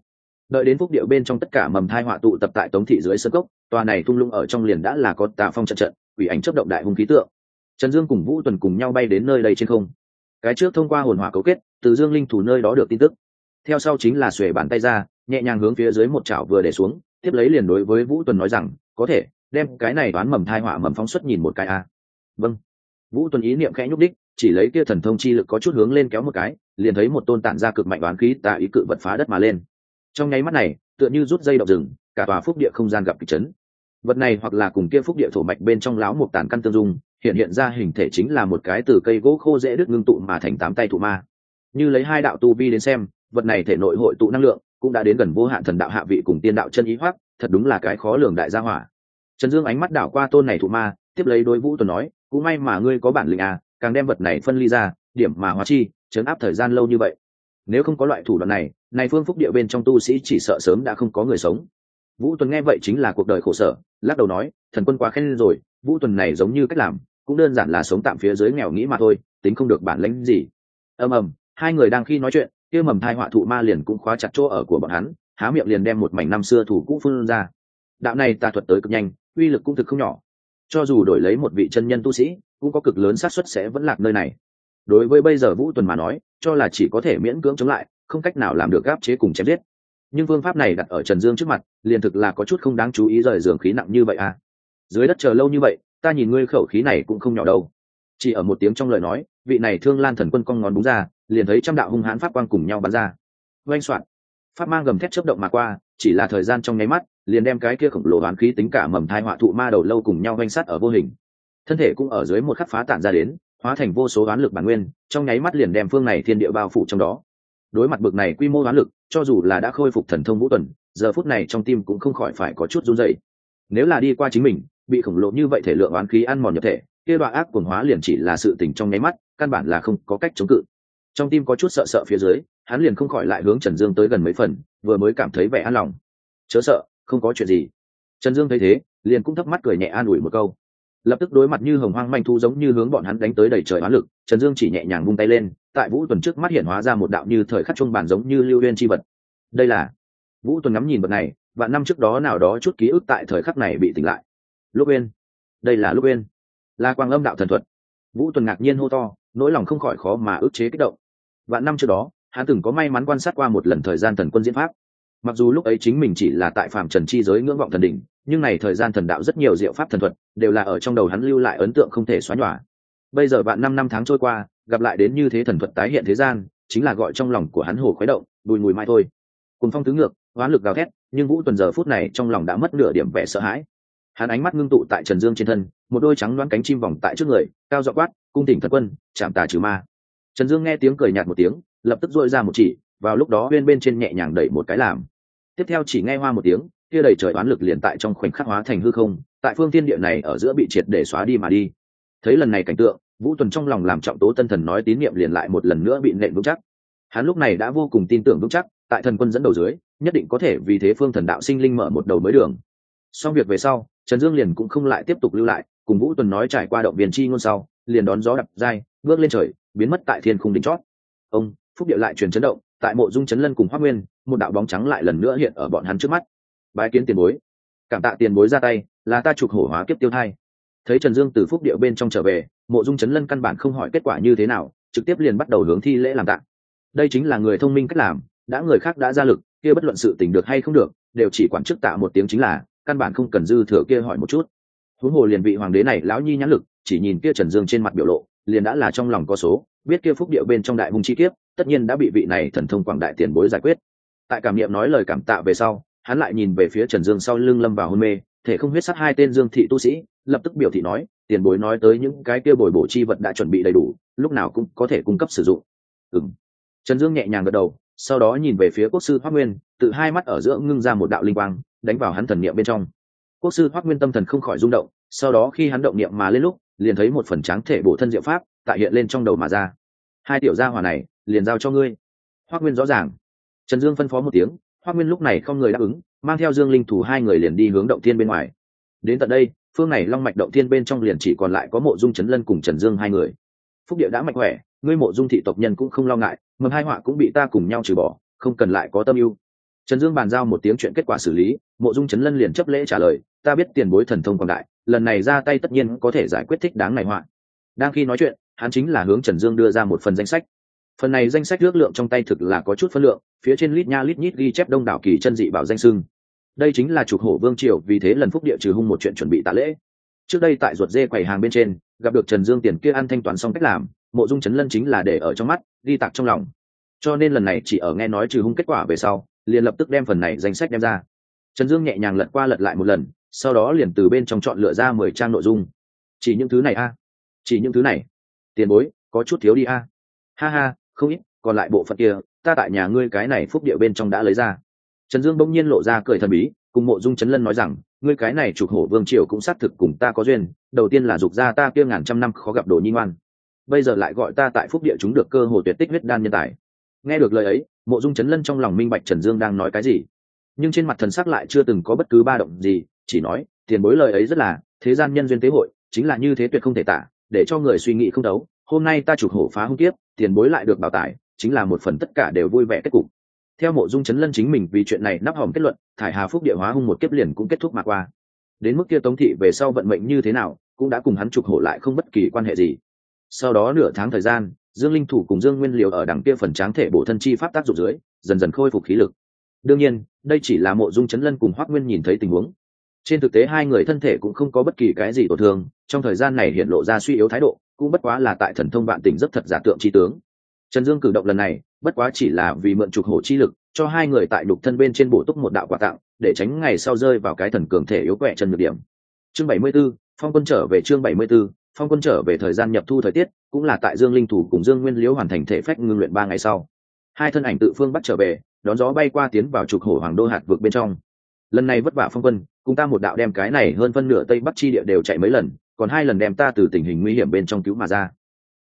Đợi đến phúc điệu bên trong tất cả mầm thai họa tụ tập tại tống thị dưới sân cốc, tòa này thung lũng ở trong liền đã là có tà phong trận trận, quỷ ảnh chấp động đại hung khí tượng. Trần dương cùng vũ tuần cùng nhau bay đến nơi đây trên không. Cái trước thông qua hồn hỏa cấu kết, từ dương linh thủ nơi đó được tin tức. Theo sau chính là xuề bàn tay ra, nhẹ nhàng hướng phía dưới một chảo vừa để xuống, tiếp lấy liền đối với vũ tuần nói rằng, có thể, đem cái này đoán mầm thai họa mầm phóng xuất nhìn một cái a. Vâng. Vũ tuần ý niệm khẽ nhúc đích chỉ lấy kia thần thông chi lực có chút hướng lên kéo một cái, liền thấy một tôn tản ra cực mạnh oán khí tà ý cự vật phá đất mà lên. Trong nháy mắt này, tựa như rút dây động rừng, cả tòa phúc địa không gian gặp kịch chấn. Vật này hoặc là cùng kia phúc địa thổ mạch bên trong láo một tàn căn tương dung, hiện hiện ra hình thể chính là một cái từ cây gỗ khô dễ đứt ngưng tụ mà thành tám tay thụ ma. Như lấy hai đạo tu vi đến xem, vật này thể nội hội tụ năng lượng, cũng đã đến gần vô hạn thần đạo hạ vị cùng tiên đạo chân ý hoác thật đúng là cái khó lường đại gia hỏa. Trần dương ánh mắt đảo qua tôn này thụ ma, tiếp lấy đối vũ tuần nói, cũng may mà ngươi có bản lĩnh à càng đem vật này phân ly ra, điểm mà hóa chi, chấn áp thời gian lâu như vậy. Nếu không có loại thủ đoạn này này phương phúc địa bên trong tu sĩ chỉ sợ sớm đã không có người sống. Vũ tuần nghe vậy chính là cuộc đời khổ sở, lắc đầu nói, thần quân quá khen rồi, vũ tuần này giống như cách làm, cũng đơn giản là sống tạm phía dưới nghèo nghĩ mà thôi, tính không được bản lãnh gì. Ầm ầm, hai người đang khi nói chuyện, kia mầm thai họa thụ ma liền cũng khóa chặt chỗ ở của bọn hắn, há miệng liền đem một mảnh năm xưa thủ cũ phun ra. Đạo này ta thuật tới cực nhanh, uy lực cũng thực không nhỏ cho dù đổi lấy một vị chân nhân tu sĩ, cũng có cực lớn xác suất sẽ vẫn lạc nơi này. Đối với bây giờ vũ tuần mà nói, cho là chỉ có thể miễn cưỡng chống lại, không cách nào làm được gáp chế cùng chém giết. Nhưng phương pháp này đặt ở trần dương trước mặt, liền thực là có chút không đáng chú ý rời giường khí nặng như vậy à. Dưới đất chờ lâu như vậy, ta nhìn ngươi khẩu khí này cũng không nhỏ đâu. Chỉ ở một tiếng trong lời nói, vị này thương lan thần quân cong ngón đúng ra, liền thấy trăm đạo hung hãn pháp quang cùng nhau bắn ra. Oanh soạn. Pháp mang gầm thép chấp động mà qua, chỉ là thời gian trong nháy mắt liền đem cái kia khổng lồ oán khí tính cả mầm thai họa thụ ma đầu lâu cùng nhau oanh sắt ở vô hình. Thân thể cũng ở dưới một khắc phá tản ra đến, hóa thành vô số đoán lực bản nguyên, trong nháy mắt liền đem phương này thiên địa bao phủ trong đó. Đối mặt bực này quy mô đoán lực, cho dù là đã khôi phục thần thông vũ tuần, giờ phút này trong tim cũng không khỏi phải có chút run dậy nếu là đi qua chính mình, bị khổng lồ như vậy thể lượng oán khí ăn mòn nhập thể, kia đoạn ác quần hóa liền chỉ là sự tình trong nháy mắt, căn bản là không có cách chống cự. Trong tim có chút sợ sợ phía dưới, hắn liền không khỏi lại hướng trần dương tới gần mấy phần, vừa mới cảm thấy vẻ an lòng. Chớ sợ không có chuyện gì. Trần dương thấy thế, liền cũng thấp mắt cười nhẹ an ủi một câu. Lập tức đối mặt như hồng hoang manh thu giống như hướng bọn hắn đánh tới đầy trời oán lực, trần dương chỉ nhẹ nhàng vung tay lên, tại vũ tuần trước mắt hiện hóa ra một đạo như thời khắc trung bản giống như lưu huyên c h i vật. Đây là vũ tuần ngắm nhìn vật này, và năm trước đó nào đó chút ký ức tại thời khắc này bị tỉnh lại. Lúc bên đây là lúc bên là quang âm đạo thần thuật. Vũ tuần ngạc nhiên hô to, nỗi lòng không khỏi khó mà ức chế kích động. Và năm trước đó, hắn từng có may mắn quan sát qua một lần thời gian thần quân diễn pháp mặc dù lúc ấy chính mình chỉ là tại phạm trần chi giới ngưỡng vọng thần đỉnh, nhưng này thời gian thần đạo rất nhiều diệu pháp thần thuật đều là ở trong đầu hắn lưu lại ấn tượng không thể xóa nhòa. Bây giờ bạn năm năm tháng trôi qua, gặp lại đến như thế thần thuật tái hiện thế gian, chính là gọi trong lòng của hắn hồ khuấy động, bùi mùi mai thôi. Cùng phong tứ ngược hoán lực gào thét, nhưng vũ tuần giờ phút này trong lòng đã mất nửa điểm vẻ sợ hãi. Hắn ánh mắt ngưng tụ tại trần dương trên thân, một đôi trắng đoán cánh chim vòng tại trước người, cao dọ quát, cung tỉnh thần quân, chạm tà trừ ma. Trần dương nghe tiếng cười nhạt một tiếng, lập tức dội ra một chỉ, vào lúc đó bên bên trên nhẹ nhàng đẩy một cái làm tiếp theo chỉ nghe hoa một tiếng, kia đầy trời oán lực liền tại trong khoảnh khắc hóa thành hư không, tại phương tiên địa này ở giữa bị triệt để xóa đi mà đi. Thấy lần này cảnh tượng, vũ tuần trong lòng làm trọng tố tân thần nói tín niệm liền lại một lần nữa bị nện vững chắc. Hắn lúc này đã vô cùng tin tưởng vững chắc, tại thần quân dẫn đầu dưới, nhất định có thể vì thế phương thần đạo sinh linh mở một đầu mới đường. Xong việc về sau, trần dương liền cũng không lại tiếp tục lưu lại, cùng vũ tuần nói trải qua động viên chi ngôn sau, liền đón gió đập dai, bước lên trời, biến mất tại thiên khung đỉnh chót. Ông, phúc địa lại truyền chấn động, tại mộ dung chấn lân cùng hoa nguyên một đạo bóng trắng lại lần nữa hiện ở bọn hắn trước mắt. Bái kiến tiền bối. Cảm tạ tiền bối ra tay, là ta trục hổ hóa kiếp tiêu thai. Thấy trần dương từ phúc điệu bên trong trở về, mộ dung chấn lân căn bản không hỏi kết quả như thế nào, trực tiếp liền bắt đầu hướng thi lễ làm tạng. đây chính là người thông minh cách làm, đã người khác đã ra lực, kia bất luận sự tình được hay không được, đều chỉ quản chức tạ một tiếng chính là, căn bản không cần dư thừa kia hỏi một chút. Huống hồ liền vị hoàng đế này lão nhi nhãn lực, chỉ nhìn kia trần dương trên mặt biểu lộ, liền đã là trong lòng có số, biết kia phúc điệu bên trong đại hung chi kiếp, tất nhiên đã bị vị này thần thông quảng đại tiền bối giải quyết tại cảm niệm nói lời cảm tạ về sau, hắn lại nhìn về phía trần dương sau lưng lâm vào hôn mê, thể không huyết sát hai tên dương thị tu sĩ, lập tức biểu thị nói, tiền bối nói tới những cái kia bồi bổ chi vật đã chuẩn bị đầy đủ, lúc nào cũng có thể cung cấp sử dụng. Ừng trần dương nhẹ nhàng gật đầu, sau đó nhìn về phía quốc sư hoác nguyên, tự hai mắt ở giữa ngưng ra một đạo linh quang, đánh vào hắn thần niệm bên trong. Quốc sư hoác nguyên tâm thần không khỏi rung động, sau đó khi hắn động niệm mà lên lúc, liền thấy một phần tráng thể bổ thân diệu pháp, tại hiện lên trong đầu mà ra. Hai tiểu gia hòa này, liền giao cho ngươi. Hoác nguyên rõ ràng trần dương phân phó một tiếng Hoa nguyên lúc này không người đáp ứng, mang theo dương linh thủ hai người liền đi hướng động thiên bên ngoài. Đến tận đây, phương này long mạch động thiên bên trong liền chỉ còn lại có mộ dung trấn lân cùng trần dương hai người. Phúc địa đã mạnh khỏe, ngươi mộ dung thị tộc nhân cũng không lo ngại, mầm hai họa cũng bị ta cùng nhau trừ bỏ, không cần lại có tâm ưu. Trần dương bàn giao một tiếng chuyện kết quả xử lý, mộ dung trấn lân liền chấp lễ trả lời, ta biết tiền bối thần thông còn đại, lần này ra tay tất nhiên có thể giải quyết thích đáng này họa. Đang khi nói chuyện, hắn chính là hướng trần dương đưa ra một phần danh sách phần này danh sách ước lượng trong tay thực là có chút phân lượng, phía trên lít nha lít nhít ghi chép đông đảo kỳ chân dị bảo danh sưng đây chính là trục hổ vương triều vì thế lần phúc địa trừ hung một chuyện chuẩn bị tạ lễ. Trước đây tại ruột dê quầy hàng bên trên, gặp được trần dương tiền kia ăn thanh toán xong cách làm, mộ dung chấn lân chính là để ở trong mắt, ghi tạc trong lòng. Cho nên lần này chỉ ở nghe nói trừ hung kết quả về sau, liền lập tức đem phần này danh sách đem ra. Trần dương nhẹ nhàng lật qua lật lại một lần, sau đó liền từ bên trong chọn lựa ra mười trang nội dung. Chỉ những thứ này a. Chỉ những thứ này. Tiền bối, có chút thiếu đi a. Ha ha không ít, còn lại bộ phận kia, ta tại nhà ngươi cái này phúc địa bên trong đã lấy ra. Trần dương bỗng nhiên lộ ra cười thần bí, cùng mộ dung trấn lân nói rằng, ngươi cái này chụp hổ vương triều cũng xác thực cùng ta có duyên, đầu tiên là dục gia ta kia ngàn trăm năm khó gặp đồ nhi ngoan. Bây giờ lại gọi ta tại phúc địa chúng được cơ hồ tuyệt tích huyết đan nhân tài. Nghe được lời ấy, mộ dung trấn lân trong lòng minh bạch trần dương đang nói cái gì. Nhưng trên mặt thần sắc lại chưa từng có bất cứ ba động gì, chỉ nói, tiền bối lời ấy rất là, thế gian nhân duyên tế hội, chính là như thế tuyệt không thể tả, để cho người suy nghĩ không đấu. Hôm nay ta chụp hổ phá hung tiếp tiền bối lại được bảo tải chính là một phần tất cả đều vui vẻ kết cục. Theo mộ dung chấn lân chính mình vì chuyện này nắp hòm kết luận, thải hà phúc địa hóa hung một kiếp liền cũng kết thúc mà qua. Đến mức kia tống thị về sau vận mệnh như thế nào, cũng đã cùng hắn trục hổ lại không bất kỳ quan hệ gì. Sau đó nửa tháng thời gian, dương linh thủ cùng dương nguyên liều ở đằng kia phần tráng thể bổ thân chi pháp tác dụng dưới, dần dần khôi phục khí lực. Đương nhiên, đây chỉ là mộ dung chấn lân cùng hoác nguyên nhìn thấy tình huống. Trên thực tế hai người thân thể cũng không có bất kỳ cái gì tổn thương, trong thời gian này hiện lộ ra suy yếu thái độ cũng bất quá là tại thần thông vạn tình rất thật giả tượng chi tướng. Trần dương cử động lần này bất quá chỉ là vì mượn trục hổ chi lực cho hai người tại đục thân bên trên bổ túc một đạo quà tặng để tránh ngày sau rơi vào cái thần cường thể yếu quẹ chân nhược điểm. Chương bảy mươi 74, phong quân trở về chương bảy mươi 74, phong quân trở về thời gian nhập thu thời tiết cũng là tại dương linh thủ cùng dương nguyên liễu hoàn thành thể phách ngưng luyện ba ngày sau. Hai thân ảnh tự phương bắt trở về đón gió bay qua tiến vào trục hổ hoàng đô hạt vượt bên trong. Lần này vất vả phong quân cùng ta một đạo đem cái này hơn phân nửa tây bắc chi địa đều chạy mấy lần còn hai lần đem ta từ tình hình nguy hiểm bên trong cứu mà ra.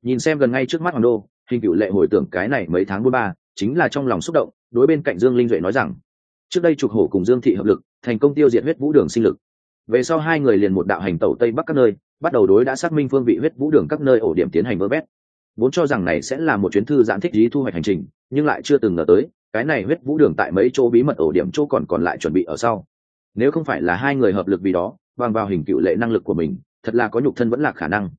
Nhìn xem gần ngay trước mắt hoàng đô, hình cựu lệ hồi tưởng cái này mấy tháng bốn ba, chính là trong lòng xúc động, đối bên cạnh dương linh duệ nói rằng, trước đây trục hổ cùng dương thị hợp lực, thành công tiêu diệt huyết vũ đường sinh lực. Về sau hai người liền một đạo hành tẩu tây bắc các nơi, bắt đầu đối đã xác minh phương vị huyết vũ đường các nơi ổ điểm tiến hành vơ vét. Vốn cho rằng này sẽ là một chuyến thư giãn thích lý thu hoạch hành trình, nhưng lại chưa từng ngờ tới, cái này huyết vũ đường tại mấy chỗ bí mật ổ điểm chỗ còn còn lại chuẩn bị ở sau. Nếu không phải là hai người hợp lực vì đó, bằng vào hình cựu lệ năng lực của mình thật là có nhục thân vẫn là khả năng.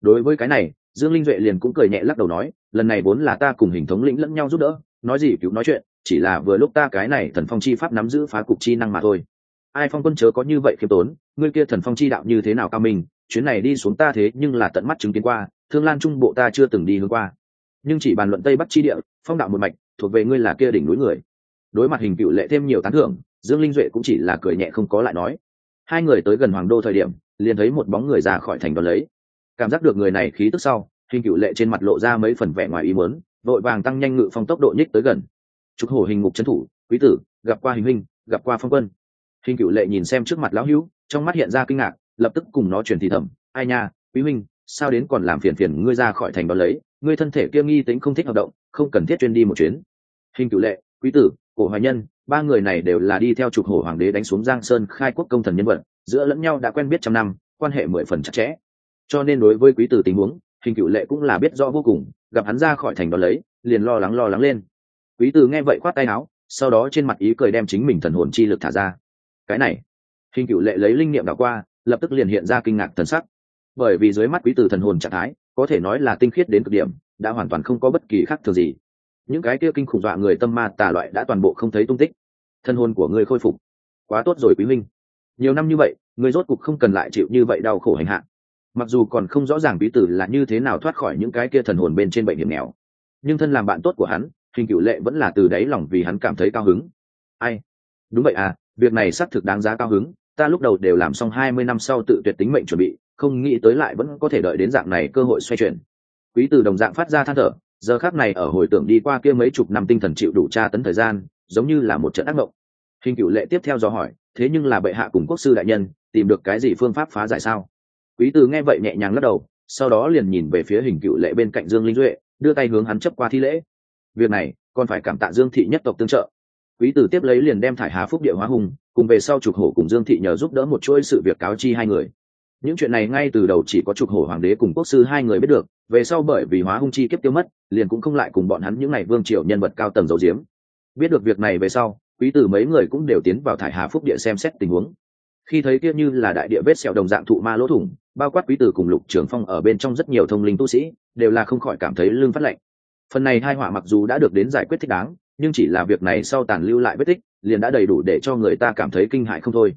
Đối với cái này, dương linh duệ liền cũng cười nhẹ lắc đầu nói, lần này vốn là ta cùng hình thống lĩnh lẫn nhau giúp đỡ, nói gì cứu nói chuyện, chỉ là vừa lúc ta cái này thần phong chi pháp nắm giữ phá cục chi năng mà thôi. Ai phong quân chớ có như vậy khiêm tốn, ngươi kia thần phong chi đạo như thế nào cao minh, chuyến này đi xuống ta thế nhưng là tận mắt chứng kiến qua, thương lan trung bộ ta chưa từng đi hướng qua. Nhưng chỉ bàn luận tây bắc chi địa, phong đạo một mạch, thuộc về ngươi là kia đỉnh núi người. Đối mặt hình cựu lệ thêm nhiều tán thưởng, dương linh duệ cũng chỉ là cười nhẹ không có lại nói. Hai người tới gần hoàng đô thời điểm liền thấy một bóng người ra khỏi thành đón lấy. Cảm giác được người này khí tức sau hình cựu lệ trên mặt lộ ra mấy phần vẻ ngoài ý muốn, vội vàng tăng nhanh ngự phong tốc độ nhích tới gần. Trục hổ hình ngục trấn thủ, quý tử, gặp qua hình huynh gặp qua phong quân. Hình cựu lệ nhìn xem trước mặt lão hữu, trong mắt hiện ra kinh ngạc, lập tức cùng nó truyền thì thầm, ai nha, quý huynh, sao đến còn làm phiền phiền ngươi ra khỏi thành đó lấy? Ngươi thân thể kia nghi tính không thích hoạt động, không cần thiết chuyên đi một chuyến. Hình cựu lệ, quý tử, cổ hoài nhân, ba người này đều là đi theo trục hổ hoàng đế đánh xuống giang sơn khai quốc công thần nhân vật giữa lẫn nhau đã quen biết trăm năm, quan hệ mười phần chặt chẽ. Cho nên đối với quý tử tình huống, hình cựu lệ cũng là biết rõ vô cùng, gặp hắn ra khỏi thành đó lấy, liền lo lắng lo lắng lên. Quý tử nghe vậy khoát tay áo, sau đó trên mặt ý cười đem chính mình thần hồn chi lực thả ra. Cái này, hình cựu lệ lấy linh nghiệm đảo qua, lập tức liền hiện ra kinh ngạc thần sắc. Bởi vì dưới mắt quý tử thần hồn trạng thái, có thể nói là tinh khiết đến cực điểm, đã hoàn toàn không có bất kỳ khác thường gì. Những cái kia kinh khủng dọa người tâm ma tà loại đã toàn bộ không thấy tung tích. Thân hồn của ngươi khôi phục. Quá tốt rồi quý minh nhiều năm như vậy, người rốt cục không cần lại chịu như vậy đau khổ hành hạ. Mặc dù còn không rõ ràng bí tử là như thế nào thoát khỏi những cái kia thần hồn bên trên bệnh hiểm nghèo, nhưng thân làm bạn tốt của hắn, hình cựu lệ vẫn là từ đáy lòng vì hắn cảm thấy cao hứng. Ai? Đúng vậy à việc này xác thực đáng giá cao hứng, ta lúc đầu đều làm xong hai mươi năm sau tự tuyệt tính mệnh chuẩn bị, không nghĩ tới lại vẫn có thể đợi đến dạng này cơ hội xoay chuyển. Quý từ đồng dạng phát ra than thở, giờ khác này ở hồi tưởng đi qua kia mấy chục năm tinh thần chịu đủ tra tấn thời gian, giống như là một trận ác mộng. Hình cựu lệ tiếp theo do hỏi thế nhưng là bệ hạ cùng quốc sư đại nhân, tìm được cái gì phương pháp phá giải sao? Quý từ nghe vậy nhẹ nhàng lắc đầu, sau đó liền nhìn về phía hình cựu lệ bên cạnh dương linh duệ, đưa tay hướng hắn chấp qua thi lễ. Việc này, còn phải cảm tạ dương thị nhất tộc tương trợ. Quý tử tiếp lấy liền đem thải hà phúc địa hóa hùng, cùng về sau trục hổ cùng dương thị nhờ giúp đỡ một chuỗi sự việc cáo chi hai người. Những chuyện này ngay từ đầu chỉ có trục hổ hoàng đế cùng quốc sư hai người biết được, về sau bởi vì hóa hung chi kiếp tiêu mất, liền cũng không lại cùng bọn hắn những ngày vương triều nhân vật cao tầng dầu diếm biết được việc này về sau quý tử mấy người cũng đều tiến vào thải hà phúc địa xem xét tình huống. Khi thấy kia như là đại địa vết sẹo đồng dạng thụ ma lỗ thủng, bao quát quý tử cùng lục trưởng phong ở bên trong rất nhiều thông linh tu sĩ, đều là không khỏi cảm thấy lương phát lệnh. Phần này hai họa mặc dù đã được đến giải quyết thích đáng, nhưng chỉ là việc này sau tàn lưu lại vết tích, liền đã đầy đủ để cho người ta cảm thấy kinh hại không thôi.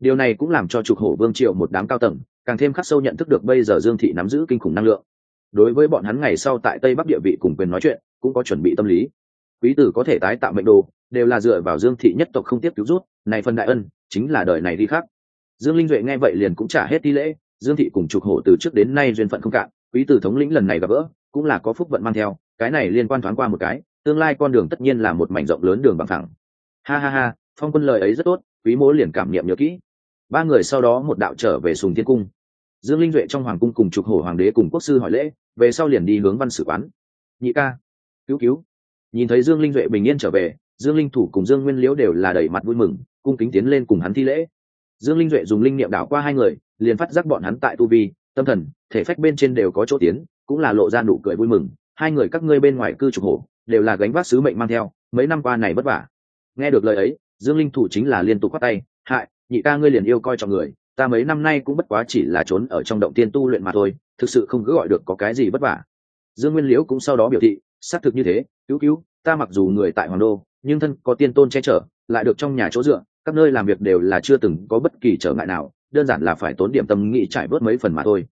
Điều này cũng làm cho trục hổ vương triệu một đám cao tầng, càng thêm khắc sâu nhận thức được bây giờ dương thị nắm giữ kinh khủng năng lượng. Đối với bọn hắn ngày sau tại tây bắc địa vị cùng quyền nói chuyện, cũng có chuẩn bị tâm lý. Quý tử có thể tái tạo mệnh đồ đều là dựa vào dương thị nhất tộc không tiếp cứu rút, này phần đại ân chính là đời này đi khác. Dương linh duệ nghe vậy liền cũng trả hết đi lễ, dương thị cùng trục hổ từ trước đến nay duyên phận không cạn, quý tử thống lĩnh lần này gặp gỡ, cũng là có phúc vận mang theo, cái này liên quan thoáng qua một cái, tương lai con đường tất nhiên là một mảnh rộng lớn đường bằng thẳng ha ha ha, phong quân lời ấy rất tốt, quý mỗ liền cảm nghiệm nhớ kỹ. Ba người sau đó một đạo trở về sùng thiên cung. Dương linh duệ trong hoàng cung cùng trục hổ hoàng đế cùng quốc sư hỏi lễ, về sau liền đi hướng văn sử quán. Nhị ca, cứu cứu. Nhìn thấy dương linh duệ bình yên trở về dương linh thủ cùng dương nguyên liễu đều là đầy mặt vui mừng, cung kính tiến lên cùng hắn thi lễ. Dương linh duệ dùng linh niệm đảo qua hai người, liền phát giác bọn hắn tại tu vi, tâm thần, thể phách bên trên đều có chỗ tiến, cũng là lộ ra nụ cười vui mừng. Hai người các ngươi bên ngoài cư trục hổ, đều là gánh vác sứ mệnh mang theo, mấy năm qua này vất vả. Nghe được lời ấy, dương linh thủ chính là liên tục khoác tay, hại, nhị ca ngươi liền yêu coi trọng người, ta mấy năm nay cũng bất quá chỉ là trốn ở trong động tiên tu luyện mà thôi, thực sự không cứ gọi được có cái gì vất vả. Dương nguyên liễu cũng sau đó biểu thị, xác thực như thế, cứu cứu, ta mặc dù người tại hoàng đô nhưng thân có tiên tôn che chở, lại được trong nhà chỗ dựa, các nơi làm việc đều là chưa từng có bất kỳ trở ngại nào, đơn giản là phải tốn điểm tâm nghĩ trải bớt mấy phần mà thôi.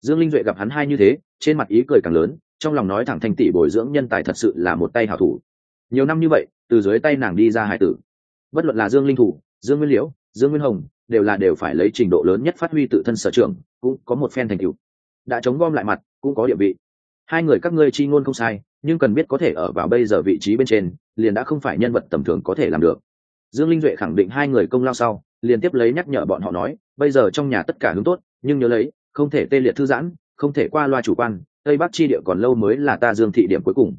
Dương linh duệ gặp hắn hai như thế, trên mặt ý cười càng lớn, trong lòng nói thẳng thanh tỷ bồi dưỡng nhân tài thật sự là một tay hảo thủ. Nhiều năm như vậy, từ dưới tay nàng đi ra hải tử. Bất luận là dương linh thủ, dương nguyên liễu, dương nguyên hồng, đều là đều phải lấy trình độ lớn nhất phát huy tự thân sở trường, cũng có một phen thành tựu. Đã chống gom lại mặt, cũng có địa vị. Hai người các ngươi chi ngôn không sai, nhưng cần biết có thể ở vào bây giờ vị trí bên trên liền đã không phải nhân vật tầm thường có thể làm được. Dương linh duệ khẳng định hai người công lao sau, liền tiếp lấy nhắc nhở bọn họ nói, bây giờ trong nhà tất cả hướng tốt, nhưng nhớ lấy, không thể tê liệt thư giãn, không thể qua loa chủ quan, tây bắc chi địa còn lâu mới là ta dương thị điểm cuối cùng.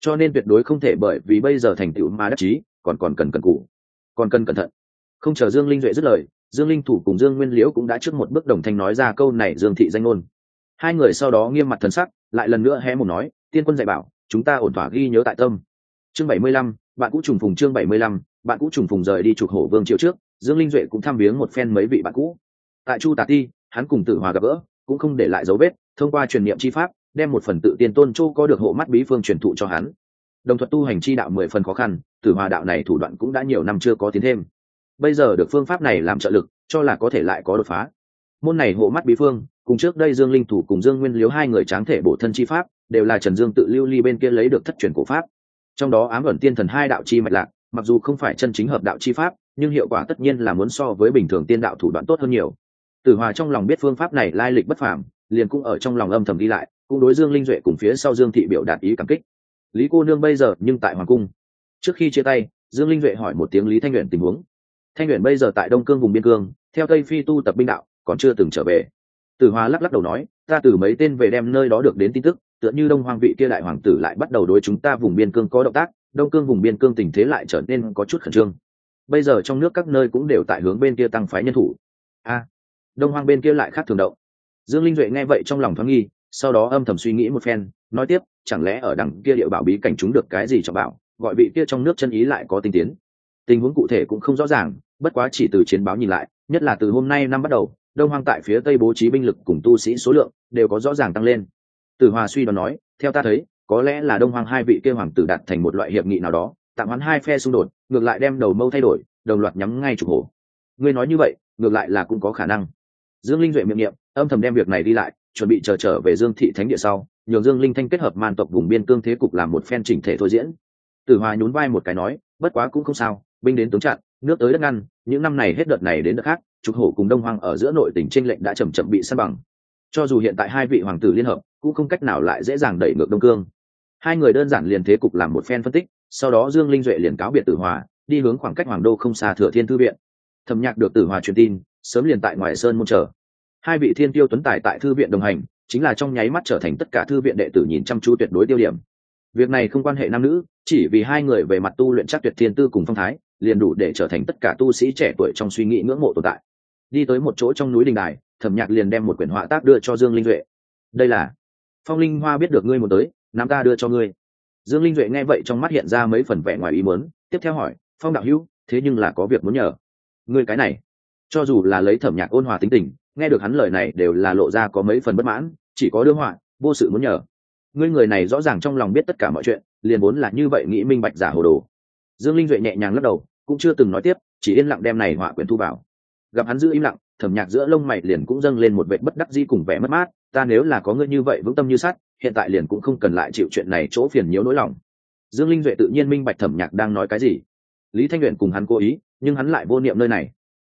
Cho nên tuyệt đối không thể bởi vì bây giờ thành tựu mà đắc chí, còn còn cần cần cụ còn cần cẩn thận. Không chờ dương linh duệ dứt lời, dương linh thủ cùng dương nguyên liễu cũng đã trước một bước đồng thanh nói ra câu này dương thị danh ngôn. Hai người sau đó nghiêm mặt thần sắc, lại lần nữa hé một nói, tiên quân dạy bảo, chúng ta ổn thỏa ghi nhớ tại tâm chương bảy mươi lăm, bạn cũ trùng phùng chương bảy mươi lăm, bạn cũ trùng phùng rời đi trục hổ vương triều trước, dương linh duệ cũng thăm viếng một phen mấy vị bạn cũ. Tại chu tà ti, hắn cùng tử hòa gặp gỡ, cũng không để lại dấu vết, thông qua truyền niệm chi pháp, đem một phần tự tiền tôn châu có được hộ mắt bí phương truyền thụ cho hắn. Đồng thuật tu hành chi đạo mười phần khó khăn, tử hòa đạo này thủ đoạn cũng đã nhiều năm chưa có tiến thêm. Bây giờ được phương pháp này làm trợ lực, cho là có thể lại có đột phá. Môn này hộ mắt bí phương, cùng trước đây dương linh thủ cùng dương nguyên liếu hai người tráng thể bổ thân chi pháp, đều là trần dương tự lưu ly bên kia lấy được thất truyền cổ pháp trong đó ám ẩn tiên thần hai đạo chi mạch lạc, mặc dù không phải chân chính hợp đạo chi pháp, nhưng hiệu quả tất nhiên là muốn so với bình thường tiên đạo thủ đoạn tốt hơn nhiều. Tử hòa trong lòng biết phương pháp này lai lịch bất phàm, liền cũng ở trong lòng âm thầm đi lại, cũng đối dương linh duệ cùng phía sau dương thị biểu đạt ý cảm kích. Lý cô nương bây giờ nhưng tại hoàng cung. Trước khi chia tay, dương linh duệ hỏi một tiếng lý thanh nguyện tình huống. Thanh nguyện bây giờ tại đông cương vùng biên cương, theo tây phi tu tập binh đạo, còn chưa từng trở về. Tử hòa lắc lắc đầu nói ta từ mấy tên về đem nơi đó được đến tin tức, tựa như đông hoàng vị kia đại hoàng tử lại bắt đầu đối chúng ta vùng biên cương có động tác, đông cương vùng biên cương tình thế lại trở nên có chút khẩn trương. Bây giờ trong nước các nơi cũng đều tại hướng bên kia tăng phái nhân thủ. A, đông hoang bên kia lại khác thường động. Dương linh duệ nghe vậy trong lòng thoáng nghi, sau đó âm thầm suy nghĩ một phen, nói tiếp, chẳng lẽ ở đằng kia địa bảo bí cảnh chúng được cái gì cho bảo, gọi vị kia trong nước chân ý lại có tinh tiến. Tình huống cụ thể cũng không rõ ràng, bất quá chỉ từ chiến báo nhìn lại, nhất là từ hôm nay năm bắt đầu đông hoang tại phía tây bố trí binh lực cùng tu sĩ số lượng đều có rõ ràng tăng lên. Tử hòa suy đoán nói, theo ta thấy, có lẽ là đông hoang hai vị kêu hoàng tử đạt thành một loại hiệp nghị nào đó, tạm hoãn hai phe xung đột, ngược lại đem đầu mâu thay đổi, đồng loạt nhắm ngay trục hổ. Ngươi nói như vậy, ngược lại là cũng có khả năng. Dương linh duệ miệng niệm, âm thầm đem việc này đi lại, chuẩn bị chờ trở về dương thị thánh địa sau, nhường dương linh thanh kết hợp man tộc vùng biên cương thế cục làm một phen chỉnh thể thôi diễn. Tử hòa nhún vai một cái nói, bất quá cũng không sao, binh đến tướng chặn, nước tới đất ngăn, những năm này hết đợt này đến đợt khác trục hổ cùng đông hoang ở giữa nội tỉnh tranh lệnh đã chầm chậm bị săn bằng. Cho dù hiện tại hai vị hoàng tử liên hợp, cũng không cách nào lại dễ dàng đẩy ngược đông cương. Hai người đơn giản liền thế cục làm một phen phân tích, sau đó dương linh duệ liền cáo biệt tử hòa, đi hướng khoảng cách hoàng đô không xa thừa thiên thư viện. Thẩm nhạc được tử hòa truyền tin, sớm liền tại ngoài sơn môn chờ. Hai vị thiên tiêu tuấn tài tại thư viện đồng hành, chính là trong nháy mắt trở thành tất cả thư viện đệ tử nhìn chăm chú tuyệt đối tiêu điểm. Việc này không quan hệ nam nữ, chỉ vì hai người về mặt tu luyện chắc tuyệt thiên tư cùng phong thái, liền đủ để trở thành tất cả tu sĩ trẻ tuổi trong suy nghĩ ngưỡng mộ tồn tại đi tới một chỗ trong núi đình đài, thẩm nhạc liền đem một quyển họa tác đưa cho dương linh duệ. Đây là phong linh hoa biết được ngươi một tới nam ta đưa cho ngươi. Dương linh duệ nghe vậy trong mắt hiện ra mấy phần vẻ ngoài ý mớn tiếp theo hỏi, phong đạo hữu, thế nhưng là có việc muốn nhờ. Ngươi cái này, cho dù là lấy thẩm nhạc ôn hòa tính tình, nghe được hắn lời này đều là lộ ra có mấy phần bất mãn, chỉ có đưa họa, vô sự muốn nhờ. Ngươi người này rõ ràng trong lòng biết tất cả mọi chuyện, liền vốn là như vậy nghĩ minh bạch giả hồ đồ. Dương linh duệ nhẹ nhàng lắc đầu, cũng chưa từng nói tiếp, chỉ yên lặng đem này họa quyển thu vào gặp hắn giữ im lặng, thẩm nhạc giữa lông mày liền cũng dâng lên một vệ bất đắc di cùng vẻ mất mát, ta nếu là có ngươi như vậy vững tâm như sắt, hiện tại liền cũng không cần lại chịu chuyện này chỗ phiền nhiễu nỗi lòng. Dương linh duệ tự nhiên minh bạch thẩm nhạc đang nói cái gì. Lý thanh nguyện cùng hắn cố ý, nhưng hắn lại vô niệm nơi này.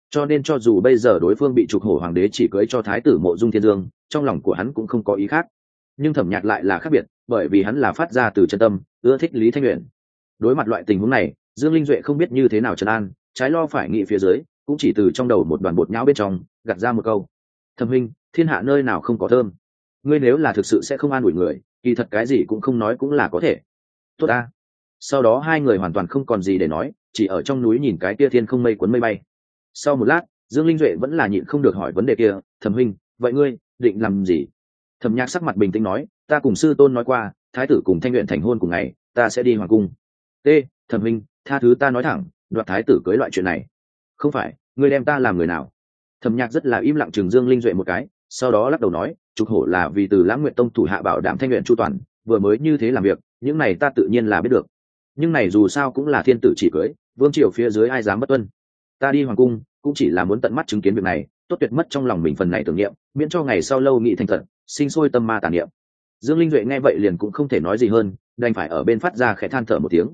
Cho nên cho dù bây giờ đối phương bị trục hổ hoàng đế chỉ cưới cho thái tử mộ dung thiên dương, trong lòng của hắn cũng không có ý khác. Nhưng thẩm nhạc lại là khác biệt, bởi vì hắn là phát ra từ chân tâm, ưa thích lý thanh nguyện đối mặt loại tình huống này, dương linh duệ không biết như thế nào trấn an, trái lo phải nghĩ phía dưới cũng chỉ từ trong đầu một đoàn bột nhão bên trong gặt ra một câu. Thẩm huynh, thiên hạ nơi nào không có thơm? Ngươi nếu là thực sự sẽ không an ủi người, kỳ thật cái gì cũng không nói cũng là có thể. Tốt ta. Sau đó hai người hoàn toàn không còn gì để nói, chỉ ở trong núi nhìn cái kia thiên không mây cuốn mây bay. Sau một lát, dương linh duệ vẫn là nhịn không được hỏi vấn đề kia, thẩm huynh, vậy ngươi định làm gì? Thẩm nhạc sắc mặt bình tĩnh nói, ta cùng sư tôn nói qua, thái tử cùng thanh nguyện thành hôn cùng ngày, ta sẽ đi hoàng cung. T thẩm huynh, tha thứ ta nói thẳng, đoạt thái tử cưới loại chuyện này không phải, ngươi đem ta làm người nào? Thẩm nhạc rất là im lặng chừng dương linh duệ một cái, sau đó lắc đầu nói, trục hổ là vì từ lãng nguyện tông thủ hạ bảo đảm thanh nguyện chu toàn, vừa mới như thế làm việc, những này ta tự nhiên là biết được. Nhưng này dù sao cũng là thiên tử chỉ cưới, vương triều phía dưới ai dám bất tuân? Ta đi hoàng cung, cũng chỉ là muốn tận mắt chứng kiến việc này, tốt tuyệt mất trong lòng mình phần này tưởng niệm, miễn cho ngày sau lâu nghị thành thật, sinh sôi tâm ma tàn niệm. Dương linh duệ nghe vậy liền cũng không thể nói gì hơn, đành phải ở bên phát ra khẽ than thở một tiếng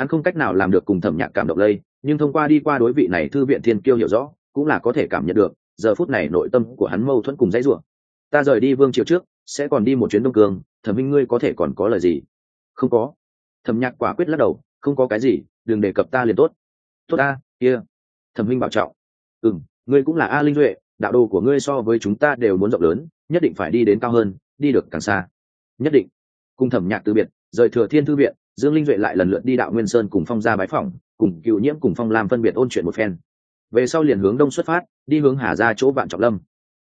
hắn không cách nào làm được cùng thẩm nhạc cảm động lây, nhưng thông qua đi qua đối vị này thư viện thiên kiêu hiểu rõ, cũng là có thể cảm nhận được, giờ phút này nội tâm của hắn mâu thuẫn cùng dãy rủa. Ta rời đi vương triều trước, sẽ còn đi một chuyến đông cương, thẩm minh ngươi có thể còn có lời gì? Không có. Thẩm nhạc quả quyết lắc đầu, không có cái gì, đừng đề cập ta liền tốt. Tốt ta, kia、yeah. thẩm minh bảo trọng. Ừ m ngươi cũng là a linh duệ, đạo đồ của ngươi so với chúng ta đều muốn rộng lớn, nhất định phải đi đến cao hơn, đi được càng xa. Nhất định. Cùng thẩm nhạc từ biệt, rời thừa thiên thư viện dương linh duệ lại lần lượt đi đạo nguyên sơn cùng phong ra bái phỏng, cùng cựu nhiễm cùng phong lam phân biệt ôn chuyện một phen. Về sau liền hướng đông xuất phát, đi hướng hà ra chỗ vạn trọng lâm.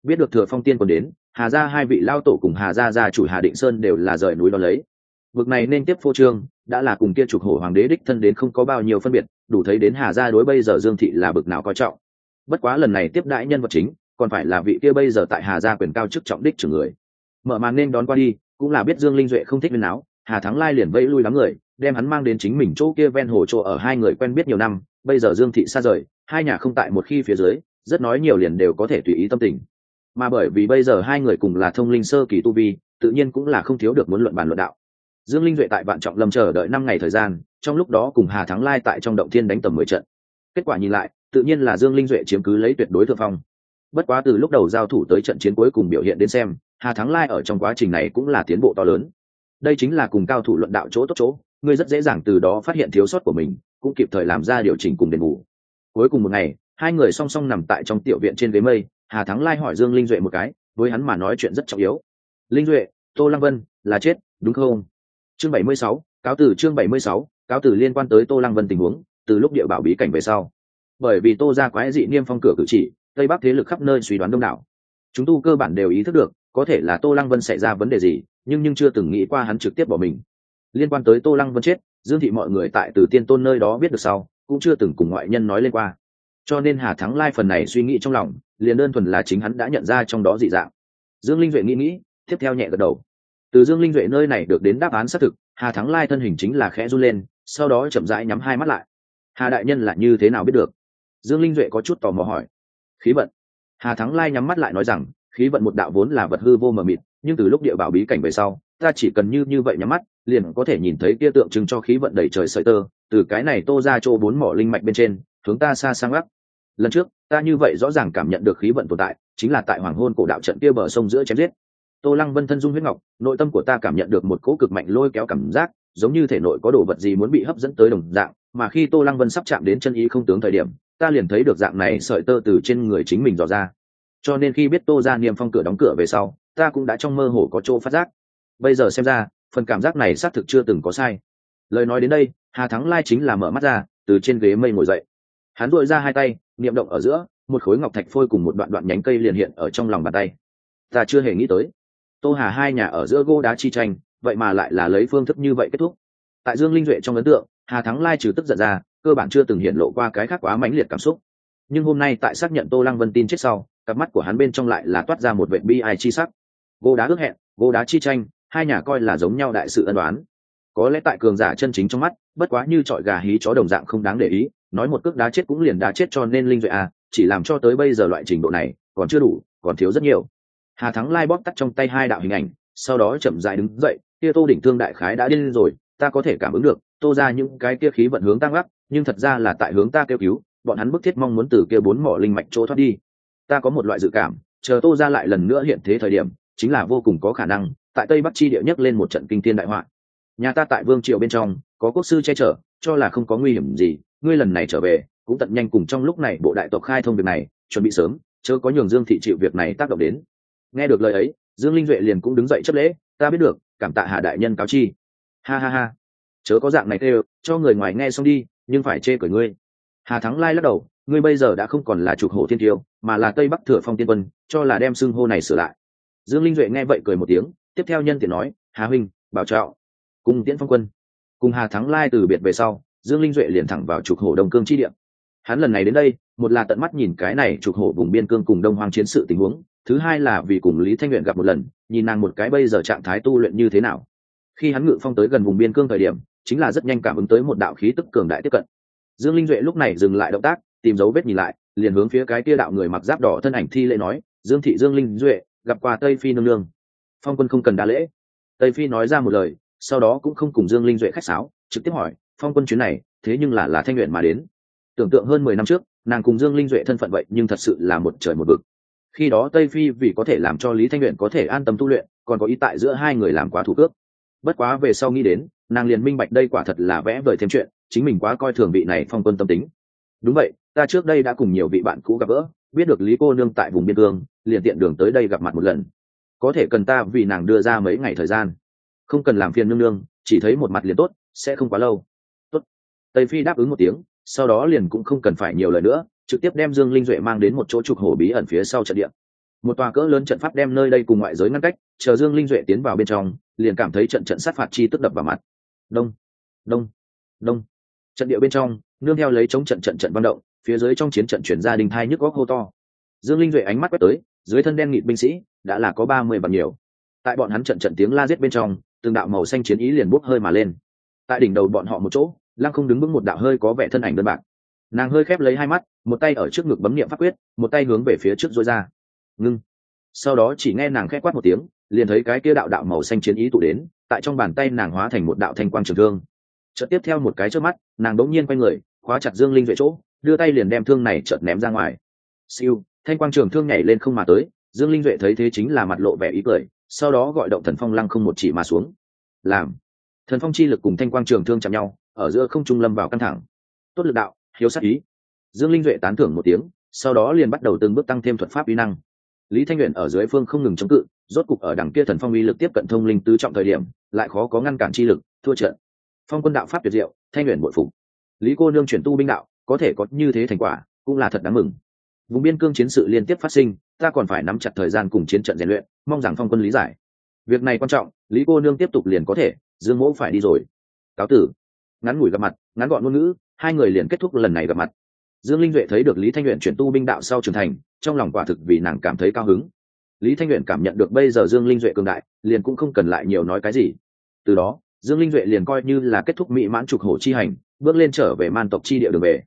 Biết được thừa phong tiên còn đến, hà ra hai vị lao tổ cùng hà gia gia chủ hà định sơn đều là rời núi đ ó lấy. Vực này nên tiếp phô trương, đã là cùng kia trục hổ hoàng đế đích thân đến không có bao nhiêu phân biệt, đủ thấy đến hà gia đối bây giờ dương thị là bực nào coi trọng. Bất quá lần này tiếp đãi nhân vật chính, còn phải là vị kia bây giờ tại hà gia quyền cao chức trọng đích trưởng người. Mở màn nên đón qua đi, cũng là biết dương linh duệ không thích viên áo hà thắng lai liền vẫy lui đám người, đem hắn mang đến chính mình chỗ kia ven hồ chỗ ở hai người quen biết nhiều năm, bây giờ dương thị xa rời, hai nhà không tại một khi phía dưới, rất nói nhiều liền đều có thể tùy ý tâm tình. Mà bởi vì bây giờ hai người cùng là thông linh sơ kỳ tu vi, tự nhiên cũng là không thiếu được muốn luận bàn luận đạo. Dương linh duệ tại vạn trọng lâm chờ đợi năm ngày thời gian, trong lúc đó cùng hà thắng lai tại trong động thiên đánh tầm mười trận. Kết quả nhìn lại, tự nhiên là dương linh duệ chiếm cứ lấy tuyệt đối thượng phong. Bất quá từ lúc đầu giao thủ tới trận chiến cuối cùng biểu hiện đến xem, hà thắng lai ở trong quá trình này cũng là tiến bộ to lớn đây chính là cùng cao thủ luận đạo chỗ tốt chỗ, ngươi rất dễ dàng từ đó phát hiện thiếu sót của mình, cũng kịp thời làm ra điều chỉnh cùng đền bù. Cuối cùng một ngày, hai người song song nằm tại trong tiểu viện trên ghế mây, hà thắng lai hỏi dương linh duệ một cái, với hắn mà nói chuyện rất trọng yếu. Linh duệ, tô lăng vân, là chết, đúng không? Chương bảy mươi sáu, cáo từ chương bảy mươi sáu, cáo từ liên quan tới tô lăng vân tình huống, từ lúc địa bảo bí cảnh về sau. Bởi vì tô ra quái dị niêm phong cửa cử chỉ, tây bắc thế lực khắp nơi suy đoán đông đảo. Chúng tu cơ bản đều ý thức được có thể là tô lăng vân xảy ra vấn đề gì, nhưng nhưng chưa từng nghĩ qua hắn trực tiếp bỏ mình. Liên quan tới tô lăng vân chết, dương thị mọi người tại từ tiên tôn nơi đó biết được sau, cũng chưa từng cùng ngoại nhân nói lên qua. Cho nên hà thắng lai phần này suy nghĩ trong lòng, liền đơn thuần là chính hắn đã nhận ra trong đó dị dạng. Dương linh duệ nghĩ nghĩ, tiếp theo nhẹ gật đầu. Từ dương linh duệ nơi này được đến đáp án xác thực, hà thắng lai thân hình chính là khẽ run lên, sau đó chậm rãi nhắm hai mắt lại. Hà đại nhân là như thế nào biết được? Dương linh duệ có chút tò mò hỏi. Khí bận hà thắng lai nhắm mắt lại nói rằng khí vận một đạo vốn là vật hư vô mờ mịt, nhưng từ lúc địa bảo bí cảnh về sau, ta chỉ cần như như vậy nhắm mắt, liền có thể nhìn thấy kia tượng trưng cho khí vận đầy trời sợi tơ, từ cái này tô ra chỗ bốn mỏ linh mạch bên trên, hướng ta xa sang gấp lần trước, ta như vậy rõ ràng cảm nhận được khí vận tồn tại, chính là tại hoàng hôn cổ đạo trận kia bờ sông giữa chém giết. Tô lăng vân thân dung huyết ngọc, nội tâm của ta cảm nhận được một cỗ cực mạnh lôi kéo cảm giác, giống như thể nội có đồ vật gì muốn bị hấp dẫn tới đồng dạng, mà khi tô lăng vân sắp chạm đến chân ý không tướng thời điểm, ta liền thấy được dạng này sợi tơ từ trên người chính mình dò ra cho nên khi biết tô ra niềm phong cửa đóng cửa về sau, ta cũng đã trong mơ hồ có chỗ phát giác. Bây giờ xem ra, phần cảm giác này xác thực chưa từng có sai. Lời nói đến đây, hà thắng lai chính là mở mắt ra, từ trên ghế mây ngồi dậy. Hắn dội ra hai tay, niệm động ở giữa, một khối ngọc thạch phôi cùng một đoạn đoạn nhánh cây liền hiện ở trong lòng bàn tay. Ta chưa hề nghĩ tới. Tô hà hai nhà ở giữa gỗ đá chi tranh, vậy mà lại là lấy phương thức như vậy kết thúc. Tại dương linh duệ trong ấn tượng, hà thắng lai trừ tức giận ra, cơ bản chưa từng hiện lộ qua cái khác quá mãnh liệt cảm xúc nhưng hôm nay tại xác nhận tô lăng vân tin chết sau, cặp mắt của hắn bên trong lại là toát ra một vệ bi ai chi sắc. Gô đá ước hẹn, gô đá chi tranh, hai nhà coi là giống nhau đại sự ân đoán có lẽ tại cường giả chân chính trong mắt, bất quá như trọi gà hí chó đồng dạng không đáng để ý, nói một cước đá chết cũng liền đá chết cho nên linh duệ à chỉ làm cho tới bây giờ loại trình độ này, còn chưa đủ, còn thiếu rất nhiều. Hà thắng lai bóp tắt trong tay hai đạo hình ảnh, sau đó chậm dại đứng dậy kia tô đỉnh thương đại khái đã điên rồi, ta có thể cảm ứng được, tô ra những cái kia khí vận hướng tăng gấp nhưng thật ra là tại hướng ta kêu cứu bọn hắn bức thiết mong muốn từ kia bốn mỏ linh mạch chỗ thoát đi. Ta có một loại dự cảm, chờ tô ra lại lần nữa hiện thế thời điểm, chính là vô cùng có khả năng, tại tây bắc chi địa nhất lên một trận kinh thiên đại họa. Nhà ta tại vương triều bên trong, có quốc sư che chở, cho là không có nguy hiểm gì, ngươi lần này trở về, cũng tận nhanh cùng trong lúc này bộ đại tộc khai thông việc này, chuẩn bị sớm, chớ có nhường dương thị chịu việc này tác động đến. Nghe được lời ấy, dương linh duệ liền cũng đứng dậy chấp lễ, ta biết được, cảm tạ hạ đại nhân cáo chi. Ha ha ha, chớ có dạng này tê, cho người ngoài nghe xong đi, nhưng phải chê cười ngươi hà thắng lai lắc đầu, ngươi bây giờ đã không còn là trục hổ thiên tiêu, mà là tây bắc thừa phong tiên quân, cho là đem xưng hô này sửa lại. Dương linh duệ nghe vậy cười một tiếng, tiếp theo nhân tiện nói, hà huynh, bảo trạo cùng tiễn phong quân, cùng hà thắng lai từ biệt về sau, dương linh duệ liền thẳng vào trục hổ đông cương chi địa. Hắn lần này đến đây, một là tận mắt nhìn cái này trục hổ vùng biên cương cùng đông hoang chiến sự tình huống, thứ hai là vì cùng lý thanh nguyện gặp một lần, nhìn nàng một cái bây giờ trạng thái tu luyện như thế nào. Khi hắn ngự phong tới gần vùng biên cương thời điểm, chính là rất nhanh cảm ứng tới một đạo khí tức cường đại tiếp cận dương linh duệ lúc này dừng lại động tác, tìm dấu vết nhìn lại, liền hướng phía cái tia đạo người mặc giáp đỏ thân ảnh thi lễ nói, dương thị dương linh duệ, gặp qua tây phi nương nương. Phong quân không cần đa lễ. Tây phi nói ra một lời, sau đó cũng không cùng dương linh duệ khách sáo, trực tiếp hỏi, phong quân chuyến này, thế nhưng là là thanh nguyện mà đến. Tưởng tượng hơn mười năm trước, nàng cùng dương linh duệ thân phận vậy nhưng thật sự là một trời một vực. Khi đó tây phi vì có thể làm cho lý thanh nguyện có thể an tâm tu luyện, còn có ý tại giữa hai người làm quá thủ cước. Bất quá về sau nghĩ đến, nàng liền minh bạch đây quả thật là vẽ vời thêm chuyện chính mình quá coi thường vị này phong quân tâm tính. Đúng vậy, ta trước đây đã cùng nhiều vị bạn cũ gặp gỡ, biết được lý cô nương tại vùng biên cương, liền tiện đường tới đây gặp mặt một lần. Có thể cần ta vì nàng đưa ra mấy ngày thời gian. Không cần làm phiền nương nương, chỉ thấy một mặt liền tốt, sẽ không quá lâu. Tốt. tây phi đáp ứng một tiếng, sau đó liền cũng không cần phải nhiều lời nữa, trực tiếp đem dương linh duệ mang đến một chỗ trục hổ bí ẩn phía sau trận địa. Một tòa cỡ lớn trận pháp đem nơi đây cùng ngoại giới ngăn cách, chờ dương linh duệ tiến vào bên trong, liền cảm thấy trận trận sát phạt chi tức đập vào mặt. Đông. Đông. Đông trận địa bên trong, nương theo lấy chống trận trận trận văn động, phía dưới trong chiến trận chuyển ra đình thai nhức góc hô to. Dương linh duệ ánh mắt quét tới, dưới thân đen nghịt binh sĩ, đã là có ba mươi bằng nhiều. Tại bọn hắn trận trận tiếng la giết bên trong, từng đạo màu xanh chiến ý liền bốc hơi mà lên. Tại đỉnh đầu bọn họ một chỗ, lăng không đứng vững một đạo hơi có vẻ thân ảnh đơn bạc. Nàng hơi khép lấy hai mắt, một tay ở trước ngực bấm niệm pháp quyết, một tay hướng về phía trước dối ra. Ngưng. Sau đó chỉ nghe nàng khép quát một tiếng, liền thấy cái kia đạo đạo màu xanh chiến ý tụ đến, tại trong bàn tay nàng hóa thành một đạo thanh quang trường thương chợt tiếp theo một cái trước mắt, nàng đống nhiên quay người, khóa chặt dương linh duệ chỗ, đưa tay liền đem thương này chợt ném ra ngoài. Siêu, thanh quang trường thương nhảy lên không mà tới, dương linh duệ thấy thế chính là mặt lộ vẻ ý cười, sau đó gọi động thần phong lăng không một chỉ mà xuống. Làm, thần phong chi lực cùng thanh quang trường thương chạm nhau, ở giữa không trung lâm vào căng thẳng. Tốt lực đạo, hiếu sát ý. Dương linh duệ tán thưởng một tiếng, sau đó liền bắt đầu từng bước tăng thêm thuật pháp uy năng. Lý thanh uyển ở dưới phương không ngừng chống cự, rốt cục ở đằng kia thần phong uy lực tiếp cận thông linh tứ trọng thời điểm, lại khó có ngăn cản chi lực, thua trận phong quân đạo pháp tuyệt diệu, thanh luyện bội phục. Lý cô nương chuyển tu binh đạo, có thể có như thế thành quả, cũng là thật đáng mừng. Vùng biên cương chiến sự liên tiếp phát sinh, ta còn phải nắm chặt thời gian cùng chiến trận rèn luyện, mong rằng phong quân lý giải. Việc này quan trọng, lý cô nương tiếp tục liền có thể, dương mỗ phải đi rồi. Cáo tử. Ngắn ngủi gặp mặt, ngắn gọn ngôn ngữ, hai người liền kết thúc lần này gặp mặt. Dương linh duệ thấy được lý thanh luyện chuyển tu binh đạo sau trưởng thành, trong lòng quả thực vì nàng cảm thấy cao hứng. Lý thanh luyện cảm nhận được bây giờ dương linh duệ cường đại, liền cũng không cần lại nhiều nói cái gì. Từ đó dương linh duệ liền coi như là kết thúc mỹ mãn trục hổ chi hành, bước lên trở về man tộc chi địa đường về.